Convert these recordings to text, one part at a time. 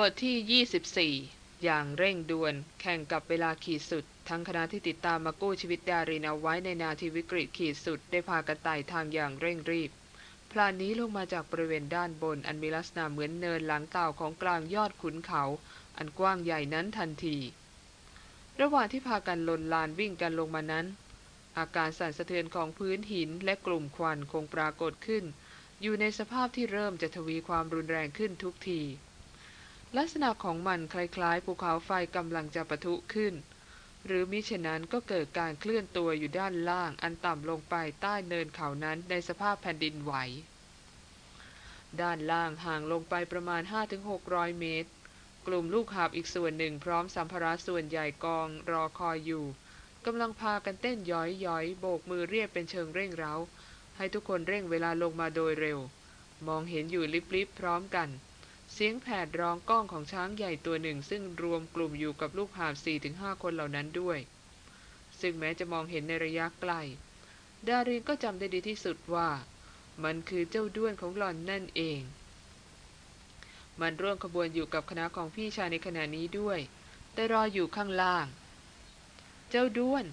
บทที่ 24 อย่างเร่งด่วนแข่งกับเวลาขีดสุด ทั้งคณะที่ติดตามมากู้ชีวิตดารินเอาไว้ในนาทีวิกฤตขีดสุด ได้พากันไต่ทางอย่างเร่งรีบ พลานนี้ลงมาจากบริเวณด้านบน อันมีลักษณะเหมือนเนินหลังเต่าของกลางยอดขุนเขา อันกว้างใหญ่นั้นทันที ระหว่างที่พากันลนลานวิ่งกันลงมานั้น อาการสั่นสะเทือนของพื้นหินและกลุ่มควันคงปรากฏขึ้น อยู่ในสภาพที่เริ่มจะทวีความรุนแรงขึ้นทุกที ลักษณะของมันคล้ายๆภูเขาไฟกำลังจะปะทุขึ้น หรือมิฉะนั้นก็เกิดการเคลื่อนตัวอยู่ด้านล่างอันต่ำลงไปใต้เนินเขานั้นในสภาพแผ่นดินไหว ด้านล่างห่างลงไปประมาณ 5-600 เมตร กลุ่มลูกหาบอีกส่วนหนึ่งพร้อมสัมภาระส่วนใหญ่กองรอคอยอยู่กำลังพากันเต้นย้อยย้อยโบกมือเรียกเป็นเชิงเร่งเร้า ให้ทุกคนเร่งเวลาลงมาโดยเร็ว มองเห็นอยู่ลิบๆพร้อมกัน เสียงแผดร้องก้องของช้างใหญ่ตัวหนึ่ง ซึ่งรวมกลุ่มอยู่กับลูกหาบสี่ถึงห้าคนเหล่านั้นด้วย ซึ่งแม้จะมองเห็นในระยะไกล ดารินก็จำได้ดีที่สุดว่า มันคือเจ้าด้วนของหล่อนนั่นเอง มันร่วมขบวนอยู่กับคณะของพี่ชายในขณะนี้ด้วย แต่รออยู่ข้างล่าง เจ้าด้วน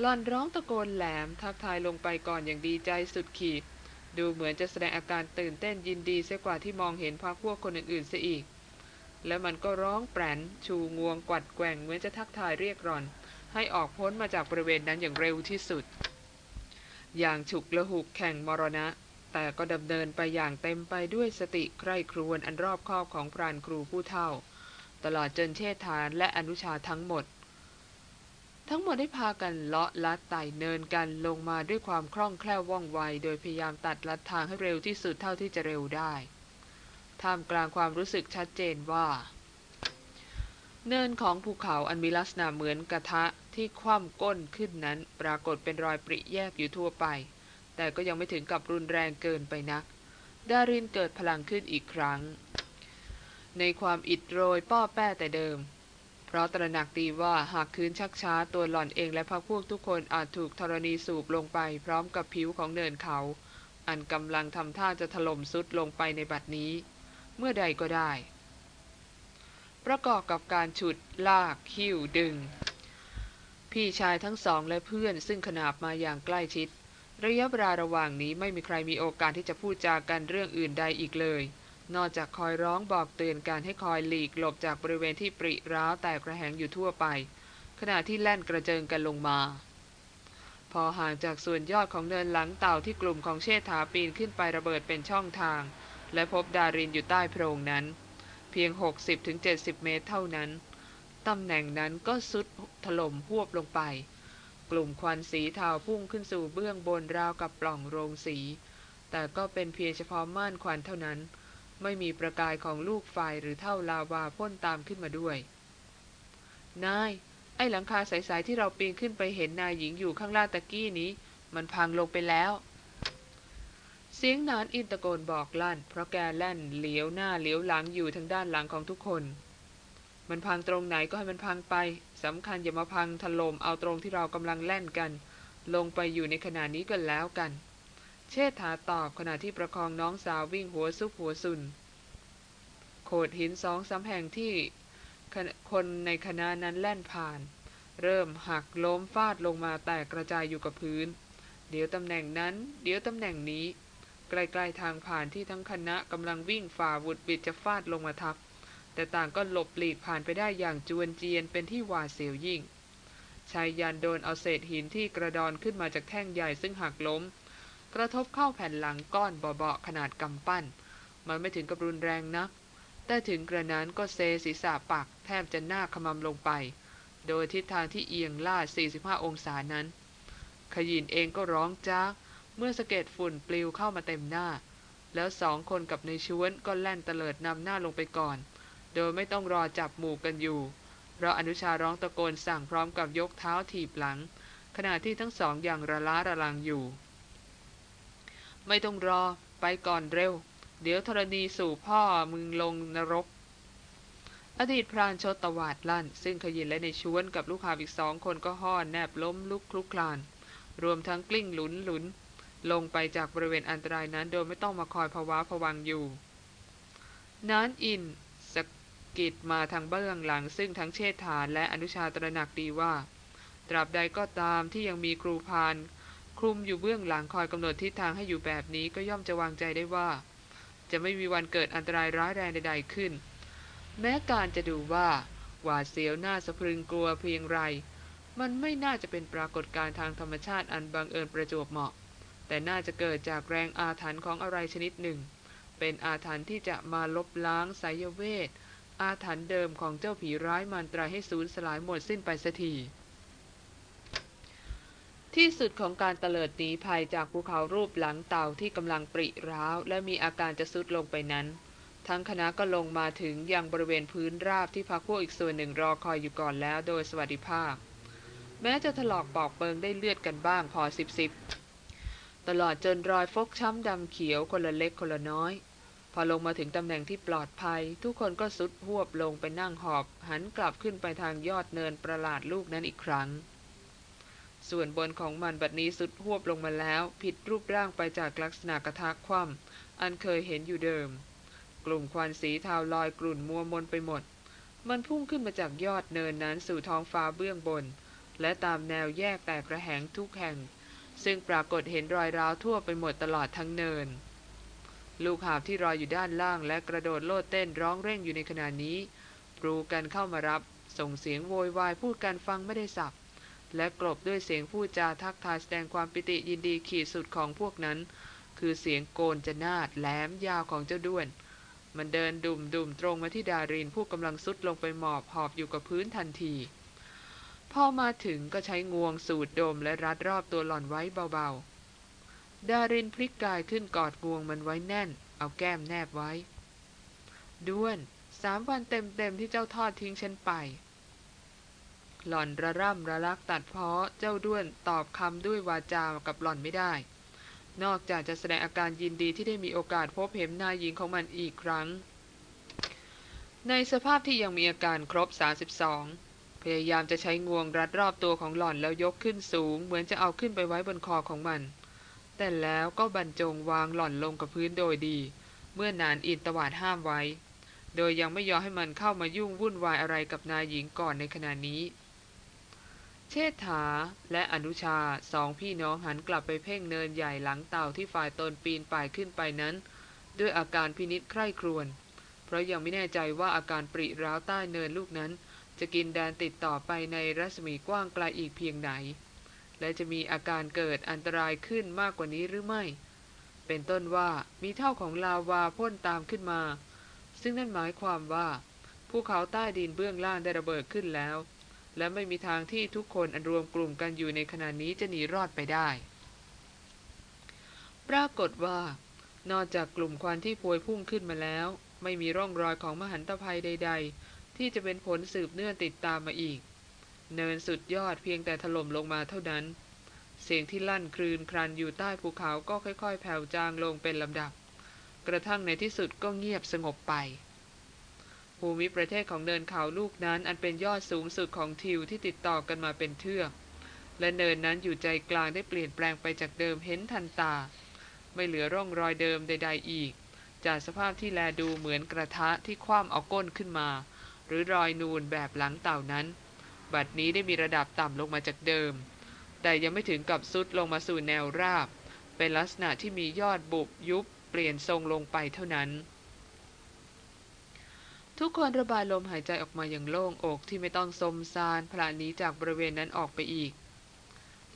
หล่อนร้องตะโกนแหลมทักทายลงไปก่อนอย่างดีใจสุดขีด ดูเหมือนจะแสดงอาการตื่นเต้นยินดีเสียกว่าที่มองเห็นพรรคพวกคนอื่นๆเสียอีก แล้วมันก็ร้องแปรนชูงวงกวัดแกว่งเหมือนจะทักทายเรียกรอน ให้ออกพ้นมาจากบริเวณนั้นอย่างเร็วที่สุด อย่างฉุกละหุกแข่งมรณะ แต่ก็ดำเนินไปอย่างเต็มไปด้วยสติใคร่ครวญอันรอบคอบของพรานครูผู้เฒ่า ตลอดจนเชษฐานและอนุชาทั้งหมด ทั้งหมดได้พากันเลาะลัดไต่เนินกันลงมาด้วยความคล่องแคล่วว่องไว โดยพยายามตัดลัดทางให้เร็วที่สุดเท่าที่จะเร็วได้ท่ามกลางความรู้สึกชัดเจนว่า เนินของภูเขาอันมีลักษณะเหมือนกระทะที่คว่ำก้นขึ้นนั้น ปรากฏเป็นรอยปริแยกอยู่ทั่วไป แต่ก็ยังไม่ถึงกับรุนแรงเกินไปนัก ดารินเกิดพลังขึ้นอีกครั้ง ในความอิดโรยป้อแป้แต่เดิม เพราะตระหนักดีว่าหากคืนชักช้าตัวหล่อนเองและพรรคพวกทุกคนอาจถูกธรณีสูบลงไปพร้อมกับผิวของเนินเขา อันกำลังทำท่าจะถล่มสุดลงไปในบัดนี้ เมื่อใดก็ได้ ประกอบกับการฉุดลากคิ้วดึง พี่ชายทั้งสองและเพื่อนซึ่งขนาบมาอย่างใกล้ชิด ระยะเวลาระหว่างนี้ไม่มีใครมีโอกาสที่จะพูดจากันเรื่องอื่นใดอีกเลย นอกจากคอยร้องบอกเตือนการให้คอยหลีกหลบจากบริเวณที่ปริร้าวแตกกระแหงอยู่ทั่วไป ขณะที่แล่นกระเจิงกันลงมา พอห่างจากส่วนยอดของเนินหลังเต่าที่กลุ่มของเชษฐาปีนขึ้นไประเบิดเป็นช่องทาง และพบดารินอยู่ใต้โพรงนั้น เพียง 60-70 เมตรเท่านั้นตำแหน่งนั้นก็สุดถล่มพวบลงไป กลุ่มควันสีเทาพุ่งขึ้นสู่เบื้องบนราวกับปล่องโรงสี แต่ก็เป็นเพียงเฉพาะม่านควันเท่านั้น ไม่มีประกายของลูกไฟหรือเท่าลาวาพ่นตามขึ้นมาด้วย นาย ไอ้หลังคาใสๆที่เราปีนขึ้นไปเห็นนายหญิงอยู่ข้างล่างตะกี้นี้ มันพังลงไปแล้ว เสียงนานอินตะโกนบอกลั่น เพราะแกแล่นเหลียวหน้าเหลียวหลังอยู่ทางด้านหลังของทุกคน มันพังตรงไหนก็ให้มันพังไปสำคัญอย่ามาพังถล่มเอาตรงที่เรากำลังแล่นกัน ลงไปอยู่ในขณะนี้กันแล้วกัน เชษฐาตอบขณะที่ประคองน้องสาววิ่งหัวซุกหัวซุน โขดหินสองสาแห่งที่คนในคณะนั้นแล่นผ่าน เริ่มหักล้มฟาดลงมาแตกกระจายอยู่กับพื้น เดี๋ยวตำแหน่งนั้น เดี๋ยวตำแหน่งนี้ ใกล้ๆทางผ่านที่ทั้งคณะกำลังวิ่งฝ่าวุดบิดจะฟาดลงมาทับ แต่ต่างก็หลบหลีกผ่านไปได้อย่างจวนเจียนเป็นที่หวาดเสียวยิ่งชายยันโดนเอาเศษหินที่กระดอนขึ้นมาจากแท่งใหญ่ซึ่งหักล้ม กระทบเข้าแผ่นหลังก้อนเบาๆขนาดกำปั้น มันไม่ถึงกับรุนแรงนัก แต่ถึงกระนั้นก็เซศีรษะปักแทบจะหน้าขมำลงไป โดยทิศทางที่เอียงลาด 45 องศานั้น ขยินเองก็ร้องจ้าเมื่อสะเก็ดฝุ่นปลิวเข้ามาเต็มหน้า แล้วสองคนกับในชวนก็แล่นเตลิดนำหน้าลงไปก่อน โดยไม่ต้องรอจับหมู่กันอยู่ เพราะอนุชาร้องตะโกนสั่งพร้อมกับยกเท้าถีบหลัง ขณะที่ทั้งสองอย่างระล้าระลังอยู่ ไม่ต้องรอไปก่อนเร็ว เดี๋ยวธรณีสู่พ่อมึงลงนรก อดีตพรานชดตวาดลั่น ซึ่งขยินและในชวนกับลูกหาอีกสองคนก็ห่อแนบล้มลุกคลุกคลาน รวมทั้งกลิ้งหลุนหลุน ลงไปจากบริเวณอันตรายนั้นโดยไม่ต้องมาคอยภาวะผวังอยู่ นานอินสกิจมาทางเบื้องหลัง ซึ่งทั้งเชษฐานและอนุชาตระหนักดีว่า ตราบใดก็ตามที่ยังมีครูพาน คลุมอยู่เบื้องหลังคอยกำหนดทิศทางให้อยู่แบบนี้ก็ย่อมจะวางใจได้ว่า จะไม่มีวันเกิดอันตรายร้ายแรงใดๆขึ้น แม้การจะดูว่า หวาดเสียวหน้าสะพรึงกลัวเพียงไร มันไม่น่าจะเป็นปรากฏการณ์ทางธรรมชาติอันบังเอิญประจวบเหมาะ แต่น่าจะเกิดจากแรงอาถรรพ์ของอะไรชนิดหนึ่ง เป็นอาถรรพ์ที่จะมาลบล้างไสยเวทอาถรรพ์เดิมของเจ้าผีร้ายมันตรายให้สูญสลายหมดสิ้นไปสักที ที่สุดของการเตลิดหนีภัยจากภูเขารูปหลังเต่าที่กำลังปริร้าว และมีอาการจะสุดลงไปนั้น ทั้งคณะก็ลงมาถึงยังบริเวณพื้นราบที่พักพวกอีกส่วนหนึ่งรอคอยอยู่ก่อนแล้วโดยสวัสดิภาพ แม้จะถลอกปอกเปิงได้เลือดกันบ้างพอสิบสิบตลอดจนรอยฟกช้ำดำเขียวคนละเล็กคนละน้อย พอลงมาถึงตำแหน่งที่ปลอดภัย ทุกคนก็สุดหวบลงไปนั่งหอบ หันกลับขึ้นไปทางยอดเนินประหลาดลูกนั้นอีกครั้ง ส่วนบนของมันบัดนี้สุดหวบลงมาแล้ว ผิดรูปร่างไปจากลักษณะกระทะคว่ำอันเคยเห็นอยู่เดิม กลุ่มควันสีเทาลอยกลุ่นมัวมนไปหมด มันพุ่งขึ้นมาจากยอดเนินนั้นสู่ท้องฟ้าเบื้องบน และตามแนวแยกแตกระแหงทุกแห่ง ซึ่งปรากฏเห็นรอยร้าวทั่วไปหมดตลอดทั้งเนิน ลูกหาบที่รอยอยู่ด้านล่างและกระโดดโลดเต้นร้องเร่งอยู่ในขณะนี้ปรูกันเข้ามารับ ส่งเสียงโวยวายพูดกันฟังไม่ได้สับ และกลบด้วยเสียงพูดจาทักทายแสดงความปิติยินดีขีดสุดของพวกนั้น คือเสียงโกนจนาดแหลมยาวของเจ้าด้วน มันเดินดุ่มดุมตรงมาที่ดารินผู้กำลังซุดลงไปหมอบหอบอยู่กับพื้นทันที พอมาถึงก็ใช้งวงสูดดมและรัดรอบตัวหล่อนไว้เบาๆ ดารินพลิกกายขึ้นกอดงวงมันไว้แน่น เอาแก้มแนบไว้ด้วนสามวันเต็มๆที่เจ้าทอดทิ้งฉันไป หล่อนระร่ำระลักตัดเพาะเจ้าด้วนตอบคำด้วยวาจากับหล่อนไม่ได้ นอกจากจะแสดงอาการยินดีที่ได้มีโอกาสพบเห็นนายหญิงของมันอีกครั้ง ในสภาพที่ยังมีอาการครบ 32 พยายามจะใช้งวงรัดรอบตัวของหล่อนแล้วยกขึ้นสูง เหมือนจะเอาขึ้นไปไว้บนคอของมัน แต่แล้วก็บรรจงวางหล่อนลงกับพื้นโดยดี เมื่อนานอินตวาดห้ามไว้โดยยังไม่ยอมให้มันเข้ามายุ่งวุ่นวายอะไรกับนายหญิงก่อนในขณะนี้ เชษฐาและอนุชาสองพี่น้องหันกลับไปเพ่งเนินใหญ่หลังเต่าที่ฝ่ายตนปีนป่ายขึ้นไปนั้น ด้วยอาการพินิษใคร่ครวญเพราะยังไม่แน่ใจว่าอาการปริร้าวใต้เนินลูกนั้น จะกินแดนติดต่อไปในรัศมีกว้างไกลอีกเพียงไหน และจะมีอาการเกิดอันตรายขึ้นมากกว่านี้หรือไม่ เป็นต้นว่ามีเท่าของลาวาพ่นตามขึ้นมา ซึ่งนั่นหมายความว่าภูเขาใต้ดินเบื้องล่างได้ระเบิดขึ้นแล้ว และไม่มีทางที่ทุกคนอันรวมกลุ่มกันอยู่ในขณะนี้จะหนีรอดไปได้ ปรากฏว่า นอกจากกลุ่มควันที่พวยพุ่งขึ้นมาแล้ว ไม่มีร่องรอยของมหันตภัยใด ๆ ที่จะเป็นผลสืบเนื่องติดตามมาอีก เนินสุดยอดเพียงแต่ถล่มลงมาเท่านั้น เสียงที่ลั่นคลืนครันอยู่ใต้ภูเขาก็ค่อย ๆ แผ่วจางลงเป็นลำดับ กระทั่งในที่สุดก็เงียบสงบไป ภูมิประเทศของเนินเขาลูกนั้น อันเป็นยอดสูงสุดของทิวที่ติดต่อกันมาเป็นเทือก และเนินนั้นอยู่ใจกลางได้เปลี่ยนแปลงไปจากเดิมเห็นทันตา ไม่เหลือร่องรอยเดิมใด ๆ อีก จากสภาพที่แลดูเหมือนกระทะที่คว่ำเอาก้นขึ้นมา หรือรอยนูนแบบหลังเต่านั้น บัดนี้ได้มีระดับต่ำลงมาจากเดิม แต่ยังไม่ถึงกับซุดลงมาสู่แนวราบ เป็นลักษณะที่มียอดบุบยุบเปลี่ยนทรงลงไปเท่านั้น ทุกคนระบายลมหายใจออกมาอย่างโล่งอกที่ไม่ต้องสมซานพลานี้จากบริเวณนั้นออกไปอีก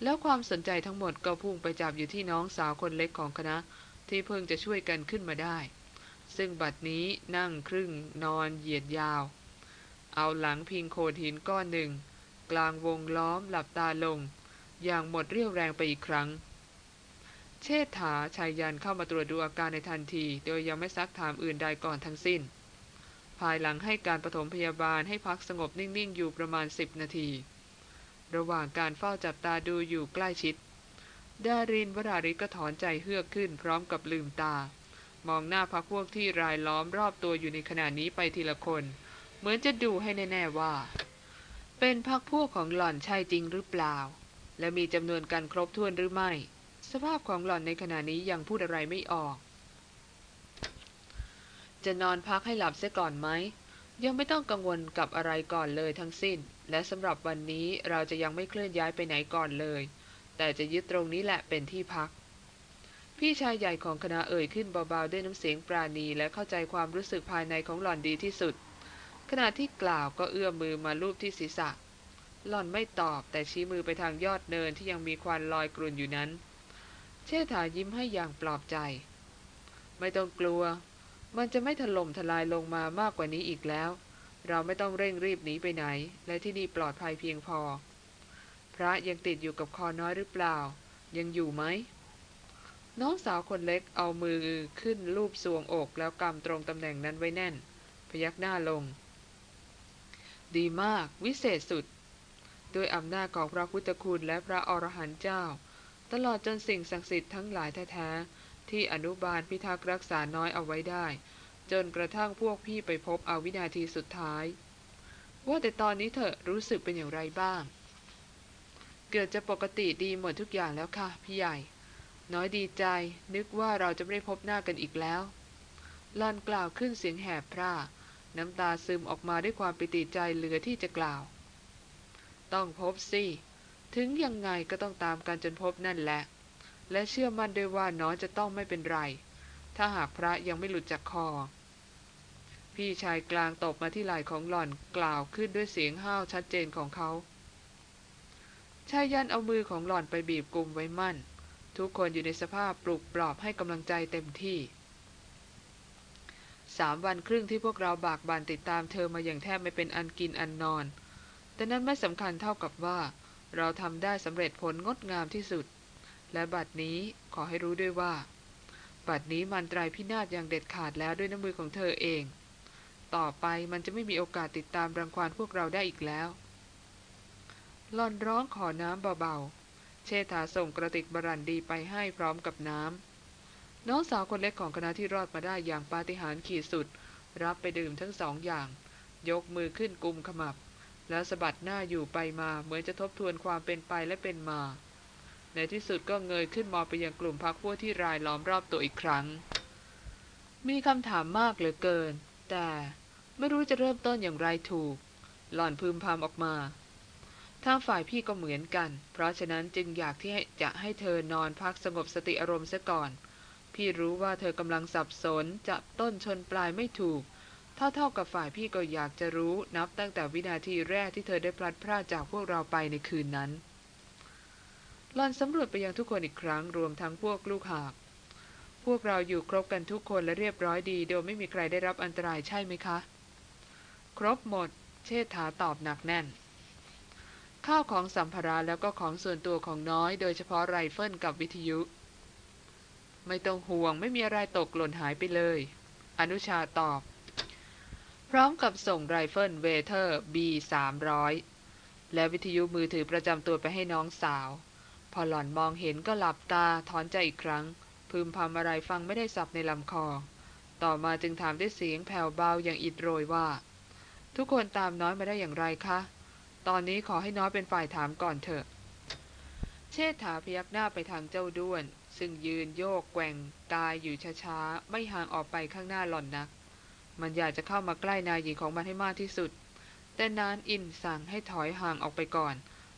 แล้วความสนใจทั้งหมดก็พุ่งไปจับอยู่ที่น้องสาวคนเล็กของคณะ ที่เพิ่งจะช่วยกันขึ้นมาได้ ซึ่งบัดนี้นั่งครึ่งนอนเหยียดยาว เอาหลังพิงโขดหินก้อนหนึ่ง กลางวงล้อมหลับตาลง อย่างหมดเรี่ยวแรงไปอีกครั้ง เชษฐาชายยันเข้ามาตรวจดูอาการในทันที โดยยังไม่ซักถามอื่นใดก่อนทั้งสิ้น ภายหลังให้การปฐมพยาบาลให้พักสงบนิ่ง ๆ อยู่ประมาณสิบนาที ระหว่างการเฝ้าจับตาดูอยู่ใกล้ชิด ดารินวราริก็ถอนใจเฮือกขึ้นพร้อมกับลืมตา มองหน้าพักพวกที่รายล้อมรอบตัวอยู่ในขณะนี้ไปทีละคน เหมือนจะดูให้แน่ ๆ ว่า เป็นพักพวกของหล่อนใช่จริงหรือเปล่า และมีจำนวนกันครบถ้วนหรือไม่ สภาพของหล่อนในขณะนี้ยังพูดอะไรไม่ออก จะนอนพักให้หลับเสียก่อนไหม ยังไม่ต้องกังวลกับอะไรก่อนเลยทั้งสิ้น และสำหรับวันนี้เราจะยังไม่เคลื่อนย้ายไปไหนก่อนเลย แต่จะยึดตรงนี้แหละเป็นที่พัก พี่ชายใหญ่ของคณะเอ่ยขึ้นเบาๆด้วยน้ำเสียงปราณีและเข้าใจความรู้สึกภายในของหล่อนดีที่สุด ขณะที่กล่าวก็เอื้อมมือมาลูบที่ศีรษะ หล่อนไม่ตอบแต่ชี้มือไปทางยอดเนินที่ยังมีควันลอยกลุ่นอยู่นั้น เชษฐายิ้มให้อย่างปลอบใจ ไม่ต้องกลัว มันจะไม่ถล่มทลายลงมามากกว่านี้อีกแล้ว เราไม่ต้องเร่งรีบหนีไปไหน และที่นี่ปลอดภัยเพียงพอ พระยังติดอยู่กับคอน้อยหรือเปล่า ยังอยู่ไหม น้องสาวคนเล็กเอามือขึ้นรูปสวงอกแล้วกำตรงตำแหน่งนั้นไว้แน่น พยักหน้าลง ดีมาก วิเศษสุด ด้วยอำนาจของพระพุทธคุณและพระอรหันต์เจ้า ตลอดจนสิ่งศักดิ์สิทธิ์ทั้งหลายแท้ๆ ที่อนุบาลพิทักษ์รักษาน้อยเอาไว้ได้ จนกระทั่งพวกพี่ไปพบเอาวินาทีสุดท้าย ว่าแต่ตอนนี้เธอรู้สึกเป็นอย่างไรบ้าง เกิดจะปกติดีหมดทุกอย่างแล้วค่ะ พี่ใหญ่ น้อยดีใจ นึกว่าเราจะไม่ได้พบหน้ากันอีกแล้วลอนกล่าวขึ้นเสียงแหบพร่า น้ำตาซึมออกมาด้วยความปิติใจเหลือที่จะกล่าว ต้องพบสิ ถึงยังไงก็ต้องตามกันจนพบนั่นแหละ และเชื่อมั่นด้วยว่าน้องจะต้องไม่เป็นไร ถ้าหากพระยังไม่หลุดจากคอ พี่ชายกลางตบมาที่ไหล่ของหล่อนกล่าวขึ้นด้วยเสียงห้าวชัดเจนของเขาชายยันเอามือของหล่อนไปบีบกุมไว้มั่น ทุกคนอยู่ในสภาพปลุกปลอบให้กำลังใจเต็มที่สามวันครึ่งที่พวกเราบากบั่นติดตามเธอมาอย่างแทบไม่เป็นอันกินอันนอน แต่นั้นไม่สำคัญเท่ากับว่า เราทำได้สำเร็จผลงดงามที่สุด และบัดนี้ขอให้รู้ด้วยว่า บัดนี้มันตรายพินาศอย่างเด็ดขาดแล้วด้วยน้ำมือของเธอเอง ต่อไปมันจะไม่มีโอกาสติดตามรังควานพวกเราได้อีกแล้วหลอนร้องขอน้ำเบาๆ เชษฐาส่งกระติกบรันดีไปให้พร้อมกับน้ำ น้องสาวคนเล็กของคณะที่รอดมาได้อย่างปาฏิหาริย์ขีดสุด รับไปดื่มทั้งสองอย่าง ยกมือขึ้นกุมขมับ แล้วสะบัดหน้าอยู่ไปมาเหมือนจะทบทวนความเป็นไปและเป็นมา ในที่สุดก็เงยขึ้นมองไปยังกลุ่มพักพวกที่รายล้อมรอบตัวอีกครั้ง มีคำถามมากเหลือเกิน แต่ไม่รู้จะเริ่มต้นอย่างไรถูก หล่อนพึมพำออกมาทางฝ่ายพี่ก็เหมือนกัน เพราะฉะนั้นจึงอยากที่จะให้เธอนอนพักสงบสติอารมณ์ซะก่อน พี่รู้ว่าเธอกำลังสับสนจะต้นชนปลายไม่ถูก เท่าเท่ากับฝ่ายพี่ก็อยากจะรู้นับตั้งแต่วินาทีแรกที่เธอได้พลัดพรากจากพวกเราไปในคืนนั้น ลอนสำรวจไปยังทุกคนอีกครั้งรวมทั้งพวกลูกหาบ พวกเราอยู่ครบกันทุกคนและเรียบร้อยดี โดยไม่มีใครได้รับอันตรายใช่ไหมคะ ครบหมด เชษฐาตอบหนักแน่น ข้าวของสัมภาระแล้วก็ของส่วนตัวของน้อย โดยเฉพาะไรเฟิลกับวิทยุ ไม่ต้องห่วงไม่มีอะไรตกหล่นหายไปเลย อนุชาตอบ พร้อมกับส่งไรเฟิลเวเทอร์ B 300และวิทยุมือถือประจำตัวไปให้น้องสาว พอหล่อนมองเห็นก็หลับตาถอนใจอีกครั้ง พึมพำอะไรฟังไม่ได้สับในลำคอ ต่อมาจึงถามด้วยเสียงแผ่วเบาอย่างอิดโรยว่า ทุกคนตามน้อยมาได้อย่างไรคะ ตอนนี้ขอให้น้อยเป็นฝ่ายถามก่อนเถอะ เชษฐาพยักหน้าไปทางเจ้าด้วน ซึ่งยืนโยกแกว่งกายอยู่ช้าๆ ไม่ห่างออกไปข้างหน้าหล่อนนัก มันอยากจะเข้ามาใกล้นายหญิงของมันให้มากที่สุด แต่นานอินสั่งให้ถอยห่างออกไปก่อน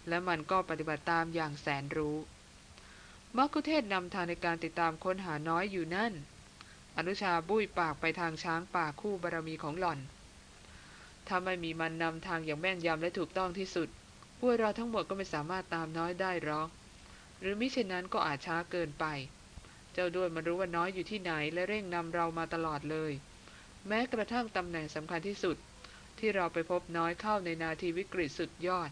และมันก็ปฏิบัติตามอย่างแสนรู้มักคุเทศนำทางในการติดตามค้นหาน้อยอยู่นั่น อนุชาบุ้ยปากไปทางช้างป่าคู่บารมีของหล่อน ถ้าไม่มีมันนำทางอย่างแม่นยำและถูกต้องที่สุด พวกเราทั้งหมดก็ไม่สามารถตามน้อยได้หรอก หรือมิเช่นนั้นก็อาจช้าเกินไป เจ้าด้วยมันรู้ว่าน้อยอยู่ที่ไหนและเร่งนำเรามาตลอดเลย แม้กระทั่งตำแหน่งสำคัญที่สุด ที่เราไปพบน้อยเข้าในนาทีวิกฤตสุดยอด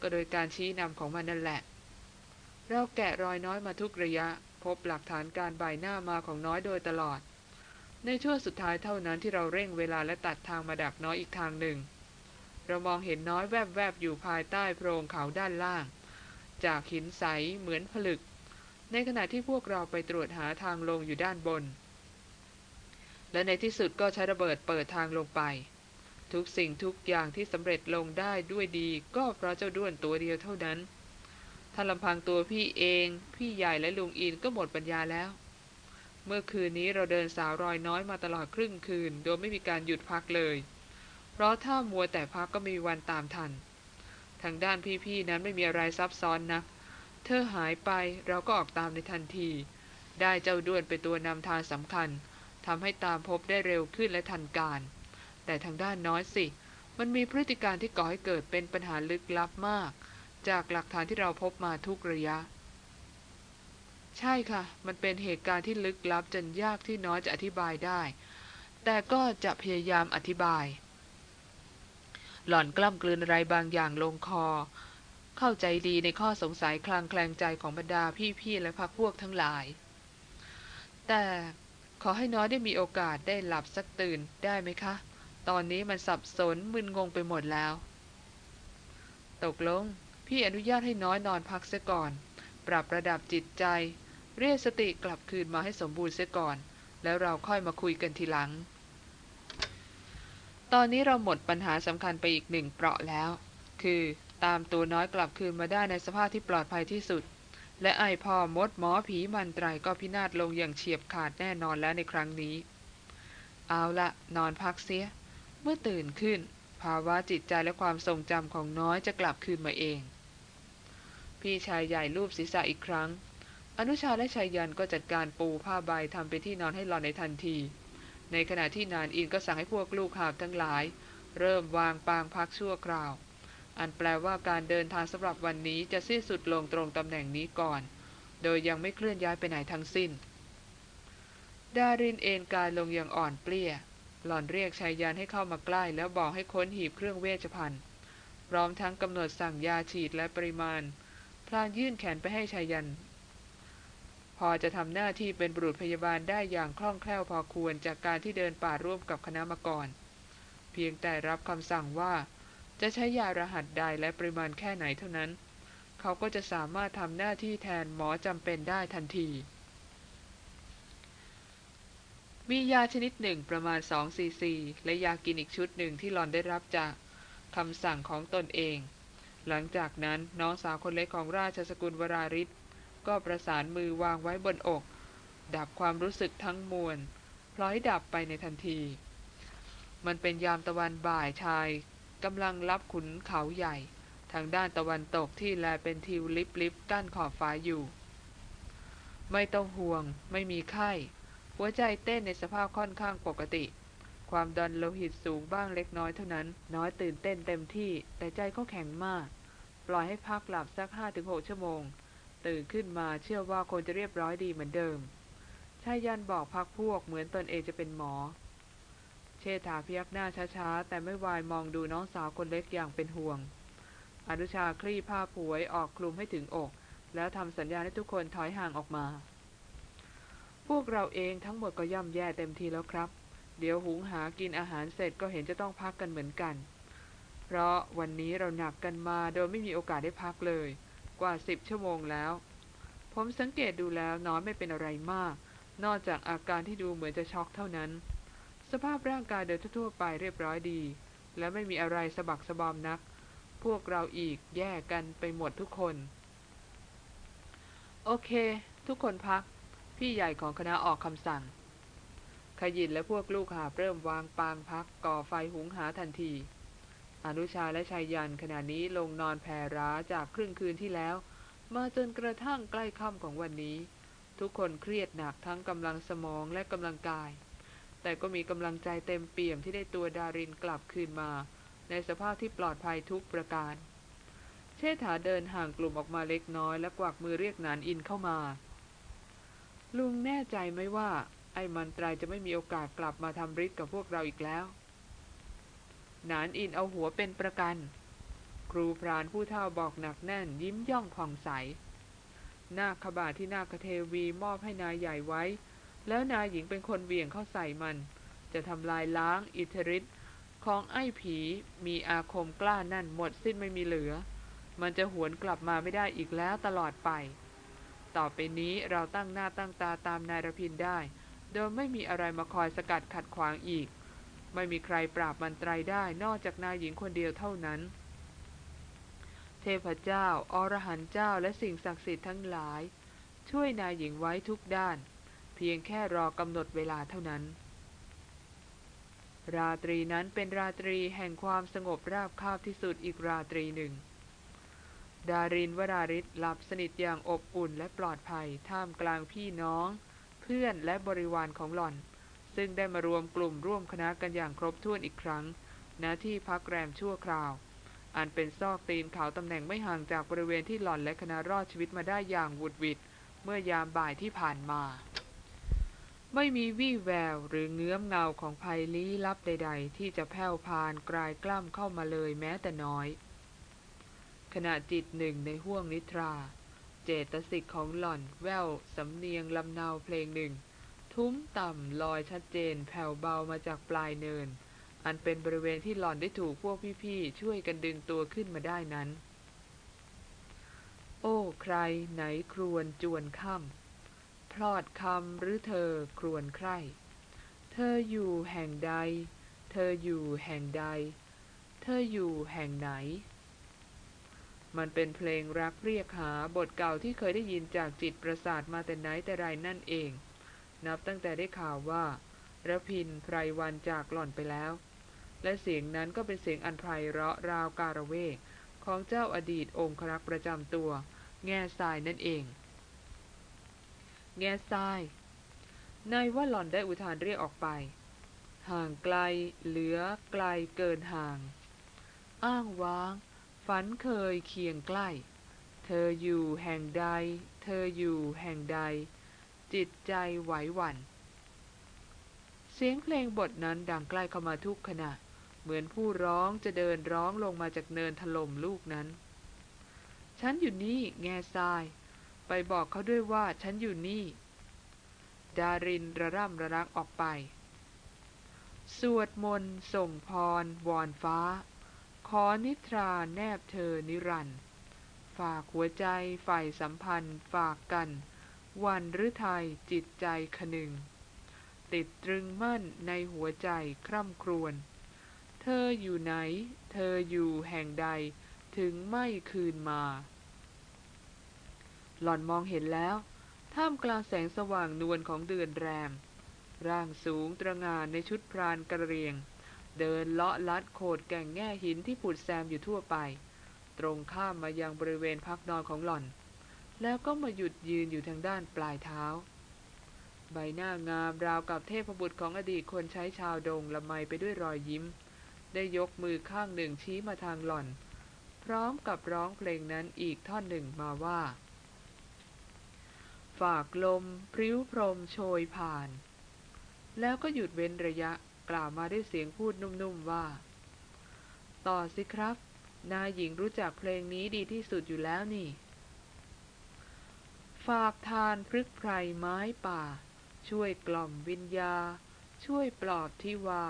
ก็โดยการชี้นำของมันนั่นแหละ เราแกะรอยน้อยมาทุกระยะ พบหลักฐานการบ่ายหน้ามาของน้อยโดยตลอด ในช่วงสุดท้ายเท่านั้นที่เราเร่งเวลาและตัดทางมาดักน้อยอีกทางหนึ่ง เรามองเห็นน้อยแวบๆอยู่ภายใต้โพรงเขาด้านล่าง จากหินใสเหมือนผลึก ในขณะที่พวกเราไปตรวจหาทางลงอยู่ด้านบน และในที่สุดก็ใช้ระเบิดเปิดทางลงไป ทุกสิ่งทุกอย่างที่สำเร็จลงได้ด้วยดีก็เพราะเจ้าด้วนตัวเดียวเท่านั้น ถ้าลำพังตัวพี่เอง พี่ใหญ่และลุงอินก็หมดปัญญาแล้ว เมื่อคืนนี้เราเดินสาวรอยน้อยมาตลอดครึ่งคืน โดยไม่มีการหยุดพักเลย เพราะถ้ามัวแต่พักก็ไม่มีวันตามทัน ทางด้านพี่ๆนั้นไม่มีอะไรซับซ้อนนัก เธอหายไปเราก็ออกตามในทันที ได้เจ้าด้วนเป็นตัวนำทางสำคัญทำให้ตามพบได้เร็วขึ้นและทันการ แต่ทางด้านน้อยสิ มันมีพฤติการที่ก่อให้เกิดเป็นปัญหาลึกลับมาก จากหลักฐานที่เราพบมาทุกระยะ ใช่ค่ะ มันเป็นเหตุการณ์ที่ลึกลับจนยากที่น้อยจะอธิบายได้ แต่ก็จะพยายามอธิบาย หล่อนกล้ำกลืนอะไรบางอย่างลงคอ เข้าใจดีในข้อสงสัยคลางแคลงใจของบรรดาพี่ๆและพักพวกทั้งหลาย แต่ขอให้น้อยได้มีโอกาสได้หลับสักตื่นได้ไหมคะ ตอนนี้มันสับสนมึนงงไปหมดแล้ว ตกลง พี่อนุญาตให้น้อยนอนพักเสียก่อน ปรับระดับจิตใจ เรียกสติกลับคืนมาให้สมบูรณ์เสียก่อน แล้วเราค่อยมาคุยกันทีหลัง ตอนนี้เราหมดปัญหาสำคัญไปอีกหนึ่งเปราะแล้ว คือตามตัวน้อยกลับคืนมาได้ในสภาพที่ปลอดภัยที่สุด และไอพ่อมดหมอผีมันไตรก็พินาศลงอย่างเฉียบขาดแน่นอนแล้วในครั้งนี้ เอาละนอนพักเสีย เมื่อตื่นขึ้น ภาวะจิตใจและความทรงจำของน้อยจะกลับคืนมาเอง พี่ชายใหญ่รูปศีรษะอีกครั้ง อนุชาและชายยันก็จัดการปูผ้าใบทำเป็นที่นอนให้หลอนในทันที ในขณะที่นานอินก็สั่งให้พวกลูกหาบทั้งหลาย เริ่มวางปางพักชั่วคราว อันแปลว่าการเดินทางสำหรับวันนี้จะสิ้นสุดลงตรงตำแหน่งนี้ก่อน โดยยังไม่เคลื่อนย้ายไปไหนทั้งสิ้นดารินเอนกายลงอย่างอ่อนเปลี้ย หล่อนเรียกชายยันให้เข้ามาใกล้แล้วบอกให้ค้นหีบเครื่องเวชภัณฑ์พร้อมทั้งกำหนดสั่งยาฉีดและปริมาณ พลางยื่นแขนไปให้ชายยัน พอจะทำหน้าที่เป็นบุรุษพยาบาลได้อย่างคล่องแคล่วพอควรจากการที่เดินป่าร่วมกับคณะมาก่อนเพียงแต่รับคำสั่งว่า จะใช้ยารหัสใดและปริมาณแค่ไหนเท่านั้น เขาก็จะสามารถทำหน้าที่แทนหมอจำเป็นได้ทันที มียาชนิดหนึ่งประมาณ2ซีซีและยากินอีกชุดหนึ่งที่หลอนได้รับจากคำสั่งของตนเอง หลังจากนั้นน้องสาวคนเล็กของราชสกุลวราริศก็ประสานมือวางไว้บนอก ดับความรู้สึกทั้งมวลพลอยดับไปในทันที มันเป็นยามตะวันบ่ายชายกำลังรับขุนเขาใหญ่ ทางด้านตะวันตกที่แลเป็นทิวลิบลิบกั้นขอบฟ้าอยู่ ไม่ต้องห่วง ไม่มีไข้ หัวใจเต้นในสภาพค่อนข้างปกติ ความดันโลหิตสูงบ้างเล็กน้อยเท่านั้น น้อยตื่นเต้นเต็มที่ แต่ใจก็แข็งมาก ปล่อยให้พักหลับสักห้าถึงหกชั่วโมง ตื่นขึ้นมาเชื่อว่าคนจะเรียบร้อยดีเหมือนเดิมชายยันบอกพักพวกเหมือนตนเองจะเป็นหมอ เชษฐาพยักหน้าช้าๆ แต่ไม่วายมองดูน้องสาวคนเล็กอย่างเป็นห่วง อนุชาคลี่ผ้าผวยออกคลุมให้ถึงอก แล้วทำสัญญาณให้ทุกคนถอยห่างออกมา พวกเราเองทั้งหมดก็ย่ำแย่เต็มทีแล้วครับ เดี๋ยวหุงหากินอาหารเสร็จก็เห็นจะต้องพักกันเหมือนกัน เพราะวันนี้เราหนักกันมาโดยไม่มีโอกาสได้พักเลย กว่าสิบชั่วโมงแล้ว ผมสังเกตดูแล้วน้อยไม่เป็นอะไรมาก นอกจากอาการที่ดูเหมือนจะช็อกเท่านั้น สภาพร่างกายโดยทั่วไปเรียบร้อยดี และไม่มีอะไรสะบักสะบอมนัก พวกเราอีกแย่กันไปหมดทุกคน โอเค ทุกคนพัก พี่ใหญ่ของคณะออกคำสั่ง ขยินและพวกลูกหาเริ่มวางปางพักก่อไฟหุงหาทันที อนุชาและชายยันขณะนี้ลงนอนแผ่ร้าจากครึ่งคืนที่แล้ว มาจนกระทั่งใกล้ค่ำของวันนี้ ทุกคนเครียดหนักทั้งกำลังสมองและกำลังกาย แต่ก็มีกำลังใจเต็มเปี่ยมที่ได้ตัวดารินกลับคืนมา ในสภาพที่ปลอดภัยทุกประการ เชษฐาเดินห่างกลุ่มออกมาเล็กน้อย และกวักมือเรียกนานอินเข้ามา ลุงแน่ใจไหมว่า ไอ้มันตรายจะไม่มีโอกาสกลับมาทำฤทธิ์กับพวกเราอีกแล้ว นานอินเอาหัวเป็นประกัน ครูพรานผู้เฒ่าบอกหนักแน่นยิ้มย่องผ่องใส หน้าขบาที่หน้าคเทวีมอบให้นายใหญ่ไว้ แล้วนายหญิงเป็นคนเวี่ยงเข้าใส่มัน จะทำลายล้างอิทธิฤทธิ์ของไอ้ผีมีอาคมกล้านั่นหมดสิ้นไม่มีเหลือ มันจะหวนกลับมาไม่ได้อีกแล้วตลอดไป ต่อไปนี้เราตั้งหน้าตั้งตาตามนายรพินได้ โดยไม่มีอะไรมาคอยสกัดขัดขวางอีก ไม่มีใครปราบมันไตรได้นอกจากนายหญิงคนเดียวเท่านั้น เทพเจ้า อรหันต์เจ้าและสิ่งศักดิ์สิทธิ์ทั้งหลาย ช่วยนายหญิงไว้ทุกด้าน เพียงแค่รอกำหนดเวลาเท่านั้น ราตรีนั้นเป็นราตรีแห่งความสงบราบคาบที่สุดอีกราตรีหนึ่ง ดารินวราริศหลับสนิทอย่างอบอุ่นและปลอดภัย ท่ามกลางพี่น้อง เพื่อนและบริวารของหล่อน ซึ่งได้มารวมกลุ่มร่วมคณะกันอย่างครบถ้วนอีกครั้งณที่พักแรมชั่วคราว อันเป็นซอกตีนเขาตำแหน่งไม่ห่างจากบริเวณที่หล่อนและคณะรอดชีวิตมาได้อย่างวุดวิดเมื่อยามบ่ายที่ผ่านมา ไม่มีวี่แววหรือเงื้อมเงาของภัยลี้ลับใด ๆ ที่จะแผ่วพานกลายกล้ำเข้ามาเลยแม้แต่น้อย ขณะจิตหนึ่งในห้วงนิทรา เจตสิกของหล่อนแววสำเนียงลำเนาเพลงหนึ่ง ทุ้มต่ำลอยชัดเจนแผ่วเบามาจากปลายเนิน อันเป็นบริเวณที่หล่อนได้ถูกพวกพี่ๆ ช่วยกันดึงตัวขึ้นมาได้นั้น โอ้ ใครไหนครวนจวนค่ำพลอดคำหรือเธอครวนใคร เธออยู่แห่งใด เธออยู่แห่งใด เธออยู่แห่งไหน มันเป็นเพลงรักเรียกหาบทเก่าที่เคยได้ยินจากจิตประสาทมาแต่ไหนแต่ไรนั่นเอง นับตั้งแต่ได้ข่าวว่าระพินไพรวันจากหล่อนไปแล้ว และเสียงนั้นก็เป็นเสียงอันไพเราะราวการะเวกของเจ้าอดีตองครักษ์ประจำตัว แง่ทรายนั่นเอง แง่ทรายนายว่าหล่อนได้อุทานเรียกออกไป ห่างไกล เหลือไกลเกินห่าง อ้างว้าง ฝันเคยเคียงใกล้ เธออยู่แห่งใด เธออยู่แห่งใด จิตใจไหวหวัน่น เสียงเพลงบทนั้นดังใกล้เข้ามาทุกขณะ เหมือนผู้ร้องจะเดินร้องลงมาจากเนินถล่มลูกนั้น ฉันอยู่นี่แง่ทราย ไปบอกเขาด้วยว่าฉันอยู่นี่ ดารินระร่ำระรักออกไป สวดมนต์ส่งพร วอนฟ้า ขอนิทราแนบเธอนิรันดร์ฝากหัวใจฝ่ายสัมพันธ์ฝากกัน วันหรือไทยจิตใจคนึง ติดตรึงมั่นในหัวใจคร่ำครวญเธออยู่ไหน เธออยู่แห่งใดถึงไม่คืนมา หล่อนมองเห็นแล้ว ท่ามกลางแสงสว่างนวลของเดือนแรม ร่างสูงตระงานในชุดพรานกระเรียง เดินเลาะลัดโขดแก่งแง่หินที่ผุดแซมอยู่ทั่วไป ตรงข้ามมายังบริเวณพักนอนของหล่อน แล้วก็มาหยุดยืนอยู่ทางด้านปลายเท้า ใบหน้างามราวกับเทพบุตรของอดีตคนใช้ชาวดงละไมไปด้วยรอยยิ้ม ได้ยกมือข้างหนึ่งชี้มาทางหล่อน พร้อมกับร้องเพลงนั้นอีกท่อนหนึ่งมาว่า ฝากลมพริ้วพรมโชยผ่าน แล้วก็หยุดเว้นระยะ กล่าวมาด้วยเสียงพูดนุ่มๆว่า ต่อสิครับ นายหญิงรู้จักเพลงนี้ดีที่สุดอยู่แล้วนี่ ฝากทานพฤกไพรไม้ป่า ช่วยกล่อมวิญญา ช่วยปลอบที่ว่า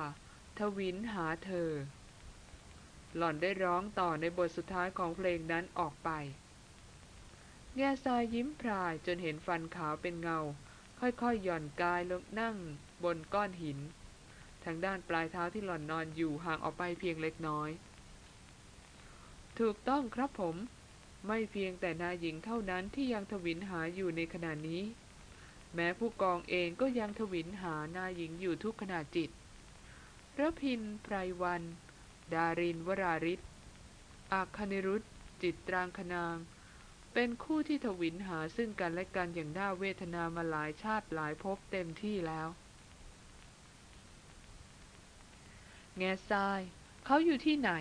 ทวินหาเธอ หล่อนได้ร้องต่อในบทสุดท้ายของเพลงนั้นออกไปแง่ทรายยิ้มพรายจนเห็นฟันขาวเป็นเงา ค่อยๆหย่อนกายลงนั่งบนก้อนหิน ทางด้านปลายเท้าที่หล่อนนอนอยู่ห่างออกไปเพียงเล็กน้อย ถูกต้องครับผม ไม่เพียงแต่นายหญิงเท่านั้นที่ยังทวินหาอยู่ในขณะนี้ แม้ผู้กองเองก็ยังทวินหานายหญิงอยู่ทุกขณะจิตระพินไพรวัน ดารินวราริศอาคณิรุธจิตตรางคนาง เป็นคู่ที่ทวินหาซึ่งกันและกันอย่างน่าเวทนามาหลายชาติหลายภพเต็มที่แล้ว แง่ทราย เขาอยู่ที่ไหน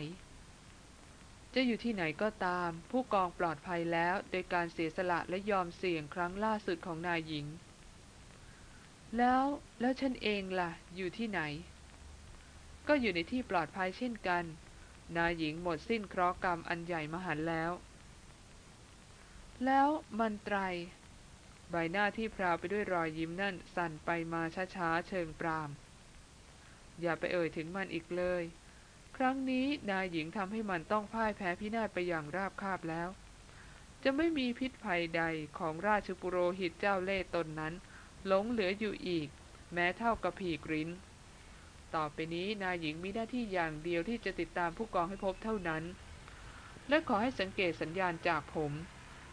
จะอยู่ที่ไหนก็ตาม ผู้กองปลอดภัยแล้ว โดยการเสียสละและยอมเสี่ยงครั้งล่าสุดของนายหญิง แล้วแล้วฉันเองล่ะ อยู่ที่ไหน ก็อยู่ในที่ปลอดภัยเช่นกัน นายหญิงหมดสิ้นเคราะห์กรรมอันใหญ่มหันแล้ว แล้วมันไตรใบหน้าที่พราวไปด้วยรอยยิ้มนั่นสั่นไปมาช้าๆเชิงปราม อย่าไปเอ่ยถึงมันอีกเลย ครั้งนี้นายหญิงทำให้มันต้องพ่ายแพ้พินาศไปอย่างราบคาบแล้ว จะไม่มีพิษภัยใดของราชปุโรหิตเจ้าเล่ตนนั้นหลงเหลืออยู่อีก แม้เท่ากับผีกริ้น ต่อไปนี้นายหญิงมีหน้าที่อย่างเดียวที่จะติดตามผู้กองให้พบเท่านั้น และขอให้สังเกตสัญญาณจากผม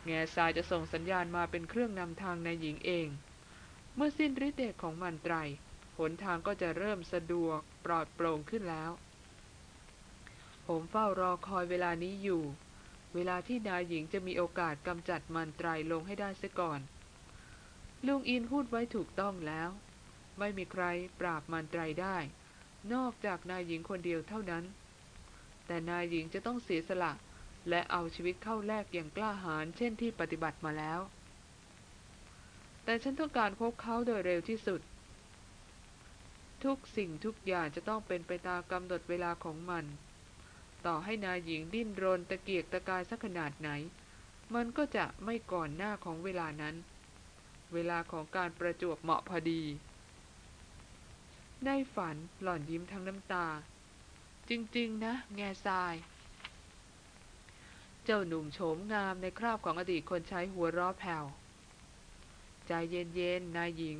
แง่ทรายจะส่งสัญญาณมาเป็นเครื่องนำทางนายหญิงเอง เมื่อสิ้นฤทธิ์เดชของมันไตร หนทางก็จะเริ่มสะดวกปลอดโปร่งขึ้นแล้ว ผมเฝ้ารอคอยเวลานี้อยู่ เวลาที่นายหญิงจะมีโอกาสกำจัดมันตรายลงให้ได้เสียก่อน ลุงอินพูดไว้ถูกต้องแล้ว ไม่มีใครปราบมันตรายได้ นอกจากนายหญิงคนเดียวเท่านั้น แต่นายหญิงจะต้องเสียสละและเอาชีวิตเข้าแลกอย่างกล้าหาญเช่นที่ปฏิบัติมาแล้ว แต่ฉันต้องการพบเขาโดยเร็วที่สุด ทุกสิ่งทุกอย่างจะต้องเป็นไปตามกำหนดเวลาของมัน ต่อให้นายหญิงดิ้นรนตะเกียกตะกายสักขนาดไหน มันก็จะไม่ก่อนหน้าของเวลานั้น เวลาของการประจวบเหมาะพอดี ในฝันหล่อนยิ้มทั้งน้ำตา จริงๆ นะ แง่ทราย เจ้าหนุ่มโฉมงามในคราบของอดีตคนใช้หัวร้อแผ่วใจเย็นๆ นายหญิง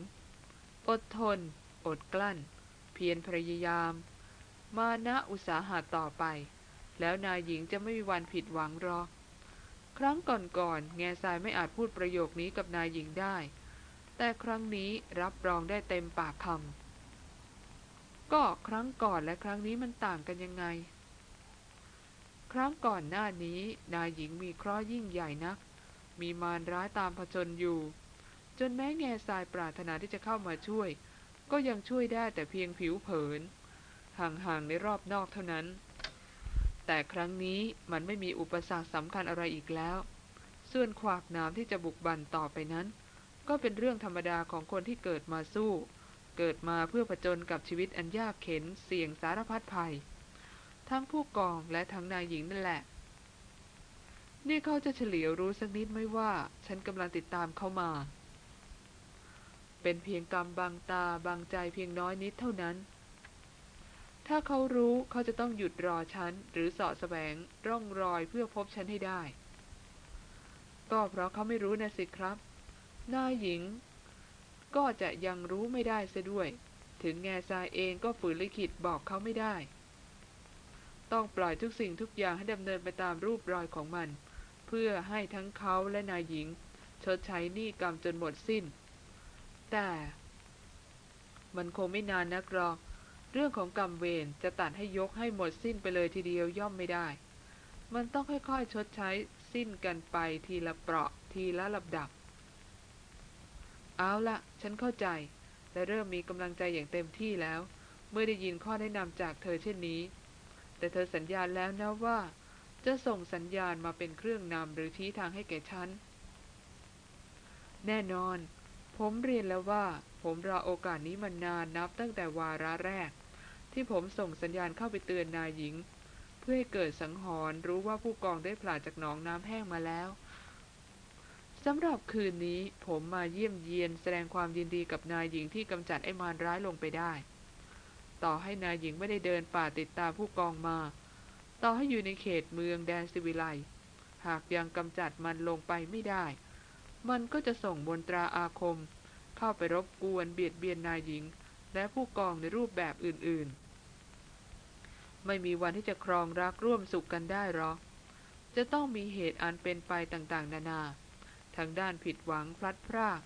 อดทน อดกลั้น เพียรพยายาม มานะอุตสาหะต่อไป แล้วนายหญิงจะไม่มีวันผิดหวังหรอก ครั้งก่อนๆแง่ทรายไม่อาจพูดประโยคนี้กับนายหญิงได้ แต่ครั้งนี้รับรองได้เต็มปากคำก็ครั้งก่อนและครั้งนี้มันต่างกันยังไง ครั้งก่อนหน้านี้ นายหญิงมีเคราะห์ยิ่งใหญ่นัก มีมารร้ายตามผจญอยู่ จนแม้แง่ทรายปรารถนาที่จะเข้ามาช่วย ก็ยังช่วยได้แต่เพียงผิวเผิน ห่างๆในรอบนอกเท่านั้น แต่ครั้งนี้มันไม่มีอุปสรรคสำคัญอะไรอีกแล้ว ส่วนขวากน้ำที่จะบุกบั่นต่อไปนั้น ก็เป็นเรื่องธรรมดาของคนที่เกิดมาสู้ เกิดมาเพื่อผจญกับชีวิตอันยากเข็นเสี่ยงสารพัดภัย ทั้งผู้กองและทั้งนายหญิงนั่นแหละ นี่เขาจะเฉลียวรู้สักนิดไหมว่า ฉันกำลังติดตามเขามา เป็นเพียงกรรมบางตาบางใจเพียงน้อยนิดเท่านั้น ถ้าเขารู้เขาจะต้องหยุดรอฉัน หรือเสาะแสวงร่องรอยเพื่อพบฉันให้ได้ ก็เพราะเขาไม่รู้นะสิครับนายหญิง ก็จะยังรู้ไม่ได้เสียด้วย ถึงแง่ทรายเองก็ฝืนลิขิตบอกเขาไม่ได้ ต้องปล่อยทุกสิ่งทุกอย่างให้ดำเนินไปตามรูปรอยของมัน เพื่อให้ทั้งเขาและนายหญิงชดใช้หนี้กรรมจนหมดสิ้น แต่ มันคงไม่นานนักหรอก เรื่องของกรรมเวรจะตัดให้ยกให้หมดสิ้นไปเลยทีเดียวย่อมไม่ได้ มันต้องค่อยๆชดใช้สิ้นกันไปทีละเปราะทีละลำดับ เอาละฉันเข้าใจ และเริ่มมีกำลังใจอย่างเต็มที่แล้ว เมื่อได้ยินข้อแนะนำจากเธอเช่นนี้ แต่เธอสัญญาแล้วนะว่า จะส่งสัญญาณมาเป็นเครื่องนำหรือชี้ทางให้แก่ฉันแน่นอน ผมเรียนแล้วว่า ผมรอโอกาสนี้มานานนับตั้งแต่วาระแรก ที่ผมส่งสัญญาณเข้าไปเตือนนายหญิง เพื่อให้เกิดสังหรณ์รู้ว่าผู้กองได้ผลาจากหนองน้ำแห้งมาแล้วสำหรับคืนนี้ผมมาเยี่ยมเยียนแสดงความยินดีกับนายหญิงที่กำจัดไอ้มารร้ายลงไปได้ ต่อให้นายหญิงไม่ได้เดินป่าติดตามผู้กองมา ต่อให้อยู่ในเขตเมืองแดนสิวิไลหากยังกำจัดมันลงไปไม่ได้ มันก็จะส่งบนตราอาคม เข้าไปรบกวนเบียดเบียนนายหญิง และผู้กองในรูปแบบอื่นๆ ไม่มีวันที่จะครองรักร่วมสุขกันได้หรอก จะต้องมีเหตุอันเป็นไปต่างๆ นานา ทางด้านผิดหวังพลัดพราก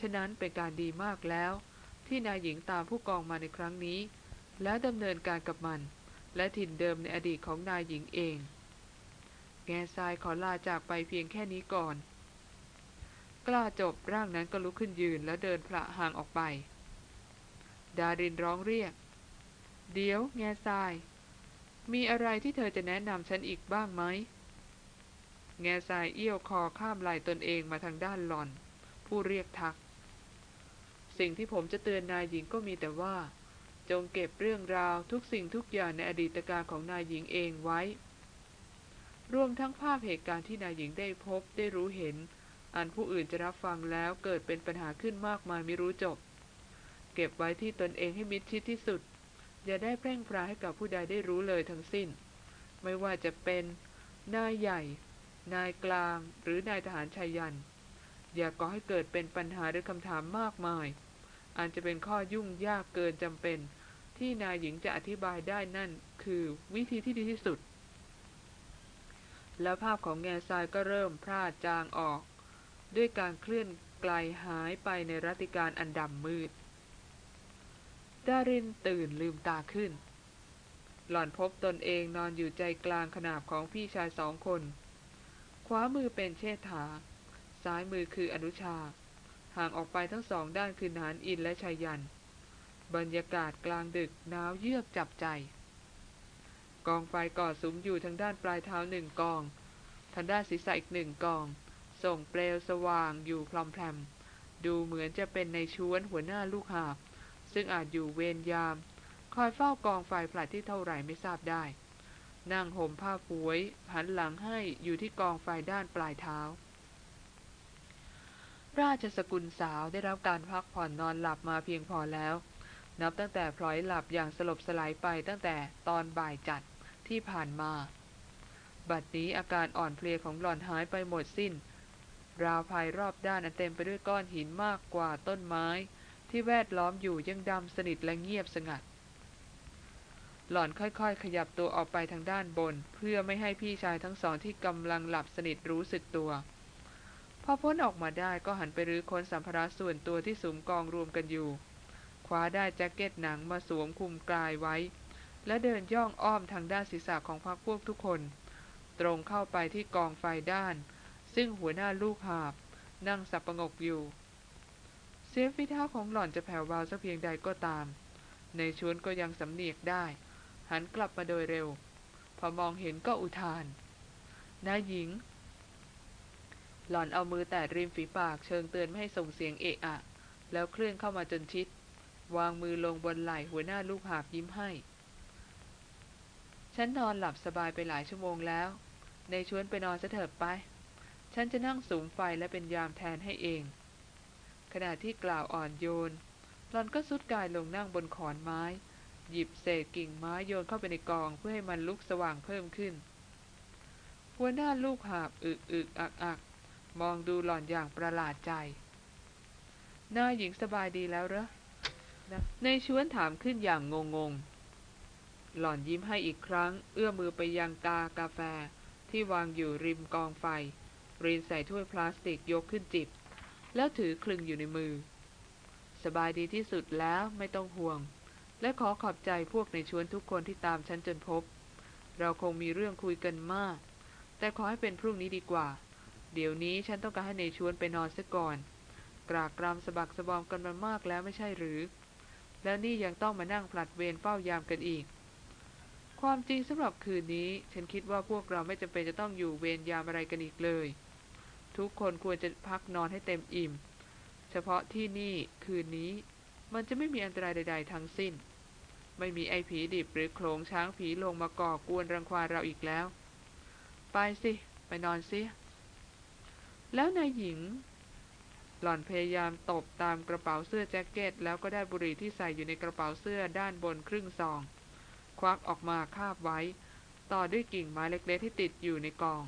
ฉะนั้นเป็นการดีมากแล้ว ที่นายหญิงตามผู้กองมาในครั้งนี้ และดำเนินการกับมัน และถิ่นเดิมในอดีตของนายหญิงเอง แง่ทรายขอลาจากไปเพียงแค่นี้ก่อน กล้าจบร่างนั้นก็ลุกขึ้นยืนแล้วเดินพระห่างออกไป ดารินร้องเรียก เดี๋ยว แง่ทราย มีอะไรที่เธอจะแนะนำฉันอีกบ้างไหม แง่ทรายเอี้ยวคอข้ามไหล่ตนเองมาทางด้านหลอน ผู้เรียกทัก สิ่งที่ผมจะเตือนนายหญิงก็มีแต่ว่า จงเก็บเรื่องราวทุกสิ่งทุกอย่างในอดีตการของนายหญิงเองไว้ รวมทั้งภาพเหตุการณ์ที่นายหญิงได้พบได้รู้เห็น อันผู้อื่นจะรับฟังแล้วเกิดเป็นปัญหาขึ้นมากมายไม่รู้จบ เก็บไว้ที่ตนเองให้มิดชิดที่สุด อย่าได้แพร่งพราให้กับผู้ใดได้รู้เลยทั้งสิ้น ไม่ว่าจะเป็นนายใหญ่ นายกลาง หรือนายทหารชายยัน อย่าก่อให้เกิดเป็นปัญหาหรือคำถามมากมายอาจจะเป็นข้อยุ่งยากเกินจำเป็น ที่นายหญิงจะอธิบายได้นั่น คือวิธีที่ดีที่สุด แล้วภาพของแง่ทรายก็เริ่มพร่าจางออก ด้วยการเคลื่อนไกลหายไปในรัติการอันดำมืด ดารินตื่นลืมตาขึ้น หล่อนพบตนเองนอนอยู่ใจกลางขนาบของพี่ชายสองคน ขวามือเป็นเชษฐา ซ้ายมือคืออนุชา ห่างออกไปทั้งสองด้านคือนานอินและชายยัน บรรยากาศกลางดึกหนาวเยือกจับใจ กองไฟก่อสุมอยู่ทางด้านปลายเท้าหนึ่งกอง ทางด้านศีรษะอีกหนึ่งกอง ส่งเปลวสว่างอยู่พลอมแพรมดูเหมือนจะเป็นในชวนหัวหน้าลูกหาบ ซึ่งอาจอยู่เวรยาม คอยเฝ้ากองไฟผลัดที่เท่าไหร่ไม่ทราบได้ นั่งห่มผ้าป่วยหันหลังให้อยู่ที่กองไฟด้านปลายเท้า ราชสกุลสาวได้รับการพักผ่อนนอนหลับมาเพียงพอแล้ว นับตั้งแต่พลอยหลับอย่างสลบสลายไปตั้งแต่ตอนบ่ายจัดที่ผ่านมา บัดนี้อาการอ่อนเพลียของหล่อนหายไปหมดสิ้น ราวภายรอบด้านอันเต็มไปด้วยก้อนหินมากกว่าต้นไม้ ที่แวดล้อมอยู่ยังดำสนิทและเงียบสงัด หล่อนค่อยๆ ขยับตัวออกไปทางด้านบน เพื่อไม่ให้พี่ชายทั้งสองที่กำลังหลับสนิทรู้สึกตัว พอพ้นออกมาได้ก็หันไปรื้อค้นสัมภาระส่วนตัวที่สุมกองรวมกันอยู่ คว้าได้แจ็คเก็ตหนังมาสวมคลุมกายไว้ และเดินย่องอ้อมทางด้านศีรษะของพรรคพวกทุกคน ตรงเข้าไปที่กองไฟด้าน ซึ่งหัวหน้าลูกหาบ นั่งสับประงกอยู่ เสียงฝีเท้าของหล่อนจะแผ่วเบาสักเพียงใดก็ตาม ในชวนก็ยังสำเนียกได้ หันกลับมาโดยเร็ว พอมองเห็นก็อุทานนายหญิง หล่อนเอามือแตะริมฝีปากเชิงเตือนไม่ให้ส่งเสียงเอะอะ แล้วเคลื่อนเข้ามาจนชิด วางมือลงบนไหล่หัวหน้าลูกหาบยิ้มให้ฉันนอนหลับสบายไปหลายชั่วโมงแล้ว ในชวนไปนอนซะเถิดไป ฉันจะนั่งสูมไฟและเป็นยามแทนให้เอง ขณะที่กล่าวอ่อนโยนหลอนก็สุดกายลงนั่งบนขอนไม้ หยิบเศษกิ่งไม้โยนเข้าไปในกองเพื่อให้มันลุกสว่างเพิ่มขึ้น หัวหน้าลูกหาบอึกอึกอักอักมองดูหล่อนอย่างประหลาดใจ หน้าหญิงสบายดีแล้วเหรอ ในชวนถามขึ้นอย่างงงงๆหล่อนยิ้มให้อีกครั้ง เอื้อมมือไปยังกากาแฟที่วางอยู่ริมกองไฟ รีนใส่ถ้วยพลาสติกยกขึ้นจิบ แล้วถือคลึงอยู่ในมือ สบายดีที่สุดแล้วไม่ต้องห่วง และขอขอบใจพวกในชวนทุกคนที่ตามฉันจนพบ เราคงมีเรื่องคุยกันมาก แต่ขอให้เป็นพรุ่งนี้ดีกว่า เดี๋ยวนี้ฉันต้องการให้ในชวนไปนอนซะก่อน กรากกรำสะบักสะบอมกันมามากแล้วไม่ใช่หรือ แล้วนี่ยังต้องมานั่งผลัดเวรเฝ้ายามกันอีกความจริงสำหรับคืนนี้ ฉันคิดว่าพวกเราไม่จำเป็นจะต้องอยู่เวรยามอะไรกันอีกเลย ทุกคนควรจะพักนอนให้เต็มอิ่ม เฉพาะที่นี่คืนนี้มันจะไม่มีอันตรายใด ๆ ทั้งสิ้น ไม่มีไอ้ผีดิบหรือโขลงช้างผีลงมาก่อกวนรังควานเราอีกแล้ว ไปสิ ไปนอนสิ แล้วนายหญิง หล่อนพยายามตบตามกระเป๋าเสื้อแจ็คเก็ต แล้วก็ได้บุหรี่ที่ใส่อยู่ในกระเป๋าเสื้อด้านบนครึ่งซอง ควักออกมาคาบไว้ ต่อด้วยกิ่งไม้เล็กๆที่ติดอยู่ในกอง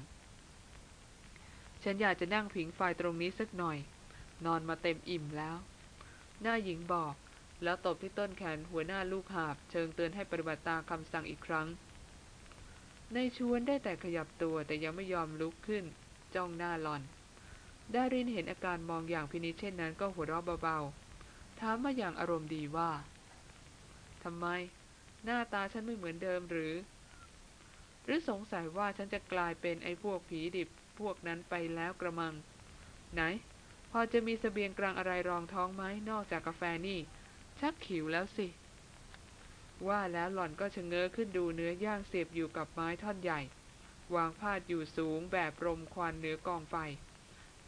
ฉันอยากจะนั่งผิงไฟตรงนี้สักหน่อย นอนมาเต็มอิ่มแล้ว หน้าหญิงบอก แล้วตบที่ต้นแขนหัวหน้าลูกหาบ เชิงเตือนให้ปฏิบัติตามคำสั่งอีกครั้ง ในชวนได้แต่ขยับตัวแต่ยังไม่ยอมลุกขึ้น จ้องหน้าหลอน ดารินเห็นอาการมองอย่างพินิจเช่นนั้นก็หัวเราะเบาๆ ถามมาอย่างอารมณ์ดีว่าทำไม หน้าตาฉันไม่เหมือนเดิมหรือ หรือสงสัยว่าฉันจะกลายเป็นไอ้พวกผีดิบ พวกนั้นไปแล้วกระมัง ไหน พอจะมีสเสบียงกลางอะไรรองท้องไหมนอกจากกาแฟนี่ ชักขิวแล้วสิ ว่าแล้วหล่อนก็ชะเง้อขึ้นดูเนื้อย่างเสียบอยู่กับไม้ท่อนใหญ่ วางพาดอยู่สูงแบบรมควันเหนือกองไฟ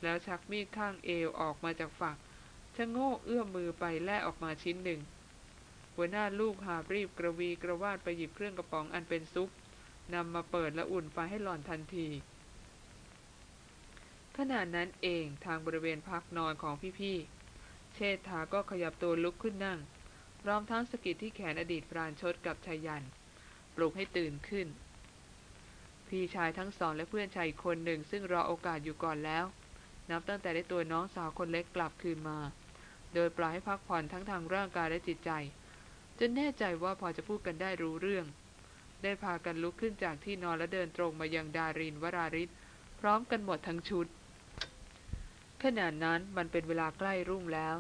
แล้วชักมีดข้างเอวออกมาจากฝักชะโงกเอื้อมมือไปแล่ออกมาชิ้นหนึ่ง หัวหน้าลูกหาบรีบกระวีกระวาดไปหยิบเครื่องกระป๋องอันเป็นซุปนำมาเปิดและอุ่นไฟให้หล่อนทันที ขณะนั้นเองทางบริเวณพักนอนของพี่ๆ เชษฐาก็ขยับตัวลุกขึ้นนั่ง พร้อมทั้งสกิดที่แขนอดีตพรานชดกับชายัน ปลุกให้ตื่นขึ้น พี่ชายทั้งสองและเพื่อนชายคนหนึ่งซึ่งรอโอกาสอยู่ก่อนแล้ว นับตั้งแต่ได้ตัวน้องสาวคนเล็กกลับคืนมา โดยปล่อยให้พักผ่อนทั้งทางร่างกายและจิตใจ จนแน่ใจว่าพอจะพูดกันได้รู้เรื่อง ได้พากันลุกขึ้นจากที่นอนและเดินตรงมายังดารินวราริศพร้อมกันหมดทั้งชุด ขณะนั้นมันเป็นเวลาใกล้รุ่งแล้ว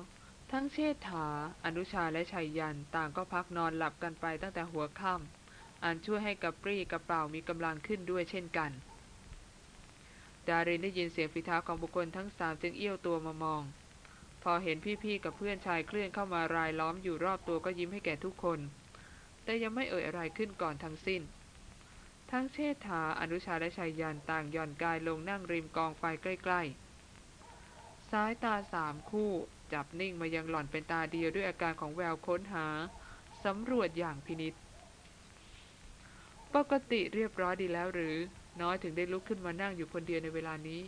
ทั้งเชษฐา อนุชาและชัยยันต่างก็พักนอนหลับกันไปตั้งแต่หัวค่ำอันช่วยให้กับปรี้กระเป๋ามีกำลังขึ้นด้วยเช่นกัน ดารินได้ยินเสียงฝีเท้าของบุคคลทั้งสามจึงเอี้ยวตัวมามอง พอเห็นพี่ๆกับเพื่อนชายเคลื่อนเข้ามารายล้อมอยู่รอบตัวก็ยิ้มให้แก่ทุกคน แต่ยังไม่เอ่ยอะไรขึ้นก่อนทั้งสิ้น ทั้งเชษฐาอนุชาและชัยยันต่างหย่อนกายลงนั่งริมกองไฟใกล้ ๆ สายตาสามคู่ จับนิ่งมายังหล่อนเป็นตาเดียวด้วยอาการของแววค้นหา สำรวจอย่างพินิษปกติเรียบร้อยดีแล้วหรือ น้อยถึงได้ลุกขึ้นมานั่งอยู่คนเดียวในเวลานี้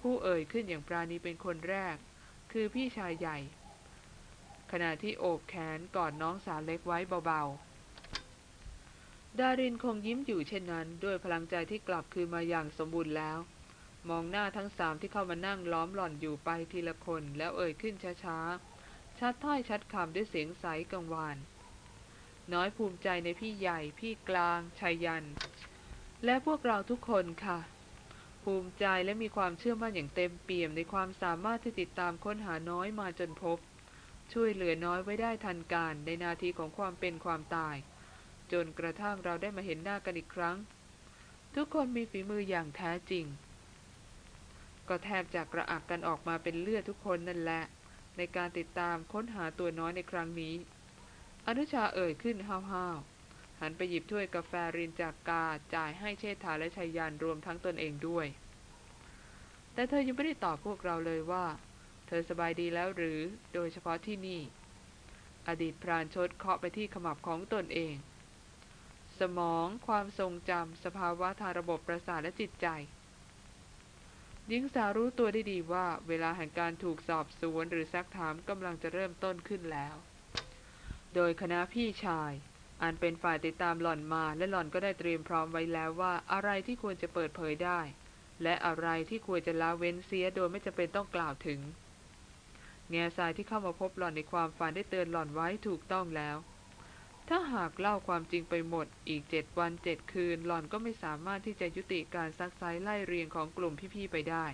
ผู้เอ่ยขึ้นอย่างปราณีเป็นคนแรก คือพี่ชายใหญ่ ขณะที่โอบแขนกอดน้องสาวเล็กไว้เบาๆ ดารินคงยิ้มอยู่เช่นนั้น ด้วยพลังใจที่กลับคืนมาอย่างสมบูรณ์แล้ว มองหน้าทั้งสามที่เข้ามานั่งล้อมหล่อนอยู่ไปทีละคนแล้วเอ่ยขึ้นช้าๆ ชัดถ้อยชัดคำด้วยเสียงใสกังวาน น้อยภูมิใจในพี่ใหญ่ พี่กลางชายยัน และพวกเราทุกคนค่ะ ภูมิใจและมีความเชื่อมั่นอย่างเต็มเปี่ยมในความสามารถที่ติดตามค้นหาน้อยมาจนพบ ช่วยเหลือน้อยไว้ได้ทันการในนาทีของความเป็นความตาย จนกระทั่งเราได้มาเห็นหน้ากันอีกครั้ง ทุกคนมีฝีมืออย่างแท้จริง ก็แทบจะกระอักกันออกมาเป็นเลือดทุกคนนั่นแหละ ในการติดตามค้นหาตัวน้อยในครั้งนี้ อนุชาเอ่ยขึ้นห้าวๆหันไปหยิบถ้วยกาแฟรินจากกาจ่ายให้เชษฐาและชัยยานรวมทั้งตนเองด้วย แต่เธอยังไม่ได้ตอบพวกเราเลยว่า เธอสบายดีแล้วหรือโดยเฉพาะที่นี่ อดีตพรานชดเคาะไปที่ขมับของตนเองสมอง ความทรงจำ สภาวะทางระบบประสาทและจิตใจ หญิงสาวรู้ตัวได้ดีว่า เวลาแห่งการถูกสอบสวนหรือซักถามกำลังจะเริ่มต้นขึ้นแล้ว โดยคณะพี่ชาย อันเป็นฝ่ายติดตามหล่อนมาและหล่อนก็ได้เตรียมพร้อมไว้แล้วว่าอะไรที่ควรจะเปิดเผยได้ และอะไรที่ควรจะละเว้นเสียโดยไม่จำเป็นต้องกล่าวถึง แง่ทรายที่เข้ามาพบหล่อนในความฝันได้เตือนหล่อนไว้ถูกต้องแล้ว ถ้าหากเล่าความจริงไปหมด อีกเจ็ดวันเจ็ดคืน หล่อนก็ไม่สามารถที่จะยุติการซักไซไล่เรียงของกลุ่มพี่ๆไปได้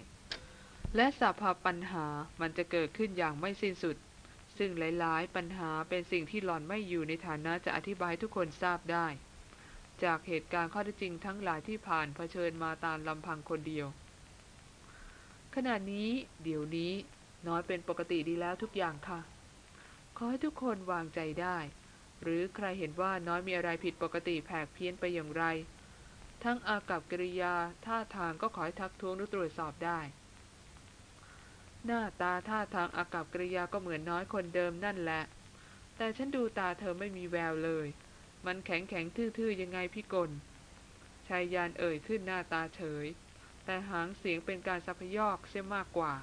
และสภาพปัญหามันจะเกิดขึ้นอย่างไม่สิ้นสุด ซึ่งหลายๆ ปัญหาเป็นสิ่งที่หล่อนไม่อยู่ในฐานะจะอธิบายทุกคนทราบได้ จากเหตุการณ์ข้อเท็จจริงทั้งหลายที่ผ่านเผชิญมาตามลำพังคนเดียว ขณะนี้เดี๋ยวนี้น้อยเป็นปกติดีแล้วทุกอย่างค่ะ ขอให้ทุกคนวางใจได้ หรือใครเห็นว่าน้อยมีอะไรผิดปกติแผกเพี้ยนไปอย่างไร ทั้งอากับกิริยาท่าทางก็ขอให้ทักท้วงหรือตรวจสอบได้ หน้าตาท่าทางอากับกิริยาก็เหมือนน้อยคนเดิมนั่นแหละ แต่ฉันดูตาเธอไม่มีแววเลย มันแข็งแข็งทื่อๆยังไงพี่กลชายยานเอ่ยขึ้นหน้าตาเฉย แต่หางเสียงเป็นการสัพยอกเสียมากกว่า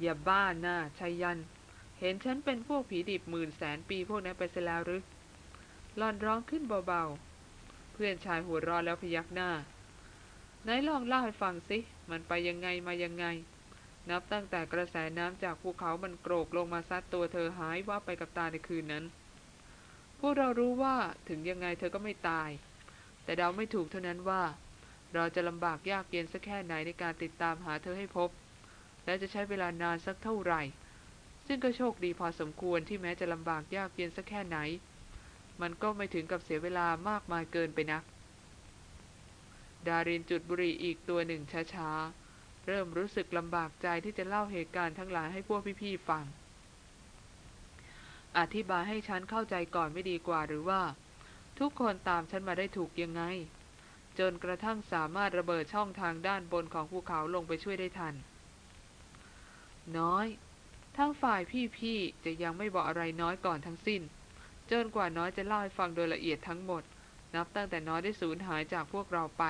อย่าบ้าหน้าชายยัน เห็นฉันเป็นพวกผีดิบหมื่นแสนปีพวกนั้นไปเสียแล้วหรือหลอนร้องขึ้นเบาๆ เพื่อนชายหัวร้อนแล้วพยักหน้า ไหนลองเล่าให้ฟังสิ มันไปยังไงมายังไง นับตั้งแต่กระแสน้ำจากภูเขามันโกรกลงมาซัดตัวเธอหายว่าไปกับตาในคืนนั้น พวกเรารู้ว่าถึงยังไงเธอก็ไม่ตาย แต่เดาไม่ถูกเท่านั้นว่า เราจะลำบากยากเย็นสักแค่ไหนในการติดตามหาเธอให้พบ และจะใช้เวลานานสักเท่าไหร่ ซึ่งก็โชคดีพอสมควรที่แม้จะลำบากยากเย็นสักแค่ไหน มันก็ไม่ถึงกับเสียเวลามากมายเกินไปนัก ดารินจุดบุหรี่อีกตัวหนึ่งช้าๆ เริ่มรู้สึกลำบากใจที่จะเล่าเหตุการณ์ทั้งหลายให้พวกพี่ๆฟัง อธิบายให้ฉันเข้าใจก่อนไม่ดีกว่าหรือว่า ทุกคนตามฉันมาได้ถูกยังไง จนกระทั่งสามารถระเบิดช่องทางด้านบนของภูเขาลงไปช่วยได้ทัน น้อย ทั้งฝ่ายพี่ๆจะยังไม่บอกอะไรน้อยก่อนทั้งสิ้น จนกว่าน้อยจะเล่าให้ฟังโดยละเอียดทั้งหมด นับตั้งแต่น้อยได้สูญหายจากพวกเราไป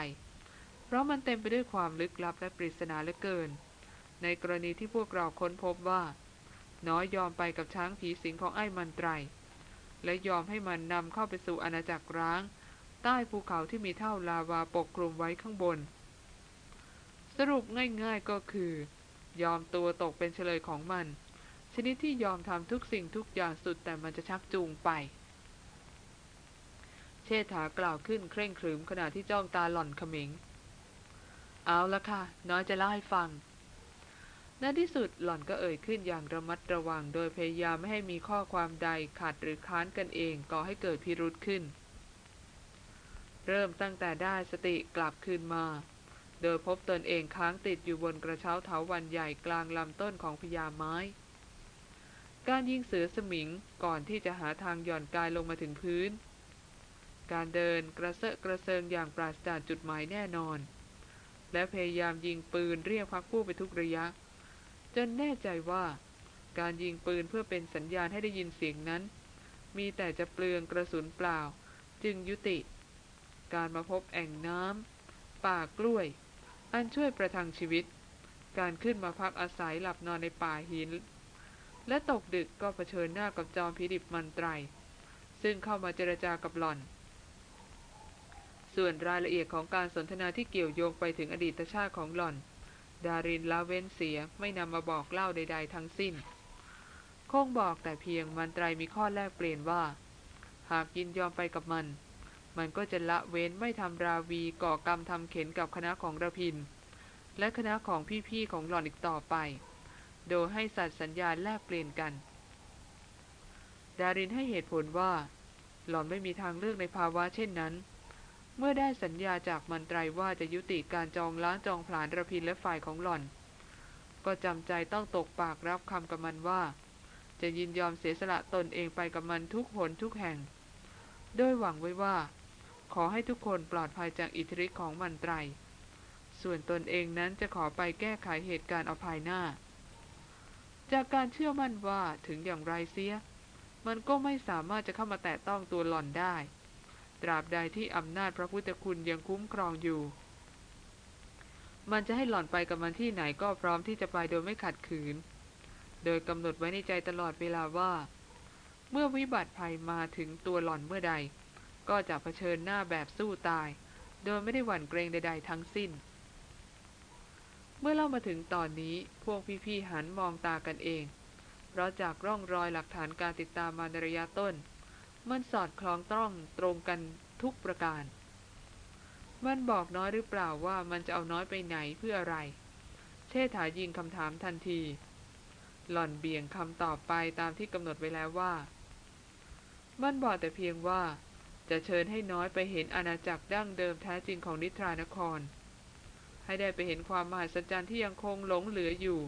เพราะมันเต็มไปด้วยความลึกลับและปริศนาเหลือเกิน ในกรณีที่พวกเราค้นพบว่า น้อยยอมไปกับช้างผีสิงของไอ้มันไตร และยอมให้มันนำเข้าไปสู่อาณาจักรร้าง ใต้ภูเขาที่มีเท่าลาวาปกคลุมไว้ข้างบน สรุปง่ายๆก็คือ ยอมตัวตกเป็นเฉลยของมัน ชนิดที่ยอมทำทุกสิ่งทุกอย่างสุดแต่มันจะชักจูงไป เชษฐากล่าวขึ้นเคร่งครึมขณะที่จ้องตาหล่อนขมิง เอาละค่ะ น้อยจะเล่าให้ฟังในที่สุดหล่อนก็เอ่ยขึ้นอย่างระมัดระวัง โดยพยายามไม่ให้มีข้อความใดขัดหรือค้านกันเองก่อให้เกิดพิรุษขึ้น เริ่มตั้งแต่ได้สติกลับคืนมา โดยพบตนเองค้างติดอยู่บนกระเช้าเถาวันใหญ่กลางลำต้นของพญาไม้ การยิงเสือสมิงก่อนที่จะหาทางหย่อนกายลงมาถึงพื้น การเดินกระเซาะกระเซิงอย่างปราศจากจุดหมายแน่นอน และพยายามยิงปืนเรียกพักผู้ไปทุกระยะ จนแน่ใจว่า การยิงปืนเพื่อเป็นสัญญาณให้ได้ยินเสียงนั้น มีแต่จะเปลืองกระสุนเปล่า จึงยุติ การมาพบแอ่งน้ำป่ากล้วย อันช่วยประทังชีวิต การขึ้นมาพักอาศัยหลับนอนในป่าหิน และตกดึกก็เผชิญหน้ากับจอมพิดิบมันไตร ซึ่งเข้ามาเจรจากับหล่อน ส่วนรายละเอียดของการสนทนาที่เกี่ยวโยงไปถึงอดีตชาติของหล่อน ดารินละเว้นเสียไม่นำมาบอกเล่าใด ๆ ทั้งสิ้น คงบอกแต่เพียงมันไตรมีข้อแลกเปลี่ยนว่า หากยินยอมไปกับมัน มันก็จะละเว้นไม่ทำราวีก่อกรรมทำเข็นกับคณะของระพิน และคณะของพี่ๆของหล่อนอีกต่อไป โดยให้สัตว์สัญญาแลกเปลี่ยนกัน ดารินให้เหตุผลว่า หล่อนไม่มีทางเลือกในภาวะเช่นนั้น เมื่อได้สัญญาจากมันไตรว่าจะยุติการจองล้างจองผลาญระพินและฝ่ายของหล่อน ก็จำใจต้องตกปากรับคำกับมันว่า จะยินยอมเสียสละตนเองไปกับมันทุกหนทุกแห่ง โดยหวังไว้ว่า ขอให้ทุกคนปลอดภัยจากอิทธิฤทธิ์ของมันไตร ส่วนตนเองนั้นจะขอไปแก้ไขเหตุการณ์เอาภายหน้า จากการเชื่อมั่นว่าถึงอย่างไรเสีย มันก็ไม่สามารถจะเข้ามาแตะต้องตัวหล่อนได้ ตราบใดที่อำนาจพระพุทธคุณยังคุ้มครองอยู่ มันจะให้หล่อนไปกับมันที่ไหนก็พร้อมที่จะไปโดยไม่ขัดขืน โดยกำหนดไว้ในใจตลอดเวลาว่า เมื่อวิบัติภัยมาถึงตัวหล่อนเมื่อใด ก็จะเผชิญหน้าแบบสู้ตาย โดยไม่ได้หวั่นเกรงใด ๆ ทั้งสิ้น เมื่อเล่ามาถึงตอนนี้พวกพี่ๆหันมองตากันเอง เพราะจากร่องรอยหลักฐานการติดตามมาในระยะต้น มันสอดคล้องต้องตรงกันทุกประการ มันบอกน้อยหรือเปล่าว่ามันจะเอาน้อยไปไหนเพื่ออะไร เชษฐายิงคำถามทันที หล่อนเบี่ยงคำตอบไปตามที่กำหนดไว้แล้วว่า มันบอกแต่เพียงว่า จะเชิญให้น้อยไปเห็นอาณาจักรดั้งเดิมแท้จริงของนิทรานคร ให้ได้ไปเห็นความมหัศจรรย์ที่ยังคงหลงเหลืออยู่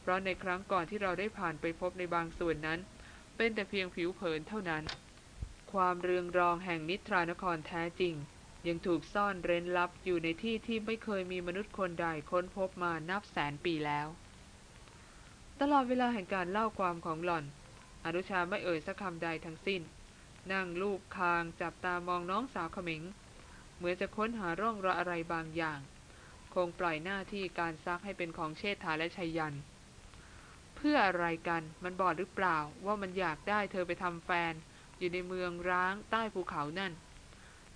เพราะในครั้งก่อนที่เราได้ผ่านไปพบในบางส่วนนั้น เป็นแต่เพียงผิวเผินเท่านั้น ความเรืองรองแห่งนิทรานครแท้จริง ยังถูกซ่อนเร้นลับอยู่ในที่ที่ไม่เคยมีมนุษย์คนใดค้นพบมานับแสนปีแล้ว ตลอดเวลาแห่งการเล่าความของหล่อน อนุชาไม่เอ่ยสักคำใดทั้งสิ้น นั่งลูบคางจับตามองน้องสาวขมิง เหมือนจะค้นหาร่องรอยอะไรบางอย่าง งปล่อยหน้าที่การซักให้เป็นของเชษฐาและชัยยัน เพื่ออะไรกันมันบอกหรือเปล่าว่ามันอยากได้เธอไปทำแฟน อยู่ในเมืองร้างใต้ภูเขานั่น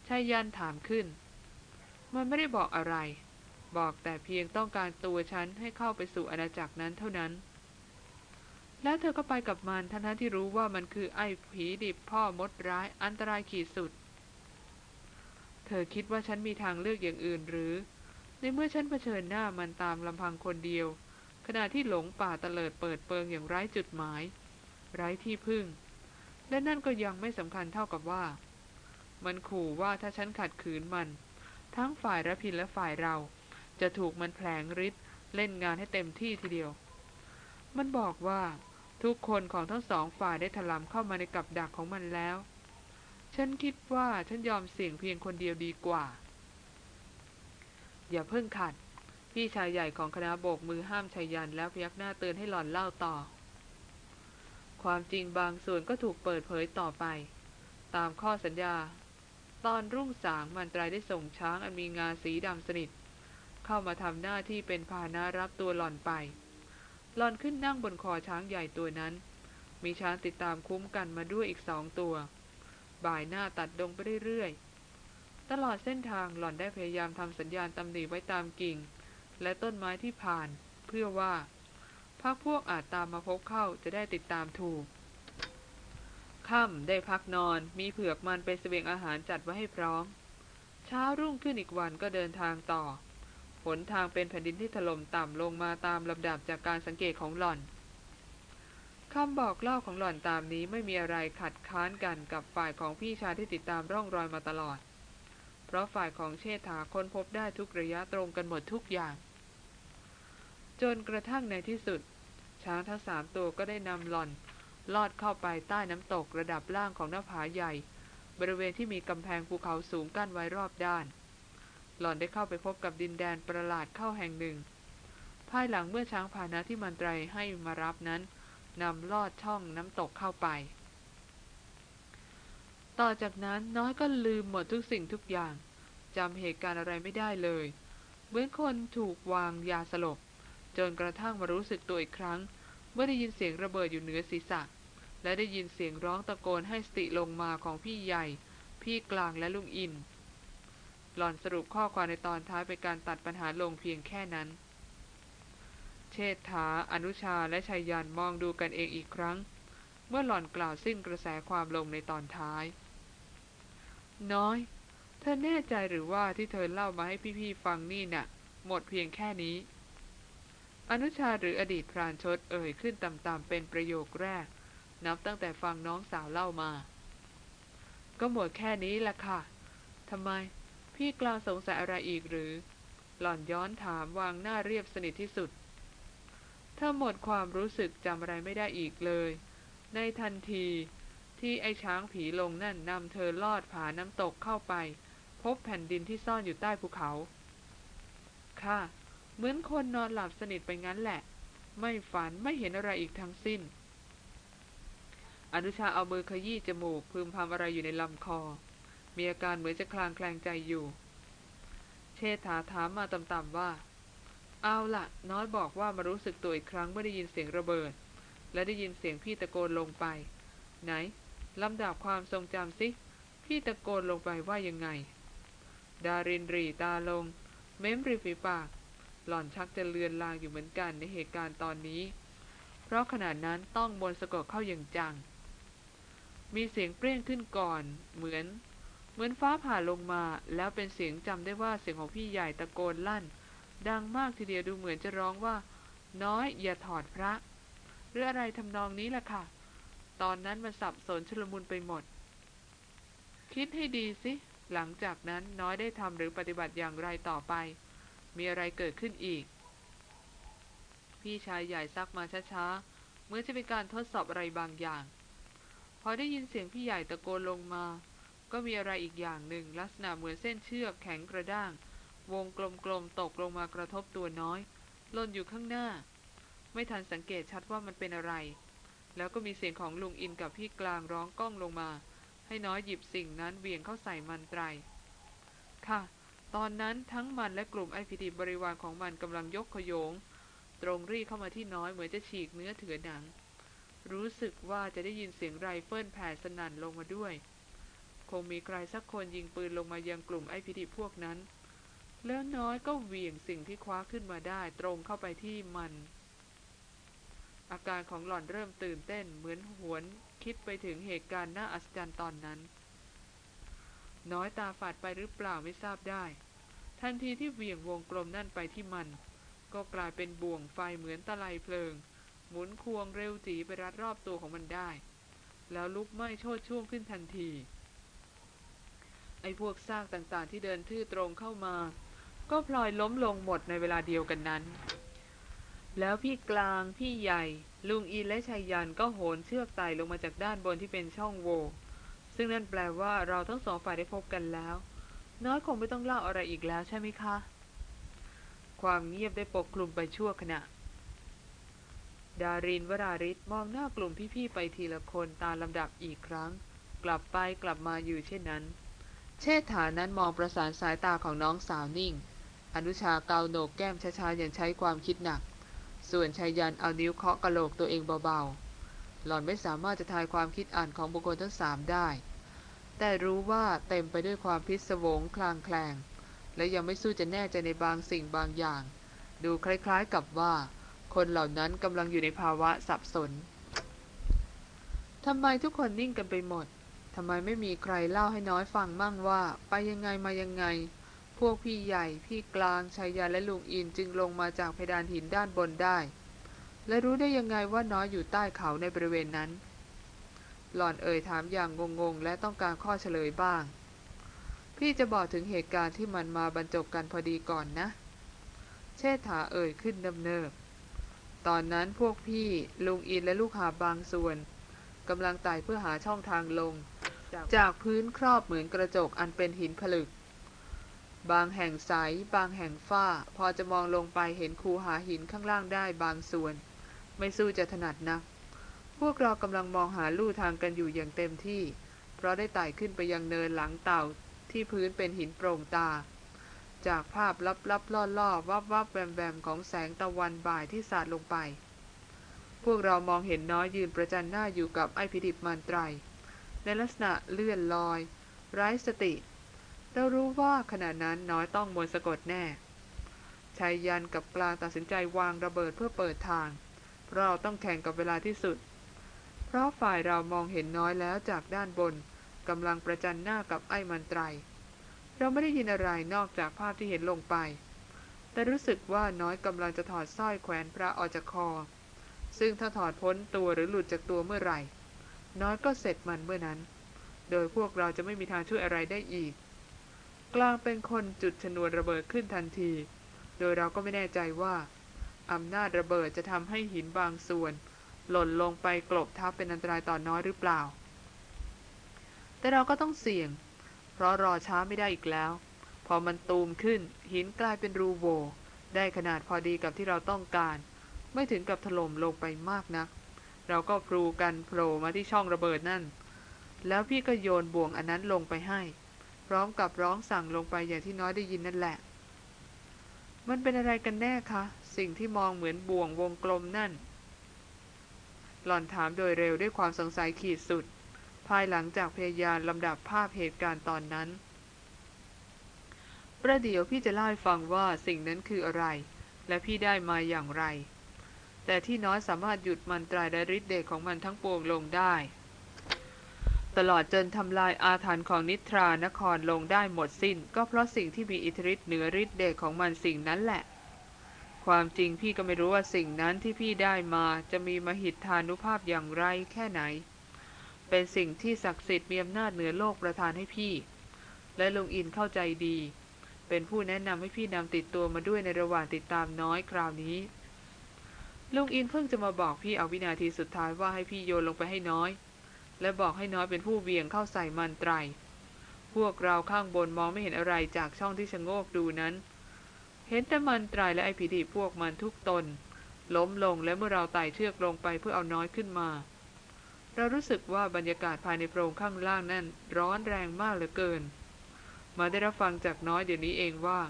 ชายยันถามขึ้น มันไม่ได้บอกอะไร บอกแต่เพียงต้องการตัวฉันให้เข้าไปสู่อาณาจักรนั้นเท่านั้น แล้วเธอก็ไปกับมันทั้งที่รู้ว่ามันคือไอ้ผีดิบพ่อมดร้ายอันตรายขีดสุด เธอคิดว่าฉันมีทางเลือกอย่างอื่นหรือ ในเมื่อฉันเผชิญหน้ามันตามลำพังคนเดียว ขณะที่หลงป่าเตลิดเปิดเปิงอย่างไร้จุดหมาย ไร้ที่พึ่ง และนั่นก็ยังไม่สำคัญเท่ากับว่า มันขู่ว่าถ้าฉันขัดขืนมัน ทั้งฝ่ายระพินและฝ่ายเรา จะถูกมันแผลงฤทธิ์เล่นงานให้เต็มที่ทีเดียว มันบอกว่าทุกคนของทั้งสองฝ่ายได้ถลำเข้ามาในกับดักของมันแล้ว ฉันคิดว่าฉันยอมเสี่ยงเพียงคนเดียวดีกว่า อย่าเพิ่งขัด พี่ชายใหญ่ของคณะโบกมือห้ามชายยันแล้วพยักหน้าเตือนให้หล่อนเล่าต่อ ความจริงบางส่วนก็ถูกเปิดเผยต่อไป ตามข้อสัญญา ตอนรุ่งสางมันตรายได้ส่งช้างอันมีงาสีดำสนิท เข้ามาทำหน้าที่เป็นพาหนะรับตัวหล่อนไป หล่อนขึ้นนั่งบนคอช้างใหญ่ตัวนั้น มีช้างติดตามคุ้มกันมาด้วยอีกสองตัว บ่ายหน้าตัดดงไปเรื่อยๆ ตลอดเส้นทางหล่อนได้พยายามทำสัญญาณตำหนิไว้ตามกิ่ง และต้นไม้ที่ผ่านเพื่อว่าพักพวกอาจตามมาพบเข้าจะได้ติดตามถูก ค่ำได้พักนอนมีเผือกมันเป็นเสบียงอาหารจัดไว้ให้พร้อม เช้ารุ่งขึ้นอีกวันก็เดินทางต่อหนทางเป็นแผ่นดินที่ถล่มต่ำลงมาตามลำดับจากการสังเกตของหล่อนคำบอกเล่าของหล่อนตามนี้ไม่มีอะไรขัดค้านกันกับฝ่ายของพี่ชายที่ติดตามร่องรอยมาตลอด ราะฝ่ายของเชษฐาค้นพบได้ทุกระยะตรงกันหมดทุกอย่าง จนกระทั่งในที่สุด ช้างทั้งสามตัวก็ได้นำหล่อน ลอดเข้าไปใต้น้ำตกระดับล่างของหน้าผาใหญ่ บริเวณที่มีกำแพงภูเขาสูงกั้นไว้รอบด้าน หล่อนได้เข้าไปพบกับดินแดนประหลาดเข้าแห่งหนึ่ง ภายหลังเมื่อช้างพานะที่มันไตรให้มารับนั้นนำลอดช่องน้ำตกเข้าไป ต่อจากนั้นน้อยก็ลืมหมดทุกสิ่งทุกอย่างจำเหตุการณ์อะไรไม่ได้เลยเหมือนคนถูกวางยาสลบ จนกระทั่งมารู้สึกตัวอีกครั้ง เมื่อได้ยินเสียงระเบิดอยู่เหนือศีรษะ และได้ยินเสียงร้องตะโกนให้สติลงมาของพี่ใหญ่ พี่กลางและลุงอิน หล่อนสรุปข้อความในตอนท้ายเป็นการตัดปัญหาลงเพียงแค่นั้น เชษฐา อนุชาและชัยยันมองดูกันเองอีกครั้ง เมื่อหล่อนกล่าวสิ้นกระแสความลงในตอนท้าย น้อย เธอแน่ใจหรือว่าที่เธอเล่ามาให้พี่ๆฟังนี่น่ะ หมดเพียงแค่นี้ อนุชาหรืออดีตพรานชดเอ่ยขึ้นต่ำๆเป็นประโยคแรก นับตั้งแต่ฟังน้องสาวเล่ามา ก็หมดแค่นี้ละค่ะทำไม พี่กลางสงสัยอะไรอีกหรือ หล่อนย้อนถามวางหน้าเรียบสนิทที่สุดเธอหมดความรู้สึกจำอะไรไม่ได้อีกเลย ในทันที ที่ไอ้ช้างผีลงนั่นนำเธอลอดผาน้ำตกเข้าไป พบแผ่นดินที่ซ่อนอยู่ใต้ภูเขา ค่ะ เหมือนคนนอนหลับสนิทไปงั้นแหละ ไม่ฝันไม่เห็นอะไรอีกทั้งสิ้น อนุชาเอามือขยี้จมูกพึมพำอะไรอยู่ในลำคอ มีอาการเหมือนจะคลางแคลงใจอยู่ เชษฐาถามมาต่ำๆว่า เอาละน้อยบอกว่ามารู้สึกตัวอีกครั้งเมื่อได้ยินเสียงระเบิด และได้ยินเสียงพี่ตะโกนลงไป ไหน ลำดับความทรงจำสิ พี่ตะโกนลงไปว่ายังไง ดารินรีตาลง เม้มริฝีปาก หล่อนชักจะเลือนลางอยู่เหมือนกันในเหตุการณ์ตอนนี้ เพราะขณะนั้นต้องมนสะกดเข้าอย่างจัง มีเสียงเปรี้ยงขึ้นก่อน เหมือน เหมือนฟ้าผ่าลงมา แล้วเป็นเสียงจำได้ว่าเสียงของพี่ใหญ่ตะโกนลั่น ดังมากทีเดียวดูเหมือนจะร้องว่า น้อยอย่าถอดพระหรืออะไรทำนองนี้แหละค่ะ ตอนนั้นมันสับสนชุลมุนไปหมด คิดให้ดีสิ หลังจากนั้นน้อยได้ทำหรือปฏิบัติอย่างไรต่อไป มีอะไรเกิดขึ้นอีก พี่ชายใหญ่ซักมาช้าๆ เมื่อจะเป็นการทดสอบอะไรบางอย่าง พอได้ยินเสียงพี่ใหญ่ตะโกนลงมา ก็มีอะไรอีกอย่างหนึ่ง ลักษณะเหมือนเส้นเชือกแข็งกระด้าง วงกลมๆตกลงมากระทบตัวน้อยหล่นอยู่ข้างหน้า ไม่ทันสังเกตชัดว่ามันเป็นอะไร แล้วก็มีเสียงของลุงอินกับพี่กลางร้องก้องลงมา ให้น้อยหยิบสิ่งนั้นเบี่ยงเข้าใส่มันไตร ค่ะ ตอนนั้นทั้งมันและกลุ่มไอพีดีบริวารของมันกำลังยกขยง ตรงรีเข้ามาที่น้อยเหมือนจะฉีกเนื้อเถือหนัง รู้สึกว่าจะได้ยินเสียงไรเฟิลแผดสนั่นลงมาด้วย คงมีใครสักคนยิงปืนลงมายังกลุ่มไอ้ผีดิบพวกนั้น แล้วน้อยก็เหวี่ยงสิ่งที่คว้าขึ้นมาได้ตรงเข้าไปที่มัน อาการของหล่อนเริ่มตื่นเต้นเหมือนหวนคิดไปถึงเหตุการณ์น่าอัศจรรย์ตอนนั้น น้อยตาฝาดไปหรือเปล่าไม่ทราบได้ ทันทีที่เหวี่ยงวงกลมนั่นไปที่มัน ก็กลายเป็นบ่วงไฟเหมือนตะไลเพลิง หมุนควงเร็วจีไปรัดรอบตัวของมันได้ แล้วลุกไหม้โชดช่วงขึ้นทันที ไอ้พวกซากต่างๆที่เดินทื่อตรงเข้ามา ก็พลอยล้มลงหมดในเวลาเดียวกันนั้น แล้วพี่กลางพี่ใหญ่ ลุงอีและชายยันก็โหนเชือกไต่ลงมาจากด้านบนที่เป็นช่องโหว่ซึ่งนั่นแปลว่าเราทั้งสองฝ่ายได้พบกันแล้ว น้อยคงไม่ต้องเล่าอะไรอีกแล้วใช่ไหมคะ ความเงียบได้ปกคลุมไปชั่วขณะ ดารินวราริศมองหน้ากลุ่มพี่ๆไปทีละคนตามลำดับอีกครั้ง กลับไปกลับมาอยู่เช่นนั้น เชษฐานั้นมองประสานสายตาของน้องสาวนิ่ง อนุชาเกาโหนกแก้มช้าๆอย่างใช้ความคิดหนัก ส่วนชายยันเอานิ้วเคาะกระโหลกตัวเองเบาๆ หล่อนไม่สามารถจะทายความคิดอ่านของบุคคลทั้งสามได้ แต่รู้ว่าเต็มไปด้วยความพิศวงคลางแคลง และยังไม่สู้จะแน่ใจในบางสิ่งบางอย่าง ดูคล้ายๆกับว่า คนเหล่านั้นกำลังอยู่ในภาวะสับสนทำไมทุกคนนิ่งกันไปหมดทำไมไม่มีใครเล่าให้น้อยฟังมั่งว่า ไปยังไงมายังไง วกพี่ใหญ่ พี่กลางชายยันและลุงอินจึงลงมาจากเพดานหินด้านบนได้ และรู้ได้ยังไงว่าน้อยอยู่ใต้เขาในบริเวณนั้น หล่อนเอ่ยถามอย่างงงๆ และต้องการข้อเฉลยบ้าง พี่จะบอกถึงเหตุการณ์ที่มันมาบรรจบกันพอดีก่อนนะ เชษฐาเอ่ยขึ้นดำเนิบ ตอนนั้นพวกพี่ลุงอินและลูกหาบางส่วนกำลังไต่เพื่อหาช่องทางลง จากพื้นครอบเหมือนกระจกอันเป็นหินผลึก บางแห่งใส บางแห่งฝ้า พอจะมองลงไปเห็นคูหาหินข้างล่างได้บางส่วน ไม่สู้จะถนัดนัก พวกเรากำลังมองหาลู่ทางกันอยู่อย่างเต็มที่ เพราะได้ไต่ขึ้นไปยังเนินหลังเต่าที่พื้นเป็นหินโปร่งตา จากภาพลับๆล่อๆวับวับแวมแวมของแสงตะวันบ่ายที่สาดลงไป พวกเรามองเห็นน้อยยืนประจันหน้าอยู่กับไอพิดิบมันไตร ในลักษณะเลื่อนลอย ไร้สติ เรารู้ว่าขณะนั้นน้อยต้องมนต์สะกดแน่ชายยันกับกลางตัดสินใจวางระเบิดเพื่อเปิดทาง เพราะเราต้องแข่งกับเวลาที่สุด เพราะฝ่ายเรามองเห็นน้อยแล้วจากด้านบนกำลังประจันหน้ากับไอ้มันไตร เราไม่ได้ยินอะไรนอกจากภาพที่เห็นลงไป แต่รู้สึกว่าน้อยกำลังจะถอดสร้อยแขวนพระออกจากคอ ซึ่งถ้าถอดพ้นตัวหรือหลุดจากตัวเมื่อไหร่ น้อยก็เสร็จมันเมื่อนั้น โดยพวกเราจะไม่มีทางช่วยอะไรได้อีก กลางเป็นคนจุดชนวนระเบิดขึ้นทันที โดยเราก็ไม่แน่ใจว่าอำนาจระเบิดจะทำให้หินบางส่วน หล่นลงไปกลบทับเป็นอันตรายต่อน้อยหรือเปล่า แต่เราก็ต้องเสี่ยง เพราะรอช้าไม่ได้อีกแล้ว พอมันตูมขึ้น หินกลายเป็นรูโวได้ขนาดพอดีกับที่เราต้องการ ไม่ถึงกับถล่มลงไปมากนัก เราก็พลูกันโผล่มาที่ช่องระเบิดนั่น แล้วพี่ก็โยนบ่วงอันนั้นลงไปให้ ร้อมกับร้องสั่งลงไปอย่างที่น้อยได้ยินนั่นแหละ มันเป็นอะไรกันแน่คะ สิ่งที่มองเหมือนบ่วงวงกลมนั่น หล่อนถามโดยเร็วด้วยความสงสัยขีดสุด ภายหลังจากพยายามลำดับภาพเหตุการณ์ตอนนั้น ประเดี๋ยวพี่จะเล่าให้ฟังว่าสิ่งนั้นคืออะไร และพี่ได้มาอย่างไร แต่ที่น้อยสามารถหยุดมันตรายและฤทธิ์เดชของมันทั้งปวงลงได้ ตลอดจนทำลายอาถรรพ์ของนิทรานครลงได้หมดสิ้น ก็เพราะสิ่งที่มีอิทธิฤทธิ์เหนือฤทธิ์เดชของมันสิ่งนั้นแหละ ความจริงพี่ก็ไม่รู้ว่าสิ่งนั้นที่พี่ได้มาจะมีมหิทธานุภาพอย่างไรแค่ไหน เป็นสิ่งที่ศักดิ์สิทธิ์มีอำนาจเหนือโลกประทานให้พี่ และลุงอินเข้าใจดี เป็นผู้แนะนำให้พี่นำติดตัวมาด้วยในระหว่างติดตามน้อยคราวนี้ลุงอินเพิ่งจะมาบอกพี่เอาวินาทีสุดท้ายว่าให้พี่โยนลงไปให้น้อย และบอกให้น้อยเป็นผู้เวียงเข้าใส่มันไตร พวกเราข้างบนมองไม่เห็นอะไรจากช่องที่ชะโงกดูนั้น เห็นแต่มันไตรและไอผีดิบพวกมันทุกตน ล้มลงและเมื่อเราไต่เชือกลงไปเพื่อเอาน้อยขึ้นมา เรารู้สึกว่าบรรยากาศภายในโพรงข้างล่างนั่นร้อนแรงมากเหลือเกิน มาได้รับฟังจากน้อยเดี๋ยวนี้เองว่า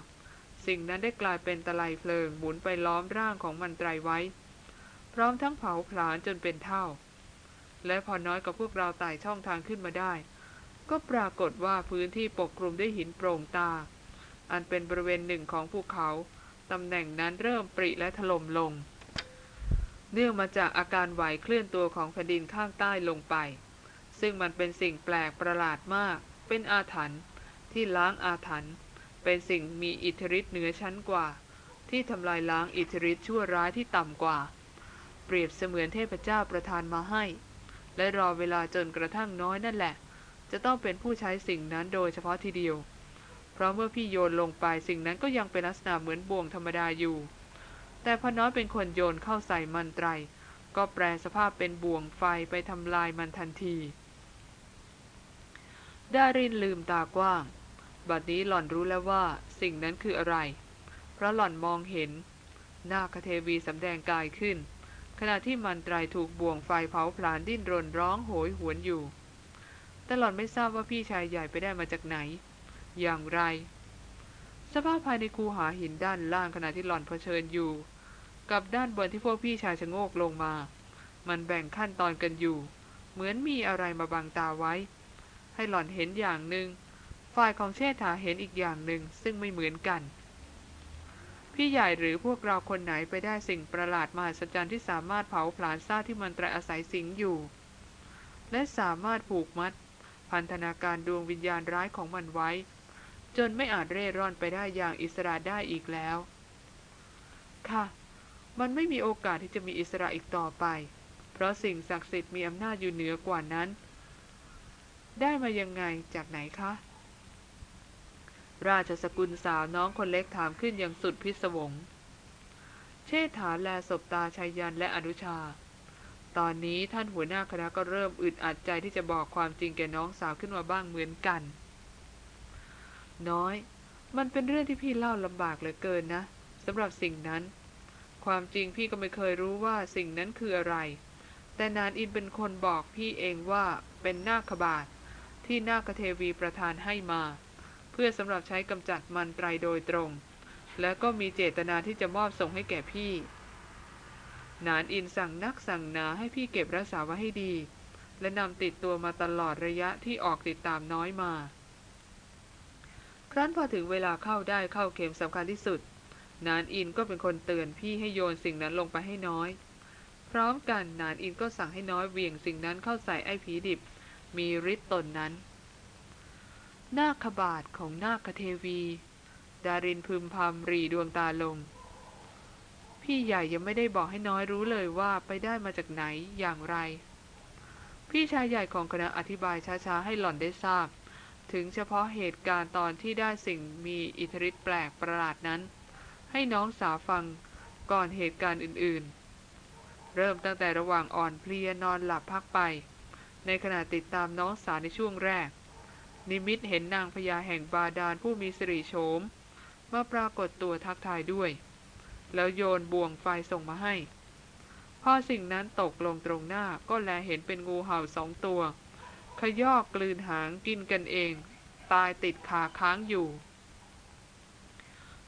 สิ่งนั้นได้กลายเป็นตะไลเพลิงหมุนไปล้อมร่างของมันไตรไว้ พร้อมทั้งเผาผลาญจนเป็นเท่า และพอน้อยกับพวกเราไต่ช่องทางขึ้นมาได้ ก็ปรากฏว่าพื้นที่ปกคลุมด้วยหินโปร่งตา อันเป็นบริเวณหนึ่งของภูเขาตำแหน่งนั้นเริ่มปริและถล่มลง เนื่องมาจากอาการไหวเคลื่อนตัวของแผ่นดินข้างใต้ลงไป ซึ่งมันเป็นสิ่งแปลกประหลาดมาก เป็นอาถรรพ์ที่ล้างอาถรรพ์เป็นสิ่งมีอิทธิฤทธิ์เหนือชั้นกว่า ที่ทำลายล้างอิทธิฤทธิ์ชั่วร้ายที่ต่ำกว่า เปรียบเสมือนเทพเจ้าประทานมาให้ และรอเวลาจนกระทั่งน้อยนั่นแหละ จะต้องเป็นผู้ใช้สิ่งนั้นโดยเฉพาะทีเดียว เพราะเมื่อพี่โยนลงไปสิ่งนั้นก็ยังเป็นลักษณะเหมือนบ่วงธรรมดาอยู่ แต่พอน้อยเป็นคนโยนเข้าใส่มันไตร ก็แปลสภาพเป็นบ่วงไฟไปทำลายมันทันที ดารินลืมตากว้าง บัดนี้หล่อนรู้แล้วว่าสิ่งนั้นคืออะไร เพราะหล่อนมองเห็น หน้าคเทวีสำแดงกายขึ้น ณะที่มันไตรถูกบ่วงไฟเผาผลาญดิ้นรนร้องโหยหวนอยู่แต่หล่อนไม่ทราบว่าพี่ชายใหญ่ไปได้มาจากไหน อย่างไร สภาพภายในคูหาหินด้านล่างขณะที่หล่อนเผชิญอยู่ กับด้านบนที่พวกพี่ชายชะโงกลงมา มันแบ่งขั้นตอนกันอยู่ เหมือนมีอะไรมาบังตาไว้ ให้หล่อนเห็นอย่างหนึ่งฝ่ายของเชษฐาเห็นอีกอย่างหนึ่งซึ่งไม่เหมือนกัน พี่ใหญ่หรือพวกเราคนไหนไปได้สิ่งประหลาดมหัศจรรย์ที่สามารถเผาผลาญซากที่มันตรอาศัยสิงอยู่ และสามารถผูกมัด พันธนาการดวงวิญญาณร้ายของมันไว้ จนไม่อาจเร่ร่อนไปได้อย่างอิสระได้อีกแล้ว ค่ะ มันไม่มีโอกาสที่จะมีอิสระอีกต่อไป เพราะสิ่งศักดิ์สิทธิ์มีอำนาจอยู่เหนือกว่านั้น ได้มายังไงจากไหนคะ ราชสกุลสาวน้องคนเล็กถามขึ้นอย่างสุดพิศวง เชษฐาแลศบตาชัยยันและอนุชา ตอนนี้ท่านหัวหน้าคณะก็เริ่มอึดอัดใจที่จะบอกความจริงแก่น้องสาวขึ้นมาบ้างเหมือนกัน น้อย มันเป็นเรื่องที่พี่เล่าลำบากเหลือเกินนะสำหรับสิ่งนั้น ความจริงพี่ก็ไม่เคยรู้ว่าสิ่งนั้นคืออะไร แต่นานอินเป็นคนบอกพี่เองว่าเป็นนาคบาทที่นาคเทวีประทานให้มา เพื่อสำหรับใช้กำจัดมันไตรโดยตรง และก็มีเจตนาที่จะมอบส่งให้แก่พี่ นานอินสั่งนักสั่งนาให้พี่เก็บรักษาไว้ให้ดี และนำติดตัวมาตลอดระยะที่ออกติดตามน้อยมา ครั้นพอถึงเวลาเข้าได้เข้าเข็มสำคัญที่สุด นานอินก็เป็นคนเตือนพี่ให้โยนสิ่งนั้นลงไปให้น้อยพร้อมกันนานอินก็สั่งให้น้อยเวียงสิ่งนั้นเข้าใส่ไอ้ผีดิบ มีฤทธิ์ตนนั้น นาคบาทของนาคเทวี ดารินพึมพำรีดวงตาลง พี่ใหญ่ยังไม่ได้บอกให้น้อยรู้เลยว่าไปได้มาจากไหนอย่างไร พี่ชายใหญ่ของคณะอธิบายช้าๆให้หล่อนได้ทราบ ถึงเฉพาะเหตุการณ์ตอนที่ได้สิ่งมีอิทธิฤทธิ์แปลกประหลาดนั้น ให้น้องสาวฟังก่อนเหตุการณ์อื่นๆ เริ่มตั้งแต่ระหว่างอ่อนเพลียนอนหลับพักไป ในขณะติดตามน้องสาวในช่วงแรก นิมิตเห็นนางพญาแห่งบาดาลผู้มีสิริโฉมมาปรากฏตัวทักทายด้วย แล้วโยนบ่วงไฟส่งมาให้ พอสิ่งนั้นตกลงตรงหน้าก็แลเห็นเป็นงูเห่าสองตัว ขยอกกลืนหางกินกันเอง ตายติดขาค้างอยู่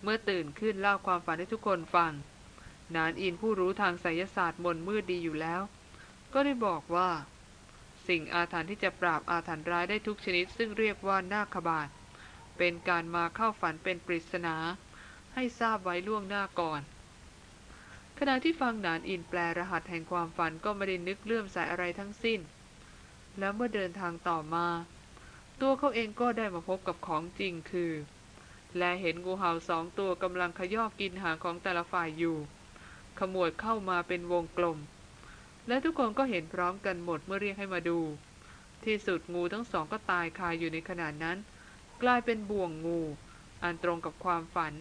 เมื่อตื่นขึ้นเล่าความฝันให้ทุกคนฟัง นานอินผู้รู้ทางไสยศาสตร์มนมืดดีอยู่แล้ว ก็ได้บอกว่า สิ่งอาถรรพ์ที่จะปราบอาถรรพ์ร้ายได้ทุกชนิด ซึ่งเรียกว่านาคบาทเป็นการมาเข้าฝันเป็นปริศนา ให้ทราบไว้ล่วงหน้าก่อน ขณะที่ฟังนานอินแปลรหัสแห่งความฝันก็ไม่ได้นึกเลื่อมใสอะไรทั้งสิ้น แล้วเมื่อเดินทางต่อมา ตัวเขาเองก็ได้มาพบกับของจริงคือ และเห็นงูเห่าสองตัวกำลังขยอกกินหางของแต่ละฝ่ายอยู่ ขมวดเข้ามาเป็นวงกลม และทุกคนก็เห็นพร้อมกันหมดเมื่อเรียกให้มาดู ที่สุดงูทั้งสองก็ตายคายอยู่ในขณะนั้น กลายเป็นบ่วงงู อันตรงกับความฝัน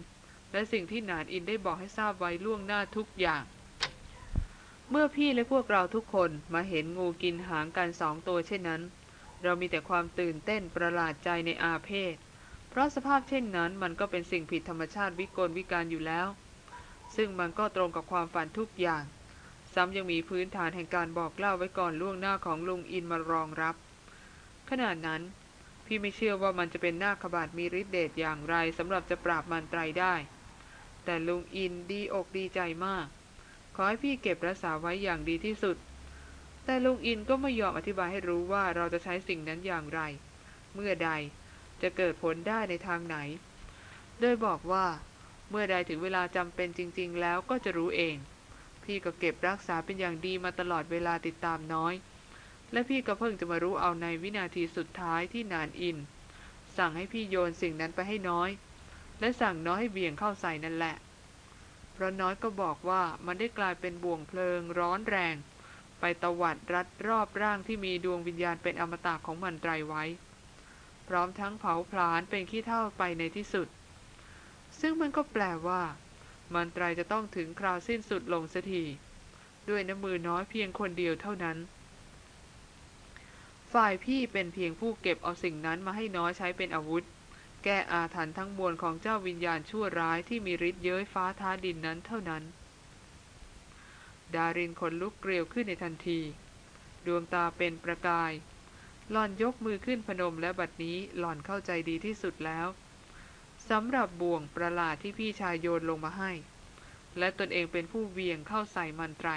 และสิ่งที่นานอินได้บอกให้ทราบไว้ล่วงหน้าทุกอย่าง เมื่อพี่และพวกเราทุกคนมาเห็นงูกินหางกันสองตัวเช่นนั้น เรามีแต่ความตื่นเต้นประหลาดใจในอาเพศ เพราะสภาพเช่นนั้นมันก็เป็นสิ่งผิดธรรมชาติวิกลวิการอยู่แล้ว ซึ่งมันก็ตรงกับความฝันทุกอย่าง ซ้ำยังมีพื้นฐานแห่งการบอกเล่าไว้ก่อนล่วงหน้าของลุงอินมารองรับขณะนั้น พี่ไม่เชื่อว่ามันจะเป็นหน้าคบาทมีฤทธิ์เดชอย่างไรสำหรับจะปราบมันไตรได้ แต่ลุงอินดีอกดีใจมาก ขอให้พี่เก็บรักษาไว้อย่างดีที่สุด แต่ลุงอินก็ไม่ยอมอธิบายให้รู้ว่าเราจะใช้สิ่งนั้นอย่างไร เมื่อใดจะเกิดผลได้ในทางไหน โดยบอกว่า เมื่อใดถึงเวลาจำเป็นจริง ๆ แล้วก็จะรู้เอง พี่ก็เก็บรักษาเป็นอย่างดีมาตลอดเวลาติดตามน้อย และพี่ก็เพิ่งจะมารู้เอาในวินาทีสุดท้ายที่นานอิน สั่งให้พี่โยนสิ่งนั้นไปให้น้อย และสั่งน้อยให้เบี่ยงเข้าใส่นั่นแหละ เพราะน้อยก็บอกว่ามันได้กลายเป็นบ่วงเพลิงร้อนแรง ไปตวัดรัดรอบร่างที่มีดวงวิญญาณเป็นอมตะของมันไตรไว้ พร้อมทั้งเผาผลาญเป็นขี้เท่าไปในที่สุด ซึ่งมันก็แปลว่า มันไตรจะต้องถึงคราวสิ้นสุดลงสักทีด้วยน้ำมือน้อยเพียงคนเดียวเท่านั้น ฝ่ายพี่เป็นเพียงผู้เก็บเอาสิ่งนั้นมาให้น้อยใช้เป็นอาวุธ แก้อาถรรพ์ทั้งมวลของเจ้าวิญญาณชั่วร้ายที่มีฤทธิ์เย้ยฟ้าท้าดินนั้นเท่านั้น ดารินขนลุกเกลียวขึ้นในทันที ดวงตาเป็นประกาย หล่อนยกมือขึ้นพนมและบัดนี้หล่อนเข้าใจดีที่สุดแล้ว สำหรับบ่วงประหลาดที่พี่ชายโยนลงมาให้ และตนเองเป็นผู้เวียงเข้าใส่มันไตร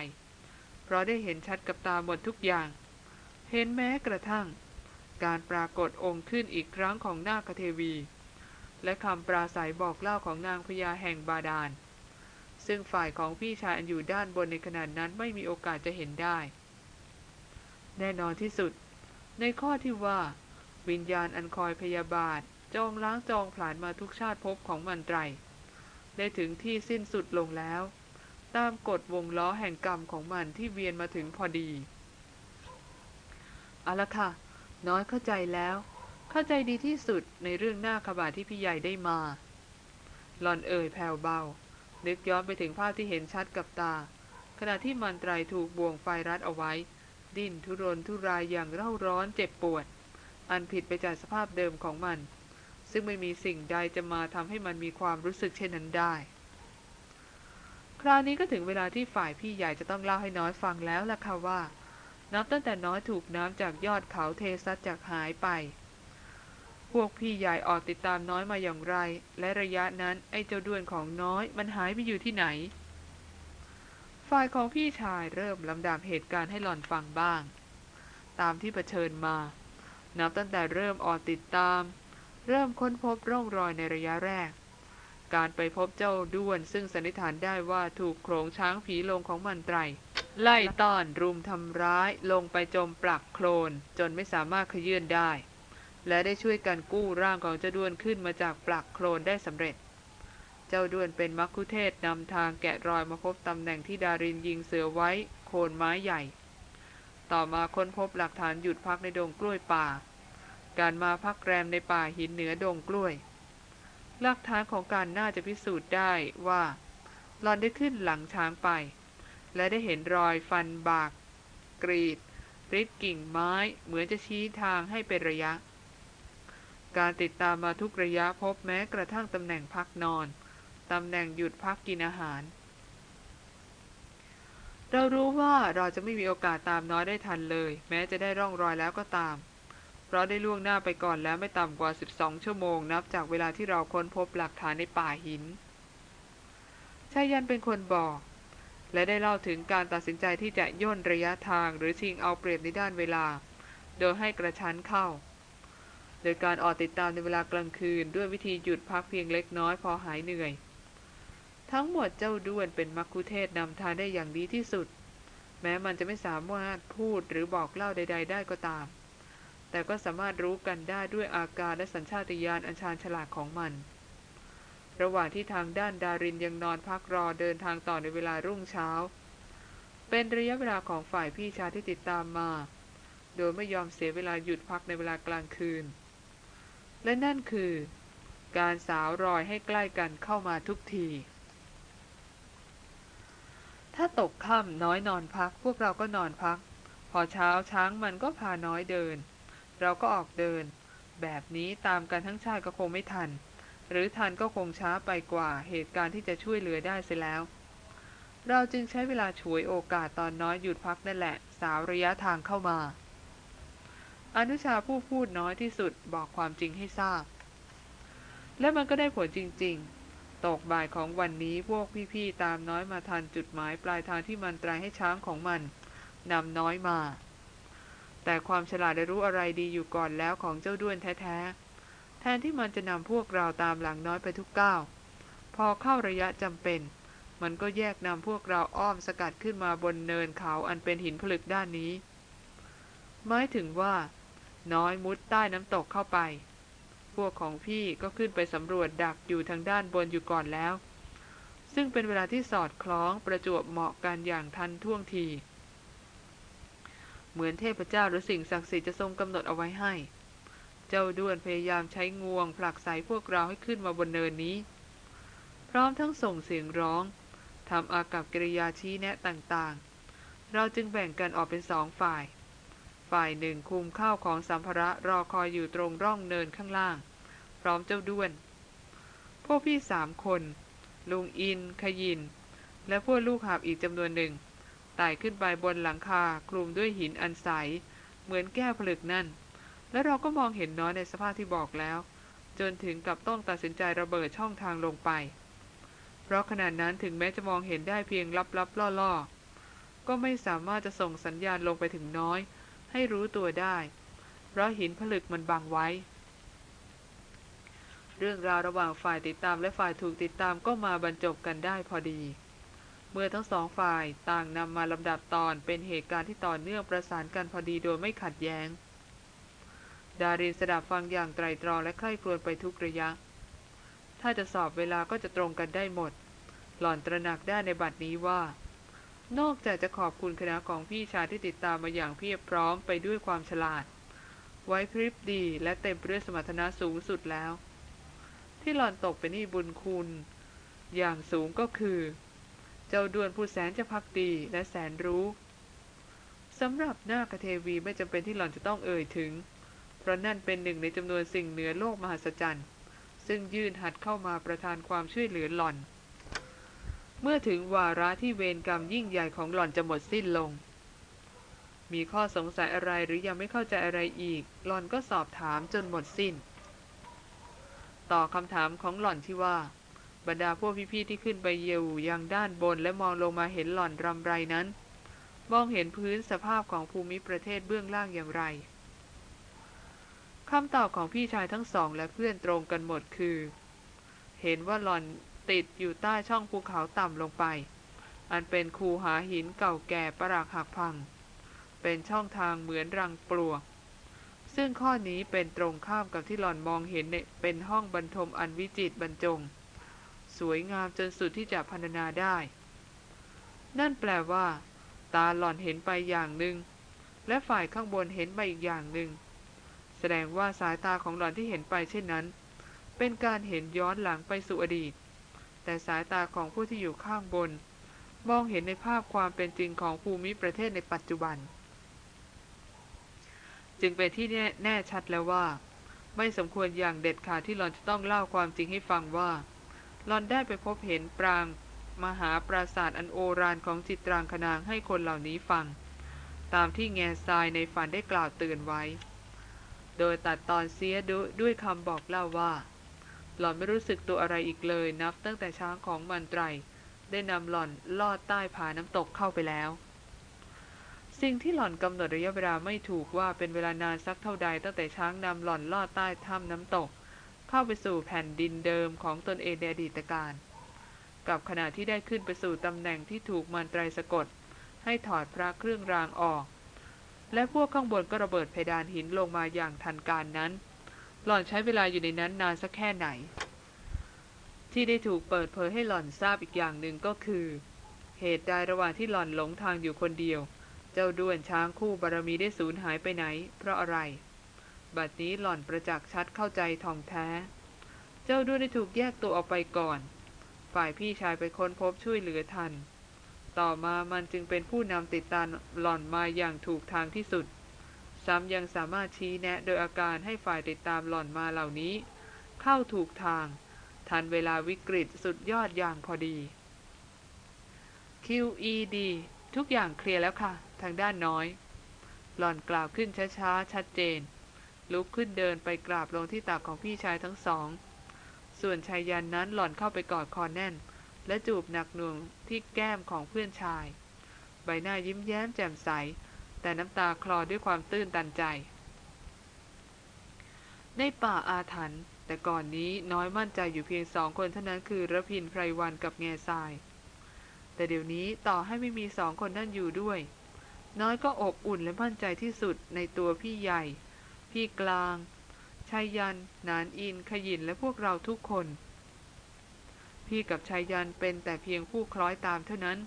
เพราะได้เห็นชัดกับตาหมดทุกอย่าง เห็นแม้กระทั่ง การปรากฏองค์ขึ้นอีกครั้งของนาคเทวี และคำปราศัยบอกเล่าของนางพญาแห่งบาดาล ซึ่งฝ่ายของพี่ชายอันอยู่ด้านบนในขณะนั้นไม่มีโอกาสจะเห็นได้ แน่นอนที่สุด ในข้อที่ว่า วิญญาณอันคอยพยาบาท จองล้างจองผลาญมาทุกชาติภพของมันไตร ได้ถึงที่สิ้นสุดลงแล้ว ตามกฎวงล้อแห่งกรรมของมันที่เวียนมาถึงพอดีเอาละค่ะ น้อยเข้าใจแล้ว เข้าใจดีที่สุดในเรื่องหน้าขบาที่พี่ใหญ่ได้มา หลอนเอ่ยแผ่วเบา นึกย้อนไปถึงภาพที่เห็นชัดกับตา ขณะที่มันไตรถูกบ่วงไฟรัดเอาไว้ ดิ้นทุรนทุรายอย่างเร่าร้อนเจ็บปวด อันผิดไปจากสภาพเดิมของมัน ซึ่งไม่มีสิ่งใดจะมาทำให้มันมีความรู้สึกเช่นนั้นได้ คราวนี้ก็ถึงเวลาที่ฝ่ายพี่ใหญ่จะต้องเล่าให้น้อยฟังแล้วล่ะค่ะว่า นับตั้งแต่น้อยถูกน้ำจากยอดเขาเทซัดจากหายไป พวกพี่ใหญ่ออกติดตามน้อยมาอย่างไร และระยะนั้นไอ้เจ้าด้วนของน้อยมันหายไปอยู่ที่ไหน ฝ่ายของพี่ชายเริ่มลำดับเหตุการณ์ให้หล่อนฟังบ้าง ตามที่เผชิญมา นับตั้งแต่เริ่มออกติดตาม เริ่มค้นพบร่องรอยในระยะแรก การไปพบเจ้าด้วนซึ่งสันนิษฐานได้ว่าถูกโขงช้างผีลงของมันไตร ไล่ต้อนรุมทำร้ายลงไปจมปลักโคลน จนไม่สามารถขยื่นได้ และได้ช่วยกันกู้ร่างของเจ้าด้วนขึ้นมาจากปลักโคลนได้สำเร็จ เจ้าด้วนเป็นมักคุเทศนำทางแกะรอยมาพบตำแหน่งที่ดารินยิงเสือไว้โคนไม้ใหญ่ ต่อมาค้นพบหลักฐานหยุดพักในดงกล้วยป่า การมาพักแรมในป่าหินเหนือดงกล้วยหลักฐานของการน่าจะพิสูจน์ได้ว่าหลอนได้ขึ้นหลังช้างไป และได้เห็นรอยฟันบาก กรีดริดกิ่งไม้เหมือนจะชี้ทางให้เป็นระยะ การติดตามมาทุกระยะพบแม้กระทั่งตำแหน่งพักนอน ตำแหน่งหยุดพักกินอาหาร เรารู้ว่าเราจะไม่มีโอกาสตามน้อยได้ทันเลย แม้จะได้ร่องรอยแล้วก็ตาม เพราะได้ล่วงหน้าไปก่อนแล้วไม่ต่ำกว่า 12 ชั่วโมงนับจากเวลาที่เราค้นพบหลักฐานในป่าหินชายันเป็นคนบอก และได้เล่าถึงการตัดสินใจที่จะย่นระยะทางหรือชิงเอาเปรียบในด้านเวลา โดยให้กระชั้นเข้า โดยการออกติดตามในเวลากลางคืนด้วยวิธีหยุดพักเพียงเล็กน้อยพอหายเหนื่อย ทั้งหมดเจ้าด้วนเป็นมักคุเทศนำทางได้อย่างดีที่สุด แม้มันจะไม่สามารถพูดหรือบอกเล่าใด ๆ ได้ก็ตาม แต่ก็สามารถรู้กันได้ด้วยอาการและสัญชาตญาณอันชาญฉลาดของมัน ระหว่างที่ทางด้านดารินยังนอนพักรอเดินทางต่อในเวลารุ่งเช้า เป็นระยะเวลาของฝ่ายพี่ชายที่ติดตามมา โดยไม่ยอมเสียเวลาหยุดพักในเวลากลางคืน และนั่นคือ การสาวรอยให้ใกล้กันเข้ามาทุกทีถ้าตกค่ำน้อยนอนพัก พวกเราก็นอนพัก พอเช้าช้างมันก็พาน้อยเดิน เราก็ออกเดิน แบบนี้ตามกันทั้งชาติก็คงไม่ทัน หรือทันก็คงช้าไปกว่าเหตุการณ์ที่จะช่วยเหลือได้เสียแล้ว เราจึงใช้เวลาฉวยโอกาสตอนน้อยหยุดพักนั่นแหละ สาวระยะทางเข้ามา อนุชาผู้พูดน้อยที่สุดบอกความจริงให้ทราบ และมันก็ได้ผลจริง ๆตกบ่ายของวันนี้พวกพี่ ๆ ตามน้อยมาทันจุดหมายปลายทางที่มันตรายให้ช้างของมันนำน้อยมา แต่ความฉลาดได้รู้อะไรดีอยู่ก่อนแล้วของเจ้าด้วนแท้ๆ แทนที่มันจะนำพวกเราตามหลังน้อยไปทุกก้าว พอเข้าระยะจำเป็น มันก็แยกนำพวกเราอ้อมสกัดขึ้นมาบนเนินเขาอันเป็นหินผลึกด้านนี้ หมายถึงว่า น้อยมุดใต้น้ำตกเข้าไป พวกของพี่ก็ขึ้นไปสำรวจดักอยู่ทางด้านบนอยู่ก่อนแล้ว ซึ่งเป็นเวลาที่สอดคล้องประจวบเหมาะกันอย่างทันท่วงที เหมือนเทพเจ้าหรือสิ่งศักดิ์สิทธิ์จะทรงกำหนดเอาไว้ให้ เจ้าด้วนพยายามใช้งวงผลักไสพวกเราให้ขึ้นมาบนเนินนี้ พร้อมทั้งส่งเสียงร้องทำอากับกิริยาชี้แนะต่างๆ เราจึงแบ่งกันออกเป็นสองฝ่าย ฝ่ายหนึ่งคุมข้าวของสัมภาระรอคอยอยู่ตรงร่องเนินข้างล่าง พร้อมเจ้าด้วน พวกพี่สามคน ลุงอิน ขยิน และพวกลูกหาบอีกจำนวนหนึ่ง ไต่ขึ้นไปบนหลังคาคลุมด้วยหินอันใส เหมือนแก้วผลึกนั่น และเราก็มองเห็นน้อยในสภาพที่บอกแล้ว จนถึงกับต้องตัดสินใจระเบิดช่องทางลงไป เพราะขณะนั้นถึงแม้จะมองเห็นได้เพียงลับๆล่อๆ ก็ไม่สามารถจะส่งสัญญาณลงไปถึงน้อย ให้รู้ตัวได้ เพราะหินผลึกมันบังไว้ เรื่องราวระหว่างฝ่ายติดตามและฝ่ายถูกติดตามก็มาบรรจบกันได้พอดี มื่อทั้งสองฝ่ายต่างนำมาลำดับตอนเป็นเหตุการณ์ที่ต่อเนื่องประสานกันพอดีโดยไม่ขัดแย้ง ดารินสดับฟังอย่างไตรตรองและใคร่ครวญไปทุกระยะ ถ้าจะสอบเวลาก็จะตรงกันได้หมด หล่อนตระหนักได้ในบัดนี้ว่า นอกจากจะขอบคุณคณะของพี่ชายที่ติดตามมาอย่างเพียบพร้อมไปด้วยความฉลาด ไว้พริบดีและเต็มไปด้วยสมรรถนะสูงสุดแล้ว ที่หล่อนตกเป็นหนี้บุญคุณ อย่างสูงก็คือ เจ้าดวนผู้แสนจะพักดีและแสนรู้สำหรับหน้ากเทวีไม่จำเป็นที่หล่อนจะต้องเอ่ยถึง เพราะนั่นเป็นหนึ่งในจำนวนสิ่งเหนือโลกมหัศจรรย์ ซึ่งยื่นหัดเข้ามาประทานความช่วยเหลือหล่อน เมื่อถึงวาระที่เวรกรรมยิ่งใหญ่ของหล่อนจะหมดสิ้นลง มีข้อสงสัยอะไรหรือยังไม่เข้าใจอะไรอีก หล่อนก็สอบถามจนหมดสิ้น ต่อคำถามของหล่อนที่ว่า บรรดาพวกพี่ๆที่ขึ้นไปเยวยังด้านบนและมองลงมาเห็นหล่อนรำไรนั้น มองเห็นพื้นสภาพของภูมิประเทศเบื้องล่างอย่างไรคำตอบของพี่ชายทั้งสองและเพื่อนตรงกันหมดคือ เห็นว่าหล่อนติดอยู่ใต้ช่องภูเขาต่ำลงไป อันเป็นคูหาหินเก่าแก่ประหลากหักพัง เป็นช่องทางเหมือนรังปลวก ซึ่งข้อนี้เป็นตรงข้ามกับที่หล่อนมองเห็นเป็นห้องบรรทมอันวิจิตรบรรจง สวยงามจนสุดที่จะพรรณนาได้ นั่นแปลว่า ตาหล่อนเห็นไปอย่างหนึ่ง และฝ่ายข้างบนเห็นไปอีกอย่างหนึ่ง แสดงว่าสายตาของหล่อนที่เห็นไปเช่นนั้น เป็นการเห็นย้อนหลังไปสู่อดีต แต่สายตาของผู้ที่อยู่ข้างบน มองเห็นในภาพความเป็นจริงของภูมิประเทศในปัจจุบัน จึงเป็นที่แน่ชัดแล้วว่าไม่สมควรอย่างเด็ดขาดที่หล่อนจะต้องเล่าความจริงให้ฟังว่า หล่อนได้ไปพบเห็นปราง มหาปราสาทอันโอรานของจิตรางคนางให้คนเหล่านี้ฟัง ตามที่แง่ทรายในฝันได้กล่าวเตือนไว้ โดยตัดตอนเสียดด้วยคำบอกเล่าว่า หล่อนไม่รู้สึกตัวอะไรอีกเลยนับตั้งแต่ช้างของมันไตร ได้นำหล่อนลอดใต้ผาน้ำตกเข้าไปแล้วสิ่งที่หล่อนกำหนดระยะเวลาไม่ถูกว่าเป็นเวลานานสักเท่าใดตั้งแต่ช้างนำหล่อนลอดใต้ถ้ำน้ำตก เข้าไปสู่แผ่นดินเดิมของตนเองในอดีตการ กับขณะที่ได้ขึ้นไปสู่ตำแหน่งที่ถูกมันไตรสะกด ให้ถอดพระเครื่องรางออก และพวกข้างบนก็ระเบิดเพดานหินลงมาอย่างทันการนั้น หล่อนใช้เวลาอยู่ในนั้นนานสักแค่ไหน ที่ได้ถูกเปิดเผยให้หล่อนทราบอีกอย่างหนึ่งก็คือ เหตุใดระหว่างที่หล่อนหลงทางอยู่คนเดียว เจ้าด้วนช้างคู่บารมีได้สูญหายไปไหน เพราะอะไร บัดนี้หล่อนประจักษ์ชัดเข้าใจทองแท้ เจ้าด้วนได้ถูกแยกตัวออกไปก่อน ฝ่ายพี่ชายไปค้นพบช่วยเหลือทัน ต่อมามันจึงเป็นผู้นำติดตามหล่อนมาอย่างถูกทางที่สุด ซ้ำยังสามารถชี้แนะโดยอาการให้ฝ่ายติดตามหล่อนมาเหล่านี้ เข้าถูกทาง ทันเวลาวิกฤตสุดยอดอย่างพอดี QED ทุกอย่างเคลียร์แล้วค่ะ ทางด้านน้อย หล่อนกล่าวขึ้นช้าๆ ชัดเจน ลุกขึ้นเดินไปกราบลงที่ตักของพี่ชายทั้งสอง ส่วนชายยันนั้นหล่อนเข้าไปกอดคอแน่น และจูบหนักหน่วงที่แก้มของเพื่อนชาย ใบหน้ายิ้มแย้มแจ่มใส แต่น้ำตาคลอด้วยความตื้นตันใจ ในป่าอาถรรพ์แต่ก่อนนี้น้อยมั่นใจอยู่เพียงสองคนเท่านั้นคือระพินไพรวันกับแง่ทราย แต่เดี๋ยวนี้ต่อให้ไม่มีสองคนนั่นอยู่ด้วย น้อยก็อบอุ่นและมั่นใจที่สุดในตัวพี่ใหญ่ พี่กลางชายยัน นานอิน ขยินและพวกเราทุกคน พี่กับชายยันเป็นแต่เพียงผู้คล้อยตามเท่านั้น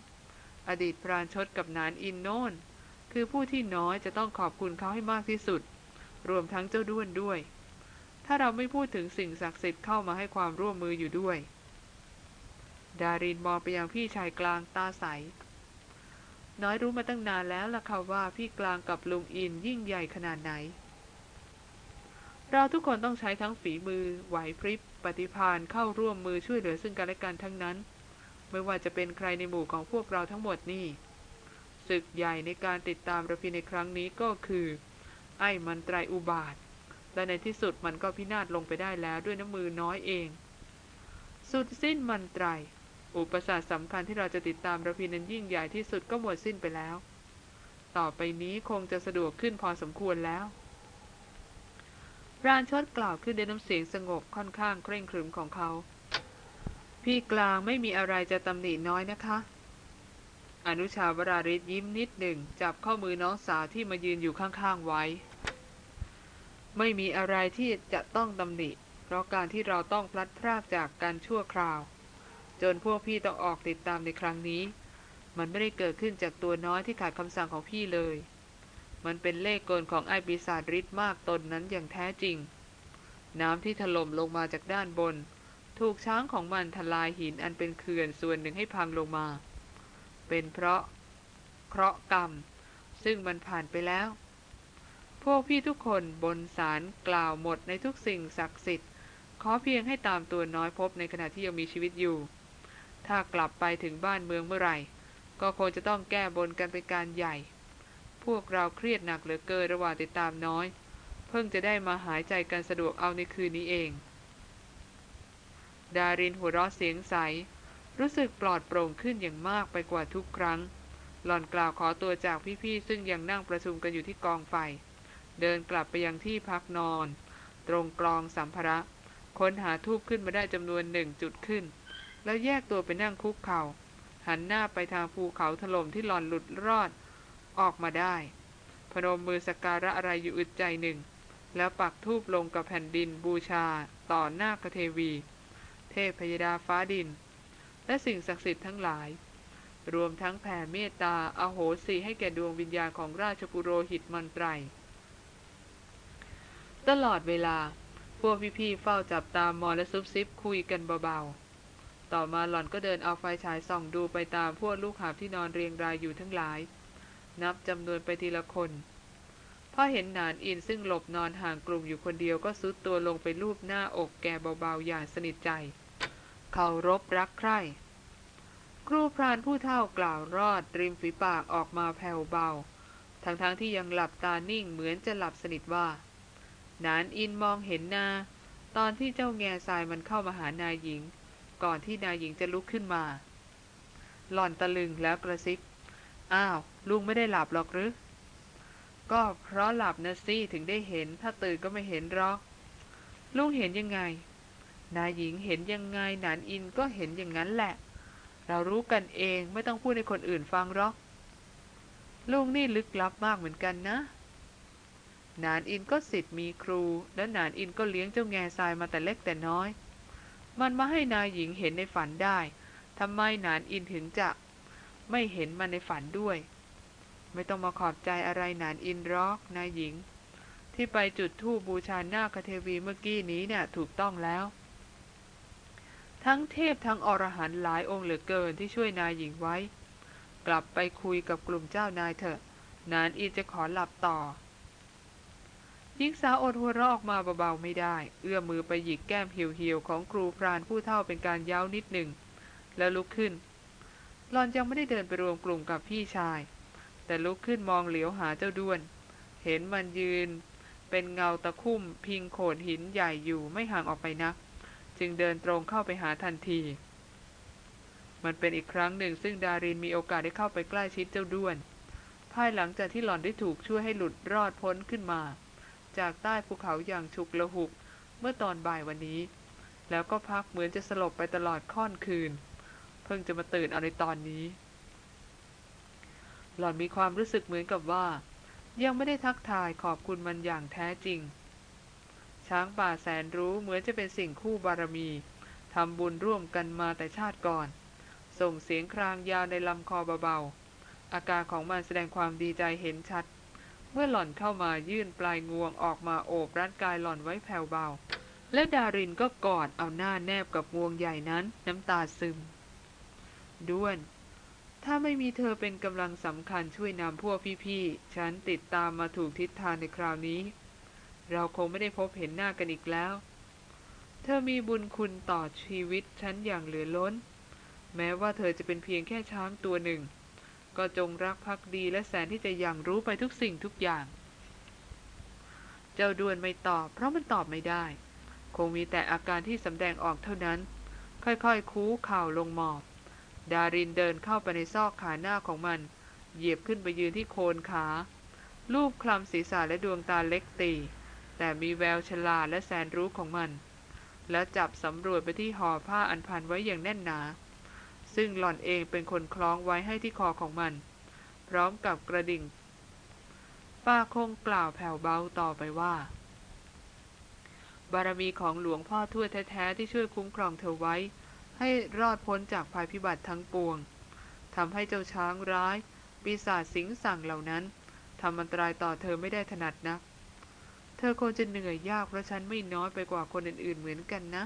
อดีตพรานชดกับนานอินโน่น คือผู้ที่น้อยจะต้องขอบคุณเขาให้มากที่สุด รวมทั้งเจ้าด้วนด้วย ถ้าเราไม่พูดถึงสิ่งศักดิ์สิทธิ์เข้ามาให้ความร่วมมืออยู่ด้วย ดารินมองไปยังพี่ชายกลางตาใส น้อยรู้มาตั้งนานแล้วล่ะค่ะว่าพี่กลางกับลุงอินยิ่งใหญ่ขนาดไหน เราทุกคนต้องใช้ทั้งฝีมือ ไหวพริบ ปฏิพานเข้าร่วมมือช่วยเหลือซึ่งกันและกันทั้งนั้น ไม่ว่าจะเป็นใครในหมู่ของพวกเราทั้งหมดนี่ศึกใหญ่ในการติดตามระพินในครั้งนี้ก็คือ ไอ้มันไตรอุบาท และในที่สุดมันก็พินาศลงไปได้แล้วด้วยน้ำมือน้อยเอง สุดสิ้นมันไตร อุปสรรคสำคัญที่เราจะติดตามระพินนั้นยิ่งใหญ่ที่สุดก็หมดสิ้นไปแล้ว ต่อไปนี้คงจะสะดวกขึ้นพอสมควรแล้ว รานชดกล่าวขึ้นด้วยน้ำเสียงสงบค่อนข้างเคร่งครึมของเขา พี่กลางไม่มีอะไรจะตำหนิน้อยนะคะ อนุชาวราริศยิ้มนิดหนึ่ง จับข้อมือน้องสาวที่มายืนอยู่ข้างๆไว้ ไม่มีอะไรที่จะต้องตำหนิ เพราะการที่เราต้องพลัดพรากจากกันชั่วคราว จนพวกพี่ต้องออกติดตามในครั้งนี้ มันไม่ได้เกิดขึ้นจากตัวน้อยที่ขาดคำสั่งของพี่เลย มันเป็นเลขกลของไอปีศาจฤทธิ์มากตนนั้นอย่างแท้จริง น้ำที่ถล่มลงมาจากด้านบน ถูกช้างของมันทลายหินอันเป็นเขื่อนส่วนหนึ่งให้พังลงมา เป็นเพราะเคราะห์กรรม ซึ่งมันผ่านไปแล้ว พวกพี่ทุกคนบนศาลกล่าวหมดในทุกสิ่งศักดิ์สิทธิ์ ขอเพียงให้ตามตัวน้อยพบในขณะที่ยังมีชีวิตอยู่ ถ้ากลับไปถึงบ้านเมืองเมื่อไหร่ ก็คงจะต้องแก้บนกันเป็นการใหญ่ พวกเราเครียดหนักเหลือเกินระหว่างติดตามน้อย เพิ่งจะได้มาหายใจกันสะดวกเอาในคืนนี้เอง ดารินหัวเราะเสียงใส รู้สึกปลอดโปร่งขึ้นอย่างมากไปกว่าทุกครั้ง หล่อนกล่าวขอตัวจากพี่ๆซึ่งยังนั่งประชุมกันอยู่ที่กองไฟ เดินกลับไปยังที่พักนอน ตรงกลองสัมภาระค้นหาทูบขึ้นมาได้จำนวนหนึ่งจุดขึ้น แล้วแยกตัวไปนั่งคุกเขา่าหันหน้าไปทางภูเขาถล่มที่หล่อนหลุดรอด ออกมาได้ พนมมือสการะอะไรอยู่อึดใจหนึ่ง แล้วปักทูบลงกับแผ่นดินบูชา ต่อหน้ากเทวี เทพพยดาฟ้าดิน และสิ่งศักดิ์สิทธิ์ทั้งหลาย รวมทั้งแผ่เมตตาอาโหสิให้แก่ดวงวิญญาณของราชปุโรหิตมันไตร ตลอดเวลาพวกพี่ๆเฝ้าจับตามมอและซุบซิบคุยกันเบาๆ ต่อมาหล่อนก็เดินเอาไฟฉายส่องดูไปตามพวกลูกหาบที่นอนเรียงรายอยู่ทั้งหลาย นับจำนวนไปทีละคนพอเห็นหนานอินซึ่งหลบนอนห่างกลุ่มอยู่คนเดียวก็ซุดตัวลงไปรูปหน้าอกแกเบาๆอย่างสนิทใจเคารพรักใคร่ครูพรานผู้เฒ่ากล่าวรอดริมฝีปากออกมาแผ่วเบา ทั้งๆทที่ยังหลับตานิ่งเหมือนจะหลับสนิทว่า นานอินมองเห็นนา ตอนที่เจ้าแง่ทรายมันเข้ามาหานายหญิง ก่อนที่นายหญิงจะลุกขึ้นมา หล่อนตะลึงแล้วกระซิบ อ้าว ลุงไม่ได้หลับหรอกหรือ ก็เพราะหลับนะสิถึงได้เห็น ถ้าตื่นก็ไม่เห็นหรอก ลุงเห็นยังไง นายหญิงเห็นยังไงหนานอินก็เห็นอย่างนั้นแหละ เรารู้กันเองไม่ต้องพูดให้คนอื่นฟังหรอก ลุงนี่ลึกลับมากเหมือนกันนะ นานอินก็สิทธิ์มีครู และนานอินก็เลี้ยงเจ้าแง่ทรายมาแต่เล็กแต่น้อย มันมาให้นายหญิงเห็นในฝันได้ทำไมนานอินถึงจะไม่เห็นมันในฝันด้วย ไม่ต้องมาขอบใจอะไรนานอินหรอกนายหญิง ที่ไปจุดธูปบูชาหน้าคเทวีเมื่อกี้นี้เนี่ยถูกต้องแล้ว ทั้งเทพทั้งอรหันต์หลายองค์เหลือเกินที่ช่วยนายหญิงไว้ กลับไปคุยกับกลุ่มเจ้านายเถอะ นานอินจะขอหลับต่อหญิงสาวอดหัวเราะออกมาเบาๆไม่ได้ เอื้อมมือไปหยิกแก้มเหี่ยวๆของครูพรานผู้เฒ่าเป็นการย้าวนิดหนึ่ง แล้วลุกขึ้นหลอนยังไม่ได้เดินไปรวมกลุ่มกับพี่ชาย แต่ลุกขึ้นมองเหลียวหาเจ้าด้วน เห็นมันยืน เป็นเงาตะคุ่มพิงโขดหินใหญ่อยู่ไม่ห่างออกไปนัก จึงเดินตรงเข้าไปหาทันที มันเป็นอีกครั้งหนึ่งซึ่งดารินมีโอกาสได้เข้าไปใกล้ชิดเจ้าด้วน ภายหลังจากที่หล่อนได้ถูกช่วยให้หลุดรอดพ้นขึ้นมา จากใต้ภูเขาอย่างฉุกละหุกเมื่อตอนบ่ายวันนี้ แล้วก็พักเหมือนจะสลบไปตลอดค่อนคืน เพิ่งจะมาตื่นเอาในตอนนี้ หล่อนมีความรู้สึกเหมือนกับว่า ยังไม่ได้ทักทายขอบคุณมันอย่างแท้จริง ช้างป่าแสนรู้เหมือนจะเป็นสิ่งคู่บารมีทำบุญร่วมกันมาแต่ชาติก่อน ส่งเสียงครางยาวในลำคอเบาๆ อาการของมันแสดงความดีใจเห็นชัด เมื่อหล่อนเข้ามายื่นปลายงวงออกมาโอบร่างกายหล่อนไว้แผ่วเบา และดารินก็กอดเอาหน้าแนบกับงวงใหญ่นั้นน้ำตาซึม ด้วน ถ้าไม่มีเธอเป็นกำลังสำคัญช่วยนำพวกพี่ๆ ฉันติดตามมาถูกทิศทางในคราวนี้ เราคงไม่ได้พบเห็นหน้ากันอีกแล้ว เธอมีบุญคุณต่อชีวิตฉันอย่างเหลือล้น แม้ว่าเธอจะเป็นเพียงแค่ช้างตัวหนึ่ง ก็จงรักภักดีและแสนที่จะยังรู้ไปทุกสิ่งทุกอย่าง เจ้าด้วนไม่ตอบ เพราะมันตอบไม่ได้ คงมีแต่อาการที่สำแดงออกเท่านั้น ค่อยๆ คู้เข่าลงหมอบ ดารินเดินเข้าไปในซอกขาหน้าของมัน เหยียบขึ้นไปยืนที่โคนขาลูบคลำศีรษะและดวงตาเล็กตี แต่มีแววฉลาดและแสนรู้ของมัน แล้วจับสำรวจไปที่ห่อผ้าอันพันไว้อย่างแน่นหนา ซึ่งหล่อนเองเป็นคนคล้องไว้ให้ที่คอของมัน พร้อมกับกระดิ่ง ป้าคงกล่าวแผ่วเบาต่อไปว่า บารมีของหลวงพ่อทวดแท้ๆที่ช่วยคุ้มครองเธอไว้ ให้รอดพ้นจากภัยพิบัติทั้งปวงทำให้เจ้าช้างร้าย ปีศาจสิงสั่งเหล่านั้นทำอันตรายต่อเธอไม่ได้ถนัดนัก เธอคงจะเหนื่อยยากเพราะฉันไม่น้อยไปกว่าคนอื่นๆเหมือนกันนะ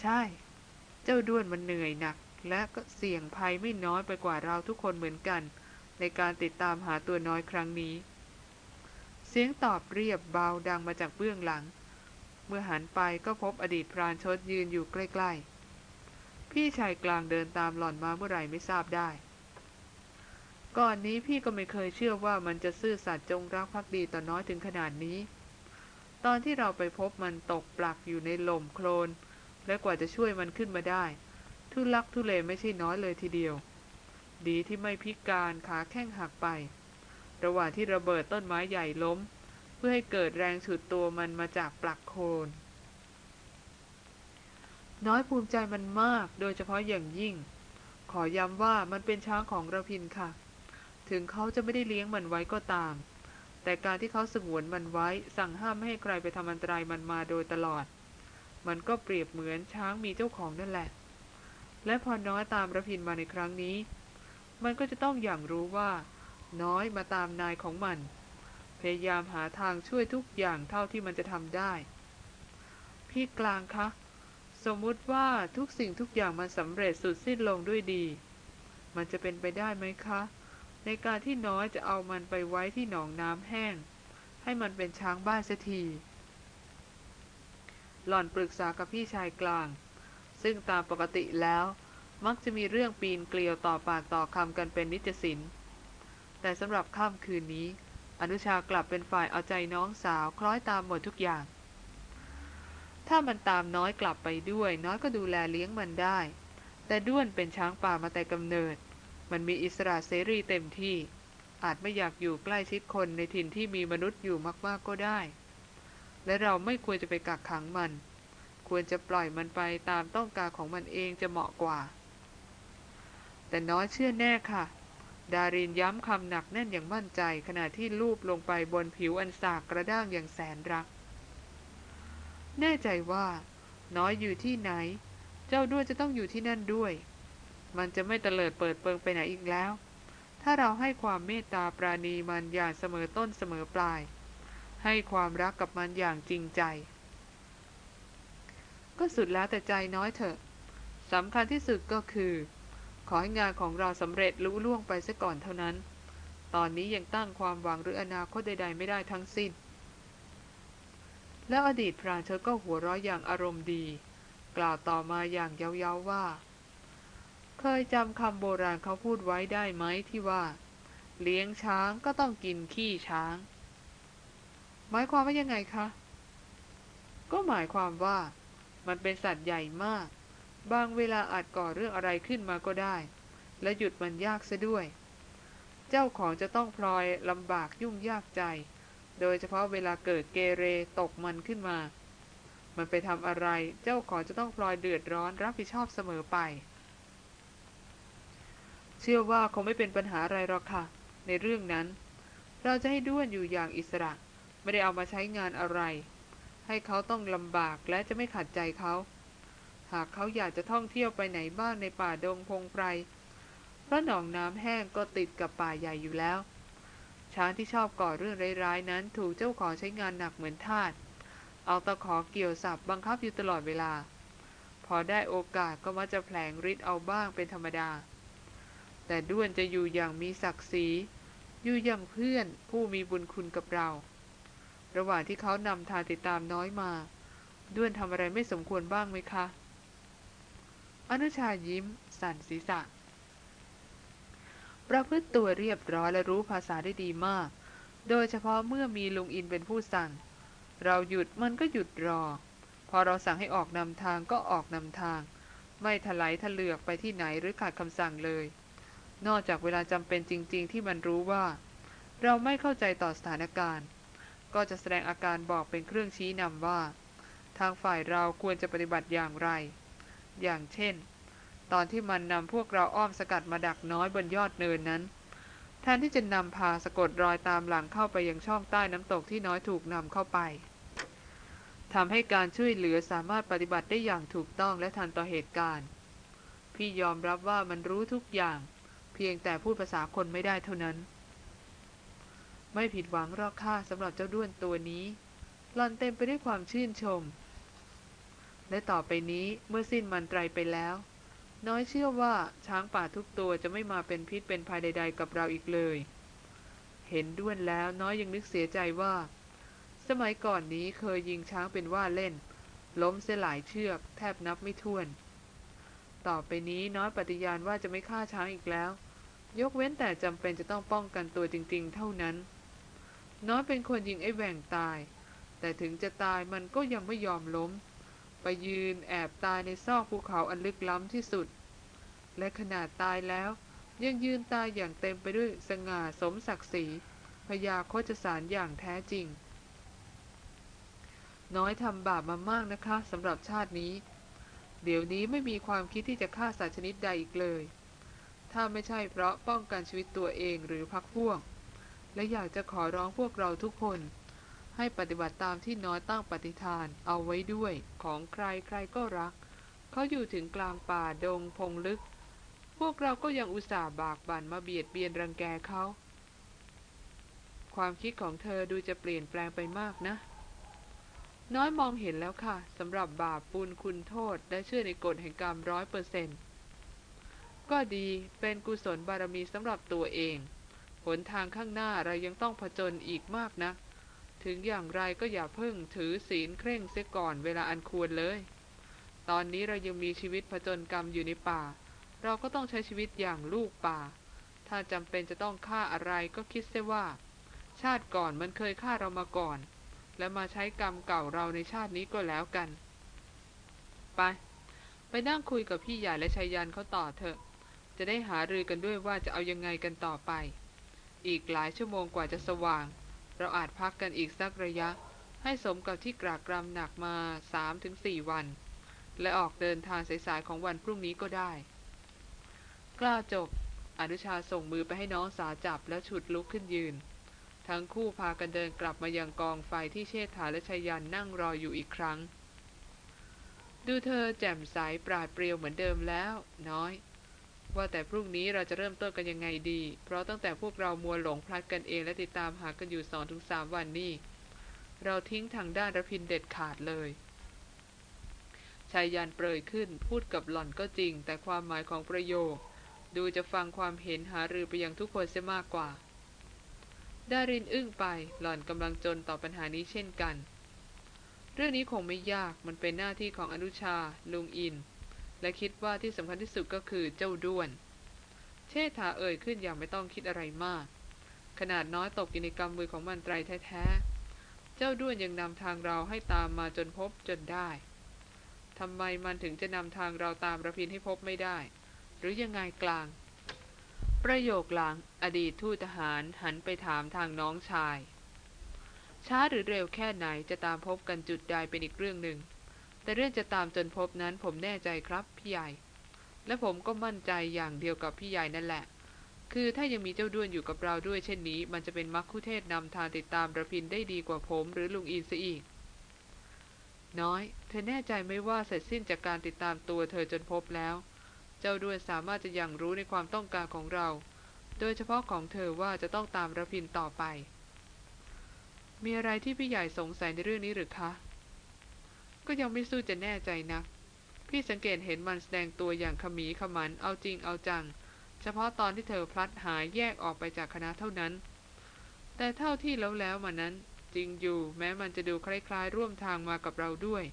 ใช่ เจ้าด้วนมันเหนื่อยหนัก และก็เสี่ยงภัยไม่น้อยไปกว่าเราทุกคนเหมือนกัน ในการติดตามหาตัวน้อยครั้งนี้ เสียงตอบเรียบเบาดังมาจากเบื้องหลัง เมื่อหันไปก็พบอดีตพรานชดยืนอยู่ใกล้ ๆ พี่ชายกลางเดินตามหล่อนมาเมื่อไหร่ไม่ทราบได้ ก่อนนี้พี่ก็ไม่เคยเชื่อว่ามันจะซื่อสัตย์จงรักภักดีต่อน้อยถึงขนาดนี้ ตอนที่เราไปพบมันตกปลักอยู่ในหล่มโคลน และกว่าจะช่วยมันขึ้นมาได้ ทุลักทุเลไม่ใช่น้อยเลยทีเดียว ดีที่ไม่พิการขาแข้งหักไป ระหว่างที่ระเบิดต้นไม้ใหญ่ล้ม พื่อให้เกิดแรงฉุดตัวมันมาจากปลักโคลนน้อยภูมิใจมันมาก โดยเฉพาะอย่างยิ่ง ขอย้ำว่ามันเป็นช้างของระพินค่ะ ถึงเขาจะไม่ได้เลี้ยงมันไว้ก็ตาม แต่การที่เขาสงวนมันไว้ สั่งห้ามไม่ให้ใครไปทำอันตรายมันมาโดยตลอด มันก็เปรียบเหมือนช้างมีเจ้าของนั่นแหละ และพอน้อยตามระพินมาในครั้งนี้ มันก็จะต้องอย่างรู้ว่า น้อยมาตามนายของมัน พยายามหาทางช่วยทุกอย่างเท่าที่มันจะทำได้ พี่กลางคะ สมมุติว่าทุกสิ่งทุกอย่างมันสำเร็จสุดสิ้นลงด้วยดี มันจะเป็นไปได้ไหมคะ ในการที่น้อยจะเอามันไปไว้ที่หนองน้ำแห้ง ให้มันเป็นช้างบ้านเสียทีหล่อนปรึกษากับพี่ชายกลาง ซึ่งตามปกติแล้วมักจะมีเรื่องปีนเกลียวต่อปากต่อคำกันเป็นนิจสินแต่สำหรับค่ำคืนนี้ อนุชากลับเป็นฝ่ายเอาใจน้องสาวคล้อยตามหมดทุกอย่าง ถ้ามันตามน้อยกลับไปด้วย น้อยก็ดูแลเลี้ยงมันได้ แต่ด้วนเป็นช้างป่ามาแต่กำเนิด มันมีอิสระเสรีเต็มที่ อาจไม่อยากอยู่ใกล้ชิดคนในถิ่นที่มีมนุษย์อยู่มากๆก็ได้ และเราไม่ควรจะไปกักขังมัน ควรจะปล่อยมันไปตามต้องการของมันเองจะเหมาะกว่า แต่น้อยเชื่อแน่ค่ะ ดารินย้ำคำหนักแน่นอย่างมั่นใจ ขณะที่ลูบลงไปบนผิวอันสากกระด้างอย่างแสนรัก แน่ใจว่า น้อยอยู่ที่ไหน เจ้าด้วยจะต้องอยู่ที่นั่นด้วย มันจะไม่เตลิดเปิดเปิงไปไหนอีกแล้ว ถ้าเราให้ความเมตตาปราณีมันอย่างเสมอต้นเสมอปลาย ให้ความรักกับมันอย่างจริงใจ ก็สุดแล้วแต่ใจน้อยเถอะสำคัญที่สุดก็คือ อให้งานของเราสำเร็จลุล่วงไปซะก่อนเท่านั้น ตอนนี้ยังตั้งความหวังหรืออนาคตใด ๆ ไม่ได้ทั้งสิ้น แล้วอดีตพรานเธอก็หัวเราะอย่างอารมณ์ดี กล่าวต่อมาอย่างเย้าๆว่า เคยจำคำโบราณเขาพูดไว้ได้ไหมที่ว่า เลี้ยงช้างก็ต้องกินขี้ช้าง หมายความว่ายังไงคะ ก็หมายความว่า มันเป็นสัตว์ใหญ่มาก บางเวลาอาจก่อเรื่องอะไรขึ้นมาก็ได้ และหยุดมันยากซะด้วย เจ้าของจะต้องพลอยลำบากยุ่งยากใจ โดยเฉพาะเวลาเกิดเกเรตกมันขึ้นมา มันไปทำอะไร เจ้าของจะต้องพลอยเดือดร้อนรับผิดชอบเสมอไป เชื่อว่าคงไม่เป็นปัญหาอะไรหรอกค่ะ ในเรื่องนั้น เราจะให้ด้วนอยู่อย่างอิสระ ไม่ได้เอามาใช้งานอะไร ให้เขาต้องลำบากและจะไม่ขัดใจเขา หากเขาอยากจะท่องเที่ยวไปไหนบ้างในป่าดงพงไพรเพราะหนองน้ำแห้งก็ติดกับป่าใหญ่อยู่แล้ว ช้างที่ชอบก่อเรื่องร้ายๆนั้นถูกเจ้าของใช้งานหนักเหมือนทาสเอาตะขอเกี่ยวสับบังคับอยู่ตลอดเวลา พอได้โอกาสก็มักจะแผลงฤทธิ์เอาบ้างเป็นธรรมดา แต่ด้วนจะอยู่อย่างมีศักดิ์ศรีอยู่อย่างเพื่อนผู้มีบุญคุณกับเรา ระหว่างที่เขานำทางติดตามน้อยมา ด้วนทำอะไรไม่สมควรบ้างไหมคะ อนุชายิ้ม สั่นศีรษะ ประพฤติตัวเรียบร้อยและรู้ภาษาได้ดีมาก โดยเฉพาะเมื่อมีลุงอินเป็นผู้สั่ง เราหยุดมันก็หยุดรอ พอเราสั่งให้ออกนำทางก็ออกนำทาง ไม่ถลายทะเลือกไปที่ไหนหรือขาดคำสั่งเลย นอกจากเวลาจำเป็นจริง ๆ ที่มันรู้ว่า เราไม่เข้าใจต่อสถานการณ์ ก็จะแสดงอาการบอกเป็นเครื่องชี้นำว่า ทางฝ่ายเราควรจะปฏิบัติอย่างไร อย่างเช่น ตอนที่มันนำพวกเราอ้อมสกัดมาดักน้อยบนยอดเนินนั้น แทนที่จะนำพาสะกดรอยตามหลังเข้าไปยังช่องใต้น้ำตกที่น้อยถูกนำเข้าไปทำให้การช่วยเหลือสามารถปฏิบัติได้อย่างถูกต้องและทันต่อเหตุการณ์ พี่ยอมรับว่ามันรู้ทุกอย่าง เพียงแต่พูดภาษาคนไม่ได้เท่านั้น ไม่ผิดหวังรอกค่าสำหรับเจ้าด้วนตัวนี้หลอนเต็มไปด้วยความชื่นชม และต่อไปนี้เมื่อสิ้นมันไตรไปแล้ว น้อยเชื่อว่าช้างป่าทุกตัวจะไม่มาเป็นพิษเป็นภัยใด ๆ กับเราอีกเลย เห็นด้วนแล้วน้อยยังนึกเสียใจว่า สมัยก่อนนี้เคยยิงช้างเป็นว่าเล่น ล้มเสียหลายเชือก แทบนับไม่ถ้วน ต่อไปนี้น้อยปฏิญาณว่าจะไม่ฆ่าช้างอีกแล้ว ยกเว้นแต่จำเป็นจะต้องป้องกันตัวจริง ๆ เท่านั้น น้อยเป็นคนยิงไอ้แหว่งตาย แต่ถึงจะตายมันก็ยังไม่ยอมล้ม ไปยืนแอบตายในซอกภูเขาอันลึกล้ำที่สุด และขนาดตายแล้วยังยืนตายอย่างเต็มไปด้วยสง่าสมศักดิ์ศรีพยาโคจสารอย่างแท้จริง น้อยทำบาปมามากนะคะสำหรับชาตินี้ เดี๋ยวนี้ไม่มีความคิดที่จะฆ่าสัตว์ชนิดใดอีกเลย ถ้าไม่ใช่เพราะป้องกันชีวิตตัวเองหรือพักพวก และอยากจะขอร้องพวกเราทุกคน ให้ปฏิบัติตามที่น้อยตั้งปฏิฐานเอาไว้ด้วยของใครใครก็รัก เขาอยู่ถึงกลางป่าดงพงลึก พวกเราก็ยังอุตส่าห์บากบั่นมาเบียดเบียนรังแกเขา ความคิดของเธอดูจะเปลี่ยนแปลงไปมากนะ น้อยมองเห็นแล้วค่ะสำหรับบาปปุลคุณโทษและเชื่อในกฎแห่งกรรมร้อยเปอร์เซนต์ก็ดีเป็นกุศลบารมีสำหรับตัวเอง หนทางข้างหน้าเรายังต้องผจญอีกมากนะ ถึงอย่างไรก็อย่าเพิ่งถือศีลเคร่งเสียก่อนเวลาอันควรเลย ตอนนี้เรายังมีชีวิตผจญกรรมอยู่ในป่า เราก็ต้องใช้ชีวิตอย่างลูกป่า ถ้าจำเป็นจะต้องฆ่าอะไรก็คิดเสียว่า ชาติก่อนมันเคยฆ่าเรามาก่อน และมาใช้กรรมเก่าเราในชาตินี้ก็แล้วกัน ไป ไปนั่งคุยกับพี่ใหญ่และชายยันเขาต่อเถอะ จะได้หารือกันด้วยว่าจะเอายังไงกันต่อไป อีกหลายชั่วโมงกว่าจะสว่าง เราอาจพักกันอีกสักระยะ ให้สมกับที่กรากรำหนักมา 3-4 วัน และออกเดินทางสายๆของวันพรุ่งนี้ก็ได้ กล้าจบ อนุชาส่งมือไปให้น้องสาจับแล้วฉุดลุกขึ้นยืน ทั้งคู่พากันเดินกลับมายังกองไฟที่เชษฐาและชายันนั่งรออยู่อีกครั้ง ดูเธอแจ่มใสปราดเปรียวเหมือนเดิมแล้ว น้อย ว่าแต่พรุ่งนี้เราจะเริ่มต้นกันยังไงดี เพราะตั้งแต่พวกเรามัวหลงพลัดกันเองและติดตามหากันอยู่สองถึงสามวันนี้เราทิ้งทางด้านระพินเด็ดขาดเลยชายยันเปรยขึ้น พูดกับหล่อนก็จริง แต่ความหมายของประโยค ดูจะฟังความเห็นหารือไปยังทุกคนเสียมากกว่า ดารินอึ้งไป หล่อนกำลังจนต่อปัญหานี้เช่นกัน เรื่องนี้คงไม่ยาก มันเป็นหน้าที่ของอนุชา ลุงอิน และคิดว่าที่สำคัญที่สุดก็คือเจ้าด้วน เชษฐาเอ่ยขึ้นอย่างไม่ต้องคิดอะไรมาก ขนาดน้อยตกอยู่ในกำมือของมันไตรแท้ๆ เจ้าด้วนยังนำทางเราให้ตามมาจนพบจนได้ทำไมมันถึงจะนำทางเราตามระพินให้พบไม่ได้ หรือยังไงกลาง ประโยคหลังอดีตทูตทหารหันไปถามทางน้องชาย ช้าหรือเร็วแค่ไหนจะตามพบกันจุดใดเป็นอีกเรื่องหนึ่ง แต่เรื่องจะตามจนพบนั้นผมแน่ใจครับพี่ใหญ่ และผมก็มั่นใจอย่างเดียวกับพี่ใหญ่นั่นแหละ คือถ้ายังมีเจ้าด้วนอยู่กับเราด้วยเช่นนี้ มันจะเป็นมักคุเทศนำทางติดตามระพินได้ดีกว่าผมหรือลุงอินซะอีก น้อย เธอแน่ใจไหมว่าเสร็จสิ้นจากการติดตามตัวเธอจนพบแล้ว เจ้าด้วนสามารถจะยังรู้ในความต้องการของเรา โดยเฉพาะของเธอว่าจะต้องตามระพินต่อไปมีอะไรที่พี่ใหญ่สงสัยในเรื่องนี้หรือคะ ก็ยังไม่สู้จะแน่ใจนะพี่สังเกตเห็นมันแสดงตัวอย่างขมีขมันเอาจริงเอาจัง เฉพาะตอนที่เธอพลัดหายแยกออกไปจากคณะเท่านั้น แต่เท่าที่แล้วแล้วมานั้นจริงอยู่แม้มันจะดูคล้ายๆ ร่วมทางมากับเราด้วย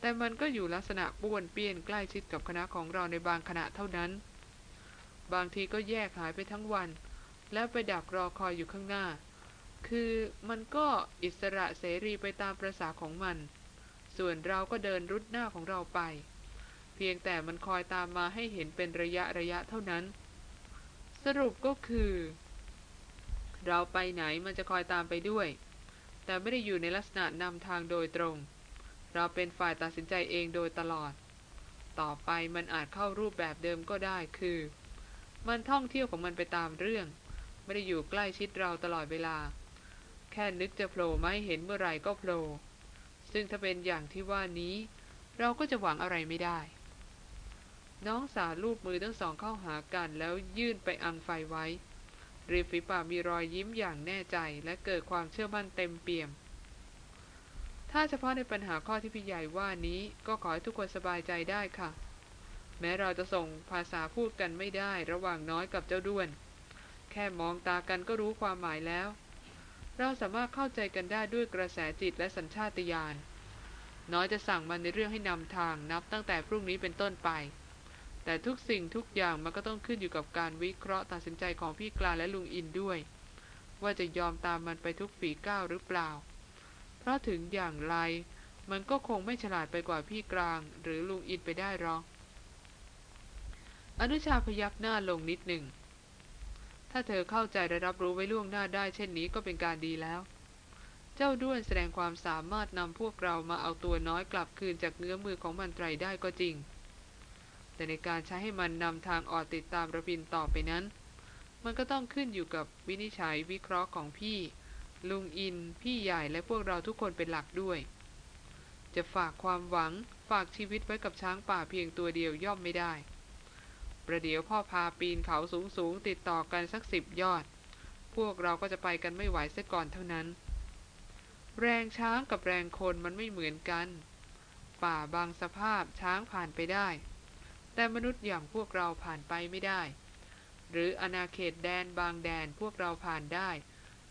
แต่มันก็อยู่ลักษณะป้วนเปี้ยนใกล้ชิดกับคณะของเราในบางขณะเท่านั้น บางทีก็แยกหายไปทั้งวัน แล้วไปดักรอคอยอยู่ข้างหน้า คือมันก็อิสระเสรีไปตามประษาของมัน ส่วนเราก็เดินรุดหน้าของเราไป เพียงแต่มันคอยตามมาให้เห็นเป็นระยะระยะเท่านั้น สรุปก็คือ เราไปไหนมันจะคอยตามไปด้วย แต่ไม่ได้อยู่ในลักษณะนำทางโดยตรง เราเป็นฝ่ายตัดสินใจเองโดยตลอด ต่อไปมันอาจเข้ารูปแบบเดิมก็ได้คือ มันท่องเที่ยวของมันไปตามเรื่อง ไม่ได้อยู่ใกล้ชิดเราตลอดเวลา แค่นึกจะโผล่ไม่เห็นเมื่อไหร่ก็โผล่ ซึ่งถ้าเป็นอย่างที่ว่านี้ เราก็จะหวังอะไรไม่ได้ น้องสาวลูบมือทั้งสองเข้าหากันแล้วยื่นไปอังไฟไว้ริมฝีปากมีรอยยิ้มอย่างแน่ใจและเกิดความเชื่อมั่นเต็มเปี่ยม ถ้าเฉพาะในปัญหาข้อที่พี่ใหญ่ว่านี้ก็ขอให้ทุกคนสบายใจได้ค่ะ แม้เราจะส่งภาษาพูดกันไม่ได้ระหว่างน้อยกับเจ้าด้วน แค่มองตากันก็รู้ความหมายแล้ว เราสามารถเข้าใจกันได้ด้วยกระแสจิตและสัญชาตญาณน้อยจะสั่งมันในเรื่องให้นำทางนับตั้งแต่พรุ่งนี้เป็นต้นไป แต่ทุกสิ่งทุกอย่างมันก็ต้องขึ้นอยู่กับการวิเคราะห์ตัดสินใจของพี่กลาและลุงอินด้วย ว่าจะยอมตามมันไปทุกฝีก้าวหรือเปล่า เพราะถึงอย่างไร มันก็คงไม่ฉลาดไปกว่าพี่กลาง หรือลุงอินไปได้หรอกอนุชาพยักหน้าลงนิดหนึ่ง ถ้าเธอเข้าใจและรับรู้ไว้ล่วงหน้าได้เช่นนี้ก็เป็นการดีแล้ว เจ้าด้วนแสดงความสามารถนำพวกเรามาเอาตัวน้อยกลับคืนจากเงื้อมือของมันไตรได้ก็จริง แต่ในการใช้ให้มันนำทางออกติดตามระพินต่อไปนั้น มันก็ต้องขึ้นอยู่กับวินิจฉัยวิเคราะห์ของพี่ ลุงอิน พี่ใหญ่และพวกเราทุกคนเป็นหลักด้วย จะฝากความหวัง ฝากชีวิตไว้กับช้างป่าเพียงตัวเดียวย่อมไม่ได้ ประเดี๋ยวพ่อพาปีนเขาสูงสูงติดต่อกันสักสิบยอด พวกเราก็จะไปกันไม่ไหวเสียก่อนเท่านั้น แรงช้างกับแรงคนมันไม่เหมือนกัน ป่าบางสภาพช้างผ่านไปได้ แต่มนุษย์อย่างพวกเราผ่านไปไม่ได้ หรืออาณาเขตแดนบางแดนพวกเราผ่านได้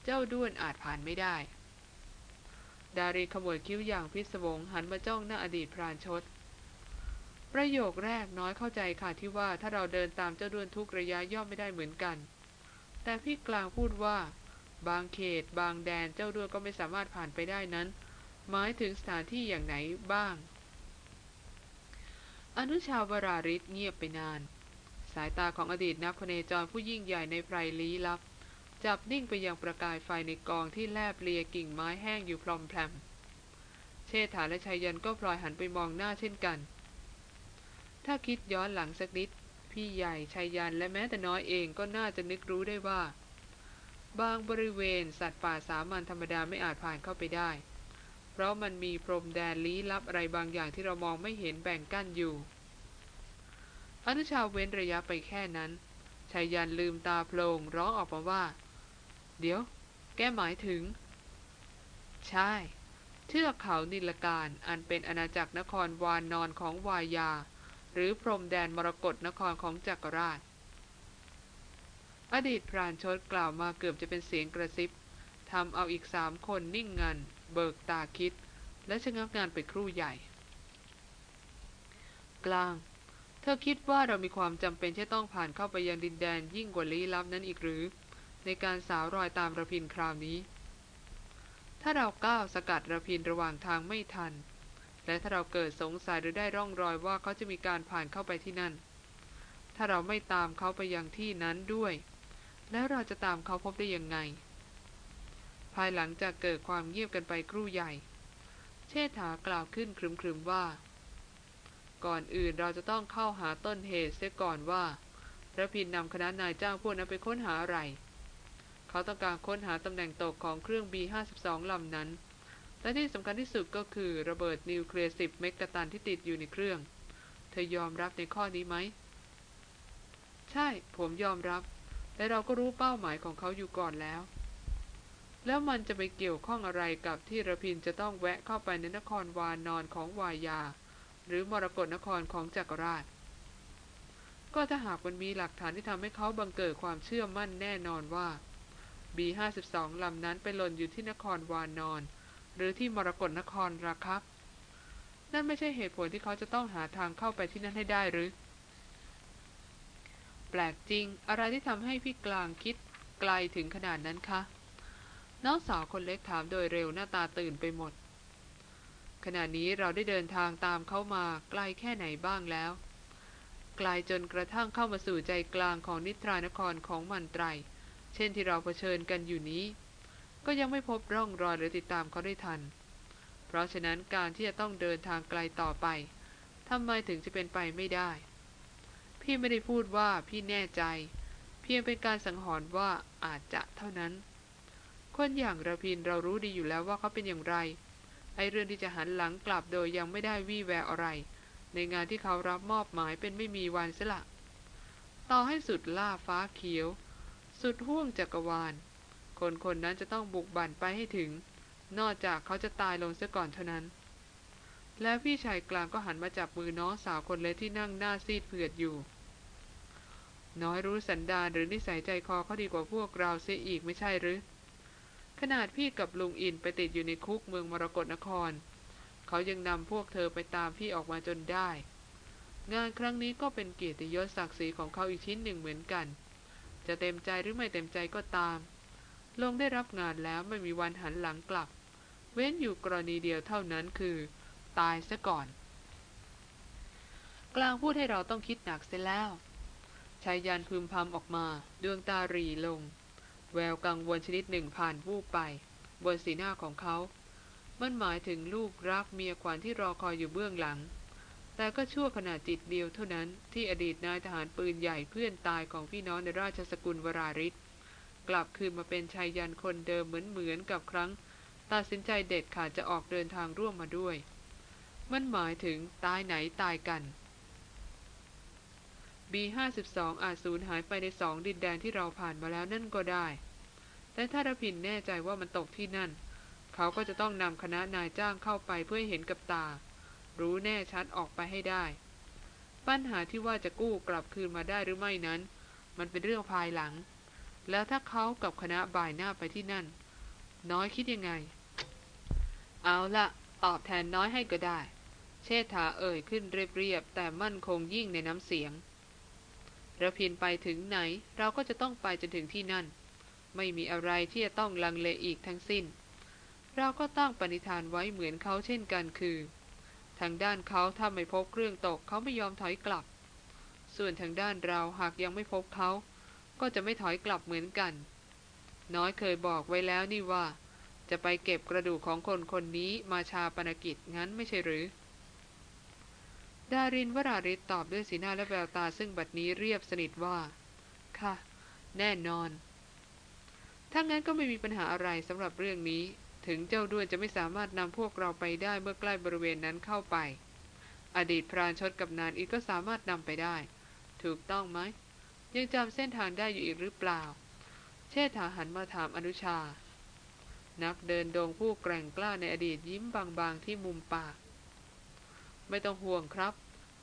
เจ้าด้วนอาจผ่านไม่ได้ ดารีขมวดคิ้วอย่างพิศวงหันมาจ้องหน้าอดีตพรานชด ประโยคแรกน้อยเข้าใจค่ะที่ว่าถ้าเราเดินตามเจ้าด้วนทุกระยะย่อมไม่ได้เหมือนกัน แต่พี่กลางพูดว่า บางเขต บางแดนเจ้าด้วนก็ไม่สามารถผ่านไปได้นั้น หมายถึงสถานที่อย่างไหนบ้าง อนุชาวราริศเงียบไปนาน สายตาของอดีตนักพเนจรผู้ยิ่งใหญ่ในไพรลี้ลับ จับนิ่งไปยังประกายไฟในกองที่แลบเลียกิ่งไม้แห้งอยู่พลอมแพลมเชษฐาและชายยันก็พลอยหันไปมองหน้าเช่นกัน ถ้าคิดย้อนหลังสักนิด พี่ใหญ่ชายยันและแม้แต่น้อยเองก็น่าจะนึกรู้ได้ว่า บางบริเวณสัตว์ป่าสามัญธรรมดาไม่อาจผ่านเข้าไปได้ เพราะมันมีพรมแดนลี้ลับอะไรบางอย่างที่เรามองไม่เห็นแบ่งกั้นอยู่อนุชาเว้นระยะไปแค่นั้นชายยันลืมตาโพลงร้องออกมาว่า เดี๋ยว แกหมายถึง ใช่ เทือกเขานิลการอันเป็นอาณาจักรนครวานนอนของวายา หรือพรมแดนมรกรนครของจักรราช อดีตพรานชดกล่าวมาเกือบจะเป็นเสียงกระซิบทำเอาอีกสามคนนิ่งงัน เบิกตาคิด และชะงักงานไปครู่ใหญ่ กลาง เธอคิดว่าเรามีความจำเป็นที่ต้องผ่านเข้าไปยังดินแดนยิ่งกว่าลี้ลับนั้นอีกหรือ ในการสาวรอยตามระพินคราวนี้ ถ้าเราก้าวสกัดระพินระหว่างทางไม่ทัน และถ้าเราเกิดสงสัยหรือได้ร่องรอยว่าเขาจะมีการผ่านเข้าไปที่นั่น ถ้าเราไม่ตามเขาไปยังที่นั้นด้วย แล้วเราจะตามเขาพบได้ยังไง ภายหลังจากเกิดความเงียบกันไปครู่ใหญ่ เชษฐากล่าวขึ้นครึมๆว่า ก่อนอื่นเราจะต้องเข้าหาต้นเหตุเสียก่อนว่าพระพินนำคณะนายจ้างพวกนั้นไปค้นหาอะไร เขาต้องการค้นหาตำแหน่งตกของเครื่อง B52 ลำนั้น และที่สำคัญที่สุดก็คือระเบิดนิวเคลียร์10เมกะตันที่ติดอยู่ในเครื่อง เธอยอมรับในข้อนี้ไหม ใช่ ผมยอมรับ และเราก็รู้เป้าหมายของเขาอยู่ก่อนแล้ว แล้วมันจะไปเกี่ยวข้องอะไรกับที่ระพินจะต้องแวะเข้าไปในนครวานนอนของวายา หรือมรกรนครของจักรราช ก็ถ้าหากมันมีหลักฐานที่ทำให้เขาบังเกิดความเชื่อมั่นแน่นอนว่า B52 ลำนั้นไปหล่นอยู่ที่นครวานอน หรือที่มรกรนครราครับ นั่นไม่ใช่เหตุผลที่เขาจะต้องหาทางเข้าไปที่นั่นให้ได้หรือ แปลกจริง อะไรที่ทำให้พี่กลางคิดไกลถึงขนาดนั้นคะน้องสาวคนเล็กถามโดยเร็วหน้าตาตื่นไปหมด ขณะนี้เราได้เดินทางตามเขามาไกลแค่ไหนบ้างแล้ว ไกลจนกระทั่งเข้ามาสู่ใจกลางของนิทรานครของมันไตร เช่นที่เราเผชิญกันอยู่นี้ ก็ยังไม่พบร่องรอยหรือติดตามเขาได้ทัน เพราะฉะนั้นการที่จะต้องเดินทางไกลต่อไปทำไมถึงจะเป็นไปไม่ได้ พี่ไม่ได้พูดว่าพี่แน่ใจ เพียงเป็นการสังหรณ์ว่าอาจจะเท่านั้น คนอย่างระพินเรารู้ดีอยู่แล้วว่าเขาเป็นอย่างไร ไอเรื่องที่จะหันหลังกลับโดยยังไม่ได้วี่แววอะไร ในงานที่เขารับมอบหมายเป็นไม่มีวันเสียละ ต่อให้สุดล่าฟ้าเขียว สุดห่วงจักรวาล คนคนนั้นจะต้องบุกบั่นไปให้ถึง นอกจากเขาจะตายลงเสียก่อนเท่านั้น แล้วพี่ชายกลางก็หันมาจับมือน้องสาวคนเล็กที่นั่งหน้าซีดเผือดอยู่ น้อยรู้สันดานหรือนิสัยใจคอเขาดีกว่าพวกเราเสียอีกไม่ใช่หรือ ขนาดพี่กับลุงอินไปติดอยู่ในคุกเมืองมรกรนคร เขายังนำพวกเธอไปตามพี่ออกมาจนได้ งานครั้งนี้ก็เป็นเกียรติยศศักดิ์ศรีของเขาอีกชิ้นหนึ่งเหมือนกัน จะเต็มใจหรือไม่เต็มใจก็ตาม ลงได้รับงานแล้วไม่มีวันหันหลังกลับ เว้นอยู่กรณีเดียวเท่านั้นคือ ตายซะก่อน กลางพูดให้เราต้องคิดหนักเสียแล้วชายยันพึมพำออกมาดวงตารีลง แววกังวลชนิดหนึ่งผ่านวูบไป บนสีหน้าของเขา มันหมายถึงลูกรักเมียขวัญที่รอคอยอยู่เบื้องหลัง แต่ก็ชั่วขณะจิตเดียวเท่านั้นที่อดีตนายทหารปืนใหญ่เพื่อนตายของพี่น้องในราชสกุลวราริศ กลับคืนมาเป็นชายยันคนเดิมเหมือนเหมือนกับครั้งตัดสินใจเด็ดขาดจะออกเดินทางร่วมมาด้วย มันหมายถึงตายไหนตายกัน B52 อาจสูญหายไปในสองดินแดนที่เราผ่านมาแล้วนั่นก็ได้ แต่ถ้าระพินแน่ใจว่ามันตกที่นั่น เขาก็จะต้องนำคณะนายจ้างเข้าไปเพื่อเห็นกับตา รู้แน่ชัดออกไปให้ได้ ปัญหาที่ว่าจะกู้กลับคืนมาได้หรือไม่นั้น มันเป็นเรื่องภายหลัง แล้วถ้าเขากับคณะบ่ายหน้าไปที่นั่น น้อยคิดยังไง เอาละตอบแทนน้อยให้ก็ได้ เชษฐาเอ่ยขึ้นเรียบๆแต่มั่นคงยิ่งในน้ำเสียงระพินไปถึงไหนเราก็จะต้องไปจนถึงที่นั่น ไม่มีอะไรที่จะต้องลังเลอีกทั้งสิ้น เราก็ตั้งปณิธานไว้เหมือนเขาเช่นกันคือ ทางด้านเขาถ้าไม่พบเครื่องตกเขาไม่ยอมถอยกลับ ส่วนทางด้านเราหากยังไม่พบเขา ก็จะไม่ถอยกลับเหมือนกัน น้อยเคยบอกไว้แล้วนี่ว่า จะไปเก็บกระดูกของคนคนนี้มาชาปนกิจงั้นไม่ใช่หรือ ดารินวราริศตอบด้วยสีหน้าและแววตาซึ่งบัดนี้เรียบสนิทว่า ค่ะ แน่นอนถ้างั้นก็ไม่มีปัญหาอะไรสำหรับเรื่องนี้ ถึงเจ้าด้วนจะไม่สามารถนำพวกเราไปได้เมื่อใกล้บริเวณนั้นเข้าไป อดีตพรานชดกับนานอีกก็สามารถนำไปได้ ถูกต้องไหม ยังจำเส้นทางได้อยู่อีกหรือเปล่า เชษฐาหันมาถามอนุชา นักเดินดงผู้แกร่งกล้าในอดีตยิ้มบางๆที่มุมปาก ไม่ต้องห่วงครับ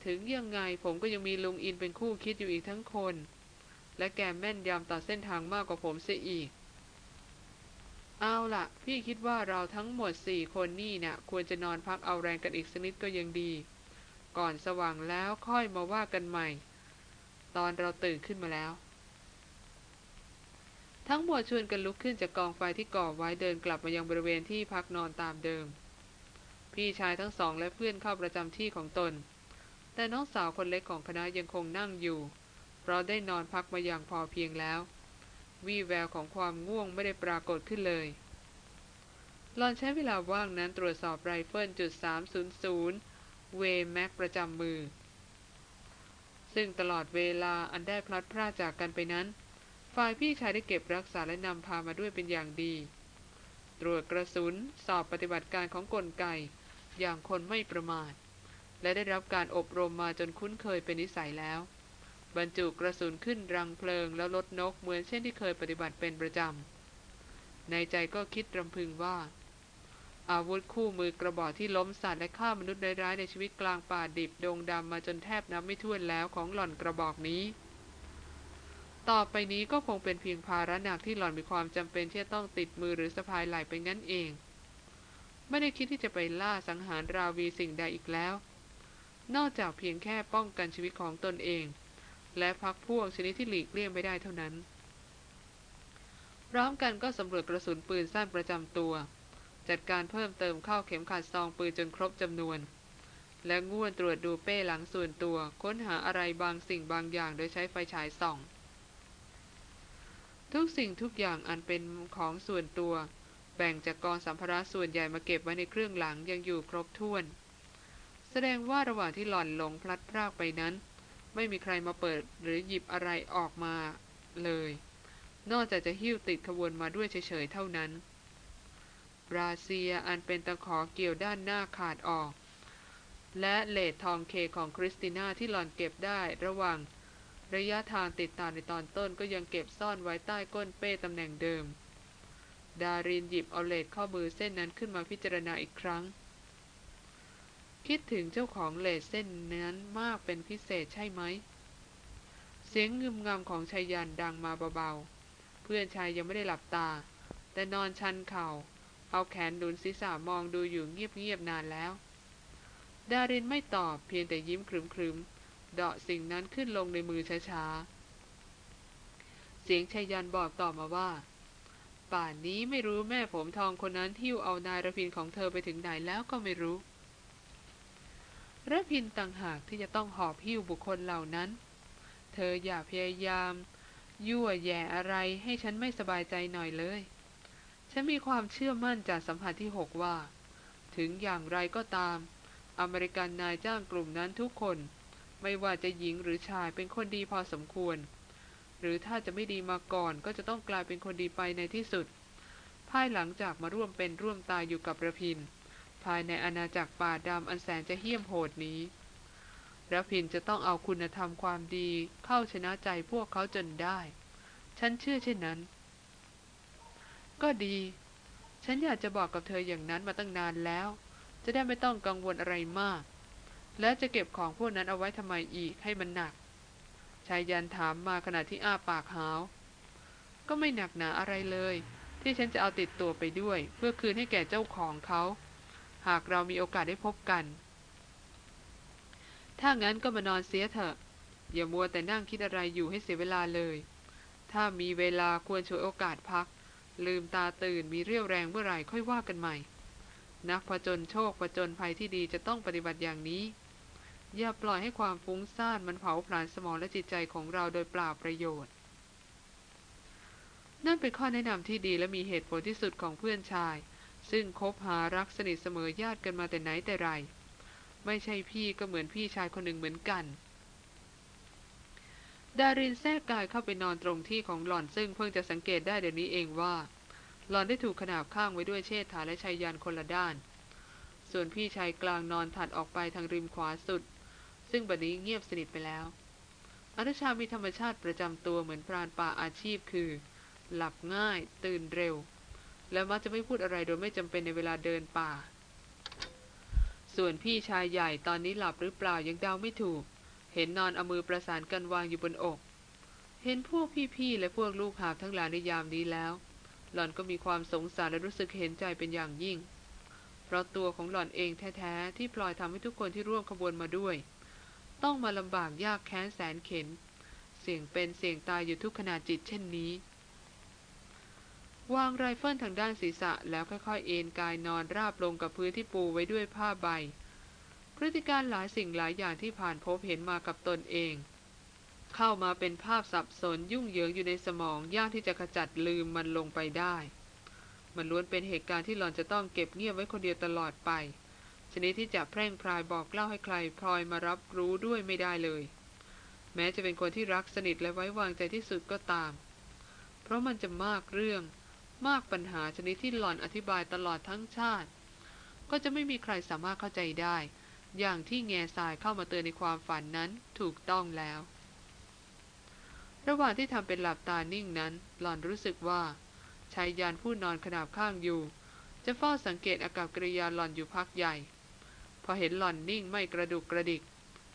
ถึงยังไงผมก็ยังมีลุงอินเป็นคู่คิดอยู่อีกทั้งคน และแกแม่นยำต่อเส้นทางมากกว่าผมเสียอีก เอาล่ะพี่คิดว่าเราทั้งหมดสี่คนนี่เนะ่ยควรจะนอนพักเอาแรงกันอีกสักนิดก็ยังดี ก่อนสว่างแล้วค่อยมาว่ากันใหม่ ตอนเราตื่นขึ้นมาแล้ว ทั้งหมดชวนกันลุกขึ้นจากกองไฟที่ก่อไว้เดินกลับมายังบริเวณที่พักนอนตามเดิม พี่ชายทั้งสองและเพื่อนเข้าประจำที่ของตน แต่น้องสาวคนเล็กของคณะยังคงนั่งอยู่ เพราะได้นอนพักมาอย่างพอเพียงแล้ววี่แววของความง่วงไม่ได้ปรากฏขึ้นเลยหลอนใช้เวลาว่างนั้นตรวจสอบไรเฟิลจุด300 เวแม็กประจำมือ ซึ่งตลอดเวลาอันได้พลัดพรากจากกันไปนั้น ฝ่ายพี่ชายได้เก็บรักษาและนำพามาด้วยเป็นอย่างดี ตรวจกระสุนสอบปฏิบัติการของกลไก อย่างคนไม่ประมาท และได้รับการอบรมมาจนคุ้นเคยเป็นนิสัยแล้ว บรรจุกระสุนขึ้นรังเพลิงแล้วลดนกเหมือนเช่นที่เคยปฏิบัติเป็นประจำในใจก็คิดรำพึงว่า อาวุธคู่มือกระบอกที่ล้มสัตว์และฆ่ามนุษย์ร้ายในชีวิตกลางป่าดิบดงดำมาจนแทบนับไม่ถ้วนแล้วของหล่อนกระบอกนี้ ต่อไปนี้ก็คงเป็นเพียงภาระหนักที่หล่อนมีความจำเป็นที่จะต้องติดมือหรือสะพายไหล่ไปงั้นเอง ไม่ได้คิดที่จะไปล่าสังหารราวีสิ่งใดอีกแล้ว นอกจากเพียงแค่ป้องกันชีวิตของตนเอง และพักพวกชนิดที่หลีกเลี่ยงไม่ได้เท่านั้นพร้อมกันก็สำรวจกระสุนปืนสั้นประจำตัว จัดการเพิ่มเติมเข้าเข็มขัดซองปืนจนครบจำนวน และง่วนตรวจดูเป้หลังส่วนตัว ค้นหาอะไรบางสิ่งบางอย่างโดยใช้ไฟฉายส่อง ทุกสิ่งทุกอย่างอันเป็นของส่วนตัว แบ่งจากกองสัมภาระส่วนใหญ่มาเก็บไว้ในเครื่องหลังยังอยู่ครบถ้วน แสดงว่าระหว่างที่หล่อนหลงพลัดพรากไปนั้น ไม่มีใครมาเปิดหรือหยิบอะไรออกมาเลย นอกจากจะหิ้วติดขบวนมาด้วยเฉยๆเท่านั้น ราเซียอันเป็นตะขอเกี่ยวด้านหน้าขาดออก และเลสทองเคของคริสติน่าที่หล่อนเก็บได้ระหว่างระยะทางติดตามในตอนต้นก็ยังเก็บซ่อนไว้ใต้ก้นเป้ตำแหน่งเดิม ดารินหยิบเอาเลสข้อมือเส้นนั้นขึ้นมาพิจารณาอีกครั้ง คิดถึงเจ้าของเลดเส้นนั้นมากเป็นพิเศษใช่ไหม เสียงงึมงำของชายยันดังมาเบาๆ เพื่อนชายยังไม่ได้หลับตา แต่นอนชันเข่า เอาแขนดุนศีรษะมองดูอยู่เงียบๆนานแล้ว ดารินไม่ตอบเพียงแต่ยิ้มครึมๆ เดาะสิ่งนั้นขึ้นลงในมือช้าๆ เสียงชายันบอกต่อมาว่า ป่านนี้ไม่รู้แม่ผมทองคนนั้นหิ้วเอานายระพินของเธอไปถึงไหนแล้วก็ไม่รู้ระพินต่างหากที่จะต้องหอบหิ้วบุคคลเหล่านั้น เธออย่าพยายาม ยั่วแย่อะไรให้ฉันไม่สบายใจหน่อยเลย ฉันมีความเชื่อมั่นจากสัมผัสที่หกว่า ถึงอย่างไรก็ตาม อเมริกันนายจ้างกลุ่มนั้นทุกคน ไม่ว่าจะหญิงหรือชายเป็นคนดีพอสมควร หรือถ้าจะไม่ดีมาก่อนก็จะต้องกลายเป็นคนดีไปในที่สุด ภายหลังจากมาร่วมเป็นร่วมตายอยู่กับระพิน ภายในอาณาจักรป่าดำอันแสนจะเหี้ยมโหดนี้ระพินจะต้องเอาคุณธรรมความดีเข้าชนะใจพวกเขาจนได้ ฉันเชื่อเช่นนั้น ก็ดี ฉันอยากจะบอกกับเธออย่างนั้นมาตั้งนานแล้ว จะได้ไม่ต้องกังวลอะไรมาก และจะเก็บของพวกนั้นเอาไว้ทำไมอีกให้มันหนัก ชายยันถามมาขณะที่อ้าปากหาว ก็ไม่หนักหนาอะไรเลย ที่ฉันจะเอาติดตัวไปด้วย เพื่อคืนให้แก่เจ้าของเขา หากเรามีโอกาสได้พบกัน ถ้างั้นก็มานอนเสียเถอะ อย่ามัวแต่นั่งคิดอะไรอยู่ให้เสียเวลาเลย ถ้ามีเวลาควรช่วยโอกาสพัก ลืมตาตื่นมีเรี่ยวแรงเมื่อไหร่ค่อยว่ากันใหม่ นักผจญโชคผจญภัยที่ดีจะต้องปฏิบัติอย่างนี้ อย่าปล่อยให้ความฟุ้งซ่านมันเผาผลาญสมองและจิตใจของเราโดยเปล่าประโยชน์ นั่นเป็นข้อแนะนำที่ดีและมีเหตุผลที่สุดของเพื่อนชาย ซึ่งคบหารักสนิทเสมอญาติกันมาแต่ไหนแต่ไร ไม่ใช่พี่ก็เหมือนพี่ชายคนหนึ่งเหมือนกัน ดารินแทรกกายเข้าไปนอนตรงที่ของหล่อนซึ่งเพิ่งจะสังเกตได้เดี๋ยวนี้เองว่า หล่อนได้ถูกขนาบข้างไว้ด้วยเชษฐาและชายยันคนละด้าน ส่วนพี่ชายกลางนอนถัดออกไปทางริมขวาสุด ซึ่งบัดนี้เงียบสนิทไปแล้วอนุชามีธรรมชาติประจำตัวเหมือนพรานป่าอาชีพคือ หลับง่าย ตื่นเร็ว และมักจะไม่พูดอะไรโดยไม่จำเป็นในเวลาเดินป่า ส่วนพี่ชายใหญ่ตอนนี้หลับหรือเปล่ายังเดาไม่ถูก เห็นนอนเอามือประสานกันวางอยู่บนอก เห็นพวกพี่ๆและพวกลูกหาบทั้งหลายในยามนี้แล้ว หล่อนก็มีความสงสารและรู้สึกเห็นใจเป็นอย่างยิ่ง เพราะตัวของหล่อนเองแท้ๆที่พลอยทำให้ทุกคนที่ร่วมขบวนมาด้วย ต้องมาลำบากยากแค้นแสนเข็น เสี่ยงเป็นเสี่ยงตายอยู่ทุกขณะจิตเช่นนี้วางไรเฟิลทางด้านศีรษะแล้วค่อยๆ เอนกายนอนราบลงกับพื้นที่ปูไว้ด้วยผ้าใบ พฤติการหลายสิ่งหลายอย่างที่ผ่านพบเห็นมากับตนเอง เข้ามาเป็นภาพสับสนยุ่งเหยิงอยู่ในสมองยากที่จะขจัดลืมมันลงไปได้ มันล้วนเป็นเหตุการณ์ที่หลอนจะต้องเก็บเงียบไว้คนเดียวตลอดไป ชนิดที่จะแพร่งพรายบอกเล่าให้ใครพลอยมารับรู้ด้วยไม่ได้เลย แม้จะเป็นคนที่รักสนิทและไว้วางใจที่สุดก็ตาม เพราะมันจะมากเรื่องมากปัญหาชนิดที่หลอนอธิบายตลอดทั้งชาติ ก็จะไม่มีใครสามารถเข้าใจได้ อย่างที่แง่ทรายเข้ามาเตือนในความฝันนั้นถูกต้องแล้ว ระหว่างที่ทำเป็นหลับตานิ่งนั้น หล่อนรู้สึกว่าชายยานผู้นอนขนาบข้างอยู่ จะเฝ้าสังเกตอากับกริยาหล่อนอยู่พักใหญ่ พอเห็นหล่อนนิ่งไม่กระดุกกระดิก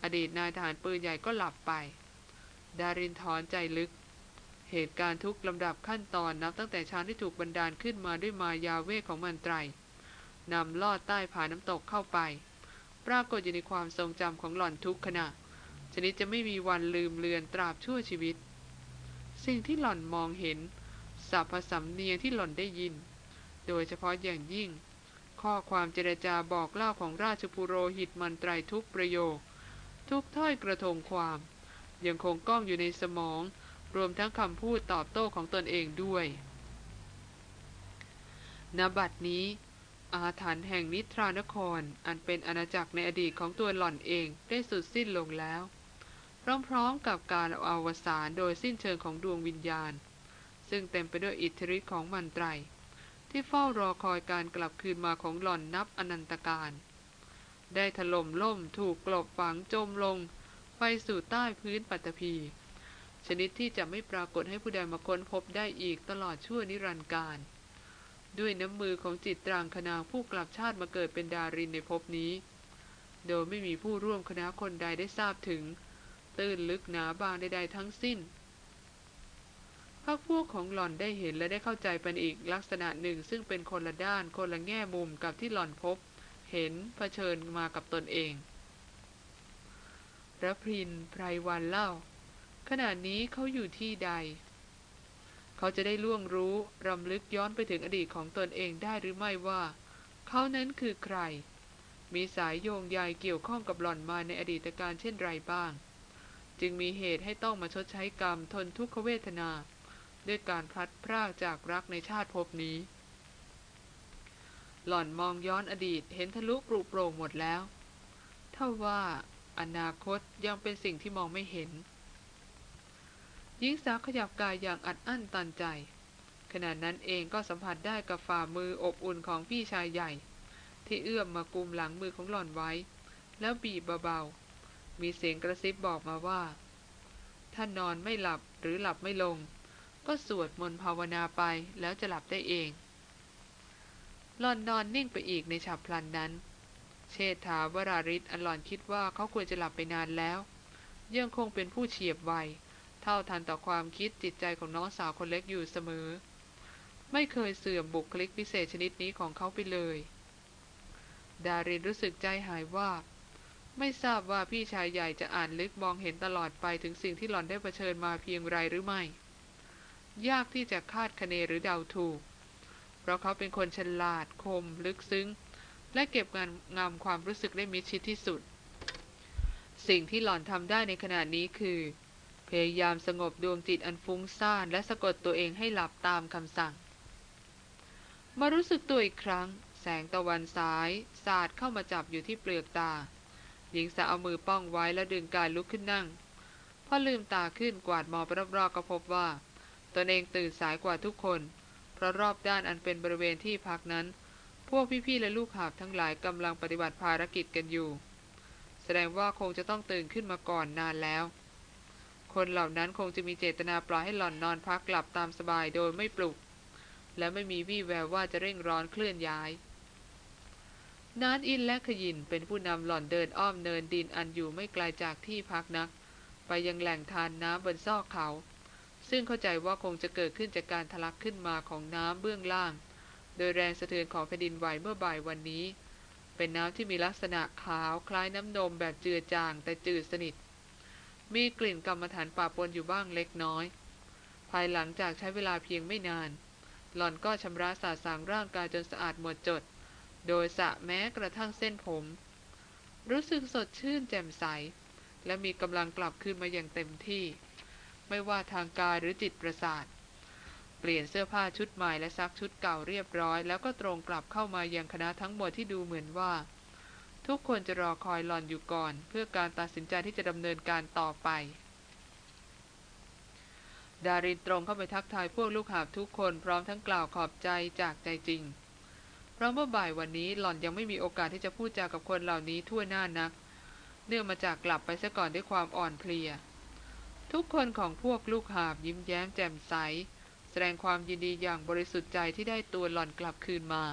อดีตนายทหารปืนใหญ่ก็หลับไป ดารินถอนใจลึก เหตุการณ์ทุกลำดับขั้นตอนนับตั้งแต่ช้างที่ถูกบันดาลขึ้นมาด้วยมายาเวทของมันไตรนำลอดใต้ผาน้ำตกเข้าไป ปรากฏอยู่ในความทรงจำของหล่อนทุกขณะ ชนิดจะไม่มีวันลืมเลือนตราบชั่วชีวิต สิ่งที่หล่อนมองเห็นสัพพสำเนียงที่หล่อนได้ยิน โดยเฉพาะอย่างยิ่ง ข้อความเจรจาบอกเล่าของราชปุโรหิตมันไตรทุกประโยค ทุกถ้อยกระทงความ ยังคงก้องอยู่ในสมอง รวมทั้งคำพูดตอบโต้ของตนเองด้วยณบัดนี้ อาถรรพ์แห่งนิทรานคร อันเป็นอาณาจักรในอดีตของตัวหล่อนเองได้สุดสิ้นลงแล้ว พร้อมๆกับการอวสานโดยสิ้นเชิงของดวงวิญญาณ ซึ่งเต็มไปด้วยอิทธิฤทธิ์ของมันไตร ที่เฝ้ารอคอยการกลับคืนมาของหล่อนนับอนันตการ ได้ถล่มล่มถูกกลบฝังจมลง ไปสู่ใต้พื้นปัตตภีชนิดที่จะไม่ปรากฏให้ผู้ใดมาค้นพบได้อีกตลอดชั่วนิรันดร์การ ด้วยน้ำมือของจิตตรางคนางผู้กลับชาติมาเกิดเป็นดารินในภพนี้ โดยไม่มีผู้ร่วมคณะคนใดได้ทราบถึง ตื้นลึกหนาบางใดๆทั้งสิ้นพักพวกของหล่อนได้เห็นและได้เข้าใจเป็นอีกลักษณะหนึ่งซึ่งเป็นคนละด้านคนละแง่มุมกับที่หล่อนพบ เห็นเผชิญมากับตนเองระพินไพรวันเล่า ขณะนี้เขาอยู่ที่ใด เขาจะได้ล่วงรู้รำลึกย้อนไปถึงอดีตของตนเองได้หรือไม่ว่า เขานั้นคือใคร มีสายโยงใยเกี่ยวข้องกับหล่อนมาในอดีตการเช่นไรบ้าง จึงมีเหตุให้ต้องมาชดใช้กรรมทนทุกขเวทนา ด้วยการพลัดพรากจากรักในชาติภพนี้ หล่อนมองย้อนอดีตเห็นทะลุปรุโปร่งหมดแล้วเท่าว่าอนาคตยังเป็นสิ่งที่มองไม่เห็น หญิงสาวขยับกายอย่างอัดอั้นตันใจ ขณะนั้นเองก็สัมผัสได้กับฝ่ามืออบอุ่นของพี่ชายใหญ่ ที่เอื้อมมากุมหลังมือของหล่อนไว้ แล้วบีบเบาๆ มีเสียงกระซิบบอกมาว่า ถ้านอนไม่หลับหรือหลับไม่ลง ก็สวดมนต์ภาวนาไปแล้วจะหลับได้เองหล่อนนอนนิ่งไปอีกในฉับพลันนั้น เชษฐาวราริศอันหล่อนคิดว่าเขาควรจะหลับไปนานแล้ว ยังคงเป็นผู้เฉียบไว เท่าทันต่อความคิดจิตใจของน้องสาวคนเล็กอยู่เสมอ ไม่เคยเสื่อมบุคลิกพิเศษชนิดนี้ของเขาไปเลย ดารินรู้สึกใจหายว่า ไม่ทราบว่าพี่ชายใหญ่จะอ่านลึกมองเห็นตลอดไปถึงสิ่งที่หล่อนได้เผชิญมาเพียงไรหรือไม่ ยากที่จะคาดคะเนหรือเดาถูก เพราะเขาเป็นคนฉลาดคม ลึกซึ้ง และเก็บงานงามความรู้สึกได้มิชิดที่สุด สิ่งที่หล่อนทำได้ในขณะนี้คือ พยายามสงบดวงจิตอันฟุ้งซ่านและสะกดตัวเองให้หลับตามคำสั่ง มารู้สึกตัวอีกครั้ง แสงตะวันสายสาดเข้ามาจับอยู่ที่เปลือกตา หญิงสาวเอามือป้องไว้และดึงกายลุกขึ้นนั่ง พอลืมตาขึ้นกวาดมองไปรอบๆก็พบว่า ตนเองตื่นสายกว่าทุกคน เพราะรอบด้านอันเป็นบริเวณที่พักนั้น พวกพี่ๆและลูกหาบทั้งหลายกำลังปฏิบัติภารกิจกันอยู่ แสดงว่าคงจะต้องตื่นขึ้นมาก่อนนานแล้ว คนเหล่านั้นคงจะมีเจตนาปล่อยให้หล่อนนอนพักหลับตามสบายโดยไม่ปลุก และไม่มีวี่แววว่าจะเร่งร้อนเคลื่อนย้าย นานอินและขยินเป็นผู้นำหล่อนเดินอ้อมเนินดินอันอยู่ไม่ไกลาจากที่พักนัก ไปยังแหล่งทานน้ำบนซอกเขา ซึ่งเข้าใจว่าคงจะเกิดขึ้นจากการทะลักขึ้นมาของน้ำเบื้องล่าง โดยแรงสะเทือนของแผ่นดินไหวเมื่อบ่ายวันนี้ เป็นน้ำที่มีลักษณะขาวคล้ายน้ำนมแบบเจือจางแต่จืดสนิท มีกลิ่นกรรมฐานป่าปนอยู่บ้างเล็กน้อย ภายหลังจากใช้เวลาเพียงไม่นาน หล่อนก็ชำระสาสางร่างกายจนสะอาดหมดจด โดยสะแม้กระทั่งเส้นผม รู้สึกสดชื่นแจ่มใส และมีกำลังกลับคืนมาอย่างเต็มที่ ไม่ว่าทางกายหรือจิตประสาท เปลี่ยนเสื้อผ้าชุดใหม่และซักชุดเก่าเรียบร้อย แล้วก็ตรงกลับเข้ามายังคณะทั้งหมดที่ดูเหมือนว่า ทุกคนจะรอคอยหลอนอยู่ก่อน เพื่อการตัดสินใจที่จะดำเนินการต่อไป ดารินตรงเข้าไปทักทายพวกลูกหาบทุกคนพร้อมทั้งกล่าวขอบใจจากใจจริง เพราะเมื่อบ่ายวันนี้หล่อนยังไม่มีโอกาสที่จะพูดจากับคนเหล่านี้ทั่วหน้านัก เนื่องมาจากกลับไปซะก่อนด้วยความอ่อนเพลีย ทุกคนของพวกลูกหาบยิ้มแย้มแจ่มใส แสดงความยินดีอย่างบริสุทธิ์ใจที่ได้ตัวหล่อนกลับคืนมา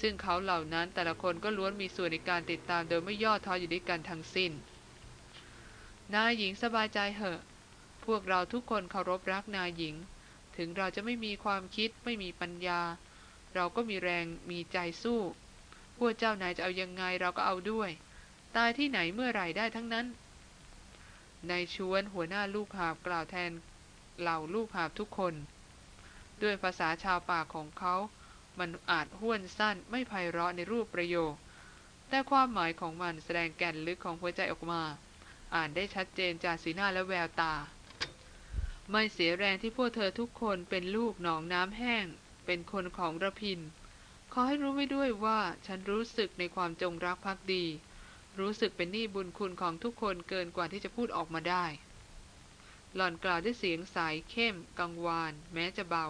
ซึ่งเขาเหล่านั้นแต่ละคนก็ล้วนมีส่วนในการติดตามโดยไม่ย่อท้ออยู่ด้วยกันทั้งสิ้นนายหญิงสบายใจเหอะ พวกเราทุกคนเคารพรักนายหญิง ถึงเราจะไม่มีความคิดไม่มีปัญญา เราก็มีแรงมีใจสู้ พวกเจ้านายจะเอายังไงเราก็เอาด้วย ตายที่ไหนเมื่อไหร่ได้ทั้งนั้น นายชวนหัวหน้าลูกหาบกล่าวแทนเหล่าลูกหาบทุกคน ด้วยภาษาชาวป่าของเขา มันอาจห้วนสั้นไม่ไพเราะในรูปประโยค แต่ความหมายของมันแสดงแก่นลึกของหัวใจออกมา อ่านได้ชัดเจนจากสีหน้าและแววตา ไม่เสียแรงที่พวกเธอทุกคนเป็นลูกหนองน้ำแห้ง เป็นคนของระพิน ขอให้รู้ไว้ด้วยว่าฉันรู้สึกในความจงรักภักดี รู้สึกเป็นหนี้บุญคุณของทุกคนเกินกว่าที่จะพูดออกมาได้ หล่อนกล่าวด้วยเสียงใสเข้ม กังวาน แม้จะเบา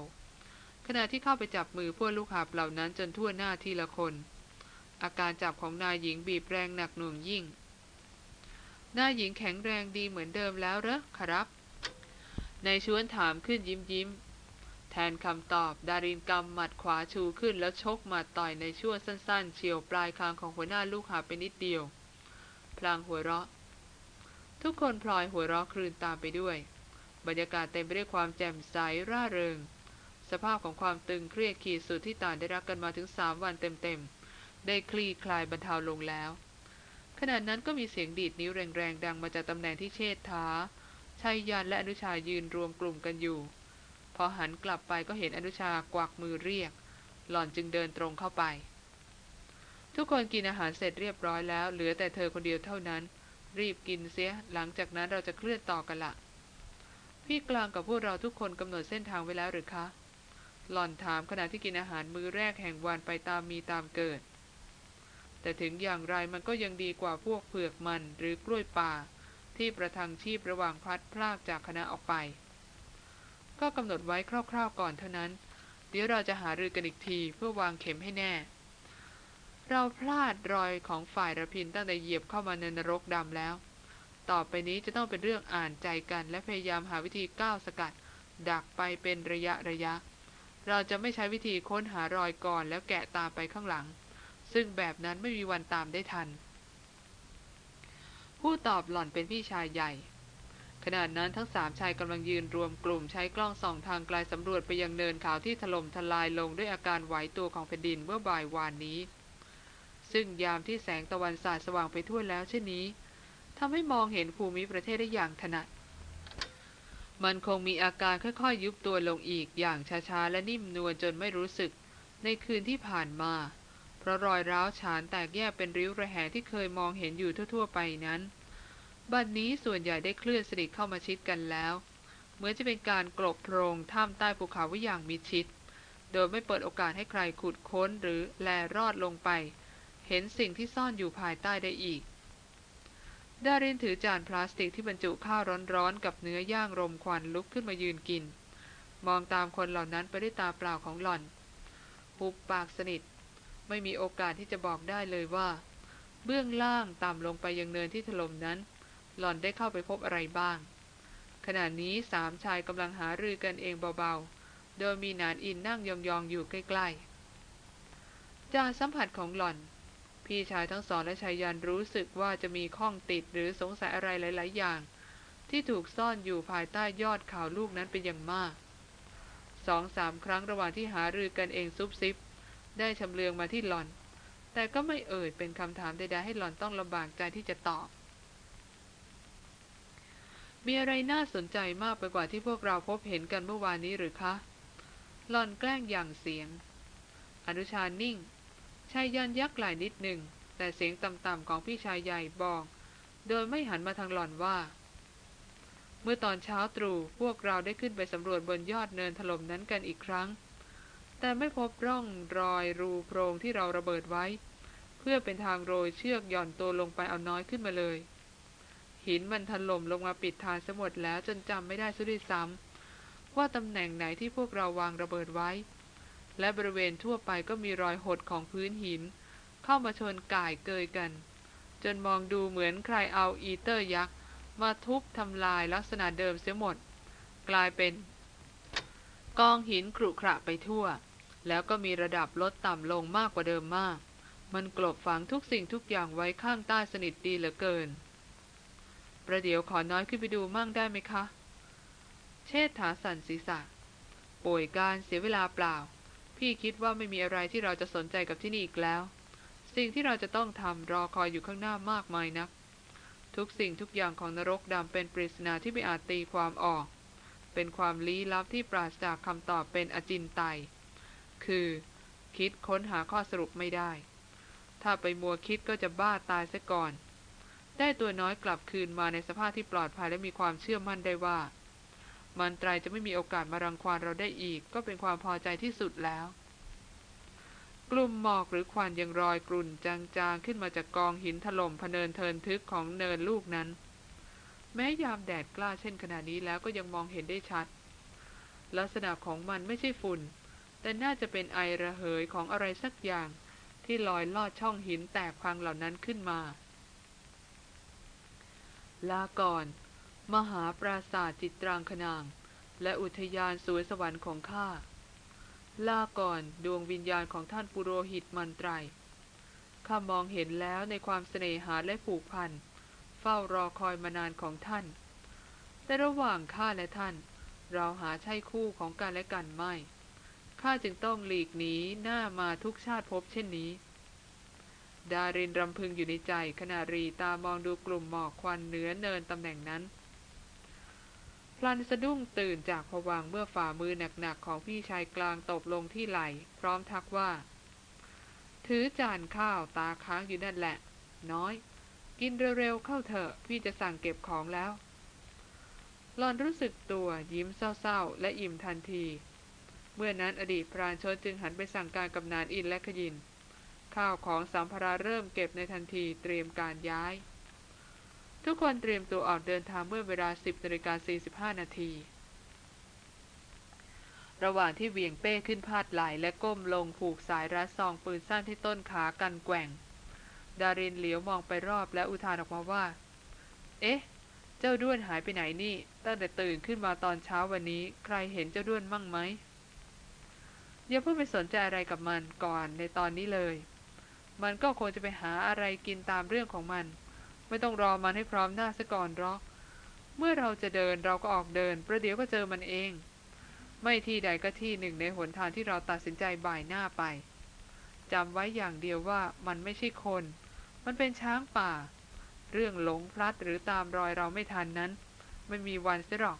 ขณะที่เข้าไปจับมือพวกลูกหาบเหล่านั้นจนทั่วหน้าทีละคน อาการจับของนายหญิงบีบแรงหนักหน่วงยิ่ง นายหญิงแข็งแรงดีเหมือนเดิมแล้วเหรอครับนายชวนถามขึ้นยิ้มยิ้ม แทนคำตอบ ดารินกำหมัดขวาชูขึ้นแล้วชกมาต่อยในช่วงสั้น ๆ เฉียวปลายคางของหัวหน้าลูกหาไปนิดเดียว พลางหัวเราะ ทุกคนพลอยหัวเราะคลืนตามไปด้วย บรรยากาศเต็มไปด้วยความแจ่มใสร่าเริง สภาพของความตึงเครียดขีดสุดที่ต่างได้รักกันมาถึงสามวันเต็มๆ ได้คลี่คลายบรรเทาลงแล้ว ขณะนั้นก็มีเสียงดีดนิ้วแรงๆ ดังมาจากตำแหน่งที่เชษฐาชัยยันและอนุชายืนรวมกลุ่มกันอยู่ พอหันกลับไปก็เห็นอนุชากวักมือเรียก หล่อนจึงเดินตรงเข้าไป ทุกคนกินอาหารเสร็จเรียบร้อยแล้ว เหลือแต่เธอคนเดียวเท่านั้น รีบกินเสียหลังจากนั้นเราจะเคลื่อนต่อกันละพี่กลางกับพวกเราทุกคนกำหนดเส้นทางไว้แล้วหรือคะ หล่อนถามขณะที่กินอาหารมื้อแรกแห่งวันไปตามมีตามเกิด แต่ถึงอย่างไรมันก็ยังดีกว่าพวกเผือกมันหรือกล้วยป่า ที่ประทังชีพระหว่างพลัดพรากจากคณะออกไป ก็กำหนดไว้คร่าวๆก่อนเท่านั้น เดี๋ยวเราจะหารือกันอีกทีเพื่อวางเข็มให้แน่ เราพลาดรอยของฝ่ายระพินตั้งแต่เหยียบเข้ามาในนรกดำแล้ว ต่อไปนี้จะต้องเป็นเรื่องอ่านใจกันและพยายามหาวิธีก้าวสกัด ดักไปเป็นระยะระยะ เราจะไม่ใช้วิธีค้นหารอยก่อนแล้วแกะตามไปข้างหลัง ซึ่งแบบนั้นไม่มีวันตามได้ทัน ผู้ตอบหล่อนเป็นพี่ชายใหญ่ ขณะนั้นทั้งสามชายกำลังยืนรวมกลุ่มใช้กล้องส่องทางไกลสำรวจไปยังเนินเขาที่ถล่มทลายลงด้วยอาการไหวตัวของแผ่นดินเมื่อบ่ายวานนี้ ซึ่งยามที่แสงตะวันสาดสว่างไปทั่วแล้วเช่นนี้ทำให้มองเห็นภูมิประเทศได้อย่างถนัด มันคงมีอาการค่อยๆ ยุบตัวลงอีกอย่างช้าๆ และนิ่มนวลจนไม่รู้สึก ในคืนที่ผ่านมา เพราะรอยร้าวฉานแตกแยกเป็นริ้วระแหงที่เคยมองเห็นอยู่ทั่วๆ ไปนั้น บัดนนี้ส่วนใหญ่ได้เคลื่อนสนิทเข้ามาชิดกันแล้ว เหมือนจะเป็นการกลบโพรงถ้ำใต้ภูเขาไว้อย่างมิชิด โดยไม่เปิดโอกาสให้ใครขุดค้นหรือแลรอดลงไป เห็นสิ่งที่ซ่อนอยู่ภายใต้ได้อีก ดารินถือจานพลาสติกที่บรรจุข้าวร้อนๆ กับเนื้อย่างรมควันลุกขึ้นมายืนกิน มองตามคนเหล่านั้นไปด้วยตาเปล่าของหล่อนหุบปากสนิท ไม่มีโอกาสที่จะบอกได้เลยว่า เบื้องล่างต่ำลงไปยังเนินที่ถล่มนั้น หล่อนได้เข้าไปพบอะไรบ้าง ขณะนี้สามชายกำลังหารือกันเองเบาๆ โดยมีนานอินนั่งยองๆอยู่ใกล้ๆจากสัมผัสของหล่อน พี่ชายทั้งสองและชายยันรู้สึกว่าจะมีข้องติดหรือสงสัยอะไรหลาย ๆ อย่าง ที่ถูกซ่อนอยู่ภายใต้ยอดเขาวลูกนั้นเป็นอย่างมากสองสามครั้งระหว่างที่หารือกันเองซุบซิบ ได้ชำเลืองมาที่หลอน แต่ก็ไม่เอ่ยเป็นคำถามใดๆให้หลอนต้องลำบากใจที่จะตอบ มีอะไรน่าสนใจมากไปกว่าที่พวกเราพบเห็นกันเมื่อวานนี้หรือคะหลอนแกล้งอย่างเสียง อนุชานิ่ง ชายยันยักไหล่นิดหนึ่ง แต่เสียงต่ำๆของพี่ชายใหญ่บอก โดยไม่หันมาทางหล่อนว่า เมื่อตอนเช้าตรู่พวกเราได้ขึ้นไปสำรวจบนยอดเนินถล่มนั้นกันอีกครั้ง แต่ไม่พบร่องรอยรูโพรงที่เราระเบิดไว้ เพื่อเป็นทางโรยเชือกหย่อนตัวลงไปเอาน้อยขึ้นมาเลย หินมันถล่มลงมาปิดทางสมดแล้วจนจำไม่ได้ซะด้วยซ้ำว่าตำแหน่งไหนที่พวกเราวางระเบิดไว้ และบริเวณทั่วไปก็มีรอยหดของพื้นหิน เข้ามาชนก่ายเกยกัน จนมองดูเหมือนใครเอาอีเตอร์ยักษ์มาทุบทำลายลักษณะเดิมเสียหมด กลายเป็น กองหินครุขระไปทั่ว แล้วก็มีระดับลดต่ำลงมากกว่าเดิมมาก มันกลบฝังทุกสิ่งทุกอย่างไว้ข้างใต้สนิทดีเหลือเกิน ประเดี๋ยวขอน้อยขึ้นไปดูมั่งได้ไหมคะ เชษฐาสันศีรษะป่วยการเสียเวลาเปล่า พี่คิดว่าไม่มีอะไรที่เราจะสนใจกับที่นี่อีกแล้ว สิ่งที่เราจะต้องทำรอคอยอยู่ข้างหน้ามากมายนัก ทุกสิ่งทุกอย่างของนรกดำเป็นปริศนาที่ไม่อาจตีความออก เป็นความลี้ลับที่ปราศจากคำตอบเป็นอจินไตย คือ คิดค้นหาข้อสรุปไม่ได้ ถ้าไปมัวคิดก็จะบ้าตายซะก่อน ได้ตัวน้อยกลับคืนมาในสภาพที่ปลอดภัยและมีความเชื่อมั่นได้ว่า มันตรายจะไม่มีโอกาสมารังควานเราได้อีก ก็เป็นความพอใจที่สุดแล้ว กลุ่มหมอกหรือควันยังรอยกลุ่นจางๆ ขึ้นมาจากกองหินถล่มพเนินเทินทึกของเนินลูกนั้น แม้ยามแดดกล้าเช่นขนาดนี้แล้วก็ยังมองเห็นได้ชัด ลักษณะของมันไม่ใช่ฝุ่น แต่น่าจะเป็นไอระเหยของอะไรสักอย่าง ที่ลอยลอดช่องหินแตกพังเหล่านั้นขึ้นมา ลาก่อน มหาปราสาทจิตรางคนาง และอุทยานสวยสวรรค์ของข้าลาก่อนดวงวิญญาณของท่านปุโรหิตมันไตรข้ามองเห็นแล้วในความเสน่หาและผูกพัน เฝ้ารอคอยมานานของท่าน แต่ระหว่างข้าและท่าน เราหาใช่คู่ของกันและกันไม่ ข้าจึงต้องหลีกหนีหน้ามาทุกชาติพบเช่นนี้ ดารินรำพึงอยู่ในใจขณะรีตามองดูกลุ่มหมอกควันเหนือเนินตำแหน่งนั้น พลันสะดุ้งตื่นจากผวังเมื่อฝ่ามือหนักๆของพี่ชายกลางตบลงที่ไหล่พร้อมทักว่า ถือจานข้าวตาค้างอยู่นั่นแหละ น้อย กินเร็วๆเข้าเถอะ พี่จะสั่งเก็บของแล้วหลอนรู้สึกตัวยิ้มเศร้าๆ และอิ่มทันที เมื่อนั้นอดีตพรานชนจึงหันไปสั่งการกับนานอินและขยิน ข้าวของสัมภาระเริ่มเก็บในทันทีเตรียมการย้าย ทุกคนเตรียมตัวออกเดินทางเมื่อเวลา 10นาฬิกา45 นาที ระหว่างที่เวียงเป้ขึ้นพาดไหลและก้มลงผูกสายรัดซองปืนสั้นที่ต้นขากันแกว่ง ดารินเหลียวมองไปรอบและอุทานออกมาว่า เอ๊ะ เจ้าด้วนหายไปไหนนี่ ตั้งแต่ตื่นขึ้นมาตอนเช้าวันนี้ ใครเห็นเจ้าด้วนมั่งไหมอย่าเพิ่งไปสนใจอะไรกับมันก่อนในตอนนี้เลย มันก็คงจะไปหาอะไรกินตามเรื่องของมัน ไม่ต้องรอมันให้พร้อมหน้าซะก่อนหรอก เมื่อเราจะเดินเราก็ออกเดิน ประเดี๋ยวก็เจอมันเอง ไม่ที่ใดก็ที่หนึ่งในหนทางที่เราตัดสินใจบ่ายหน้าไปจำไว้อย่างเดียวว่ามันไม่ใช่คน มันเป็นช้างป่า เรื่องหลงพลัดหรือตามรอยเราไม่ทันนั้น ไม่มีวันเสียหรอก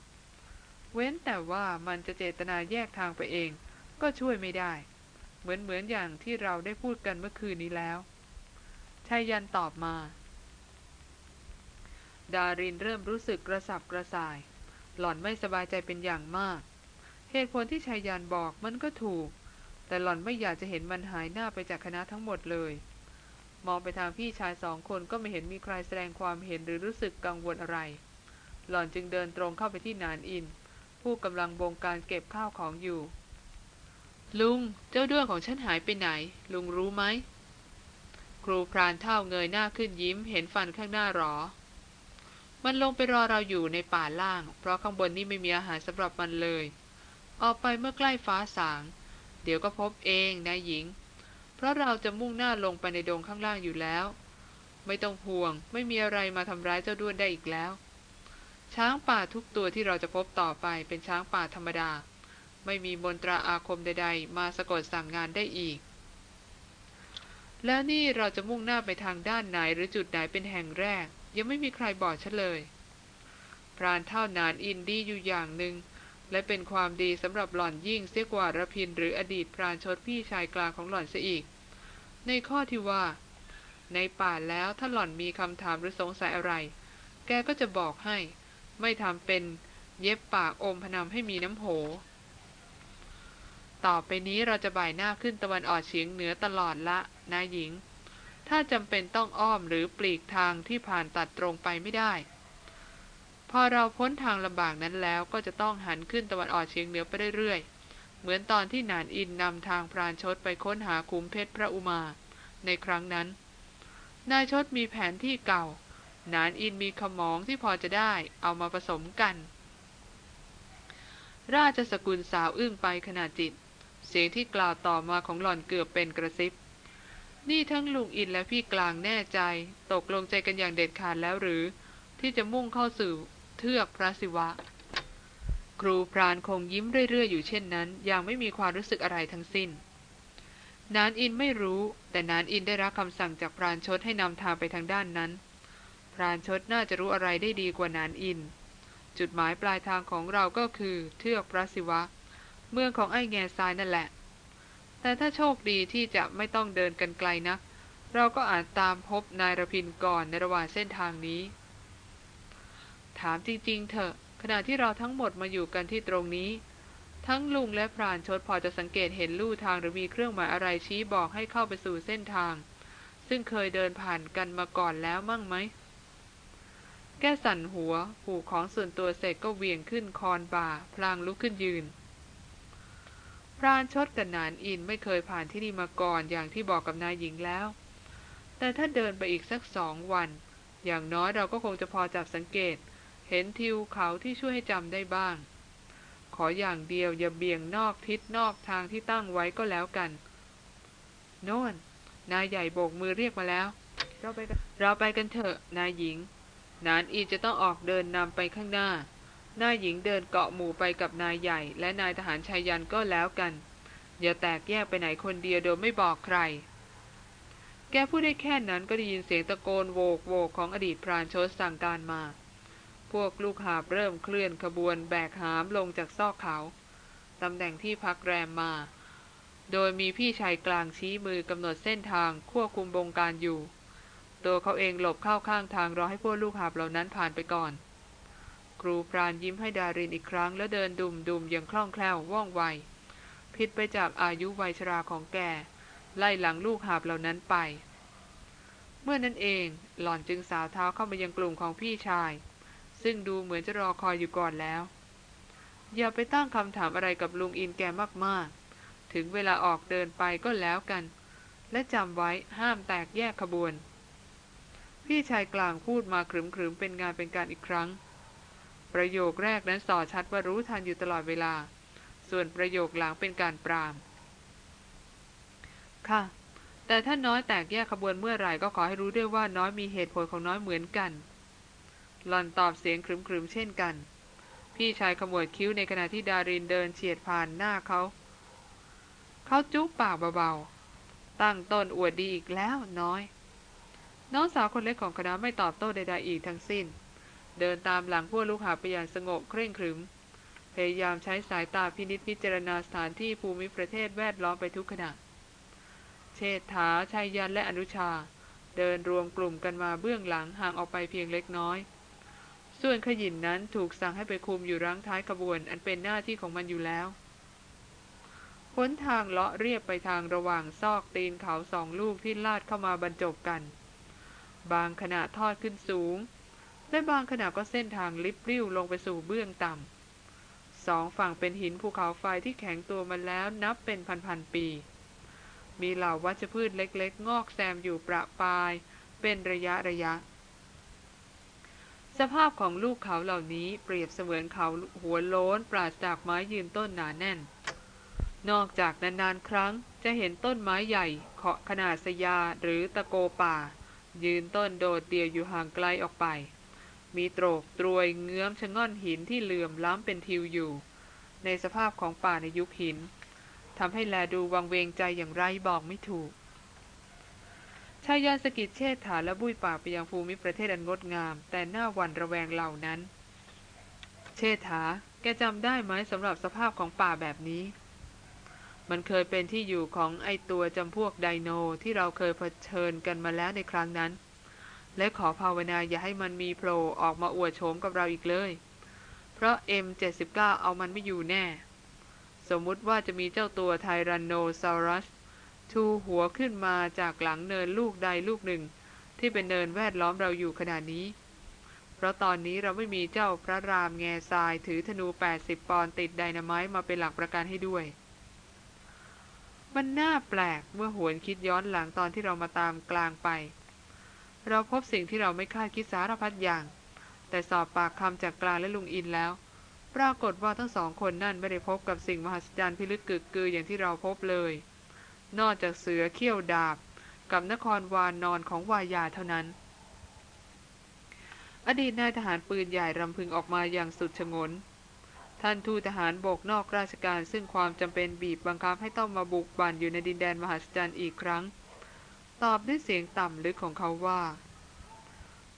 เว้นแต่ว่ามันจะเจตนาแยกทางไปเอง ก็ช่วยไม่ได้ เหมือนเหมือนอย่างที่เราได้พูดกันเมื่อคืนนี้แล้วชายยันตอบมา ดารินเริ่มรู้สึกกระสับกระส่าย หล่อนไม่สบายใจเป็นอย่างมาก เหตุผลที่ชายยันบอกมันก็ถูก แต่หล่อนไม่อยากจะเห็นมันหายหน้าไปจากคณะทั้งหมดเลย มองไปทางพี่ชายสองคนก็ไม่เห็นมีใครแสดงความเห็นหรือรู้สึกกังวลอะไร หล่อนจึงเดินตรงเข้าไปที่นานอิน ผู้กำลังบงการเก็บข้าวของอยู่ ลุงเจ้าด้วนของฉันหายไปไหน ลุงรู้ไหมครูพรานเท่าเงยหน้าขึ้นยิ้มเห็นฟันข้างหน้าหรอ มันลงไปรอเราอยู่ในป่าล่าง เพราะข้างบนนี่ไม่มีอาหารสำหรับมันเลย ออกไปเมื่อใกล้ฟ้าสาง เดี๋ยวก็พบเองนายหญิง เพราะเราจะมุ่งหน้าลงไปในดงข้างล่างอยู่แล้ว ไม่ต้องห่วง ไม่มีอะไรมาทำร้ายเจ้าด้วนได้อีกแล้ว ช้างป่าทุกตัวที่เราจะพบต่อไปเป็นช้างป่าธรรมดา ไม่มีมนตราอาคมใด ๆ มาสะกดสั่งงานได้อีก แล้วนี่เราจะมุ่งหน้าไปทางด้านไหนหรือจุดไหนเป็นแห่งแรก ยังไม่มีใครบอกฉันเลย พรานเท่านานอินดีอยู่อย่างหนึ่ง และเป็นความดีสำหรับหล่อนยิ่งเสียกว่าระพินหรืออดีตพรานชดพี่ชายกลางของหล่อนเสียอีก ในข้อที่ว่า ในป่าแล้วถ้าหล่อนมีคำถามหรือสงสัยอะไร แกก็จะบอกให้ ไม่ทำเป็นเย็บปากอมพนำให้มีน้ำโห ต่อไปนี้เราจะบ่ายหน้าขึ้นตะวันออกเฉียงเหนือตลอดละนายหญิง ถ้าจำเป็นต้องอ้อมหรือปลีกทางที่ผ่านตัดตรงไปไม่ได้ พอเราพ้นทางลำบากนั้นแล้วก็จะต้องหันขึ้นตะวันออกเฉียงเหนือไปเรื่อยๆ เหมือนตอนที่นานอินนำทางพรานชดไปค้นหาคุ้มเพชรพระอุมา ในครั้งนั้น นายชดมีแผนที่เก่า นานอินมีขมองที่พอจะได้เอามาผสมกัน ราชสกุลสาวอึ้งไปขณะจิต เสียงที่กล่าวต่อมาของหล่อนเกือบเป็นกระซิบ นี่ทั้งลุงอินและพี่กลางแน่ใจ ตกลงใจกันอย่างเด็ดขาดแล้วหรือ ที่จะมุ่งเข้าสู่เทือกพระศิวะ ครูพรานคงยิ้มเรื่อยๆ อยู่เช่นนั้นอย่างไม่มีความรู้สึกอะไรทั้งสิ้น นานอินไม่รู้ แต่นานอินได้รับคำสั่งจากพรานชดให้นำทางไปทางด้านนั้น พรานชดน่าจะรู้อะไรได้ดีกว่านานอิน จุดหมายปลายทางของเราก็คือเทือกพระศิวะ เมืองของไอ้แง่ทรายนั่นแหละ แต่ถ้าโชคดีที่จะไม่ต้องเดินกันไกลนัก เราก็อาจตามพบนายรพินก่อนในระหว่างเส้นทางนี้ ถามจริงๆ เถอะ ขณะที่เราทั้งหมดมาอยู่กันที่ตรงนี้ ทั้งลุงและพรานชดพอจะสังเกตเห็นลู่ทางหรือมีเครื่องหมายอะไรชี้บอกให้เข้าไปสู่เส้นทาง ซึ่งเคยเดินผ่านกันมาก่อนแล้วมั่งไหมแก้สั่นหัว ผูกของส่วนตัวเสร็จก็เวียงขึ้นคอนบ่า พลางลุกขึ้นยืน พรานชดกับนานอินไม่เคยผ่านที่นี่มาก่อนอย่างที่บอกกับนายหญิงแล้ว แต่ถ้าเดินไปอีกสักสองวัน อย่างน้อยเราก็คงจะพอจับสังเกต เห็นทิวเขาที่ช่วยให้จำได้บ้าง ขออย่างเดียวอย่าเบี่ยงนอกทิศนอกทางที่ตั้งไว้ก็แล้วกัน โน่น นายใหญ่โบกมือเรียกมาแล้ว เราไปกันเราไปกันเถอะนายหญิง นานอีจะต้องออกเดินนำไปข้างหน้า นายหญิงเดินเกาะหมู่ไปกับนายใหญ่ และนายทหารชายยันก็แล้วกัน อย่าแตกแยกไปไหนคนเดียวโดยไม่บอกใคร แกพูดได้แค่นั้นก็ได้ยินเสียงตะโกนโวกโวกของอดีตพรานชสสั่งการมา พวกลูกหาบเริ่มเคลื่อนขบวนแบกหามลงจากซอกเขาตำแหน่งที่พักแรมมา โดยมีพี่ชายกลางชี้มือกำหนดเส้นทางควบคุมบงการอยู่ ตัวเขาเองหลบเข้าข้างทางรอให้พวกลูกหาบเหล่านั้นผ่านไปก่อน รูพรานยิ้มให้ดารินอีกครั้ง แล้วเดินดุมดุมอย่างคล่องแคล่วว่องไว ผิดไปจากอายุวัยชราของแก ไล่หลังลูกหาบเหล่านั้นไป เมื่อนั้นเองหล่อนจึงสาวเท้าเข้ามายังกลุ่มของพี่ชาย ซึ่งดูเหมือนจะรอคอยอยู่ก่อนแล้ว อย่าไปตั้งคำถามอะไรกับลุงอินแกมากๆ ถึงเวลาออกเดินไปก็แล้วกัน และจำไว้ห้ามแตกแยกขบวนพี่ชายกลางพูดมาขรึมๆ เป็นงานเป็นการอีกครั้ง ประโยคแรกนั้นส่อชัดว่ารู้ทันอยู่ตลอดเวลา ส่วนประโยคหลังเป็นการปราม ค่ะ แต่ถ้าน้อยแตกแยกขบวนเมื่อไหร่ก็ขอให้รู้ด้วยว่าน้อยมีเหตุผลของน้อยเหมือนกัน หล่อนตอบเสียงครึมๆเช่นกัน พี่ชายขมวดคิ้วในขณะที่ดารินเดินเฉียดผ่านหน้าเขา เขาจุ๊บปากเบาๆ ตั้งต้นอวดดีอีกแล้วน้อย น้องสาวคนเล็กของคณะไม่ตอบโต้ใดๆอีกทั้งสิ้น เดินตามหลังพวกลูกหาไปอย่างสงบเคร่งครึม พยายามใช้สายตาพินิจพิจารณาสถานที่ภูมิประเทศแวดล้อมไปทุกขณะ เชษฐาชายยันและอนุชา เดินรวมกลุ่มกันมาเบื้องหลังห่างออกไปเพียงเล็กน้อย ส่วนขยินนั้นถูกสั่งให้ไปคุมอยู่รังท้ายขบวน อันเป็นหน้าที่ของมันอยู่แล้วหนทางเลาะเรียบไปทางระหว่างซอกตีนเขาสองลูกที่ลาดเข้ามาบรรจบกัน บางขณะทอดขึ้นสูง และบางขณะก็เส้นทางลิบลิ่วลงไปสู่เบื้องต่ำสองฝั่งเป็นหินภูเขาไฟที่แข็งตัวมาแล้วนับเป็นพันๆปี มีเหล่าวัชพืชเล็กๆ งอกแซมอยู่ประปาย เป็นระยะระยะ สภาพของลูกเขาเหล่านี้เปรียบเสมือนเขาหัวโล้นปราศจากไม้ยืนต้นหนาแน่น นอกจากนานๆครั้งจะเห็นต้นไม้ใหญ่เคาะขนาดสยาหรือตะโกป่า ยืนต้นโดดเดี่ยวอยู่ห่างไกลออกไป มีโตรกตรวยเงื้อมชะง่อนหินที่เหลื่อมล้ำเป็นทิวอยู่ ในสภาพของป่าในยุคหินทำให้แลดูวังเวงใจอย่างไรบอกไม่ถูกชายยานสกิดเชษฐาและบุยป่าไปยังภูมิประเทศอันงดงาม แต่หน้าวันระแวงเหล่านั้น เชษฐาแกจำได้ไหมสำหรับสภาพของป่าแบบนี้ มันเคยเป็นที่อยู่ของไอตัวจำพวกไดโนที่เราเคยเผชิญกันมาแล้วในครั้งนั้น และขอภาวนาอย่าให้มันมีโผล่ออกมาอวดโฉมกับเราอีกเลย เพราะ M79 เอามันไม่อยู่แน่ สมมุติว่าจะมีเจ้าตัวไทรันโนซารัสชูหัวขึ้นมาจากหลังเนินลูกใดลูกหนึ่ง ที่เป็นเนินแวดล้อมเราอยู่ขณะนี้ เพราะตอนนี้เราไม่มีเจ้าพระรามแง่ทรายถือธนู 80 ปอนด์ติดไดนาไมต์มาเป็นหลักประกันให้ด้วย มันน่าแปลกเมื่อหวนคิดย้อนหลังตอนที่เรามาตามกลางไป เราพบสิ่งที่เราไม่คาดคิดสารพัดอย่าง แต่สอบปากคำจากกลางและลุงอินแล้ว ปรากฏว่าทั้งสองคนนั่นไม่ได้พบกับสิ่งมหัศจรรย์พิลึกกึกกืออย่างที่เราพบเลย นอกจากเสือเขี้ยวดาบ กับนครวานนอนของวายาเท่านั้น อดีตนายทหารปืนใหญ่รำพึงออกมาอย่างสุดชงน ท่านทูตทหารบกนอกราชการซึ่งความจำเป็นบีบบังคับให้ต้องมาบุกบั่นอยู่ในดินแดนมหัศจรรย์อีกครั้ง ตอบด้วยเสียงต่ำลึกของเขาว่า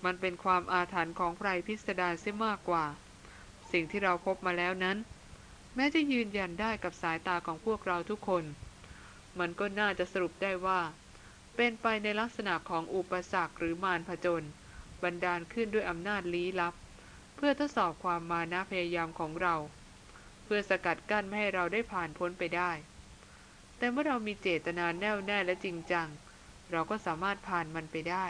มันเป็นความอาถรรพ์ของไพรพิสดารเสียมากกว่า สิ่งที่เราพบมาแล้วนั้น แม้จะยืนยันได้กับสายตาของพวกเราทุกคน มันก็น่าจะสรุปได้ว่า เป็นไปในลักษณะของอุปสรรคหรือมารผจญบันดาลขึ้นด้วยอำนาจลี้ลับ เพื่อทดสอบความมานะพยายามของเรา เพื่อสกัดกั้นไม่ให้เราได้ผ่านพ้นไปได้ แต่เมื่อเรามีเจตนาแน่วแน่และจริงจัง เราก็สามารถผ่านมันไปได้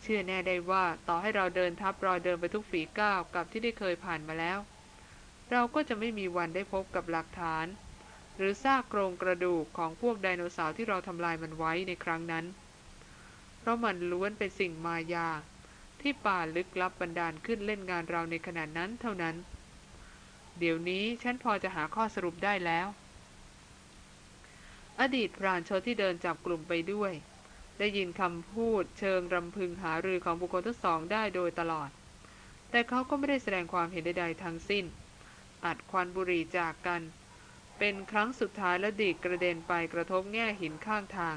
เชื่อแน่ได้ว่าต่อให้เราเดินทับรอยเดินไปทุกฝีก้าวกับที่ได้เคยผ่านมาแล้ว เราก็จะไม่มีวันได้พบกับหลักฐาน หรือซากโครงกระดูกของพวกไดโนเสาร์ที่เราทำลายมันไว้ในครั้งนั้น เพราะมันล้วนเป็นสิ่งมายา ที่ป่าลึกลับบันดาลขึ้นเล่นงานเราในขณะนั้นเท่านั้น เดี๋ยวนี้ฉันพอจะหาข้อสรุปได้แล้ว อดีตพรานชดที่เดินจับกลุ่มไปด้วย ได้ยินคำพูดเชิงรำพึงหารือของบุคคลทั้งสองได้โดยตลอด แต่เขาก็ไม่ได้แสดงความเห็นใดๆทั้งสิ้น อัดควันบุหรี่จากกัน เป็นครั้งสุดท้ายและดีกระเด็นไปกระทบแง่หินข้างทาง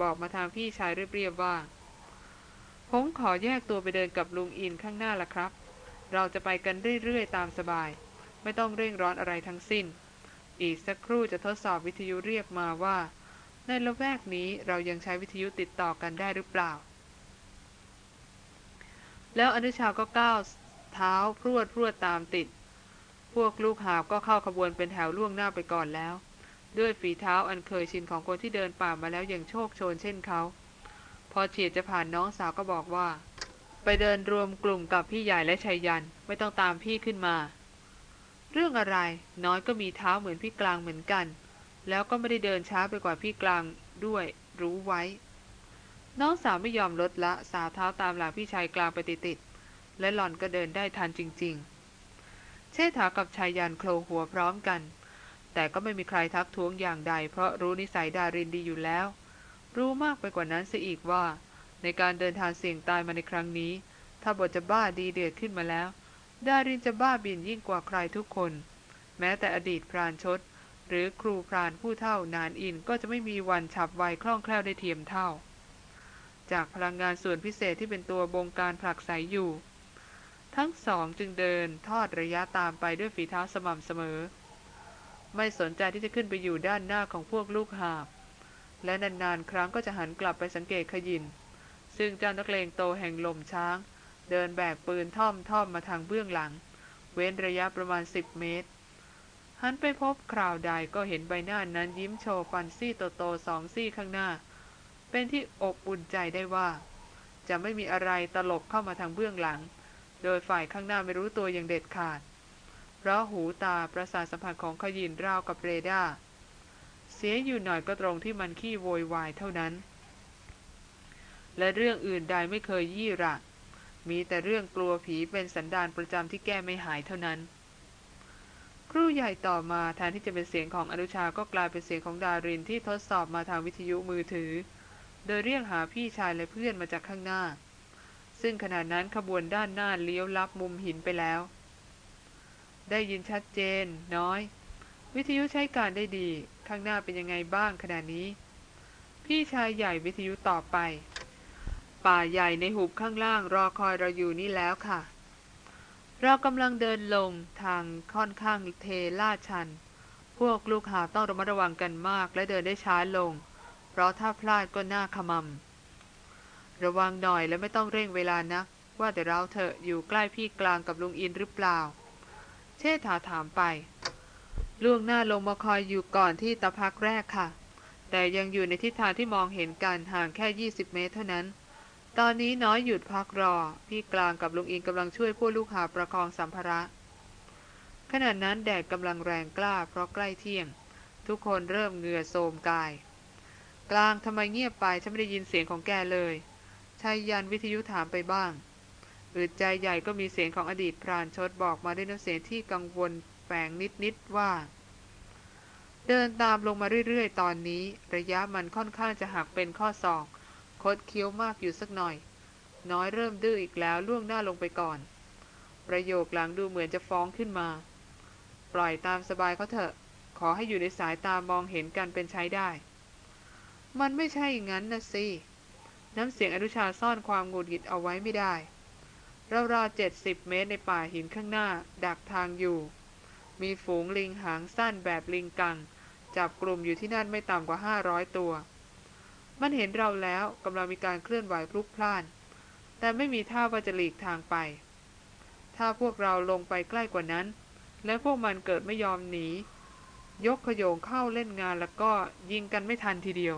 บอกมาทางพี่ชายเรียบๆว่าผมขอแยกตัวไปเดินกับลุงอินข้างหน้าละครับ เราจะไปกันเรื่อยๆตามสบาย ไม่ต้องเร่งร้อนอะไรทั้งสิ้น อีกสักครู่จะทดสอบวิทยุเรียกมาว่า ในละแวกนี้เรายังใช้วิทยุติดต่อกันได้หรือเปล่า แล้วอนุชาก็ก้าวเท้าพรวดพรวดตามติด พวกลูกหาบก็เข้าขบวนเป็นแถวล่วงหน้าไปก่อนแล้ว ด้วยฝีเท้าอันเคยชินของคนที่เดินป่ามาแล้วอย่างโชคโชนเช่นเขาพอเฉียดจะผ่านน้องสาวก็บอกว่า ไปเดินรวมกลุ่มกับพี่ใหญ่และชายยันไม่ต้องตามพี่ขึ้นมา เรื่องอะไรน้อยก็มีเท้าเหมือนพี่กลางเหมือนกัน แล้วก็ไม่ได้เดินช้าไปกว่าพี่กลางด้วย รู้ไว้ น้องสาวไม่ยอมลดละสาวเท้าตามหลังพี่ชายกลางไปติดๆและหล่อนก็เดินได้ทันจริง ๆ เชษฐากับชายยันโคลหัวพร้อมกัน แต่ก็ไม่มีใครทักท้วงอย่างใด เพราะรู้นิสัยดารินดีอยู่แล้ว รู้มากไปกว่านั้นเสียอีกว่า ในการเดินทางเสี่ยงตายมาในครั้งนี้ ถ้าบทจะบ้าดีเดือดขึ้นมาแล้ว ดารินจะบ้าบินยิ่งกว่าใครทุกคน แม้แต่อดีตพรานชด หรือครูพรานผู้เท่านานอินก็จะไม่มีวันฉับไวคล่องแคล่วได้เทียมเท่า จากพลังงานส่วนพิเศษที่เป็นตัวบงการผลักไสอยู่ ทั้งสองจึงเดินทอดระยะตามไปด้วยฝีเท้าสม่ำเสมอ ไม่สนใจที่จะขึ้นไปอยู่ด้านหน้าของพวกลูกหาบ และนานๆครั้งก็จะหันกลับไปสังเกตขยิน ซึ่งเจ้านักเลงโตแห่งลมช้าง เดินแบกปืนท่อมท่อมมาทางเบื้องหลัง เว้นระยะประมาณสิบเมตร หันไปพบคราวใดก็เห็นใบหน้านั้นยิ้มโชว์ฟันซี่โตๆสองซี่ข้างหน้า เป็นที่อบอุ่นใจได้ว่า จะไม่มีอะไรตลบเข้ามาทางเบื้องหลัง โดยฝ่ายข้างหน้าไม่รู้ตัวอย่างเด็ดขาด เพราะหูตาประสาทสัมผัสของขยินราวกับเรดาร์เสียอยู่หน่อยก็ตรงที่มันขี้โวยวายเท่านั้น และเรื่องอื่นใดไม่เคยยี่ระ มีแต่เรื่องกลัวผีเป็นสันดานประจำที่แก้ไม่หายเท่านั้น ครู่ใหญ่ต่อมาแทนที่จะเป็นเสียงของอนุชาก็กลายเป็นเสียงของดารินที่ทดสอบมาทางวิทยุมือถือ โดยเรียกหาพี่ชายและเพื่อนมาจากข้างหน้า ซึ่งขณะนั้นขบวนด้านหน้าเลี้ยวลับมุมหินไปแล้ว ได้ยินชัดเจน น้อย วิทยุใช้การได้ดี ข้างหน้าเป็นยังไงบ้างขณะนี้ พี่ชายใหญ่วิทยุตอบไป ป่าใหญ่ในหุบข้างล่างรอคอยเราอยู่นี่แล้วค่ะ เรากำลังเดินลงทางค่อนข้างเทลาดชัน พวกลูกหาบต้องระมัดระวังกันมากและเดินได้ช้าลง เพราะถ้าพลาดก็น่าขมำระวังหน่อยและไม่ต้องเร่งเวลานะัก ว่าแต่เราเถอะอยู่ใกล้พี่กลางกับลุงอินหรือเปล่า เชษฐาถามไปล่วงหน้าลงมาคอยอยู่ก่อนที่ตะพักแรกค่ะ แต่ยังอยู่ในทิศทางที่มองเห็นกันห่างแค่ 20 เมตรเท่านั้น ตอนนี้น้อยหยุดพักรอ พี่กลางกับลุงอินกำลังช่วยพวกลูกหาประคองสัมภาระ ขณะนั้นแดดกำลังแรงกล้าเพราะใกล้เที่ยง ทุกคนเริ่มเหงื่อโทมกาย กลางทำไมเงียบไปฉันไม่ได้ยินเสียงของแกเลยชายยันวิทยุถามไปบ้างอึดใจใหญ่ก็มีเสียงของอดีตพรานชดบอกมาด้วยน้ำเสียงที่กังวลแฝงนิดๆว่า เดินตามลงมาเรื่อยๆ ตอนนี้ ระยะมันค่อนข้างจะหักเป็นข้อศอก คดเคี้ยวมากอยู่สักหน่อย น้อยเริ่มดื้ออีกแล้วล่วงหน้าลงไปก่อน ประโยคหลังดูเหมือนจะฟ้องขึ้นมา ปล่อยตามสบายเขาเถอะ ขอให้อยู่ในสายตามองเห็นกันเป็นใช้ได้ มันไม่ใช่อย่างนั้นนะสิน้ำเสียงอนุชาซ่อนความงุดหงิดเอาไว้ไม่ได้ราวๆเจ็ดสิบเมตรในป่าหินข้างหน้า ดักทางอยู่ มีฝูงลิงหางสั้นแบบลิงกัง จับกลุ่มอยู่ที่นั่นไม่ต่ำกว่าห้าร้อยตัว มันเห็นเราแล้วกำลังมีการเคลื่อนไหวพลุกพล่าน แต่ไม่มีท่าว่าจะหลีกทางไป ถ้าพวกเราลงไปใกล้กว่านั้น และพวกมันเกิดไม่ยอมหนี ยกขโยงเข้าเล่นงานแล้วก็ยิงกันไม่ทันทีเดียว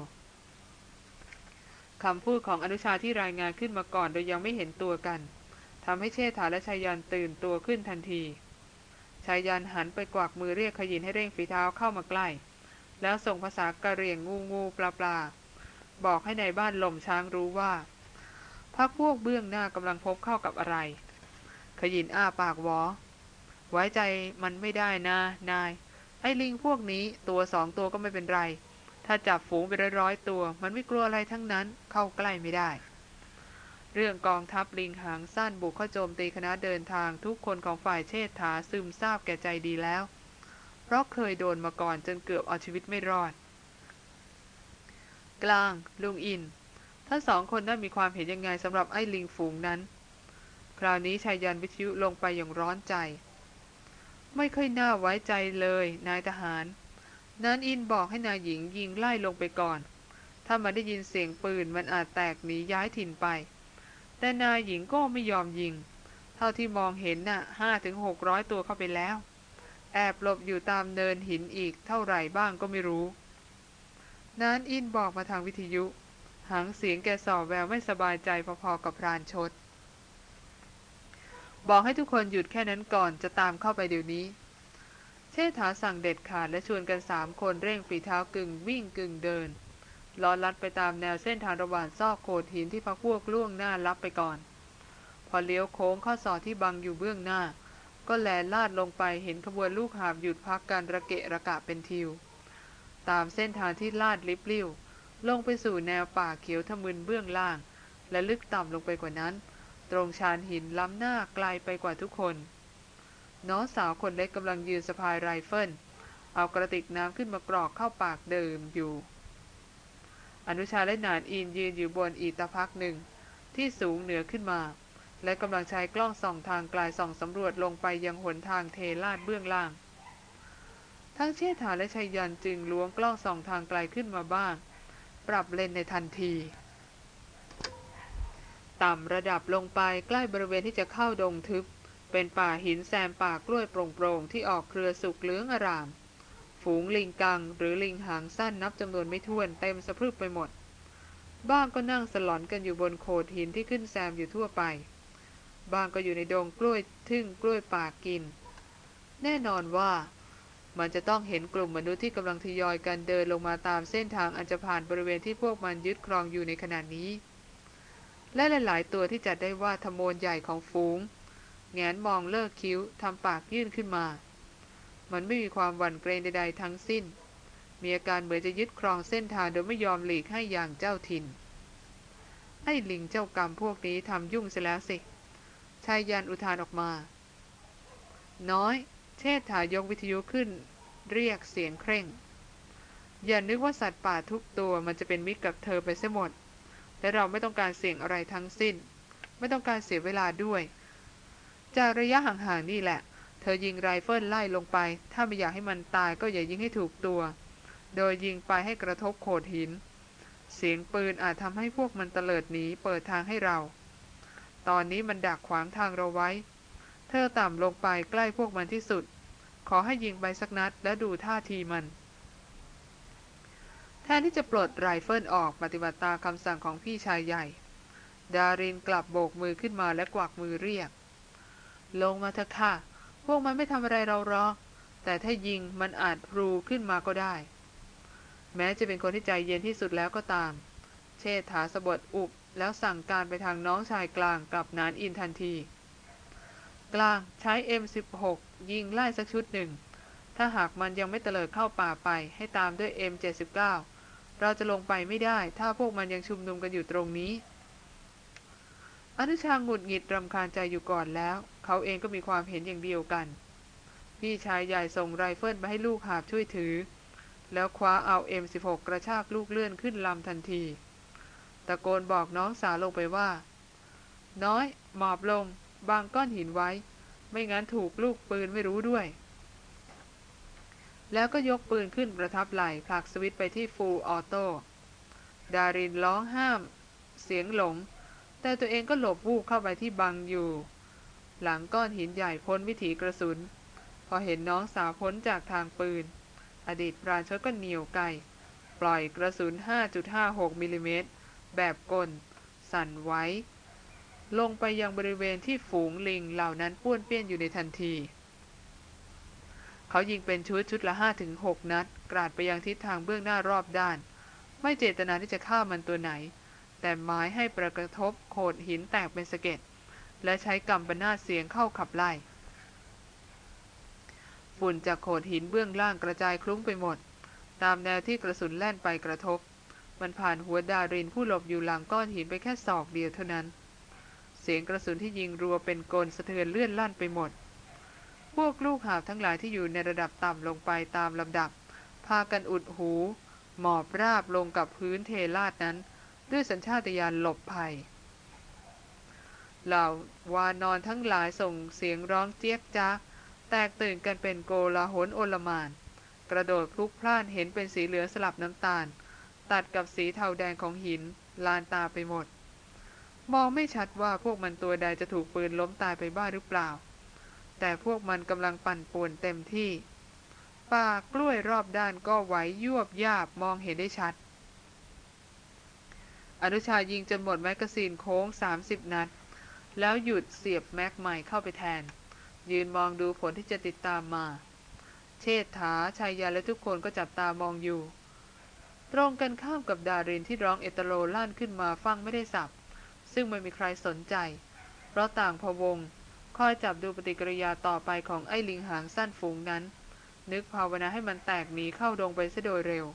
คำพูดของอนุชาที่รายงานขึ้นมาก่อนโดยยังไม่เห็นตัวกันทำให้เชษฐาและชายันตื่นตัวขึ้นทันทีชายยันหันไปกวักมือเรียกขยินให้เร่งฝีเท้าเข้ามาใกล้ แล้วส่งภาษากะเหรี่ยงงูงูปลาปลา บอกให้ในบ้านลมช้างรู้ว่าพักพวกเบื้องหน้ากำลังพบเข้ากับอะไร ขยินอ้าปากวอ ไว้ใจมันไม่ได้นะ นาย ไอ้ลิงพวกนี้ตัวสองตัวก็ไม่เป็นไร ถ้าจับฝูงไปร้อยๆตัว มันไม่กลัวอะไรทั้งนั้นเข้าใกล้ไม่ได้ เรื่องกองทัพลิงหางสั้นบุกเข้าโจมตีคณะเดินทางทุกคนของฝ่ายเชษฐาซึมซาบแก่ใจดีแล้ว เพราะเคยโดนมาก่อนจนเกือบเอาชีวิตไม่รอด กลาง ลุงอิน ทั้งสองคนนั้มีความเห็นยังไงสำหรับไอ้ลิงฝูงนั้น คราวนี้ชายยันวิทยุลงไปอย่างร้อนใจ ไม่ค่อยน่าไว้ใจเลย นายทหาร นั้นอินบอกให้นายหญิงยิงไล่ลงไปก่อน ถ้ามันได้ยินเสียงปืนมันอาจแตกหนีย้ายถิ่นไป แต่นายหญิงก็ไม่ยอมยิง เท่าที่มองเห็นน่ะห้าถึงหกร้อยตัวเข้าไปแล้ว แอบหลบอยู่ตามเนินหินอีกเท่าไหร่บ้างก็ไม่รู้ นั้นอินบอกมาทางวิทยุ หางเสียงแกสอบแววไม่สบายใจพอๆกับพรานชด บอกให้ทุกคนหยุดแค่นั้นก่อนจะตามเข้าไปเดี๋ยวนี้ เชษฐาสั่งเด็ดขาดและชวนกันสามคนเร่งฝีเท้ากึ่งวิ่งกึ่งเดินลอลัดไปตามแนวเส้นทางระหว่างซอกโขดหินที่พักพวกล่วงหน้าลับไปก่อน พอเลี้ยวโค้งข้อสอที่บังอยู่เบื้องหน้า ก็แลลาดลงไปเห็นขบวนลูกหาบหยุดพักการระเกะระกะเป็นทิว ตามเส้นทางที่ลาดลิบลิ่วลงไปสู่แนวป่าเขียวทะมึนเบื้องล่าง และลึกต่ำลงไปกว่านั้น ตรงชานหินล้ำหน้าไกลไปกว่าทุกคน น้องสาวคนเล็กกำลังยืนสะพายไรเฟิลเอากระติกน้ำขึ้นมากรอกเข้าปากดื่มอยู่ อนุชาและนานอินยืนอยู่บนอีกตะพักหนึ่ง ที่สูงเหนือขึ้นมา และกำลังใช้กล้องส่องทางไกลส่องสำรวจลงไปยังหนทางเทลาดเบื้องล่าง ทั้งเชษฐาและชัยยันจึงล้วงกล้องส่องทางไกลขึ้นมาบ้าง ปรับเลนในทันที ต่ำระดับลงไปใกล้บริเวณที่จะเข้าดงทึบ เป็นป่าหินแซมป่ากล้วยโปร่งๆที่ออกเครือสุกเลืองอาราม ฝูงลิงกัง หรือลิงหางสั้นนับจำนวนไม่ถ้วนเต็มสะพรึบไปหมด บ้างก็นั่งสลอนกันอยู่บนโขดหินที่ขึ้นแซมอยู่ทั่วไปบางก็อยู่ในดงกล้วยทึ่งกล้วยป่ากิน แน่นอนว่า มันจะต้องเห็นกลุ่มมนุษย์ที่กำลังทยอยกันเดินลงมาตามเส้นทางอันจะผ่านบริเวณที่พวกมันยึดครองอยู่ในขณะนี้ และหลาย ๆ ตัวที่จัดได้ว่าทโมนใหญ่ของฝูง แงนมองเลิกคิ้วทำปากยื่นขึ้นมา มันไม่มีความหวั่นเกรงใด ๆ ทั้งสิ้น มีอาการเหมือนจะยึดครองเส้นทางโดยไม่ยอมหลีกให้อย่างเจ้าถิ่น ไอ้ลิงเจ้ากรรมพวกนี้ทำยุ่งเสียแล้วสิชายยันอุทานออกมา น้อย เชษฐายกวิทยุขึ้น เรียกเสียงเคร่ง อย่านึกว่าสัตว์ป่าทุกตัวมันจะเป็นมิตรกับเธอไปเสียหมด และเราไม่ต้องการเสี่ยงอะไรทั้งสิ้น ไม่ต้องการเสียเวลาด้วย จากระยะห่างๆนี่แหละ เธอยิงไรเฟิลไล่ลงไป ถ้าไม่อยากให้มันตายก็อย่ายิงให้ถูกตัว โดยยิงไปให้กระทบโขดหิน เสียงปืนอาจทำให้พวกมันเตลิดหนีเปิดทางให้เรา ตอนนี้มันดักขวางทางเราไว้ เธอต่ำลงไปใกล้พวกมันที่สุด ขอให้ยิงไปสักนัดและดูท่าทีมัน แทนที่จะปลดไรเฟิลออกปฏิบัติตามคำสั่งของพี่ชายใหญ่ ดารินกลับโบกมือขึ้นมาและกวักมือเรียก ลงมาเถอะค่ะ พวกมันไม่ทำอะไรเราหรอก แต่ถ้ายิงมันอาจรูขึ้นมาก็ได้ แม้จะเป็นคนที่ใจเย็นที่สุดแล้วก็ตาม เชษฐาสะบดอุบแล้วสั่งการไปทางน้องชายกลางกับนานอินทันที กลางใช้ M16 ยิงไล่สักชุดหนึ่ง ถ้าหากมันยังไม่เตลิดเข้าป่าไปให้ตามด้วย M79 เราจะลงไปไม่ได้ ถ้าพวกมันยังชุมนุมกันอยู่ตรงนี้ อนุชาหงุดหงิดรำคาญใจอยู่ก่อนแล้ว เขาเองก็มีความเห็นอย่างเดียวกัน พี่ชายใหญ่ส่งไรเฟิลไปให้ลูกหาบช่วยถือ แล้วคว้าเอา M16 กระชากลูกเลื่อนขึ้นลำทันที ตะโกนบอกน้องสาวลงไปว่า น้อย หมอบลง บังก้อนหินไว้ ไม่งั้นถูกลูกปืนไม่รู้ด้วย แล้วก็ยกปืนขึ้นประทับไหล่ผลักสวิตช์ไปที่ full autoดารินร้องห้าม เสียงหลง แต่ตัวเองก็หลบวูบเข้าไปที่บังอยู่ หลังก้อนหินใหญ่พ้นวิถีกระสุน พอเห็นน้องสาวพ้นจากทางปืน อดีตปราชดก็เหนียวไกปล่อยกระสุน 5.56มิลิเมตรแบบกล สั่นไว้ ลงไปยังบริเวณที่ฝูงลิงเหล่านั้นป้วนเปี้ยนอยู่ในทันที เขายิงเป็นชุดชุดละห้าถึงหกนัด กราดไปยังทิศทางเบื้องหน้ารอบด้าน ไม่เจตนาที่จะฆ่ามันตัวไหน แต่หมายให้ประกระทบโขดหินแตกเป็นสะเก็ด และใช้กำปนาเสียงเข้าขับไล่ ฝุ่นจากโขดหินเบื้องล่างกระจายคลุ้งไปหมด ตามแนวที่กระสุนแล่นไปกระทบ มันผ่านหัวดารินผู้หลบอยู่หลังก้อนหินไปแค่ศอกเดียวเท่านั้น สียงกระสุนที่ยิงรัวเป็นกลสะเทือนเลื่อนลั่นไปหมด พวกลูกหาบทั้งหลายที่อยู่ในระดับต่ำลงไปตามลำดับ พากันอุดหู หมอบราบลงกับพื้นเทลาดนั้น ด้วยสัญชาตญาณหลบภัย เหล่าวานอนทั้งหลายส่งเสียงร้องเจี๊ยกจ้าแตกตื่นกันเป็นโกลาหลโอลมาน กระโดดพลุกพล่านเห็นเป็นสีเหลืองสลับน้ำตาล ตัดกับสีเทาแดงของหิน ลานตาไปหมด มองไม่ชัดว่าพวกมันตัวใดจะถูกปืนล้มตายไปบ้างหรือเปล่า แต่พวกมันกำลังปั่นป่วนเต็มที่ ป่ากล้วยรอบด้านก็ไหวยวบยาบมองเห็นได้ชัด อนุชายิงจนหมดแมกกาซีนโค้ง 30 นัด แล้วหยุดเสียบแม็กใหม่เข้าไปแทน ยืนมองดูผลที่จะติดตามมา เชษฐาไชยยันต์และทุกคนก็จับตามองอยู่ ตรงกันข้ามกับดารินที่ร้องเอ็ดตะโรลั่นขึ้นมาฟังไม่ได้ศัพท์ ซึ่งไม่มีใครสนใจ เพราะต่างพวงคอยจับดูปฏิกิริยาต่อไปของไอ้ลิงหางสั้นฝูงนั้น นึกภาวนาให้มันแตกหนีเข้าดงไปซะโดยเร็ว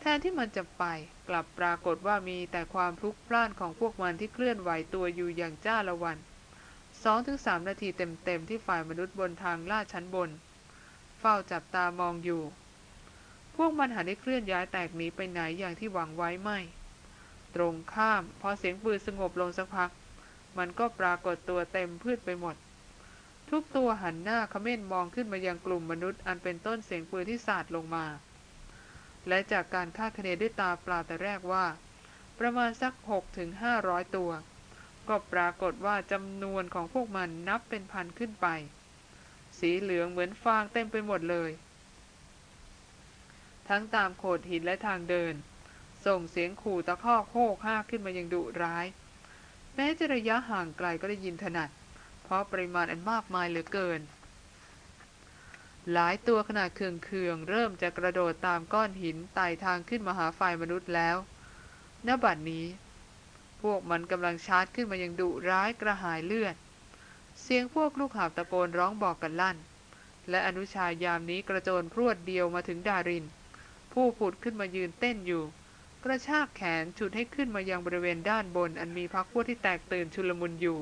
แทนที่มันจะไปกลับปรากฏว่ามีแต่ความพลุกพล่านของพวกมันที่เคลื่อนไหวตัวอยู่อย่างจ้าละวันสองถึงสามนาทีเต็มๆที่ฝ่ายมนุษย์บนทางลาดชั้นบน เฝ้าจับตามองอยู่ พวกมันหันได้เคลื่อนย้ายแตกหนีไปไหนอย่างที่หวังไว้ไม่ ตรงข้าม พอเสียงปืนสงบลงสักพัก มันก็ปรากฏตัวเต็มพืชไปหมด ทุกตัวหันหน้าเขม้นมองขึ้นมายังกลุ่มมนุษย์อันเป็นต้นเสียงปืนที่สาดลงมา และจากการคาดคะเนด้วยตาเปล่าแต่แรกว่า ประมาณสักหกถึงห้าร้อยตัว ก็ปรากฏว่าจำนวนของพวกมันนับเป็นพันขึ้นไป สีเหลืองเหมือนฟางเต็มไปหมดเลย ทั้งตามโขดหินและทางเดิน ส่งเสียงขู่ตะคอกโคกห้าขึ้นมายังดุร้าย แม้จะระยะห่างไกลก็ได้ยินถนัด เพราะปริมาณอันมากมายเหลือเกิน หลายตัวขนาดเคืองๆเริ่มจะกระโดดตามก้อนหินไต่ทางขึ้นมาหาฝ่ายมนุษย์แล้วณบัดนี้ พวกมันกำลังชาร์จขึ้นมายังดุร้ายกระหายเลือด เสียงพวกลูกหาบตะโกนร้องบอกกันลั่น และอนุชายามนี้กระโจนพรวดเดียวมาถึงดาริน ผู้ผุดขึ้นมายืนเต้นอยู่ กระชากแขนฉุดให้ขึ้นมายังบริเวณด้านบน อันมีพักพวกที่แตกตื่นชุลมุนอยู่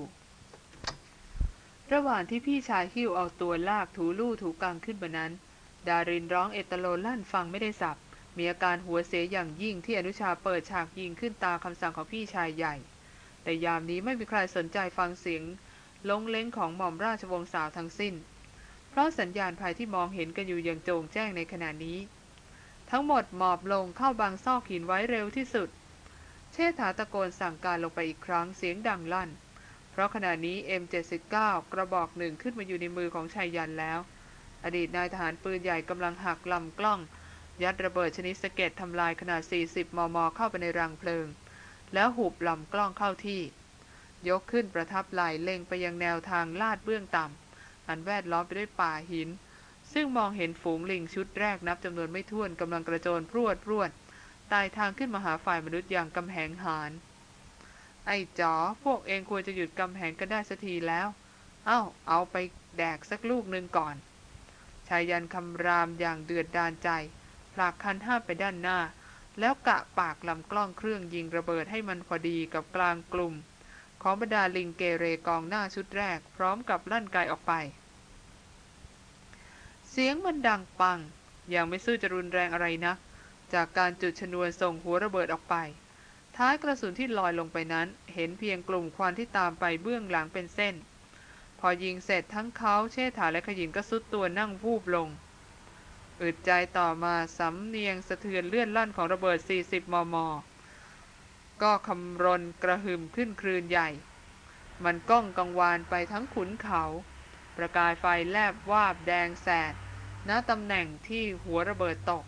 ระหว่างที่พี่ชายหิ้วเอาตัวลากถูลู่ถูกลางขึ้นมานั้น ดารินร้องเอตโลลั่นฟังไม่ได้สับ มีอาการหัวเสียอย่างยิ่งที่อนุชาเปิดฉากยิงขึ้นตาคำสั่งของพี่ชายใหญ่ แต่ยามนี้ไม่มีใครสนใจฟังเสียงลงเล้งของหม่อมราชวงศ์สาวทั้งสิ้น เพราะสัญญาณภัยที่มองเห็นกันอยู่อย่างโจงแจ้งในขณะนี้ ทั้งหมดหมอบลงเข้าบางซอกหินไว้เร็วที่สุด เชษฐาตะโกนสั่งการลงไปอีกครั้งเสียงดังลั่น เพราะขณะนี้ M79 กระบอกหนึ่งขึ้นมาอยู่ในมือของชายยันแล้ว อดีตนายทหารปืนใหญ่กำลังหักลำกล้อง ยัดระเบิดชนิดสเก็ดทำลายขนาด 40 มม เข้าไปในรังเพลิง แล้วหุบลำกล้องเข้าที่ ยกขึ้นประทับไหลเล็งไปยังแนวทางลาดเบื้องต่ำอันแวดล้อมไปด้วยป่าหิน ซึ่งมองเห็นฝูงลิงชุดแรกนับจำนวนไม่ถ้วนกำลังกระโจนพรวดพรวดตายทางขึ้นมาหาฝ่ายมนุษย์อย่างกำแหงหานไอ้จ๋อพวกเองควรจะหยุดกำแหงกันได้สักทีแล้ว เอ้า เอาไปแดกสักลูกหนึ่งก่อนชายยันคำรามอย่างเดือดดานใจผลักคันห้าไปด้านหน้า แล้วกะปากลำกล้องเครื่องยิงระเบิดให้มันพอดีกับกลางกลุ่ม ของบรรดาลิงเกเรกองหน้าชุดแรก พร้อมกับลั่นไกออกไป เสียงมันดังปัง ยังไม่สู้จะรุนแรงอะไรนะ จากการจุดชนวนส่งหัวระเบิดออกไป ท้ายกระสุนที่ลอยลงไปนั้น เห็นเพียงกลุ่มควันที่ตามไปเบื้องหลังเป็นเส้น พอยิงเสร็จทั้งเขาเชษฐาและขยินก็สุดตัวนั่งวูบลงอึดใจต่อมาสำเนียงสะเทือนเลื่อนลั่นของระเบิด 40 มม ก็คำรนกระหึ่มขึ้นคลืนใหญ่ มันก้องกังวานไปทั้งขุนเขา ประกายไฟแลบวาบแดงแสด ณตำแหน่งที่หัวระเบิดตก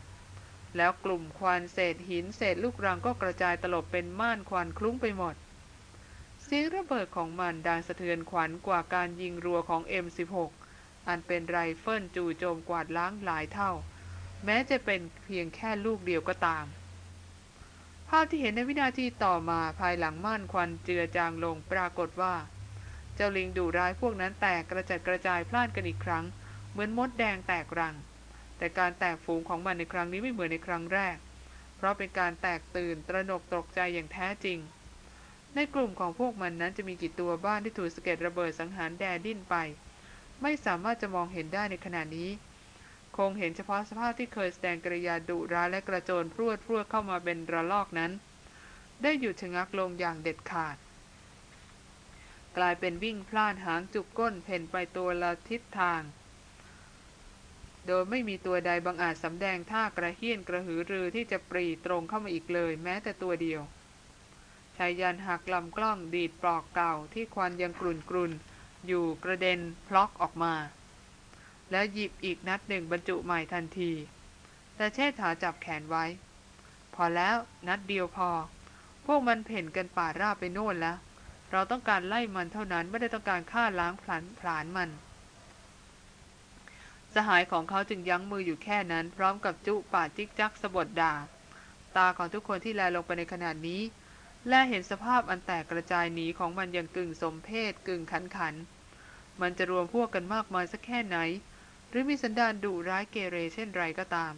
แล้วกลุ่มควันเศษหินเศษลูกรังก็กระจายตลบเป็นม่านควันคลุ้งไปหมด เสียงระเบิดของมันดังสะเทือนขวัญกว่าการยิงรัวของ M16 อันเป็นไรเฟิลจู่โจมกวาดล้างหลายเท่า แม้จะเป็นเพียงแค่ลูกเดียวก็ตาม ภาพที่เห็นในวินาทีต่อมาภายหลังม่านควันเจือจางลงปรากฏว่า เจ้าลิงดุร้ายพวกนั้นแตกกระจัดกระจายพล่านกันอีกครั้ง เหมือนมดแดงแตกรัง แต่การแตกฝูงของมันในครั้งนี้ไม่เหมือนในครั้งแรก เพราะเป็นการแตกตื่นตระหนกตกใจอย่างแท้จริง ในกลุ่มของพวกมันนั้นจะมีกี่ตัวบ้างที่ถูกสะเก็ดระเบิดสังหารแด่วดิ้นไป ไม่สามารถจะมองเห็นได้ในขณะนี้ คงเห็นเฉพาะสภาพที่เคยแสดงกริยาดุร้ายและกระโจนพรวดพรวดเข้ามาเป็นระลอกนั้น ได้หยุดชะงักลงอย่างเด็ดขาดกลายเป็นวิ่งพล่านหางจุกก้นเพ่นไปตัวละทิศทาง โดยไม่มีตัวใดบังอาจสำแดงท่ากระเฮี้ยนกระหือรือที่จะปรีตรงเข้ามาอีกเลย แม้แต่ตัวเดียวชายยันหักลำกล้องดีดปลอกเก่าที่ควันยังกรุ่นกรุนอยู่กระเด็นพล็อกออกมา แล้วหยิบอีกนัดหนึ่งบรรจุใหม่ทันที แต่เชษฐาจับแขนไว้ พอแล้วนัดเดียวพอ พวกมันเพ่นกันป่าราบไปโน่นแล้ว เราต้องการไล่มันเท่านั้นไม่ได้ต้องการฆ่าล้างผลาญผลาญมัน สหายของเขาจึงยั้งมืออยู่แค่นั้น พร้อมกับจุป่าจิกจักสะบดด่า ตาของทุกคนที่แลลงไปในขณะนี้ และเห็นสภาพอันแตกกระจายหนีของมันอย่างกึ่งสมเพศกึ่งขันขัน มันจะรวมพวกกันมากมายสักแค่ไหน หรือมีสันดานดุร้ายเกเรเช่นไรก็ตาม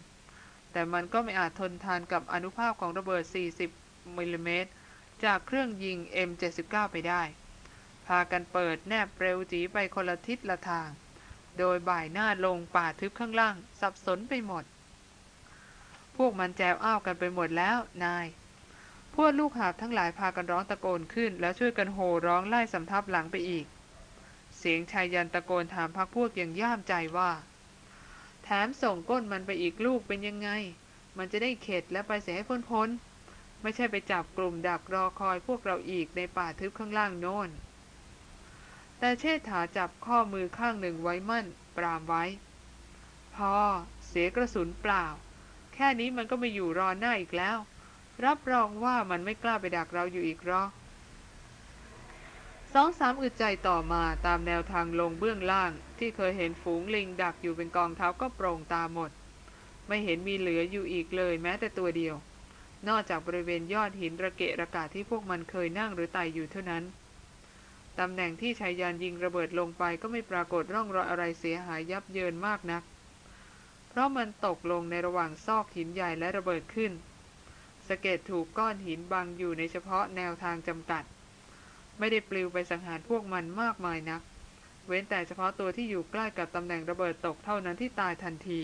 แต่มันก็ไม่อาจทนทานกับอนุภาพของระเบิด 40มิลลิเมตรจากเครื่องยิง M79 ไปได้ พากันเปิดแนบเปลวจีไปคนละทิศละทาง โดยบ่ายหน้าลงป่าทึบข้างล่าง สับสนไปหมด พวกมันแจวอ้าวกันไปหมดแล้วนาย พวกลูกหาบทั้งหลายพากันร้องตะโกนขึ้น แล้วช่วยกันโห่ร้องไล่สำทับหลังไปอีก เสียงชายยันตะโกนถามพักพวกอย่างย่ามใจว่าแถมส่งก้นมันไปอีกลูกเป็นยังไง มันจะได้เข็ดและไปเสียให้พ้นพ้นไม่ใช่ไปจับกลุ่มดักรอคอยพวกเราอีกในป่าทึบข้างล่างโน้น แต่เชษฐาจับข้อมือข้างหนึ่งไว้มั่น ปรามไว้ พอ เสียกระสุนเปล่า แค่นี้มันก็ไม่อยู่รอหน้าอีกแล้ว รับรองว่ามันไม่กล้าไปดักเราอยู่อีกหรอกสองสามอึดใจต่อมาตามแนวทางลงเบื้องล่าง ที่เคยเห็นฝูงลิงดักอยู่เป็นกองเท้าก็โปร่งตาหมด ไม่เห็นมีเหลืออยู่อีกเลยแม้แต่ตัวเดียว นอกจากบริเวณยอดหินระเกะระกาที่พวกมันเคยนั่งหรือไต่อยู่เท่านั้น ตำแหน่งที่ชายยานยิงระเบิดลงไปก็ไม่ปรากฏร่องรอยอะไรเสียหายยับเยินมากนัก เพราะมันตกลงในระหว่างซอกหินใหญ่และระเบิดขึ้นสะเก็ดถูกก้อนหินบังอยู่ในเฉพาะแนวทางจำกัด ไม่ได้ปลิวไปสังหารพวกมันมากมายนัก เว้นแต่เฉพาะตัวที่อยู่ใกล้กับตำแหน่งระเบิดตกเท่านั้นที่ตายทันที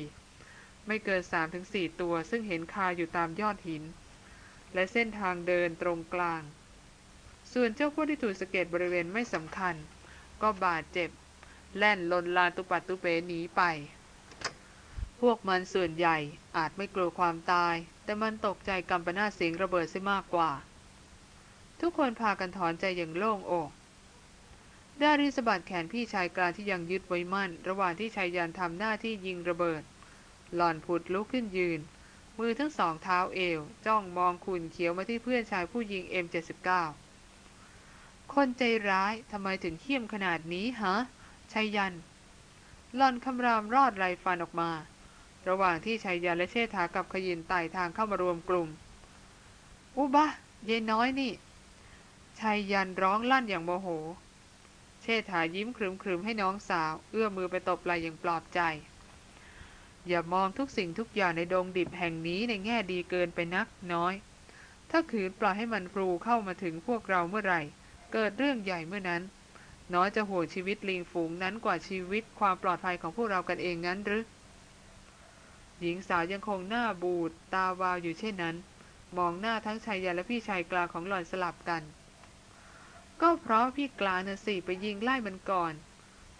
ไม่เกิน 3-4 ตัวซึ่งเห็นคาอยู่ตามยอดหิน และเส้นทางเดินตรงกลาง ส่วนเจ้าพวกที่ถูกสะเก็ดบริเวณไม่สำคัญ ก็บาดเจ็บ แล่นลนลานตุปัดตุเปหนีไป พวกมันส่วนใหญ่อาจไม่กลัวความตาย แต่มันตกใจกำปนาเสียงระเบิดซะมากกว่า ทุกคนพากันถอนใจอย่างโล่งอกดาริสะบัดแขนพี่ชายกลางที่ยังยึดไว้มั่น ระหว่างที่ชายยันทำหน้าที่ยิงระเบิด หล่อนผุดลุกขึ้นยืน มือทั้งสองเท้าเอว จ้องมองขุนเขียวมาที่เพื่อนชายผู้ยิง M79 คนใจร้ายทำไมถึงเขี้ยมขนาดนี้ฮะชายยันหลอนคำรามรอดไรฟันออกมา ระหว่างที่ชายยันและเชษฐากับขยินไต่ทางเข้ามารวมกลุ่ม อุบะเย็นน้อยนี่ชายยันร้องลั่นอย่างโมโห เชษฐายิ้มครึมๆให้น้องสาว เอื้อมือไปตบไหล่อย่างปลอบใจ อย่ามองทุกสิ่งทุกอย่างในดงดิบแห่งนี้ในแง่ดีเกินไปนักน้อย ถ้าขืนปล่อยให้มันปลูเข้ามาถึงพวกเราเมื่อไหร่ เกิดเรื่องใหญ่เมื่อนั้น น้อยจะห่วงชีวิตลิงฝูงนั้นกว่าชีวิตความปลอดภัยของพวกเรากันเองงั้นหรือ หญิงสาวยังคงหน้าบูดตาวาวอยู่เช่นนั้น มองหน้าทั้งชายยันและพี่ชายกลางของหล่อนสลับกัน ก็เพราะพี่กลางน่ะสิไปยิงไล่มันก่อน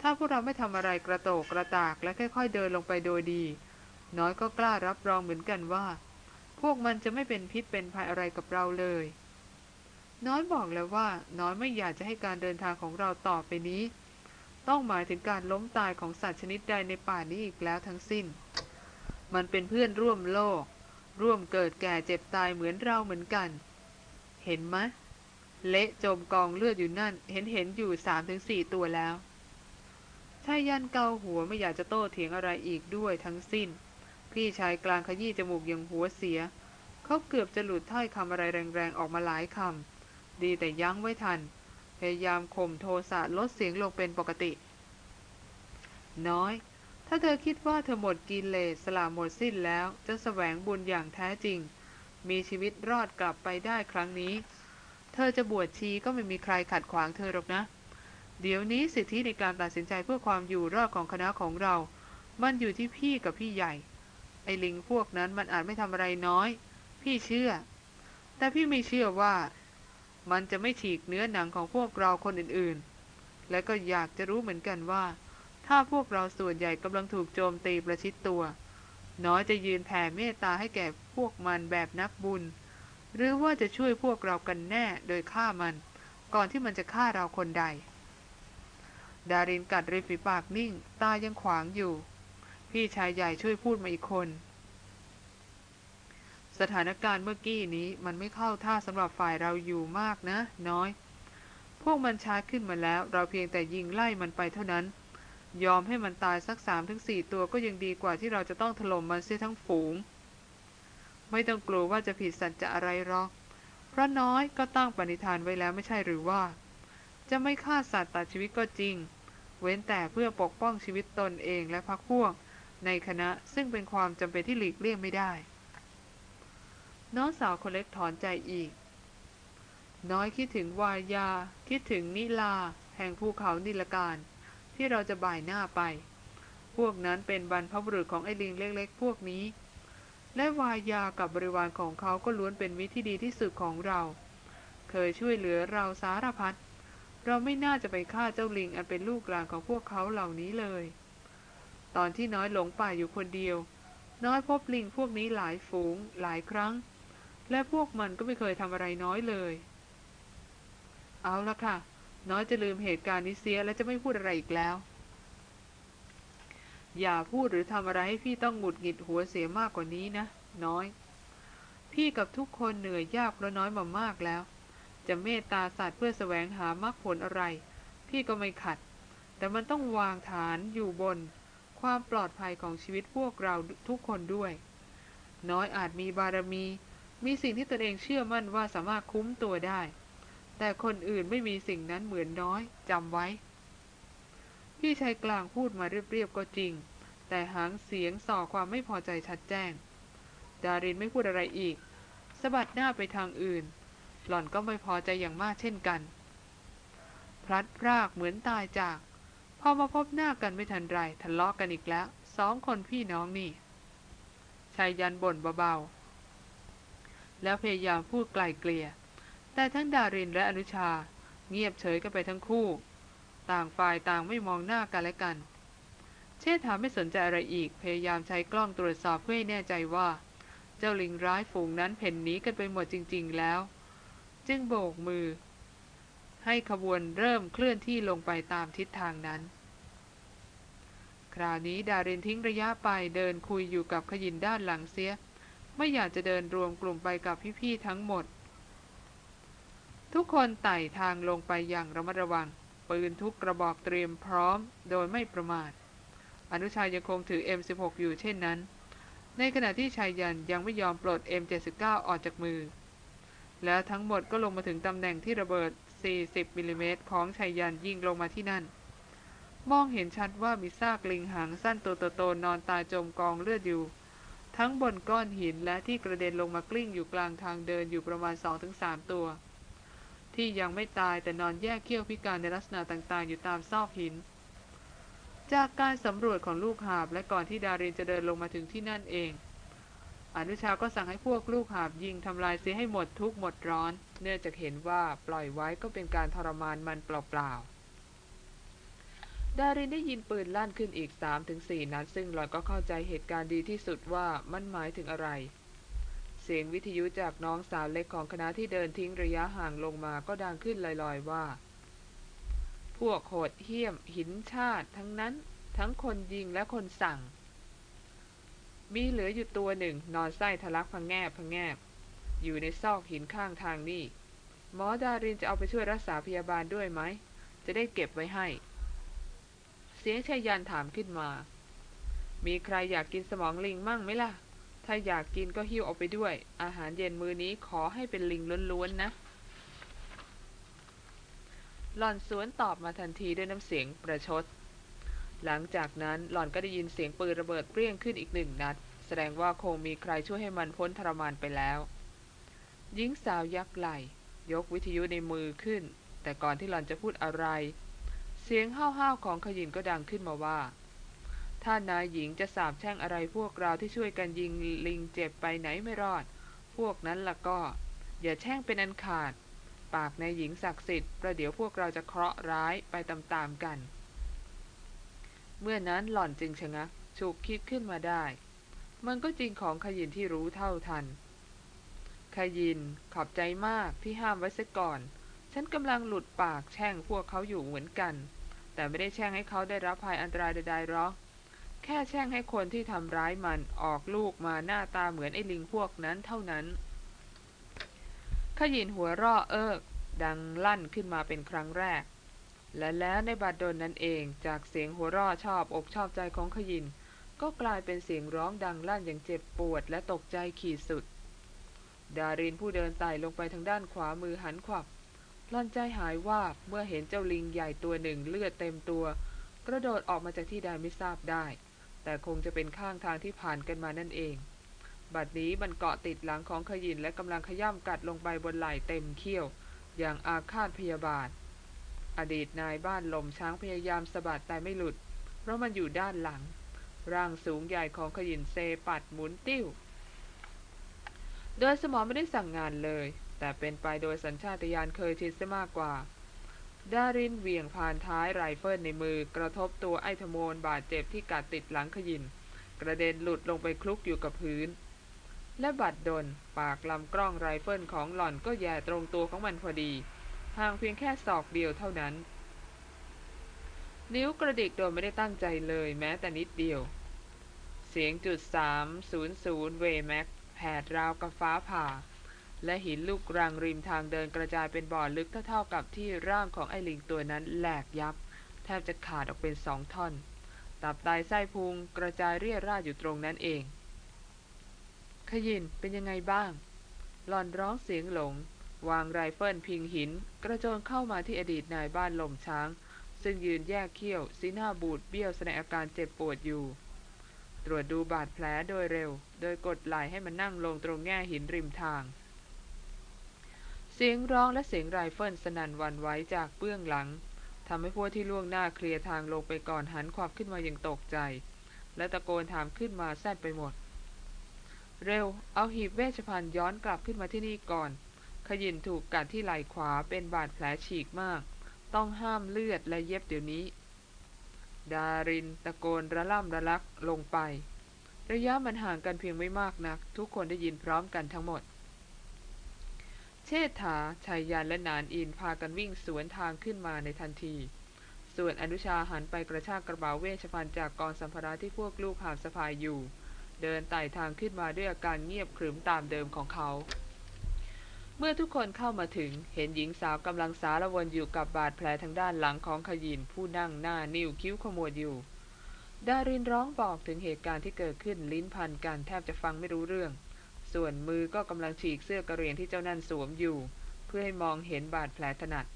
ถ้าพวกเราไม่ทำอะไรกระโตกกระตากและค่อยๆเดินลงไปโดยดี น้อยก็กล้ารับรองเหมือนกันว่า พวกมันจะไม่เป็นพิษเป็นภัยอะไรกับเราเลย น้อยบอกแล้วว่า น้อยไม่อยากจะให้การเดินทางของเราต่อไปนี้ ต้องหมายถึงการล้มตายของสัตว์ชนิดใดในป่านี้อีกแล้วทั้งสิ้น มันเป็นเพื่อนร่วมโลก ร่วมเกิดแก่เจ็บตายเหมือนเราเหมือนกัน เห็นไหมเละจมกองเลือดอยู่นั่น เห็นเห็นอยู่สามถึงสี่ตัวแล้วชชายยันเกาหัวไม่อยากจะโต้เถียงอะไรอีกด้วยทั้งสิ้น พี่ชายกลางขยี้จมูกอย่างหัวเสีย เขาเกือบจะหลุดถ้อยคำอะไรแรงๆออกมาหลายคำ ดีแต่ยั้งไว้ทัน พยายามข่มโทสะลดเสียงลงเป็นปกติ น้อย ถ้าเธอคิดว่าเธอหมดกินเลสสละหมดสิ้นแล้วจะแสวงบุญอย่างแท้จริง มีชีวิตรอดกลับไปได้ครั้งนี้ เธอจะบวชชีก็ไม่มีใครขัดขวางเธอหรอกนะ เดี๋ยวนี้สิทธิในการตัดสินใจเพื่อความอยู่รอดของคณะของเรา มันอยู่ที่พี่กับพี่ใหญ่ ไอ้ลิงพวกนั้นมันอาจไม่ทำอะไรน้อย พี่เชื่อ แต่พี่ไม่เชื่อว่า มันจะไม่ฉีกเนื้อหนังของพวกเราคนอื่นๆ และก็อยากจะรู้เหมือนกันว่า ถ้าพวกเราส่วนใหญ่กำลังถูกโจมตีประชิดตัว น้อยจะยืนแผ่เมตตาให้แก่พวกมันแบบนักบุญ หรือว่าจะช่วยพวกเรากันแน่โดยฆ่ามัน ก่อนที่มันจะฆ่าเราคนใด ดารินกัดริมฝีปากนิ่ง ตายังขวางอยู่ พี่ชายใหญ่ช่วยพูดมาอีกคน สถานการณ์เมื่อกี้นี้มันไม่เข้าท่าสำหรับฝ่ายเราอยู่มากนะ น้อย พวกมันช้าขึ้นมาแล้ว เราเพียงแต่ยิงไล่มันไปเท่านั้น ยอมให้มันตายสักสามถึงสี่ตัวก็ยังดีกว่าที่เราจะต้องถล่มมันเสียทั้งฝูง ไม่ต้องกลัวว่าจะผิดสัจจะอะไรหรอก เพราะน้อยก็ตั้งปณิธานไว้แล้วไม่ใช่หรือว่า จะไม่ฆ่าสัตว์ตัดชีวิตก็จริง เว้นแต่เพื่อปกป้องชีวิตตนเองและพรรคพวก ในคณะซึ่งเป็นความจำเป็นที่หลีกเลี่ยงไม่ได้ น้องสาวคนเล็กถอนใจอีก น้อยคิดถึงวายา คิดถึงนิลา แห่งภูเขานิลการ ที่เราจะบ่ายหน้าไป พวกนั้นเป็นบรรพบุรุษของไอ้ลิงเล็กๆ พวกนี้ และวายากับบริวารของเขาก็ล้วนเป็นวิธีดีที่สุดของเรา เคยช่วยเหลือเราสารพัดเราไม่น่าจะไปฆ่าเจ้าลิงอันเป็นลูกหลานของพวกเขาเหล่านี้เลย ตอนที่น้อยหลงป่าอยู่คนเดียว น้อยพบลิงพวกนี้หลายฝูงหลายครั้ง และพวกมันก็ไม่เคยทำอะไรน้อยเลย เอาละค่ะ น้อยจะลืมเหตุการณ์นี้เสียและจะไม่พูดอะไรอีกแล้ว อย่าพูดหรือทำอะไรให้พี่ต้องหงุดหงิดหัวเสียมากกว่านี้นะ น้อย พี่กับทุกคนเหนื่อยยากเพราะน้อยมามากแล้ว จะเมตตาสัตว์เพื่อแสวงหามรรคผลอะไร พี่ก็ไม่ขัด แต่มันต้องวางฐานอยู่บน ความปลอดภัยของชีวิตพวกเราทุกคนด้วย น้อยอาจมีบารมี มีสิ่งที่ตนเองเชื่อมั่นว่าสามารถคุ้มตัวได้ แต่คนอื่นไม่มีสิ่งนั้นเหมือนน้อยจำไว้ พี่ชายกลางพูดมาเรียบๆก็จริง แต่หางเสียงส่อความไม่พอใจชัดแจ้ง ดารินไม่พูดอะไรอีกสะบัดหน้าไปทางอื่น หล่อนก็ไม่พอใจอย่างมากเช่นกัน พลัดพรากเหมือนตายจาก พอมาพบหน้ากันไม่ทันไรทะเลาะกันอีกแล้วสองคนพี่น้องนี่ชายยันบ่นเบาๆ แล้วพยายามพูดไกลเกลี่ย แต่ทั้งดารินและอนุชา เงียบเฉยกันไปทั้งคู่ ต่างฝ่ายต่างไม่มองหน้ากันและกัน เชษฐาไม่สนใจอะไรอีก พยายามใช้กล้องตรวจสอบเพื่อให้แน่ใจว่า เจ้าลิงร้ายฝูงนั้นเพ่นหนีกันไปหมดจริง ๆ แล้ว จึงโบกมือ ให้ขบวนเริ่มเคลื่อนที่ลงไปตามทิศทางนั้นคราวนี้ดารินทิ้งระยะไปเดินคุยอยู่กับขยินด้านหลังเสีย ไม่อยากจะเดินรวมกลุ่มไปกับพี่ๆทั้งหมด ทุกคนไต่ทางลงไปอย่างระมัดระวัง ปืนทุกกระบอกเตรียมพร้อมโดยไม่ประมาท อนุชายังคงถือ M16 อยู่เช่นนั้น ในขณะที่ชายยันยังไม่ยอมปลด M79 ออกจากมือ แล้วทั้งหมดก็ลงมาถึงตำแหน่งที่ระเบิด 40มิลลิเมตรของชายยันยิงลงมาที่นั่น มองเห็นชัดว่ามีซากลิงหางสั้นตัวโตๆนอนตายจมกองเลือดอยู่ ทั้งบนก้อนหินและที่กระเด็นลงมากลิ้งอยู่กลางทางเดินอยู่ประมาณ 2-3 ตัว ที่ยังไม่ตายแต่นอนแยกเขี้ยวพิการในลักษณะต่างๆ อยู่ตามซอกหิน จากการสำรวจของลูกหาบและก่อนที่ดารินจะเดินลงมาถึงที่นั่นเอง อนุชาก็สั่งให้พวกลูกหาบยิงทำลายเสียให้หมดทุกหมดร้อน เนื่องจากเห็นว่าปล่อยไว้ก็เป็นการทรมานมันเปล่าๆ ดารินได้ยินปืนลั่นขึ้นอีก3ามถึงสี่นัดซึ่งหลอนก็เข้าใจเหตุการณ์ดีที่สุดว่ามันหมายถึงอะไร เสียงวิทยุจากน้องสาวเล็กของคณะที่เดินทิ้งระยะห่างลงมาก็ดังขึ้นลอยๆว่า พวกโหดเหี้ยมหินชาติทั้งนั้นทั้งคนยิงและคนสั่ง มีเหลืออยู่ตัวหนึ่ง นอนไส้ทะลักพังแงบพังแงบ อยู่ในซอกหินข้างทางนี่หมอดารินจะเอาไปช่วยรักษาพยาบาลด้วยไหม จะได้เก็บไว้ให้ เสียงชายันถามขึ้นมา มีใครอยากกินสมองลิงมั่งไหมล่ะ ถ้าอยากกินก็หิ้วเอาไปด้วย อาหารเย็นมือนี้ขอให้เป็นลิงล้วนๆนะ หล่อนสวนตอบมาทันทีด้วยน้ำเสียงประชด หลังจากนั้นหล่อนก็ได้ยินเสียงปืนระเบิดเปรี้ยงขึ้นอีกหนึ่งนัด แสดงว่าคงมีใครช่วยให้มันพ้นทรมานไปแล้วหญิงสาวยักไหลยกวิทยุในมือขึ้น แต่ก่อนที่หล่อนจะพูดอะไร เสียงห้าวๆของขยินก็ดังขึ้นมาว่า ถ้านายหญิงจะสาบแช่งอะไรพวกเราที่ช่วยกันยิงลิงเจ็บไปไหนไม่รอด พวกนั้นล่ะก็ อย่าแช่งเป็นอันขาด ปากนายหญิงศักดิ์สิทธิ์ประเดี๋ยวพวกเราจะเคราะห์ร้ายไปตามๆกัน เมื่อนั้นหล่อนจึงชะงักฉุกคิดขึ้นมาได้ มันก็จริงของขยินที่รู้เท่าทัน ขยินขอบใจมากที่ห้ามไว้เสียก่อน ฉันกำลังหลุดปากแช่งพวกเขาอยู่เหมือนกัน แต่ไม่ได้แช่งให้เขาได้รับภัยอันตรายใดๆหรอก แค่แช่งให้คนที่ทำร้ายมันออกลูกมาหน้าตาเหมือนไอ้ลิงพวกนั้นเท่านั้นขยินหัวราะเอิกดังลั่นขึ้นมาเป็นครั้งแรก และแล้วในบัดดลนั้นเองจากเสียงหัวราะชอบอกชอบใจของขยิน ก็กลายเป็นเสียงร้องดังลั่นอย่างเจ็บปวดและตกใจขีดสุด ดารินผู้เดินไต่ลงไปทางด้านขวามือหันขวับ พลันใจหายว่าบเมื่อเห็นเจ้าลิงใหญ่ตัวหนึ่งเลือดเต็มตัว กระโดดออกมาจากที่ใดไม่ทราบได้ แต่คงจะเป็นข้างทางที่ผ่านกันมานั่นเอง บัดนี้มันเกาะติดหลังของขยินและกำลังขย่ำกัดลงไปบนไหล่เต็มเขี้ยว อย่างอาฆาตพยาบาท อดีตนายบ้านลมช้างพยายามสะบัดแต่ไม่หลุด เพราะมันอยู่ด้านหลัง ร่างสูงใหญ่ของขยินเซปัดหมุนติ้ว โดยสมองไม่ได้สั่งงานเลย แต่เป็นไปโดยสัญชาตญาณเคยชินซะมากกว่า ดารินเหวี่ยงพานท้ายไรเฟิลในมือกระทบตัวไอ้ทโมนบาดเจ็บที่กัดติดหลังขยิน กระเด็นหลุดลงไปคลุกอยู่กับพื้น และบัดดลปากลำกล้องไรเฟิลของหล่อนก็แหย่ตรงตัวของมันพอดี ห่างเพียงแค่ศอกเดียวเท่านั้น นิ้วกระดิกโดยไม่ได้ตั้งใจเลยแม้แต่นิดเดียว เสียงจุดสามศูนย์ศูนย์เวแม็กแผดราวกับฟ้าผ่า และหินลูกรังริมทางเดินกระจายเป็นบ่อลึกเท่าๆกับที่ร่างของไอ้ลิงตัวนั้นแหลกยับ แทบจะขาดออกเป็นสองท่อน ตับไตไส้พุงกระจายเรี่ยราดอยู่ตรงนั้นเอง ขยินเป็นยังไงบ้าง หล่อนร้องเสียงหลง วางไรเฟิลพิงหิน กระโจนเข้ามาที่อดีตนายบ้านลมช้าง ซึ่งยืนแยกเขี้ยวสีหน้าบูดเบี้ยวแสดงอาการเจ็บปวดอยู่ ตรวจดูบาดแผลโดยเร็ว โดยกดไหล่ให้มันนั่งลงตรงแง่หินริมทาง เสียงร้องและเสียงไรเฟิลสนั่นวันไหวจากเบื้องหลังทำให้พวกที่ล่วงหน้าเคลียร์ทางลงไปก่อนหันขวับขึ้นมาอย่างตกใจ และตะโกนถามขึ้นมาแซดไปหมด เร็ว เอาหีบเวชภัณฑ์ย้อนกลับขึ้นมาที่นี่ก่อน ขยินถูกกัดที่ไหล่ขวาเป็นบาดแผลฉีกมาก ต้องห้ามเลือดและเย็บเดี๋ยวนี้ ดารินตะโกนระล่ำระลักลงไป ระยะมันห่างกันเพียงไม่มากนัก ทุกคนได้ยินพร้อมกันทั้งหมด เชษฐาชายยันและนานอินพากันวิ่งสวนทางขึ้นมาในทันที ส่วนอนุชาหันไปกระชากกระเป๋าเวชภัณฑ์จากกองสัมภาระที่พวกลูกหาบสะพายอยู่ เดินไต่ทางขึ้นมาด้วยอาการเงียบขรึมตามเดิมของเขา เมื่อทุกคนเข้ามาถึงเห็นหญิงสาวกำลังสารวนอยู่กับบาดแผลทางด้านหลังของขยินผู้นั่งหน้านิ้วคิ้วขมวดอยู่ดารินร้องบอกถึงเหตุการณ์ที่เกิดขึ้นลิ้นพันกันแทบจะฟังไม่รู้เรื่อง ส่วนมือก็กำลังฉีกเสื้อกระเรียนที่เจ้านั่นสวมอยู่ เพื่อให้มองเห็นบาดแผลถนัด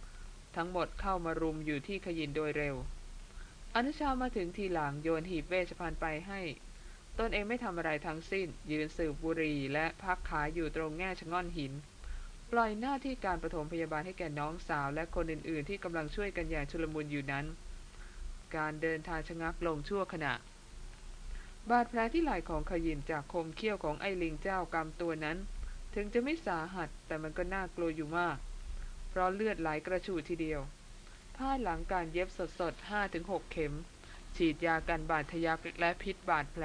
ทั้งหมดเข้ามารุมอยู่ที่ขยินโดยเร็ว อนุชามาถึงทีหลังโยนหีบเวชภัณฑ์ไปให้ ตนเองไม่ทำอะไรทั้งสิ้น ยืนสืบบุรีและพักขาอยู่ตรงแง่ชะง่อนหิน ปล่อยหน้าที่การปฐมพยาบาลให้แก่น้องสาวและคนอื่น ๆ ที่กำลังช่วยกันอย่างชุลมุนอยู่นั้น การเดินทางชะงักลงชั่วขณะ บาดแผลที่ไหล่ของขยินจากคมเขี้ยวของไอ้ลิงเจ้ากรรมตัวนั้น ถึงจะไม่สาหัสแต่มันก็น่ากลัวอยู่มาก เพราะเลือดไหลกระฉูดทีเดียวภาหลังการเย็บสดๆห้าถึงหกเข็ม ฉีดยากันบาดทะยักและพิษบาดแผล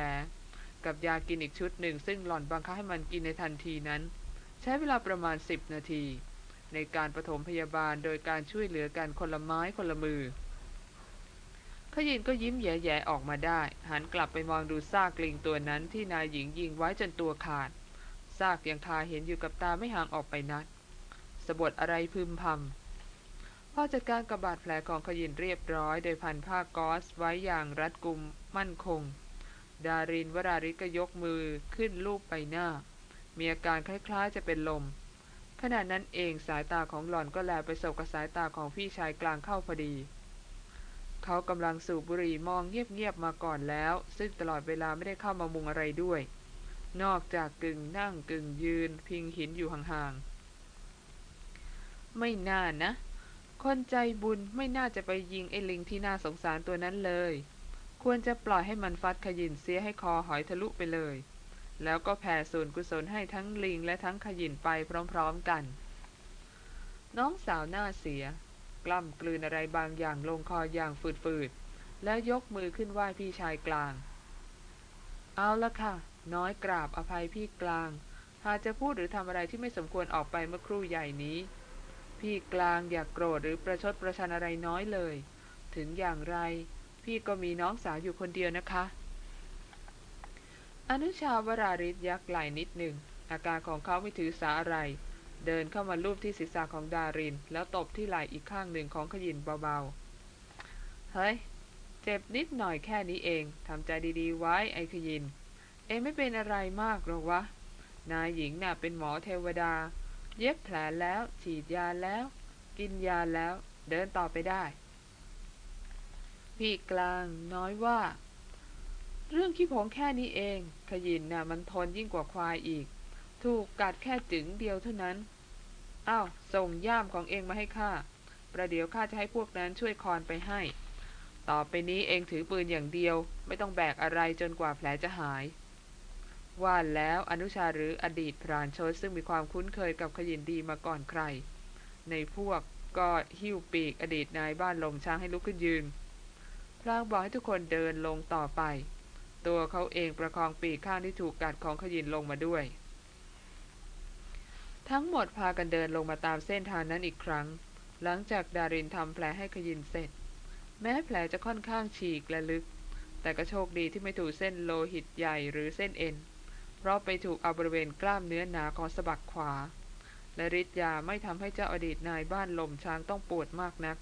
กับยากินอีกชุดหนึ่ง ซึ่งหล่อนบังคับให้มันกินในทันทีนั้น ใช้เวลาประมาณสิบนาที ในการปฐมพยาบาลโดยการช่วยเหลือกันคนละไม้คนละมือ ขยินก็ยิ้มแย่ๆออกมาได้ หันกลับไปมองดูซากลิงตัวนั้นที่นายหญิงยิงไว้จนตัวขาด ซากยังคาเห็นอยู่กับตาไม่ห่างออกไปนักสะบดอะไรพึมพำพ่อจัดการกับบาดแผลของขยินเรียบร้อย โดยพันผ้ากอซไว้อย่างรัดกุมมั่นคง ดารินวราริศก็ยกมือขึ้นลูบใบหน้า มีอาการคล้ายๆจะเป็นลม ขณะนั้นเองสายตาของหล่อนก็แลไปสบกับสายตาของพี่ชายกลางเข้าพอดี เขากำลังสูบบุหรี่มองเงียบๆมาก่อนแล้ว ซึ่งตลอดเวลาไม่ได้เข้ามามุงอะไรด้วย นอกจากกึ่งนั่งกึ่งยืน พิงหินอยู่ห่างๆ ไม่น่านะ คนใจบุญไม่น่าจะไปยิงไอ้ลิงที่น่าสงสารตัวนั้นเลย ควรจะปล่อยให้มันฟัดขยินเสียให้คอหอยทะลุไปเลย แล้วก็แผ่ส่วนกุศลให้ทั้งลิงและทั้งขยินไปพร้อมๆกัน น้องสาวหน้าเสีย กล้ำกลืนอะไรบางอย่างลงคออย่างฝืดๆ แล้วยกมือขึ้นไหว้พี่ชายกลาง เอาละค่ะ น้อยกราบอภัยพี่กลาง หากจะพูดหรือทำอะไรที่ไม่สมควรออกไปเมื่อครู่ใหญ่นี้ พี่กลางอย่ากโกรธหรือประชดประชันอะไรน้อยเลย ถึงอย่างไร พี่ก็มีน้องสาวอยู่คนเดียวนะคะ อนุชาวราริศยักไหลนิดหนึ่งอาการของเขาไม่ถือสาอะไร เดินเข้ามาลูบที่ศีรษะของดาริน แล้วตบที่ไหล่อีกข้างหนึ่งของขยินเบาๆ เฮ้ย เจ็บนิดหน่อยแค่นี้เองทำใจดีๆไว้ไอ้ขยิน เองไม่เป็นอะไรมากหรอกวะ นายหญิงน่ะเป็นหมอเทวดา เย็บแผลแล้ว ฉีดยาแล้ว กินยาแล้ว เดินต่อไปได้ พี่กลางน้อยว่า เรื่องขี้ผงแค่นี้เอง ขยินน่ะมันทนยิ่งกว่าควายอีกถูกกัดแค่จึงเดียวเท่านั้น อ้าวส่งย่ามของเองมาให้ข้าประเดี๋ยวข้าจะให้พวกนั้นช่วยคอนไปให้ ต่อไปนี้เองถือปืนอย่างเดียว ไม่ต้องแบกอะไรจนกว่าแผลจะหาย ว่าแล้วอนุชาหรืออดีตพรานชดซึ่งมีความคุ้นเคยกับขยินดีมาก่อนใคร ในพวกก็หิ้วปีกอดีตนายบ้านลมช้างให้ลุกขึ้นยืนพลางบอกให้ทุกคนเดินลงต่อไป ตัวเขาเองประคองปีกข้างที่ถูกกัดของขยินลงมาด้วย ทั้งหมดพากันเดินลงมาตามเส้นทางนั้นอีกครั้ง หลังจากดารินทำแผลให้ขยินเสร็จ แม้แผลจะค่อนข้างฉีกและลึก แต่ก็โชคดีที่ไม่ถูกเส้นโลหิตใหญ่หรือเส้นเอ็น เพราะไปถูกเอาบริเวณกล้ามเนื้อหนาของสะบักขวา และฤทธิ์ยาไม่ทำให้เจ้าอดีตนายบ้านลมช้างต้องปวดมากนัก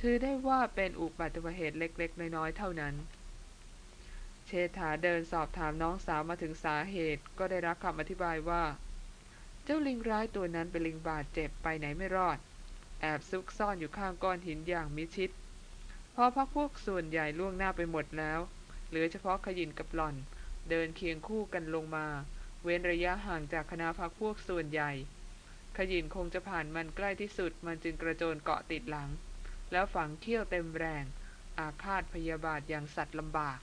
ถือได้ว่าเป็นอุบัติเหตุเล็กๆ น้อยๆ เท่านั้นเชษฐาเดินสอบถามน้องสาวมาถึงสาเหตุก็ได้รับคำอธิบายว่า จ้าลิงร้ายตัวนั้นเป็นลิงบาดเจ็บไปไหนไม่รอด แอบซุกซ่อนอยู่ข้างก้อนหินอย่างมิชิดพอพักพวกส่วนใหญ่ล่วงหน้าไปหมดแล้ว เหลือเฉพาะขยินกับหล่อน เดินเคียงคู่กันลงมา เว้นระยะห่างจากคณะพักพวกส่วนใหญ่ ขยินคงจะผ่านมันใกล้ที่สุดมันจึงกระโจนเกาะติดหลัง แล้วฝังเขี้ยวเต็มแรง อาฆาตพยาบาทอย่างสัตว์ลำบาก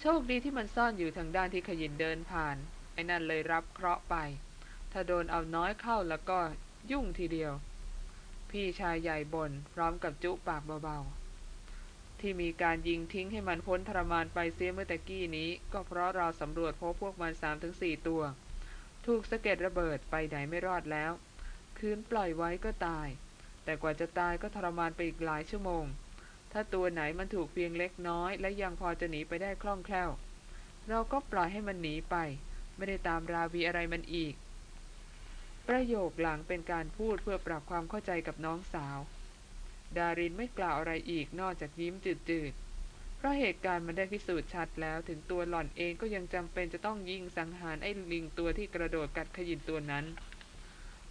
โชคดีที่มันซ่อนอยู่ทางด้านที่ขยินเดินผ่าน ไอ้นั่นเลยรับเคราะห์ไป ถ้าโดนเอาน้อยเข้าแล้วก็ยุ่งทีเดียว พี่ชายใหญ่บน่นพร้อมกับจุปากเบาๆ ที่มีการยิงทิ้งให้มันพ้นทรมานไปเสียเมื่อตะกี้นี้ ก็เพราะเราสำรวจพบพวกมันสามถึงสี่ตัว ถูกสะเก็ดระเบิดไปไหนไม่รอดแล้ว คืนปล่อยไว้ก็ตาย แต่กว่าจะตายก็ทรมานไปอีกหลายชั่วโมง ถ้าตัวไหนมันถูกเพียงเล็กน้อย และยังพอจะหนีไปได้คล่องแคล่ว เราก็ปล่อยให้มันหนีไป ไม่ได้ตามราวีอะไรมันอีก ประโยคหลังเป็นการพูดเพื่อปรับความเข้าใจกับน้องสาว ดารินไม่กล่าวอะไรอีกนอกจากยิ้มจืดๆ เพราะเหตุการณ์มันได้พิสูจน์ชัดแล้ว ถึงตัวหล่อนเองก็ยังจำเป็นจะต้องยิงสังหารไอ้ลิงตัวที่กระโดดกัดขยินตัวนั้น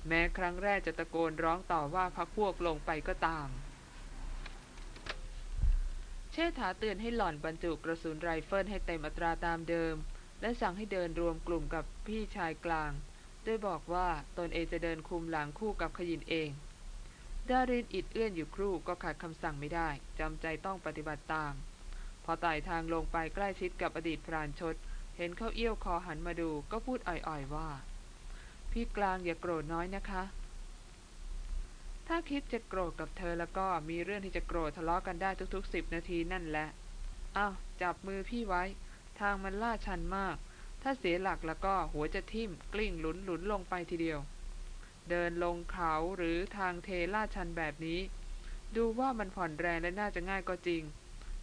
แม้ครั้งแรกจะตะโกนร้องต่อว่าพักพวกลงไปก็ตามเชษฐาเตือนให้หล่อนบรรจุกระสุนไรเฟิลให้เต็มอัตราตามเดิม และสั่งให้เดินรวมกลุ่มกับพี่ชายกลางโดยบอกว่าตนเองจะเดินคุมหลังคู่กับขยินเอง ดารินอิดเอื้อนอยู่ครู่ก็ขัดคำสั่งไม่ได้จำใจต้องปฏิบัติตาม พอไต่ทางลงไปใกล้ชิดกับอดีตพรานชด เห็นเขาเอี้ยวคอหันมาดูก็พูดอ่อยๆว่า พี่กลางอย่าโกรธน้อยนะคะ ถ้าคิดจะโกรธกับเธอแล้วก็มีเรื่องที่จะโกรธทะเลาะกันได้ทุกๆสิบนาทีนั่นแหละอ้าวจับมือพี่ไว้ ทางมันลาดชันมาก ถ้าเสียหลักแล้วก็หัวจะทิ่มกลิ้งหลุนหลุนลงไปทีเดียว เดินลงเขาหรือทางเทลาดชันแบบนี้ ดูว่ามันผ่อนแรงและน่าจะง่ายก็จริง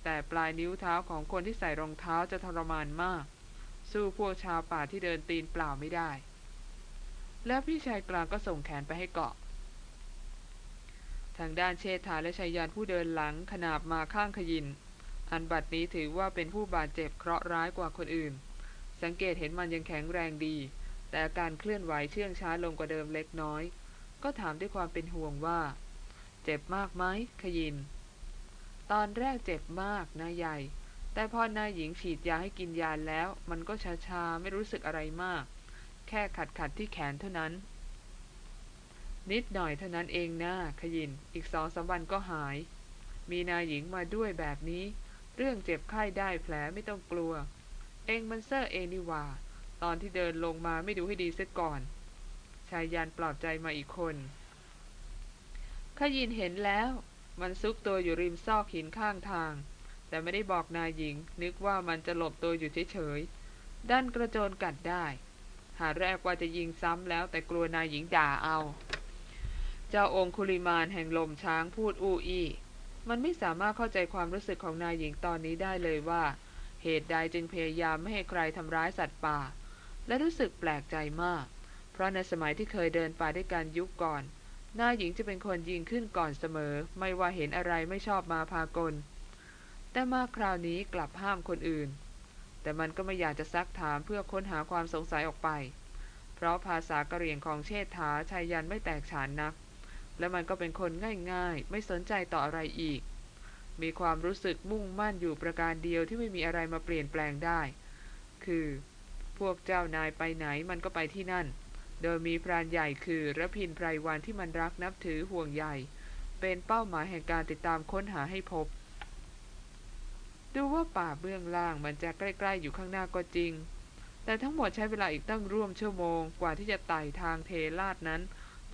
แต่ปลายนิ้วเท้าของคนที่ใส่รองเท้าจะทรมานมาก สู้พวกชาวป่าที่เดินตีนเปล่าไม่ได้ แล้วพี่ชายกลางก็ส่งแขนไปให้เกาะทางด้านเชษฐาและชายยานผู้เดินหลังขนาบมาข้างขยิน อันบัดนี้ถือว่าเป็นผู้บาดเจ็บเคราะห์ร้ายกว่าคนอื่น สังเกตเห็นมันยังแข็งแรงดี แต่อาการเคลื่อนไหวเชื่องช้าลงกว่าเดิมเล็กน้อย ก็ถามด้วยความเป็นห่วงว่า เจ็บมากไหมขยิน ตอนแรกเจ็บมากนายใหญ่ แต่พอนายหญิงฉีดยาให้กินยาแล้ว มันก็ชาๆไม่รู้สึกอะไรมาก แค่ขัดขัดๆที่แขนเท่านั้น นิดหน่อยเท่านั้นเองนะขยิน อีกสองสามวันก็หายมีนายหญิงมาด้วยแบบนี้ เรื่องเจ็บไข้ได้แผลไม่ต้องกลัว เองมันเซอร์เองนี่หว่าตอนที่เดินลงมาไม่ดูให้ดีเสียก่อน ชายยันปลอบใจมาอีกคนขยินเห็นแล้ว มันซุกตัวอยู่ริมซอกหินข้างทาง แต่ไม่ได้บอกนายหญิง นึกว่ามันจะหลบตัวอยู่เฉยๆด้านกระโจนกัดได้ หาแรกว่าจะยิงซ้ำแล้วแต่กลัวนายหญิงด่าเอา เจ้าองคุลิมานแห่งลมช้างพูดอูอี มันไม่สามารถเข้าใจความรู้สึกของนายหญิงตอนนี้ได้เลยว่า เหตุใดจึงพยายามไม่ให้ใครทำร้ายสัตว์ป่า และรู้สึกแปลกใจมาก เพราะในสมัยที่เคยเดินป่าด้วยกันยุคก่อนนายหญิงจะเป็นคนยิงขึ้นก่อนเสมอ ไม่ว่าเห็นอะไรไม่ชอบมาพากล แต่มาคราวนี้กลับห้ามคนอื่น แต่มันก็ไม่อยากจะซักถามเพื่อค้นหาความสงสัยออกไป เพราะภาษากะเหรี่ยงของเชษฐาชายยันไม่แตกฉานนัก และมันก็เป็นคนง่ายๆ ไม่สนใจต่ออะไรอีก มีความรู้สึกมุ่งมั่นอยู่ประการเดียวที่ไม่มีอะไรมาเปลี่ยนแปลงได้ คือ พวกเจ้านายไปไหนมันก็ไปที่นั่น โดยมีพรานใหญ่คือระพินไพรวันที่มันรักนับถือห่วงใยเป็นเป้าหมายแห่งการติดตามค้นหาให้พบ ดูว่าป่าเบื้องล่างมันจะใกล้ๆอยู่ข้างหน้าก็จริง แต่ทั้งหมดใช้เวลาอีกตั้งร่วมชั่วโมงกว่าที่จะไต่ทางเทลาดนั้น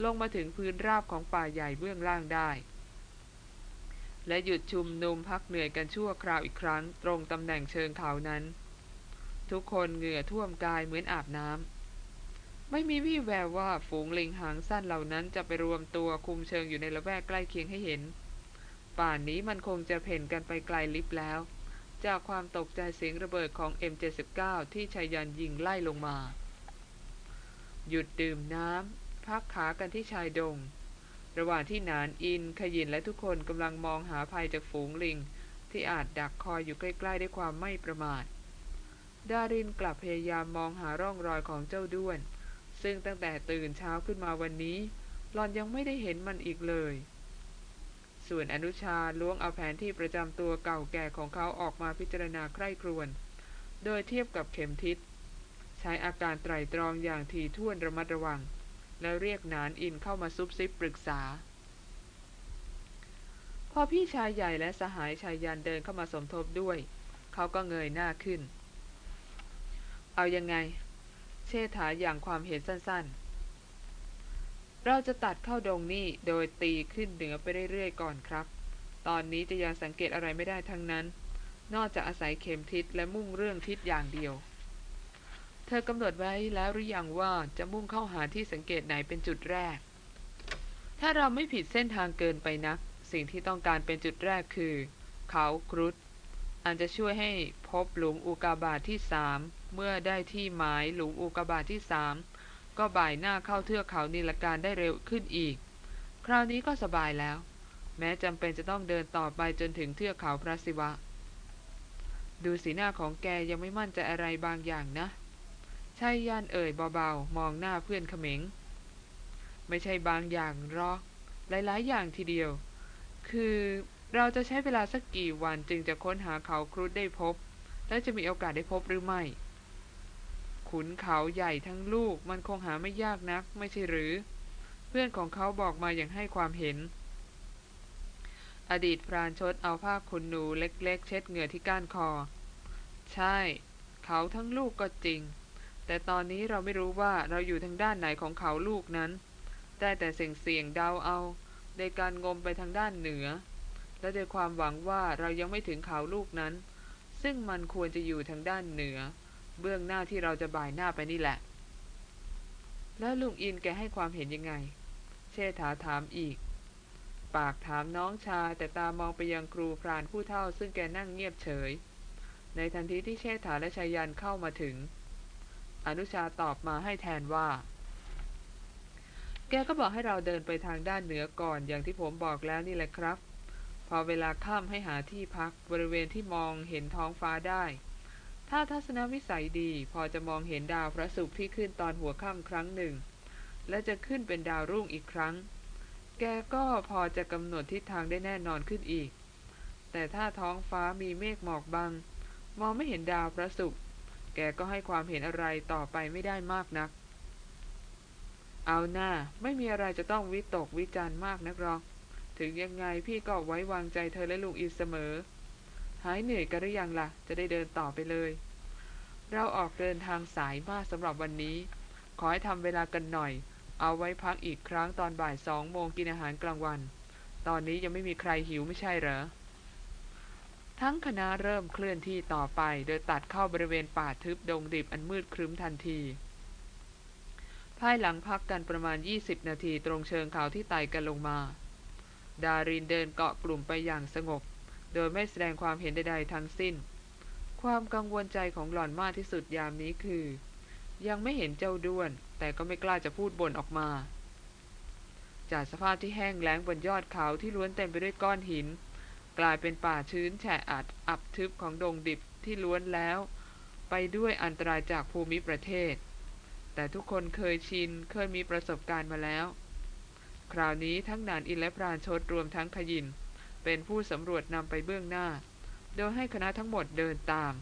ลงมาถึงพื้นราบของป่าใหญ่เบื้องล่างได้ และหยุดชุมนุมพักเหนื่อยกันชั่วคราวอีกครั้ง ตรงตำแหน่งเชิงเขานั้น ทุกคนเหงื่อท่วมกายเหมือนอาบน้ำไม่มีวี่แววว่าฝูงลิงหางสั้นเหล่านั้นจะไปรวมตัวคุมเชิงอยู่ในละแวกใกล้เคียงให้เห็น ป่านนี้มันคงจะเพ่นกันไปไกลลิบแล้ว จากความตกใจเสียงระเบิดของ M79 ที่ชายยันยิงไล่ลงมา หยุดดื่มน้ำ พักขากันที่ชายดง ระหว่างที่นานอินขยินและทุกคนกำลังมองหาภัยจากฝูงลิง ที่อาจดักคอยอยู่ใกล้ๆด้วยความไม่ประมาท ดารินกลับพยายามมองหาร่องรอยของเจ้าด้วน ซึ่งตั้งแต่ตื่นเช้าขึ้นมาวันนี้ หลอนยังไม่ได้เห็นมันอีกเลย ส่วนอนุชาล้วงเอาแผนที่ประจำตัวเก่าแก่ของเขาออกมาพิจารณาใคร่ครวญโดยเทียบกับเข็มทิศใช้อาการไตร่ตรองอย่างถี่ถ้วนระมัดระวัง แล้วเรียกนานอินเข้ามาซุบซิบปรึกษา พอพี่ชายใหญ่และสหายชายยันเดินเข้ามาสมทบด้วย เขาก็เงยหน้าขึ้น เอายังไง เชษฐาอย่างความเห็นสั้นๆ เราจะตัดเข้าดงนี่โดยตีขึ้นเหนือไปเรื่อยๆก่อนครับ ตอนนี้จะยังสังเกตอะไรไม่ได้ทั้งนั้น นอกจากอาศัยเข็มทิศและมุ่งเรื่องทิศอย่างเดียว เธอกำหนดไว้แล้วหรือยังว่าจะมุ่งเข้าหาที่สังเกตไหนเป็นจุดแรก ถ้าเราไม่ผิดเส้นทางเกินไปนัก สิ่งที่ต้องการเป็นจุดแรกคือ เขาครุฑอันจะช่วยให้พบหลุมอุกาบาตที่สามเมื่อได้ที่หมายหลุมอุกาบาตที่สามก็บ่ายหน้าเข้าเทือกเขานิลการได้เร็วขึ้นอีก คราวนี้ก็สบายแล้ว แม้จำเป็นจะต้องเดินต่อไปจนถึงเทือกเขาพระศิวะ ดูสีหน้าของแกยังไม่มั่นใจอะไรบางอย่างนะ ชายยานเอ่ยเบาๆ มองหน้าเพื่อนเขมง ไม่ใช่บางอย่างหรอก หลายๆ อย่างทีเดียว คือเราจะใช้เวลาสักกี่วันจึงจะค้นหาเขาครุฑได้พบ และจะมีโอกาสได้พบหรือไม่ ขุนเขาใหญ่ทั้งลูกมันคงหาไม่ยากนัก ไม่ใช่หรือ เพื่อนของเขาบอกมาอย่างให้ความเห็น อดีตพรานชดเอาผ้าขนหนูเล็ก ๆ เช็ดเหงื่อที่ก้านคอ ใช่ เขาทั้งลูกก็จริง แต่ตอนนี้เราไม่รู้ว่าเราอยู่ทางด้านไหนของเขาลูกนั้น ได้แต่เสี่ยงเสี่ยงเดาเอา ในการงมไปทางด้านเหนือ และด้วยความหวังว่าเรายังไม่ถึงเขาลูกนั้น ซึ่งมันควรจะอยู่ทางด้านเหนือ เบื้องหน้าที่เราจะบ่ายหน้าไปนี่แหละ แล้วลุงอินแกให้ความเห็นยังไง เชษฐาถามอีก ปากถามน้องชายแต่ตามองไปยังครูพรานผู้เฒ่า ซึ่งแกนั่งเงียบเฉย ในทันทีที่เชษฐาและชายันเข้ามาถึง อนุชาตอบมาให้แทนว่า แกก็บอกให้เราเดินไปทางด้านเหนือก่อนอย่างที่ผมบอกแล้วนี่แหละครับ พอเวลาค่ำให้หาที่พักบริเวณที่มองเห็นท้องฟ้าได้ ถ้าทัศนวิสัยดีพอจะมองเห็นดาวพระศุกร์ที่ขึ้นตอนหัวค่ำครั้งหนึ่ง และจะขึ้นเป็นดาวรุ่งอีกครั้ง แกก็พอจะกำหนดทิศทางได้แน่นอนขึ้นอีก แต่ถ้าท้องฟ้ามีเมฆหมอกบัง มองไม่เห็นดาวพระศุกร์ แกก็ให้ความเห็นอะไรต่อไปไม่ได้มากนัก เอาหน้าไม่มีอะไรจะต้องวิตกวิจารณ์มากนักหรอก ถึงยังไงพี่ก็ไว้วางใจเธอและลุงอีเสมอ หายเหนื่อยกันหรือยังละ่ะ จะได้เดินต่อไปเลย เราออกเดินทางสายมากสำหรับวันนี้ ขอให้ทำเวลากันหน่อย เอาไว้พักอีกครั้งตอนบ่ายสองโมงกินอาหารกลางวัน ตอนนี้ยังไม่มีใครหิวไม่ใช่เหรอ ทั้งคณะเริ่มเคลื่อนที่ต่อไป โดยตัดเข้าบริเวณป่าทึบดงดิบอันมืดครึ้มทันที ภายหลังพักกันประมาณ 20 นาทีตรงเชิงเขาที่ไต่กันลงมา ดารินเดินเกาะกลุ่มไปอย่างสงบ โดยไม่แสดงความเห็นใดๆทั้งสิ้น ความกังวลใจของหล่อนมากที่สุดยามนี้คือ ยังไม่เห็นเจ้าด้วน แต่ก็ไม่กล้าจะพูดบ่นออกมา จากสภาพที่แห้งแล้งบนยอดเขาที่ล้วนเต็มไปด้วยก้อนหิน กลายเป็นป่าชื้นแฉะอัดอับทึบของดงดิบที่ล้วนแล้ว ไปด้วยอันตรายจากภูมิประเทศ แต่ทุกคนเคยชินเคยมีประสบการณ์มาแล้ว คราวนี้ทั้งนานอินและพรานชดรวมทั้งขยิน เป็นผู้สำรวจนำไปเบื้องหน้า โดยให้คณะทั้งหมดเดินตาม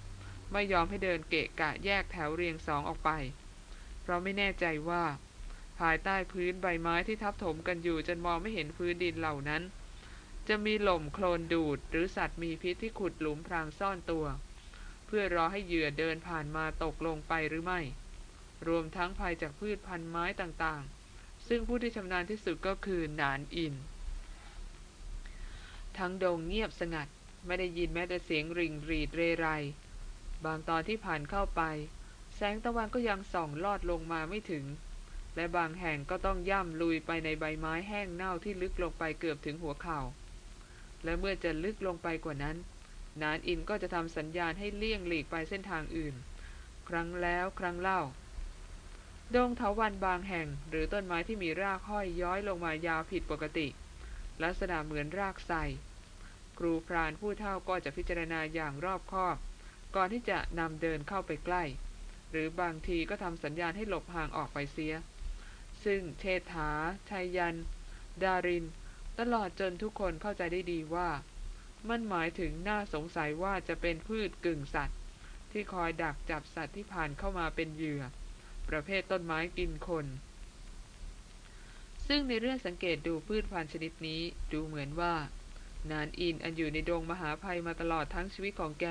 ไม่ยอมให้เดินเกะกะแยกแถวเรียงสองออกไป เพราะไม่แน่ใจว่า ภายใต้พื้นใบไม้ที่ทับถมกันอยู่จนมองไม่เห็นพื้นดินเหล่านั้น จะมีหล่มโคลนดูดหรือสัตว์มีพิษที่ขุดหลุมพรางซ่อนตัว เพื่อรอให้เหยื่อเดินผ่านมาตกลงไปหรือไม่ รวมทั้งภัยจากพืชพันธุ์ไม้ต่างๆ ซึ่งผู้ที่ชำนาญที่สุดก็คือหนานอิน ทั้งดงเงียบสงัดไม่ได้ยินแม้แต่เสียงริงรีดเรไร บางตอนที่ผ่านเข้าไป แสงตะวันก็ยังส่องลอดลงมาไม่ถึง และบางแห่งก็ต้องย่ำลุยไปในใบไม้แห้งเน่าที่ลึกลงไปเกือบถึงหัวเขา่า และเมื่อจะลึกลงไปกว่านั้น นานอินก็จะทำสัญญาณให้เลี่ยงหลีกไปเส้นทางอื่น ครั้งแล้วครั้งเล่า ดงเถาวันบางแห่ง หรือต้นไม้ที่มีรากห้อยย้อยลงมายาวผิดปกติ ลักษณะเหมือนรากไทรครูพรานผู้เท่าก็จะพิจารณาอย่างรอบคอบ ก่อนที่จะนำเดินเข้าไปใกล้ หรือบางทีก็ทำสัญญาณให้หลบห่างออกไปเสีย ซึ่งเชษฐาชัยยัน ดาริน ตลอดจนทุกคนเข้าใจได้ดีว่า มันหมายถึงน่าสงสัยว่าจะเป็นพืชกึ่งสัตว์ ที่คอยดักจับสัตว์ที่ผ่านเข้ามาเป็นเหยื่อ ประเภทต้นไม้กินคน ซึ่งในเรื่องสังเกตดูพืชพันธุ์ชนิดนี้ดูเหมือนว่า นานอินอันอยู่ในดงมหาภัยมาตลอดทั้งชีวิตของแก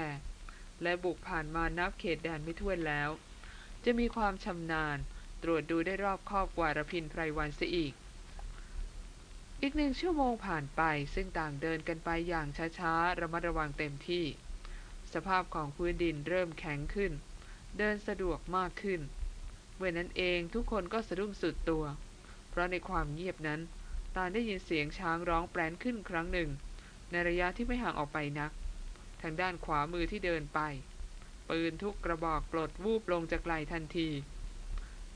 และบุกผ่านมานับเขตแดนไม่ถ้วนแล้ว จะมีความชำนาญตรวจดูได้รอบคอบกว่าระพินไพรวันเสียอีก อีกหนึ่งชั่วโมงผ่านไปซึ่งต่างเดินกันไปอย่างช้าๆ ระมัดระวังเต็มที่ สภาพของพื้นดินเริ่มแข็งขึ้น เดินสะดวกมากขึ้นเมื่อนั้นเองทุกคนก็สะดุ้งสุดตัว เพราะในความเงียบนั้นต่างได้ยินเสียงช้างร้องแปลนขึ้นครั้งหนึ่ง ในระยะที่ไม่ห่างออกไปนัก ทางด้านขวามือที่เดินไป ปืนทุกกระบอกปลดวูบลงจากไหลทันที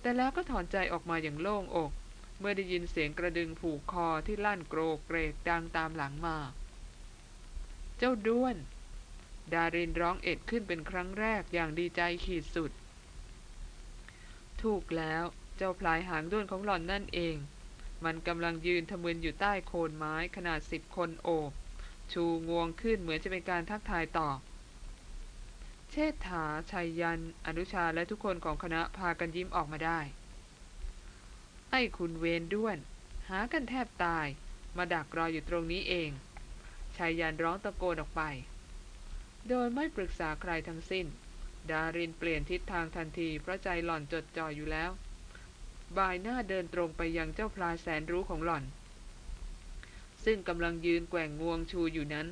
แต่แล้วก็ถอนใจออกมาอย่างโล่งอก เมื่อได้ยินเสียงกระดึงผูกคอที่ลั่นโกรกเกรกดังตามหลังมา เจ้าด้วน ดารินร้องเอ็ดขึ้นเป็นครั้งแรกอย่างดีใจขีดสุด ถูกแล้วเจ้าพลายหางด้วนของหล่อนนั่นเอง มันกำลังยืนทะมึนอยู่ใต้โคนไม้ขนาดสิบคนโอบ ชูงวงขึ้นเหมือนจะเป็นการทักทายตอบเชษฐาชัยยัน อนุชาและทุกคนของคณะพากันยิ้มออกมาได้ ไอ้คุณเวนด้วน หากันแทบตาย มาดักรออยู่ตรงนี้เองชายยันร้องตะโกนออกไป โดยไม่ปรึกษาใครทั้งสิ้น ดารินเปลี่ยนทิศทางทันทีเพราะใจหล่อนจดจ่ออยู่แล้ว บายหน้าเดินตรงไปยังเจ้าพลายแสนรู้ของหล่อน ซึ่งกำลังยืนแกว่งงวงชูอยู่นั้น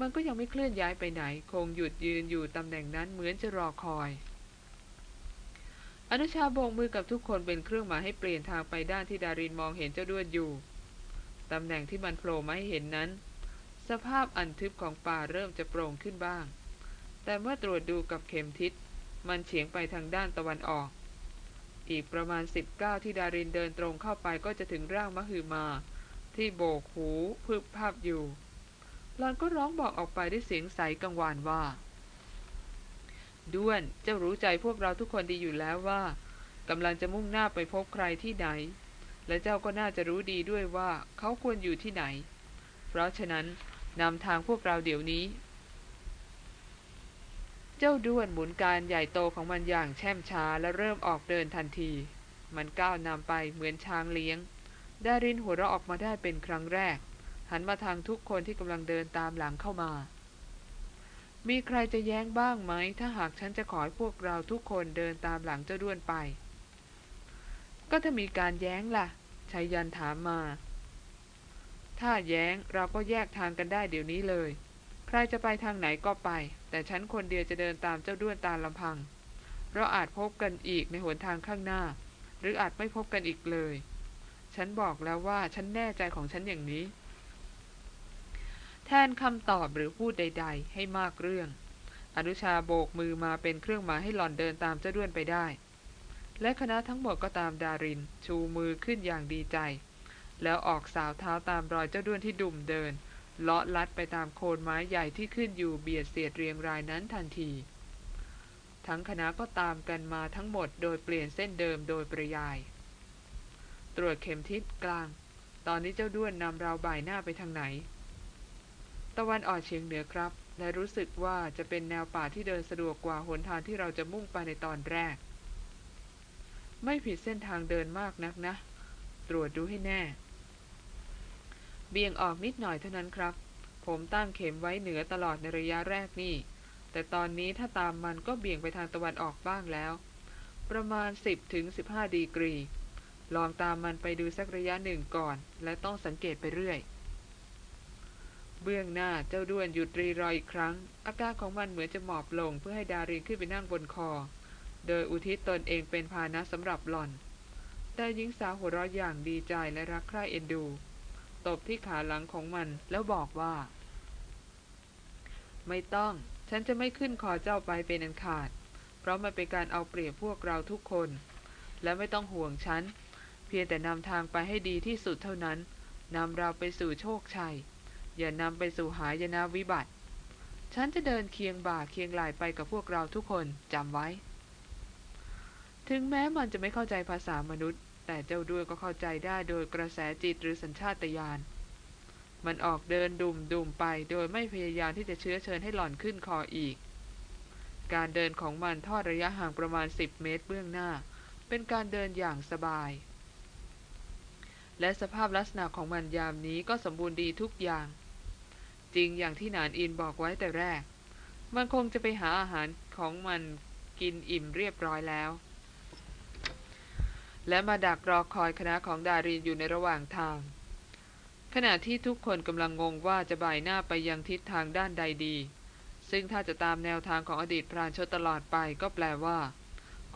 มันก็ยังไม่เคลื่อนย้ายไปไหน คงหยุดยืนอยู่ตำแหน่งนั้นเหมือนจะรอคอย อนุชาโบกมือกับทุกคนเป็นเครื่องหมายให้เปลี่ยนทางไปด้านที่ดารินมองเห็นเจ้าด้วนอยู่ ตำแหน่งที่มันโผล่มาให้เห็นนั้น สภาพอันทึบของป่าเริ่มจะโปร่งขึ้นบ้าง แต่เมื่อตรวจดูกับเข็มทิศ มันเฉียงไปทางด้านตะวันออก อีกประมาณสิบก้าวที่ดารินเดินตรงเข้าไปก็จะถึงร่างมหือมา ที่โบกหูพึบภาพอยู่หลอนก็ร้องบอกออกไปด้วยเสียงใสกังวานว่า ด้วนเจ้ารู้ใจพวกเราทุกคนดีอยู่แล้วว่ากำลังจะมุ่งหน้าไปพบใครที่ไหน และเจ้าก็น่าจะรู้ดีด้วยว่าเขาควรอยู่ที่ไหน เพราะฉะนั้นนำทางพวกเราเดี๋ยวนี้ เจ้าด้วนหมุนการใหญ่โตของมันอย่างแช่มช้าและเริ่มออกเดินทันที มันก้าวนำไปเหมือนช้างเลี้ยง ไดารินหัวเราะออกมาได้เป็นครั้งแรก หันมาทางทุกคนที่กำลังเดินตามหลังเข้ามา มีใครจะแย้งบ้างไหม ถ้าหากฉันจะขอให้พวกเราทุกคนเดินตามหลังเจ้าด้วนไป ก็ถ้ามีการแย้งล่ะชายันถามมา ถ้าแย้งเราก็แยกทางกันได้เดี๋ยวนี้เลย ใครจะไปทางไหนก็ไป แต่ฉันคนเดียวจะเดินตามเจ้าด้วนตามลำพัง เราอาจพบกันอีกในหนทางข้างหน้า หรืออาจไม่พบกันอีกเลย ฉันบอกแล้วว่าฉันแน่ใจของฉันอย่างนี้ แทนคำตอบหรือพูดใด ๆ ให้มากเรื่อง อนุชาโบกมือมาเป็นเครื่องหมายให้หล่อนเดินตามเจ้าด้วนไปได้ และคณะทั้งหมดก็ตามดาริน ชูมือขึ้นอย่างดีใจ แล้วออกสาวเท้าตามรอยเจ้าด้วนที่ดุ่มเดิน เลาะลัดไปตามโคนไม้ใหญ่ที่ขึ้นอยู่เบียดเสียดเรียงรายนั้นทันที ทั้งคณะก็ตามกันมาทั้งหมดโดยเปลี่ยนเส้นเดิมโดยประยาย ตรวจเข็มทิศกลาง ตอนนี้เจ้าด้วนนำเราบ่ายหน้าไปทางไหน ตะวันออกเฉียงเหนือครับ และรู้สึกว่าจะเป็นแนวป่าที่เดินสะดวกกว่าหนทางที่เราจะมุ่งไปในตอนแรก ไม่ผิดเส้นทางเดินมากนักนะ ตรวจดูให้แน่ เบี่ยงออกนิดหน่อยเท่านั้นครับ ผมตั้งเข็มไว้เหนือตลอดในระยะแรกนี่ แต่ตอนนี้ถ้าตามมันก็เบี่ยงไปทางตะวันออกบ้างแล้ว ประมาณ 10ถึง15ดีกรี ลองตามมันไปดูสักระยะหนึ่งก่อน และต้องสังเกตไปเรื่อย เบื้องหน้าเจ้าด้วนหยุดรีรอยอีกครั้ง อาการของมันเหมือนจะหมอบลงเพื่อให้ดารินขึ้นไปนั่งบนคอ โดยอุทิศตนเองเป็นพานะสำหรับหล่อน แต่หญิงสาวหัวเราะอย่างดีใจและรักใคร่เอ็นดู ตบที่ขาหลังของมันแล้วบอกว่า ไม่ต้อง ฉันจะไม่ขึ้นคอเจ้าไปเป็นอันขาด เพราะมันเป็นการเอาเปรียบพวกเราทุกคน และไม่ต้องห่วงฉัน เพียงแต่นำทางไปให้ดีที่สุดเท่านั้นนำเราไปสู่โชคชัย อย่านำไปสู่หายนะวิบัติ ฉันจะเดินเคียงบ่าเคียงไหลไปกับพวกเราทุกคนจำไว้ ถึงแม้มันจะไม่เข้าใจภาษามนุษย์ แต่เจ้าด้วยก็เข้าใจได้โดยกระแสจิตหรือสัญชาตญาณมันออกเดินดุมดุมไป โดยไม่พยายามที่จะเชื้อเชิญให้หล่อนขึ้นคออีก การเดินของมันทอดระยะห่างประมาณ 10 เมตรเบื้องหน้า เป็นการเดินอย่างสบาย และสภาพลักษณะของมันยามนี้ก็สมบูรณ์ดีทุกอย่าง จริงอย่างที่นานอินบอกไว้แต่แรก มันคงจะไปหาอาหารของมันกินอิ่มเรียบร้อยแล้ว และมาดักรอคอยคณะของดารินอยู่ในระหว่างทาง ขณะที่ทุกคนกำลังงงว่าจะบ่ายหน้าไปยังทิศทางด้านใดดี ซึ่งถ้าจะตามแนวทางของอดีตพรานชดตลอดไปก็แปลว่า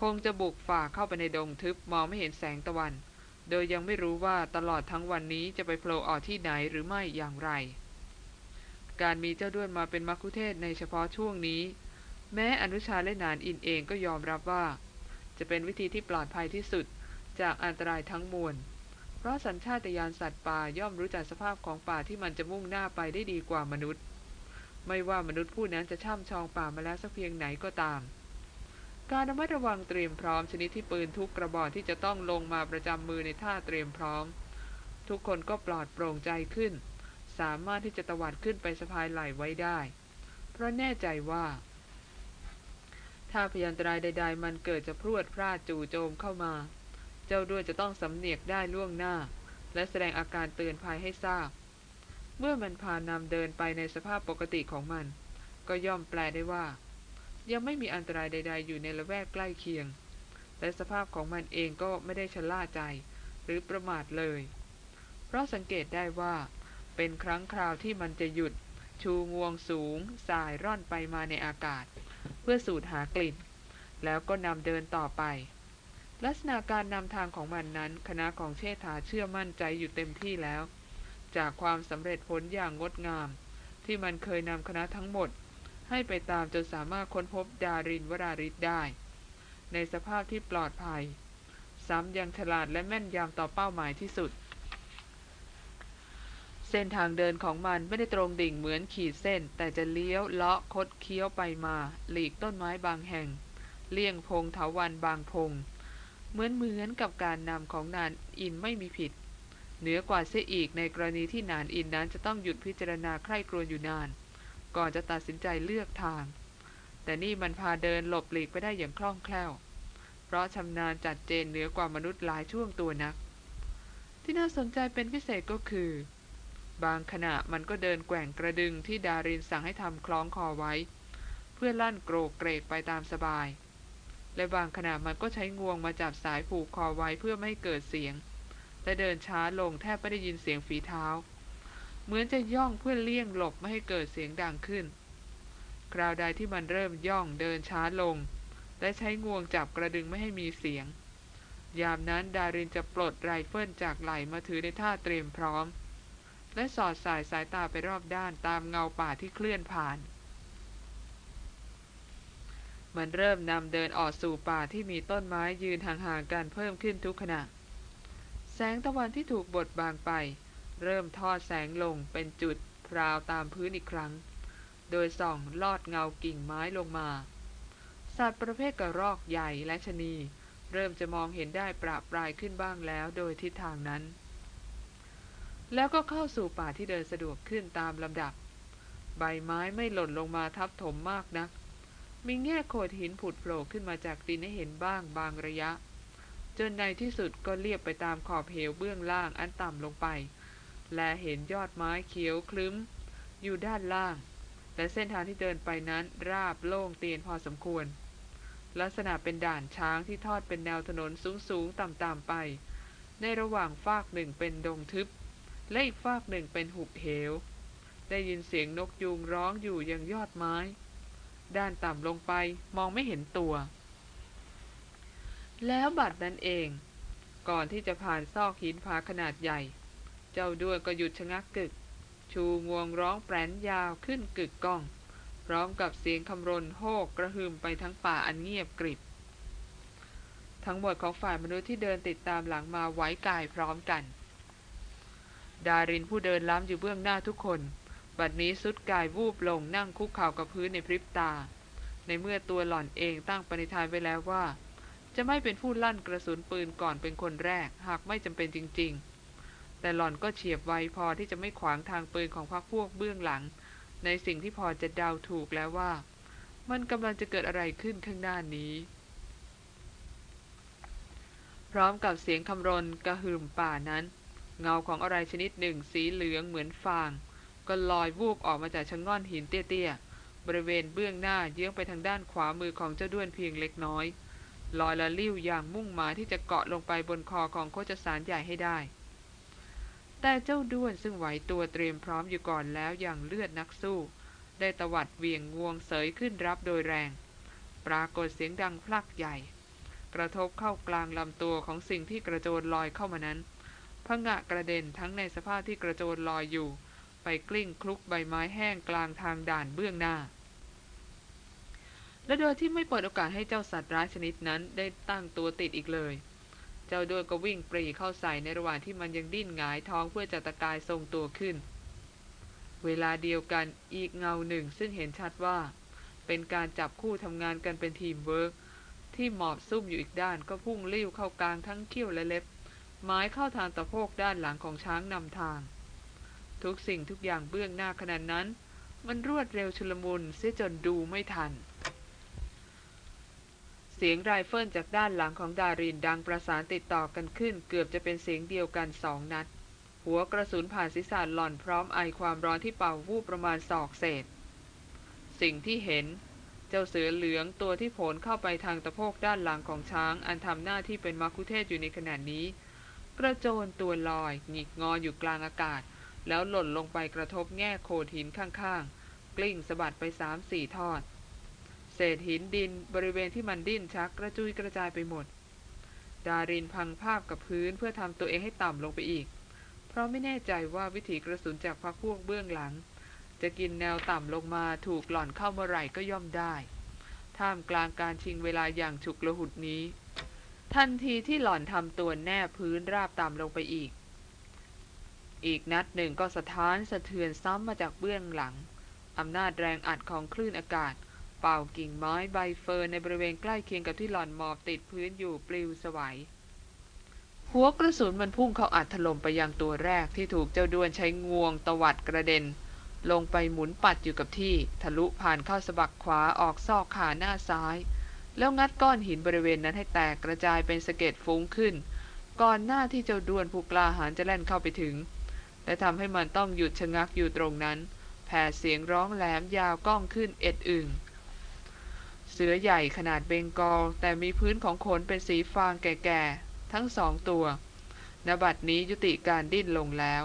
คงจะบุกฝ่าเข้าไปในดงทึบมองไม่เห็นแสงตะวัน โดยยังไม่รู้ว่าตลอดทั้งวันนี้จะไปโผล่ออกที่ไหนหรือไม่อย่างไร การมีเจ้าด้วนมาเป็นมักคุเทศในเฉพาะช่วงนี้ แม้อนุชาและนานอินเองก็ยอมรับว่า จะเป็นวิธีที่ปลอดภัยที่สุดจากอันตรายทั้งมวล เพราะสัญชาตญาณสัตว์ป่าย่อมรู้จักสภาพของป่าที่มันจะมุ่งหน้าไปได้ดีกว่ามนุษย์ ไม่ว่ามนุษย์ผู้นั้นจะช่ำชองป่ามาแล้วสักเพียงไหนก็ตาม การระมัดระวังเตรียมพร้อมชนิดที่ปืนทุกกระบอกที่จะต้องลงมาประจำมือในท่าเตรียมพร้อม ทุกคนก็ปลอดโปร่งใจขึ้น สามารถที่จะตวัดขึ้นไปสะพายไหล่ไว้ได้ เพราะแน่ใจว่า ถ้าพยันตรายใด ๆ มันเกิดจะพรวดพลาดจู่โจมเข้ามา เจ้าด้วยจะต้องสำเนียกได้ล่วงหน้า และแสดงอาการเตือนภัยให้ทราบ เมื่อมันพานำเดินไปในสภาพปกติของมัน ก็ย่อมแปลได้ว่า ยังไม่มีอันตรายใด ๆ อยู่ในละแวกใกล้เคียง และสภาพของมันเองก็ไม่ได้ชะล่าใจ หรือประมาทเลย เพราะสังเกตได้ว่า เป็นครั้งคราวที่มันจะหยุด ชูงวงสูงสายร่อนไปมาในอากาศ เพื่อสูดหากลิ่น แล้วก็นำเดินต่อไป ลักษณะการนำทางของมันนั้นคณะของเชษฐาเชื่อมั่นใจอยู่เต็มที่แล้ว จากความสำเร็จผลอย่างงดงาม ที่มันเคยนำคณะทั้งหมด ให้ไปตามจนสามารถค้นพบดารินวราริศได้ ในสภาพที่ปลอดภัย ซ้ำยังฉลาดและแม่นยำต่อเป้าหมายที่สุด เส้นทางเดินของมันไม่ได้ตรงดิ่งเหมือนขีดเส้น แต่จะเลี้ยวเลาะคดเคี้ยวไปมา หลีกต้นไม้บางแห่ง เลี่ยงพงเถาวันบางพง เหมือนเหมือนกับการนำของนานอินไม่มีผิด เหนือกว่าเสียอีกในกรณีที่นานอินนั้นจะต้องหยุดพิจารณาใคร่ครวญอยู่นาน ก่อนจะตัดสินใจเลือกทาง แต่นี่มันพาเดินหลบหลีกไปได้อย่างคล่องแคล่ว เพราะชำนาญจัดเจนเหนือกว่ามนุษย์หลายช่วงตัวนัก ที่น่าสนใจเป็นพิเศษก็คือ บางขณะมันก็เดินแกว่งกระดึงที่ดารินสั่งให้ทำคล้องคอไว้ เพื่อลั่นโกรกเกรกไปตามสบาย และบางขณะมันก็ใช้งวงมาจับสายผูกคอไว้เพื่อไม่ให้เกิดเสียง และเดินช้าลงแทบไม่ได้ยินเสียงฝีเท้า เหมือนจะย่องเพื่อเลี่ยงหลบไม่ให้เกิดเสียงดังขึ้น คราวใดที่มันเริ่มย่องเดินช้าลง และใช้งวงจับกระดึงไม่ให้มีเสียง ยามนั้นดารินจะปลดไรเฟิลจากไหล่มาถือในท่าเตรียมพร้อม และสอดส่ายสายตาไปรอบด้านตามเงาป่าที่เคลื่อนผ่าน มันเริ่มนำเดินออกสู่ป่าที่มีต้นไม้ยืนห่างๆกันเพิ่มขึ้นทุกขณะ แสงตะวันที่ถูกบดบางไป เริ่มทอดแสงลงเป็นจุดพราวตามพื้นอีกครั้ง โดยส่องลอดเงากิ่งไม้ลงมา สัตว์ประเภทกระรอกใหญ่และชนี เริ่มจะมองเห็นได้ประปรายขึ้นบ้างแล้วโดยทิศทางนั้น แล้วก็เข้าสู่ป่าที่เดินสะดวกขึ้นตามลำดับ ใบไม้ไม่หล่นลงมาทับถมมากนัก มีแง่โขดหินผุดโผล่ขึ้นมาจากดินให้เห็นบ้างบางระยะ จนในที่สุดก็เลียบไปตามขอบเหวเบื้องล่างอันต่ำลงไป และเห็นยอดไม้เขียวคลึ้ม อยู่ด้านล่าง และเส้นทางที่เดินไปนั้นราบโล่งเตียนพอสมควร ลักษณะเป็นด่านช้างที่ทอดเป็นแนวถนนสูงๆต่ำๆไป ในระหว่างฟากหนึ่งเป็นดงทึบ และอีกฟากหนึ่งเป็นหุบเหว ได้ยินเสียงนกยูงร้องอยู่ยังยอดไม้ ด้านต่ำลงไปมองไม่เห็นตัว แล้วบัดนั้นเอง ก่อนที่จะผ่านซอกหินผาขนาดใหญ่ เจ้าด้วนก็หยุดชะงักกึก ชูงวงร้องแปรนยาวขึ้นกึกก้อง พร้อมกับเสียงคำรนโฮกกระหึ่มไปทั้งป่าอันเงียบกริบ ทั้งหมดของฝ่ายมนุษย์ที่เดินติดตามหลังมาไว้กายพร้อมกัน ดารินผู้เดินล้ำอยู่เบื้องหน้าทุกคน บัดนี้สุดกายวูบลงนั่งคุกเข่ากับพื้นในพริบตา ในเมื่อตัวหล่อนเองตั้งปณิธานไว้แล้วว่า จะไม่เป็นผู้ลั่นกระสุนปืนก่อนเป็นคนแรก หากไม่จำเป็นจริง ๆ แต่หล่อนก็เฉียบไวพอที่จะไม่ขวางทางปืนของพรรคพวกเบื้องหลัง ในสิ่งที่พอจะเดาถูกแล้วว่า มันกำลังจะเกิดอะไรขึ้นข้างหน้านี้พร้อมกับเสียงคำรนกระหึ่มป่านั้น เงาของอะไรชนิดหนึ่ง สีเหลืองเหมือนฟาง ก็ลอยวูบออกมาจากชะง่อนหินเตี้ยๆ บริเวณเบื้องหน้าเยื้องไปทางด้านขวามือของเจ้าด้วนเพียงเล็กน้อย ลอยละลิ้วอย่างมุ่งหมายที่จะเกาะลงไปบนคอของโคจสารใหญ่ให้ได้ แต่เจ้าด้วนซึ่งไหวตัวเตรียมพร้อมอยู่ก่อนแล้วอย่างเลือดนักสู้ ได้ตวัดเวียงงวงเสยขึ้นรับโดยแรง ปรากฏเสียงดังพลักใหญ่ กระทบเข้ากลางลำตัวของสิ่งที่กระโจนลอยเข้ามานั้น พังะกระเด็นทั้งในสภาพที่กระโจนลอยอยู่ ไปกลิ้งคลุกใบไม้แห้งกลางทางด่านเบื้องหน้า และโดยที่ไม่เปิดโอกาสให้เจ้าสัตว์ร้ายชนิดนั้นได้ตั้งตัวติดอีกเลย เจ้าด้วยก็วิ่งปรีเข้าใส่ในระหว่างที่มันยังดิ้นหงายท้องเพื่อจะตะกายทรงตัวขึ้น เวลาเดียวกันอีกเงาหนึ่งซึ่งเห็นชัดว่า เป็นการจับคู่ทำงานกันเป็นทีมเวิร์กที่หมอบซุ่มอยู่อีกด้านก็พุ่งลิ้วเข้ากลางทั้งเขี้ยวและเล็บ หมายเข้าทางตะโพกด้านหลังของช้างนำทาง ทุกสิ่งทุกอย่างเบื้องหน้าขณะนั้น มันรวดเร็วชุลมุนเสียจนดูไม่ทัน เสียงไรเฟิลจากด้านหลังของดารินดังประสานติดต่อกันขึ้น เกือบจะเป็นเสียงเดียวกันสองนัด หัวกระสุนผ่านศีรษะหล่อนพร้อมไอความร้อนที่เป่าวูบประมาณศอกเศษ สิ่งที่เห็นเจ้าเสือเหลืองตัวที่โผลเข้าไปทางตะโพกด้านหลังของช้าง อันทำหน้าที่เป็นมักคุเทศอยู่ในขณะนี้ กระโจนตัวลอยหงิกงออยู่กลางอากาศ แล้วหล่นลงไปกระทบแง่โขดหินข้างๆ กลิ้งสะบัดไปสามสี่ทอด เศษหินดินบริเวณที่มันดิ้นชักกระจุยกระจายไปหมด ดารินพังภาพกับพื้นเพื่อทำตัวเองให้ต่ำลงไปอีก เพราะไม่แน่ใจว่าวิถีกระสุนจากพักพวกเบื้องหลัง จะกินแนวต่ำลงมาถูกหล่อนเข้าเมื่อไหร่ก็ย่อมได้ ท่ามกลางการชิงเวลาอย่างฉุกละหุดนี้ ทันทีที่หล่อนทำตัวแนบพื้นราบต่ำลงไปอีก อีกนัดหนึ่งก็สะท้านสะเทือนซ้ำมาจากเบื้องหลังอำนาจแรงอัดของคลื่นอากาศ เป่ากิ่งไม้ใบเฟิร์นในบริเวณใกล้เคียงกับที่หล่อนหมอบติดพื้นอยู่ปลิวสวัยหัวกระสุนมันพุ่งเข้าอัดถล่มไปยังตัวแรกที่ถูกเจ้าด้วนใช้งวงตวัดกระเด็น ลงไปหมุนปัดอยู่กับที่ ทะลุผ่านเข้าสะบักขวาออกซอกขาหน้าซ้าย แล้วงัดก้อนหินบริเวณนั้นให้แตกกระจายเป็นสะเก็ดฟุ้งขึ้น ก่อนหน้าที่เจ้าด้วนผู้กล้าหาญจะแล่นเข้าไปถึง และทำให้มันต้องหยุดชะงักอยู่ตรงนั้น แผ่เสียงร้องแหลมยาวก้องขึ้นเอ็ดอึงเสือใหญ่ขนาดเบงกอล แต่มีพื้นของขนเป็นสีฟางแก่ๆ ทั้งสองตัวนบัดนี้ยุติการดิ้นลงแล้ว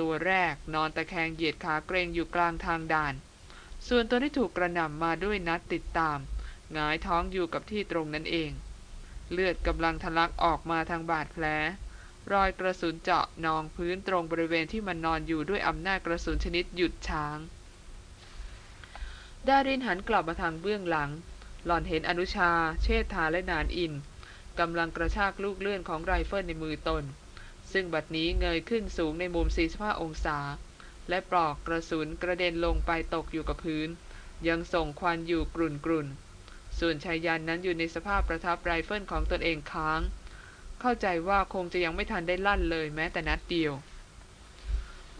ตัวแรกนอนตะแคงเหยียดขาเกรงอยู่กลางทางด่าน ส่วนตัวที่ถูกกระหน่ำมาด้วยนัดติดตาม หงายท้องอยู่กับที่ตรงนั้นเอง เลือดกำลังทะลักออกมาทางบาดแผล รอยกระสุนเจาะนองพื้นตรงบริเวณที่มันนอนอยู่ด้วยอำนาจกระสุนชนิดหยุดช้าง ดารินหันกลับมาทางเบื้องหลัง หล่อนเห็นอนุชา เชษฐาและนานอินกำลังกระชากลูกเลื่อนของไรเฟิลในมือตน ซึ่งบัดนี้เงยขึ้นสูงในมุม 45 องศา และปลอกกระสุนกระเด็นลงไปตกอยู่กับพื้น ยังส่งควันอยู่กรุ่นกรุ่น ส่วนไชยันต์นั้นอยู่ในสภาพประทับไรเฟิลของตนเองค้าง เข้าใจว่าคงจะยังไม่ทันได้ลั่นเลยแม้แต่นัดเดียว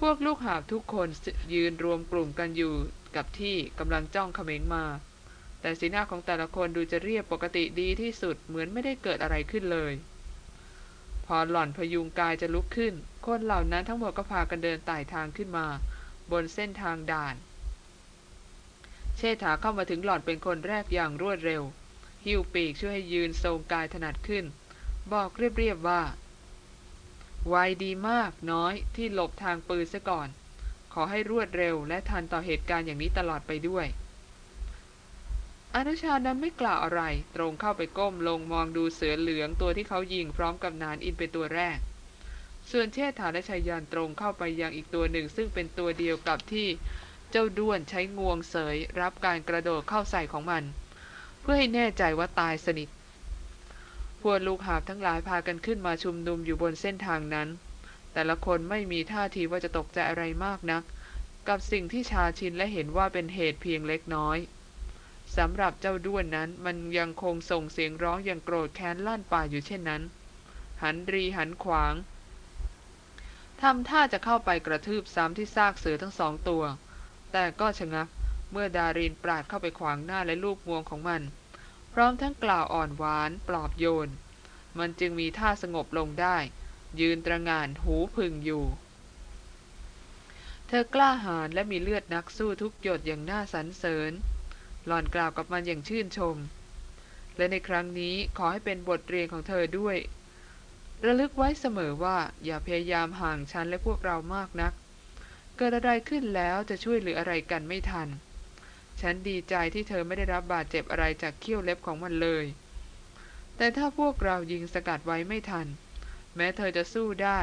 พวกลูกหาบทุกคนยืนรวมกลุ่มกันอยู่กับที่กำลังจ้องเขม็งมา แต่สีหน้าของแต่ละคนดูจะเรียบปกติดีที่สุดเหมือนไม่ได้เกิดอะไรขึ้นเลย พอหล่อนพยุงกายจะลุกขึ้น คนเหล่านั้นทั้งหมดก็พากันเดินไต่ทางขึ้นมา บนเส้นทางด่าน เชษฐาเข้ามาถึงหล่อนเป็นคนแรกอย่างรวดเร็ว หิ้วปีกช่วยให้ยืนทรงกายถนัดขึ้น บอกเรียบๆว่า ไวดีมากน้อยที่หลบทางปืนซะก่อน ขอให้รวดเร็วและทันต่อเหตุการณ์อย่างนี้ตลอดไปด้วย อนุชานั้นไม่กล่าวอะไร ตรงเข้าไปก้มลงมองดูเสือเหลืองตัวที่เขายิงพร้อมกับนานอินเป็นตัวแรกส่วนเชษฐาและชายยานตรงเข้าไปยังอีกตัวหนึ่ง ซึ่งเป็นตัวเดียวกับที่ เจ้าด้วนใช้งวงเสยรับการกระโดดเข้าใส่ของมัน เพื่อให้แน่ใจว่าตายสนิท พวกลูกหาบทั้งหลายพากันขึ้นมาชุมนุมอยู่บนเส้นทางนั้น แต่ละคนไม่มีท่าทีว่าจะตกใจอะไรมากนัก กับสิ่งที่ชาชินและเห็นว่าเป็นเหตุเพียงเล็กน้อยสำหรับเจ้าด้วนนั้นมันยังคงส่งเสียงร้องอย่างโกรธแค้นลั่นป่าอยู่เช่นนั้น หันรีหันขวางทำท่าจะเข้าไปกระทืบซ้ำที่ซากเสือทั้งสองตัว แต่ก็ชะงักเมื่อดารินปราดเข้าไปขวางหน้าและลูกงวงของมัน พร้อมทั้งกล่าวอ่อนหวานปลอบโยน มันจึงมีท่าสงบลงได้ ยืนตระงานหูพึงอยู่ เธอกล้าหาญและมีเลือดนักสู้ทุกหยดอย่างน่าสรรเสริญ หล่อนกล่าวกับมันอย่างชื่นชม และในครั้งนี้ขอให้เป็นบทเรียนของเธอด้วย ระลึกไว้เสมอว่าอย่าพยายามห่างฉันและพวกเรามากนัก เกิดอะไรขึ้นแล้วจะช่วยเหลืออะไรกันไม่ทัน ฉันดีใจที่เธอไม่ได้รับบาดเจ็บอะไรจากเขี้ยวเล็บของมันเลย แต่ถ้าพวกเรายิงสกัดไว้ไม่ทัน แม้เธอจะสู้ได้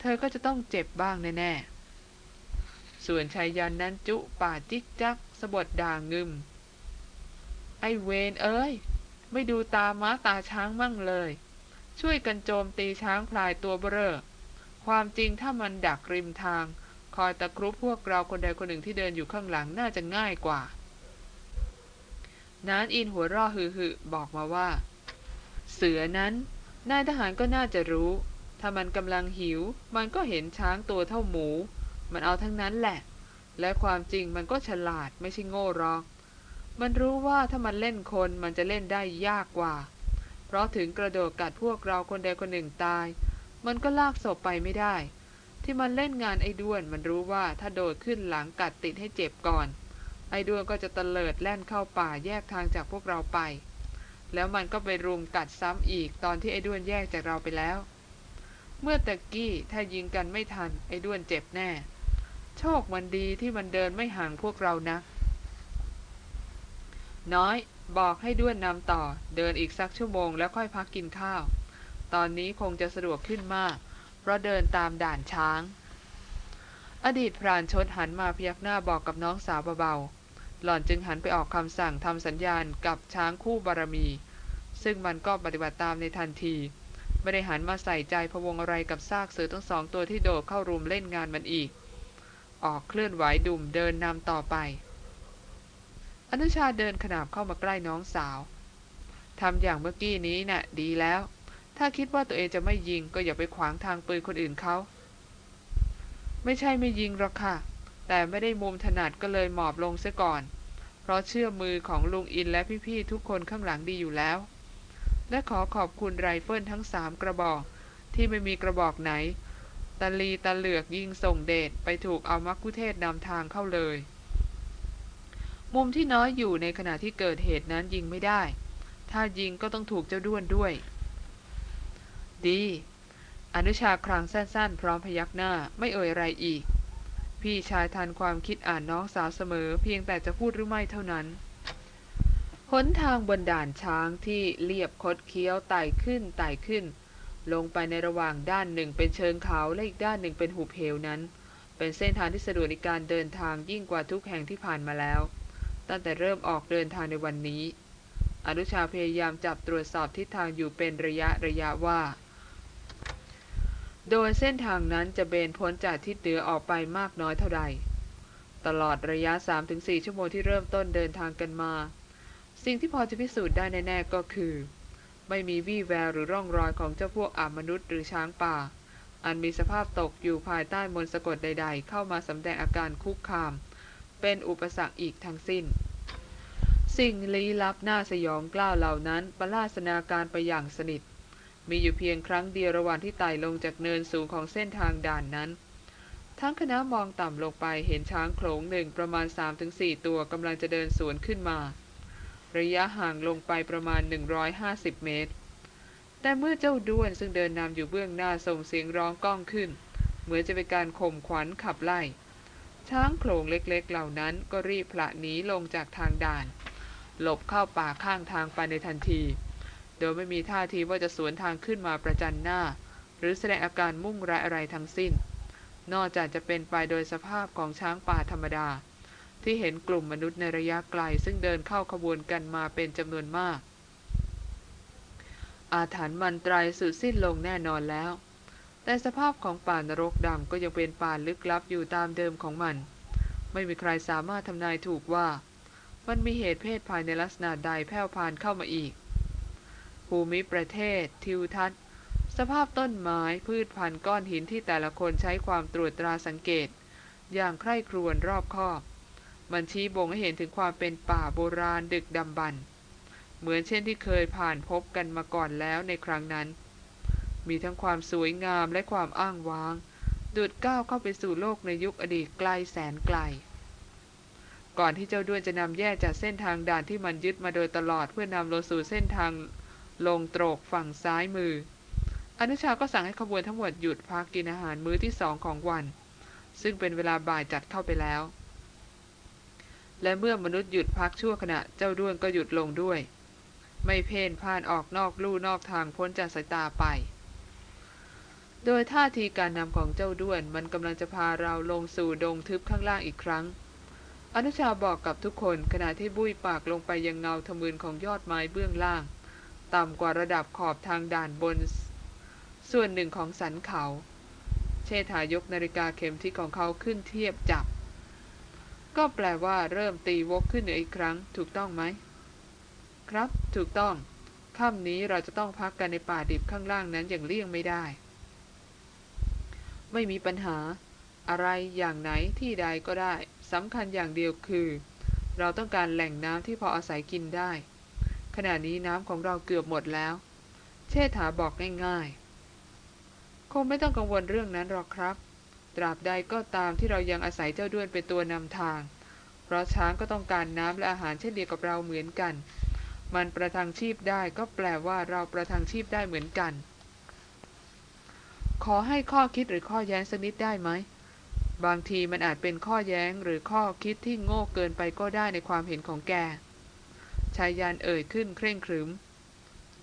เธอก็จะต้องเจ็บบ้างแน่ๆ ส่วนชายยันนั้นจุป่าจิกจักสะบดด่างงึม ไอเวนเอ้ย ไม่ดูตาม้าตาช้างมั่งเลย ช่วยกันโจมตีช้างพลายตัวเบ้อความจริงถ้ามันดักริมทาง อยตะครุบพวกเราคนใดคนหนึ่งที่เดินอยู่ข้างหลังน่าจะง่ายกว่า นานอินหัวร่อฮือๆบอกมาว่า เสือนั้นนายทหารก็น่าจะรู้ ถ้ามันกำลังหิว มันก็เห็นช้างตัวเท่าหมู มันเอาทั้งนั้นแหละ และความจริงมันก็ฉลาดไม่ใช่โง่หรอก มันรู้ว่าถ้ามันเล่นคนมันจะเล่นได้ยากกว่า เพราะถึงกระโดดกัดพวกเราคนใดคนหนึ่งตาย มันก็ลากศพไปไม่ได้ ที่มันเล่นงานไอ้ด้วนมันรู้ว่าถ้าโดดขึ้นหลังกัดติดให้เจ็บก่อน ไอ้ด้วนก็จะเตลิดแล่นเข้าป่าแยกทางจากพวกเราไป แล้วมันก็ไปรุมกัดซ้ำอีกตอนที่ไอ้ด้วนแยกจากเราไปแล้ว เมื่อตะกี้ถ้ายิงกันไม่ทันไอ้ด้วนเจ็บแน่ โชคมันดีที่มันเดินไม่ห่างพวกเรานะ น้อยบอกให้ด้วนนำต่อ เดินอีกสักชั่วโมงแล้วค่อยพักกินข้าว ตอนนี้คงจะสะดวกขึ้นมาก เพราะเดินตามด่านช้าง อดีตพรานชดหันมาพยักหน้าบอกกับน้องสาวเบาๆ หล่อนจึงหันไปออกคำสั่งทำสัญญาณกับช้างคู่บารมี ซึ่งมันก็ปฏิบัติตามในทันที ไม่ได้หันมาใส่ใจพะวงอะไรกับซากเสือทั้งสองตัวที่โดดเข้ารุมเล่นงานมันอีก ออกเคลื่อนไหวดุ่มเดินนำต่อไป อนุชาเดินขนาบเข้ามาใกล้น้องสาวทำอย่างเมื่อกี้นี้นะ่ะดีแล้ว ถ้าคิดว่าตัวเองจะไม่ยิงก็อย่าไปขวางทางปืนคนอื่นเขาไม่ใช่ไม่ยิงหรอกค่ะ แต่ไม่ได้มุมถนัดก็เลยหมอบลงซะก่อน เพราะเชื่อมือของลุงอินและพี่ๆทุกคนข้างหลังดีอยู่แล้ว และขอขอบคุณไรเฟิลทั้งสามกระบอก ที่ไม่มีกระบอกไหนตะลีตะเหลือกยิงส่งเดชไปถูกเอามักคุเทศนำทางเข้าเลย มุมที่น้อยอยู่ในขณะที่เกิดเหตุนั้นยิงไม่ได้ ถ้ายิงก็ต้องถูกเจ้าด้วนด้วย ดี อนุชาครางสั้นๆ พร้อมพยักหน้าไม่เอ่ยอะไรอีก พี่ชายทันความคิดอ่านน้องสาวเสมอ เพียงแต่จะพูดหรือไม่เท่านั้นหนทางบนด่านช้างที่เรียบคดเคี้ยวไต่ขึ้นไต่ขึ้น ลงไปในระหว่างด้านหนึ่งเป็นเชิงเขาและอีกด้านหนึ่งเป็นหุบเหวนั้น เป็นเส้นทางที่สะดวกในการเดินทางยิ่งกว่าทุกแห่งที่ผ่านมาแล้ว ตั้งแต่เริ่มออกเดินทางในวันนี้ อนุชาพยายามจับตรวจสอบทิศทางอยู่เป็นระยะระยะว่า โดยเส้นทางนั้นจะเบนพ้นจากทิศเหนือออกไปมากน้อยเท่าใด ตลอดระยะ 3-4 ชั่วโมงที่เริ่มต้นเดินทางกันมา สิ่งที่พอจะพิสูจน์ได้แน่ๆก็คือ ไม่มีวี่แววหรือร่องรอยของเจ้าพวกอามนุษย์หรือช้างป่า อันมีสภาพตกอยู่ภายใต้มนสะกดใด ๆ เข้ามาสำแดงอาการคุกคาม เป็นอุปสรรคอีกทั้งสิ้น สิ่งลี้ลับน่าสยองกล้าวเหล่านั้นประลาสนาการไปอย่างสนิท มีอยู่เพียงครั้งเดียวระหว่างที่ไต่ลงจากเนินสูงของเส้นทางด่านนั้น ทั้งคณะมองต่ำลงไปเห็นช้างโขลงหนึ่งประมาณ 3-4 ตัวกำลังจะเดินสวนขึ้นมา ระยะห่างลงไปประมาณ 150 เมตร แต่เมื่อเจ้าด้วนซึ่งเดินนำอยู่เบื้องหน้าส่งเสียงร้องก้องขึ้น เหมือนจะเป็นการข่มขวัญขับไล่ ช้างโขลงเล็กๆ เหล่านั้นก็รีบพละหนีลงจากทางด่าน หลบเข้าป่าข้างทางไปในทันที โดยไม่มีท่าทีว่าจะสวนทางขึ้นมาประจันหน้า หรือแสดงอาการมุ่งร้ายอะไรทั้งสิ้น นอกจากจะเป็นไปโดยสภาพของช้างป่าธรรมดา ที่เห็นกลุ่มมนุษย์ในระยะไกล ซึ่งเดินเข้าขบวนกันมาเป็นจำนวนมาก อาถรรพ์มันตรายสุดสิ้นลงแน่นอนแล้ว แต่สภาพของป่านรกดำก็ยังเป็นป่าลึกลับอยู่ตามเดิมของมัน ไม่มีใครสามารถทำนายถูกว่า มันมีเหตุเพศภายในลักษณะใดแผ่วพานเข้ามาอีก ภูมิประเทศ ทิวทัศน์ สภาพต้นไม้พืชพันธุ์ก้อนหินที่แต่ละคนใช้ความตรวจตราสังเกต อย่างใคร่ครวญรอบคอบ มันชี้บ่งให้เห็นถึงความเป็นป่าโบราณดึกดำบรรเหมือนเช่นที่เคยผ่านพบกันมาก่อนแล้วในครั้งนั้น มีทั้งความสวยงามและความอ้างว้าง ดูดก้าวเข้าไปสู่โลกในยุคอดีตไกลแสนไกล ก่อนที่เจ้าด้วนจะนำแยกจากเส้นทางด่านที่มันยึดมาโดยตลอดเพื่อนำลงสู่เส้นทาง ลงตรกฝั่งซ้ายมือ อนุชาก็สั่งให้ขบวนทั้งหมดหยุดพักกินอาหารมื้อที่สองของวัน ซึ่งเป็นเวลาบ่ายจัดเข้าไปแล้ว และเมื่อมนุษย์หยุดพักชั่วขณะเจ้าด้วนก็หยุดลงด้วย ไม่เพ่นพ่านออกนอกลู่นอกทางพ้นจากสายตาไป โดยท่าทีการนำของเจ้าด้วนมันกำลังจะพาเราลงสู่ดงทึบข้างล่างอีกครั้งอนุชาบอกกับทุกคนขณะที่บุ้ยปากลงไปยังเงาทะมึนของยอดไม้เบื้องล่าง ต่ำกว่าระดับขอบทางด่านบน ส่วนหนึ่งของสันเขา เชษฐายกนาฬิกาเข็มที่ของเขาขึ้นเทียบจับ ก็แปลว่าเริ่มตีวกขึ้นเหนืออีกครั้ง ถูกต้องไหม ครับ ถูกต้องค่ำนี้เราจะต้องพักกันในป่าดิบข้างล่างนั้นอย่างเลี่ยงไม่ได้ ไม่มีปัญหา อะไรอย่างไหนที่ใดก็ได้สำคัญอย่างเดียวคือ เราต้องการแหล่งน้ำที่พออาศัยกินได้ ขณะนี้น้ำของเราเกือบหมดแล้ว เชษฐาบอกง่ายๆ คงไม่ต้องกังวลเรื่องนั้นหรอกครับ ตราบใดก็ตามที่เรายังอาศัยเจ้าด้วนเป็นตัวนำทาง เพราะช้างก็ต้องการน้ำและอาหารเช่นเดียวกับเราเหมือนกัน มันประทังชีพได้ก็แปลว่าเราประทังชีพได้เหมือนกัน ขอให้ข้อคิดหรือข้อแย้งสักนิดได้ไหม บางทีมันอาจเป็นข้อแย้งหรือข้อคิดที่โง่เกินไปก็ได้ในความเห็นของแกายยานเอ่ยขึ้นเคร่งครึม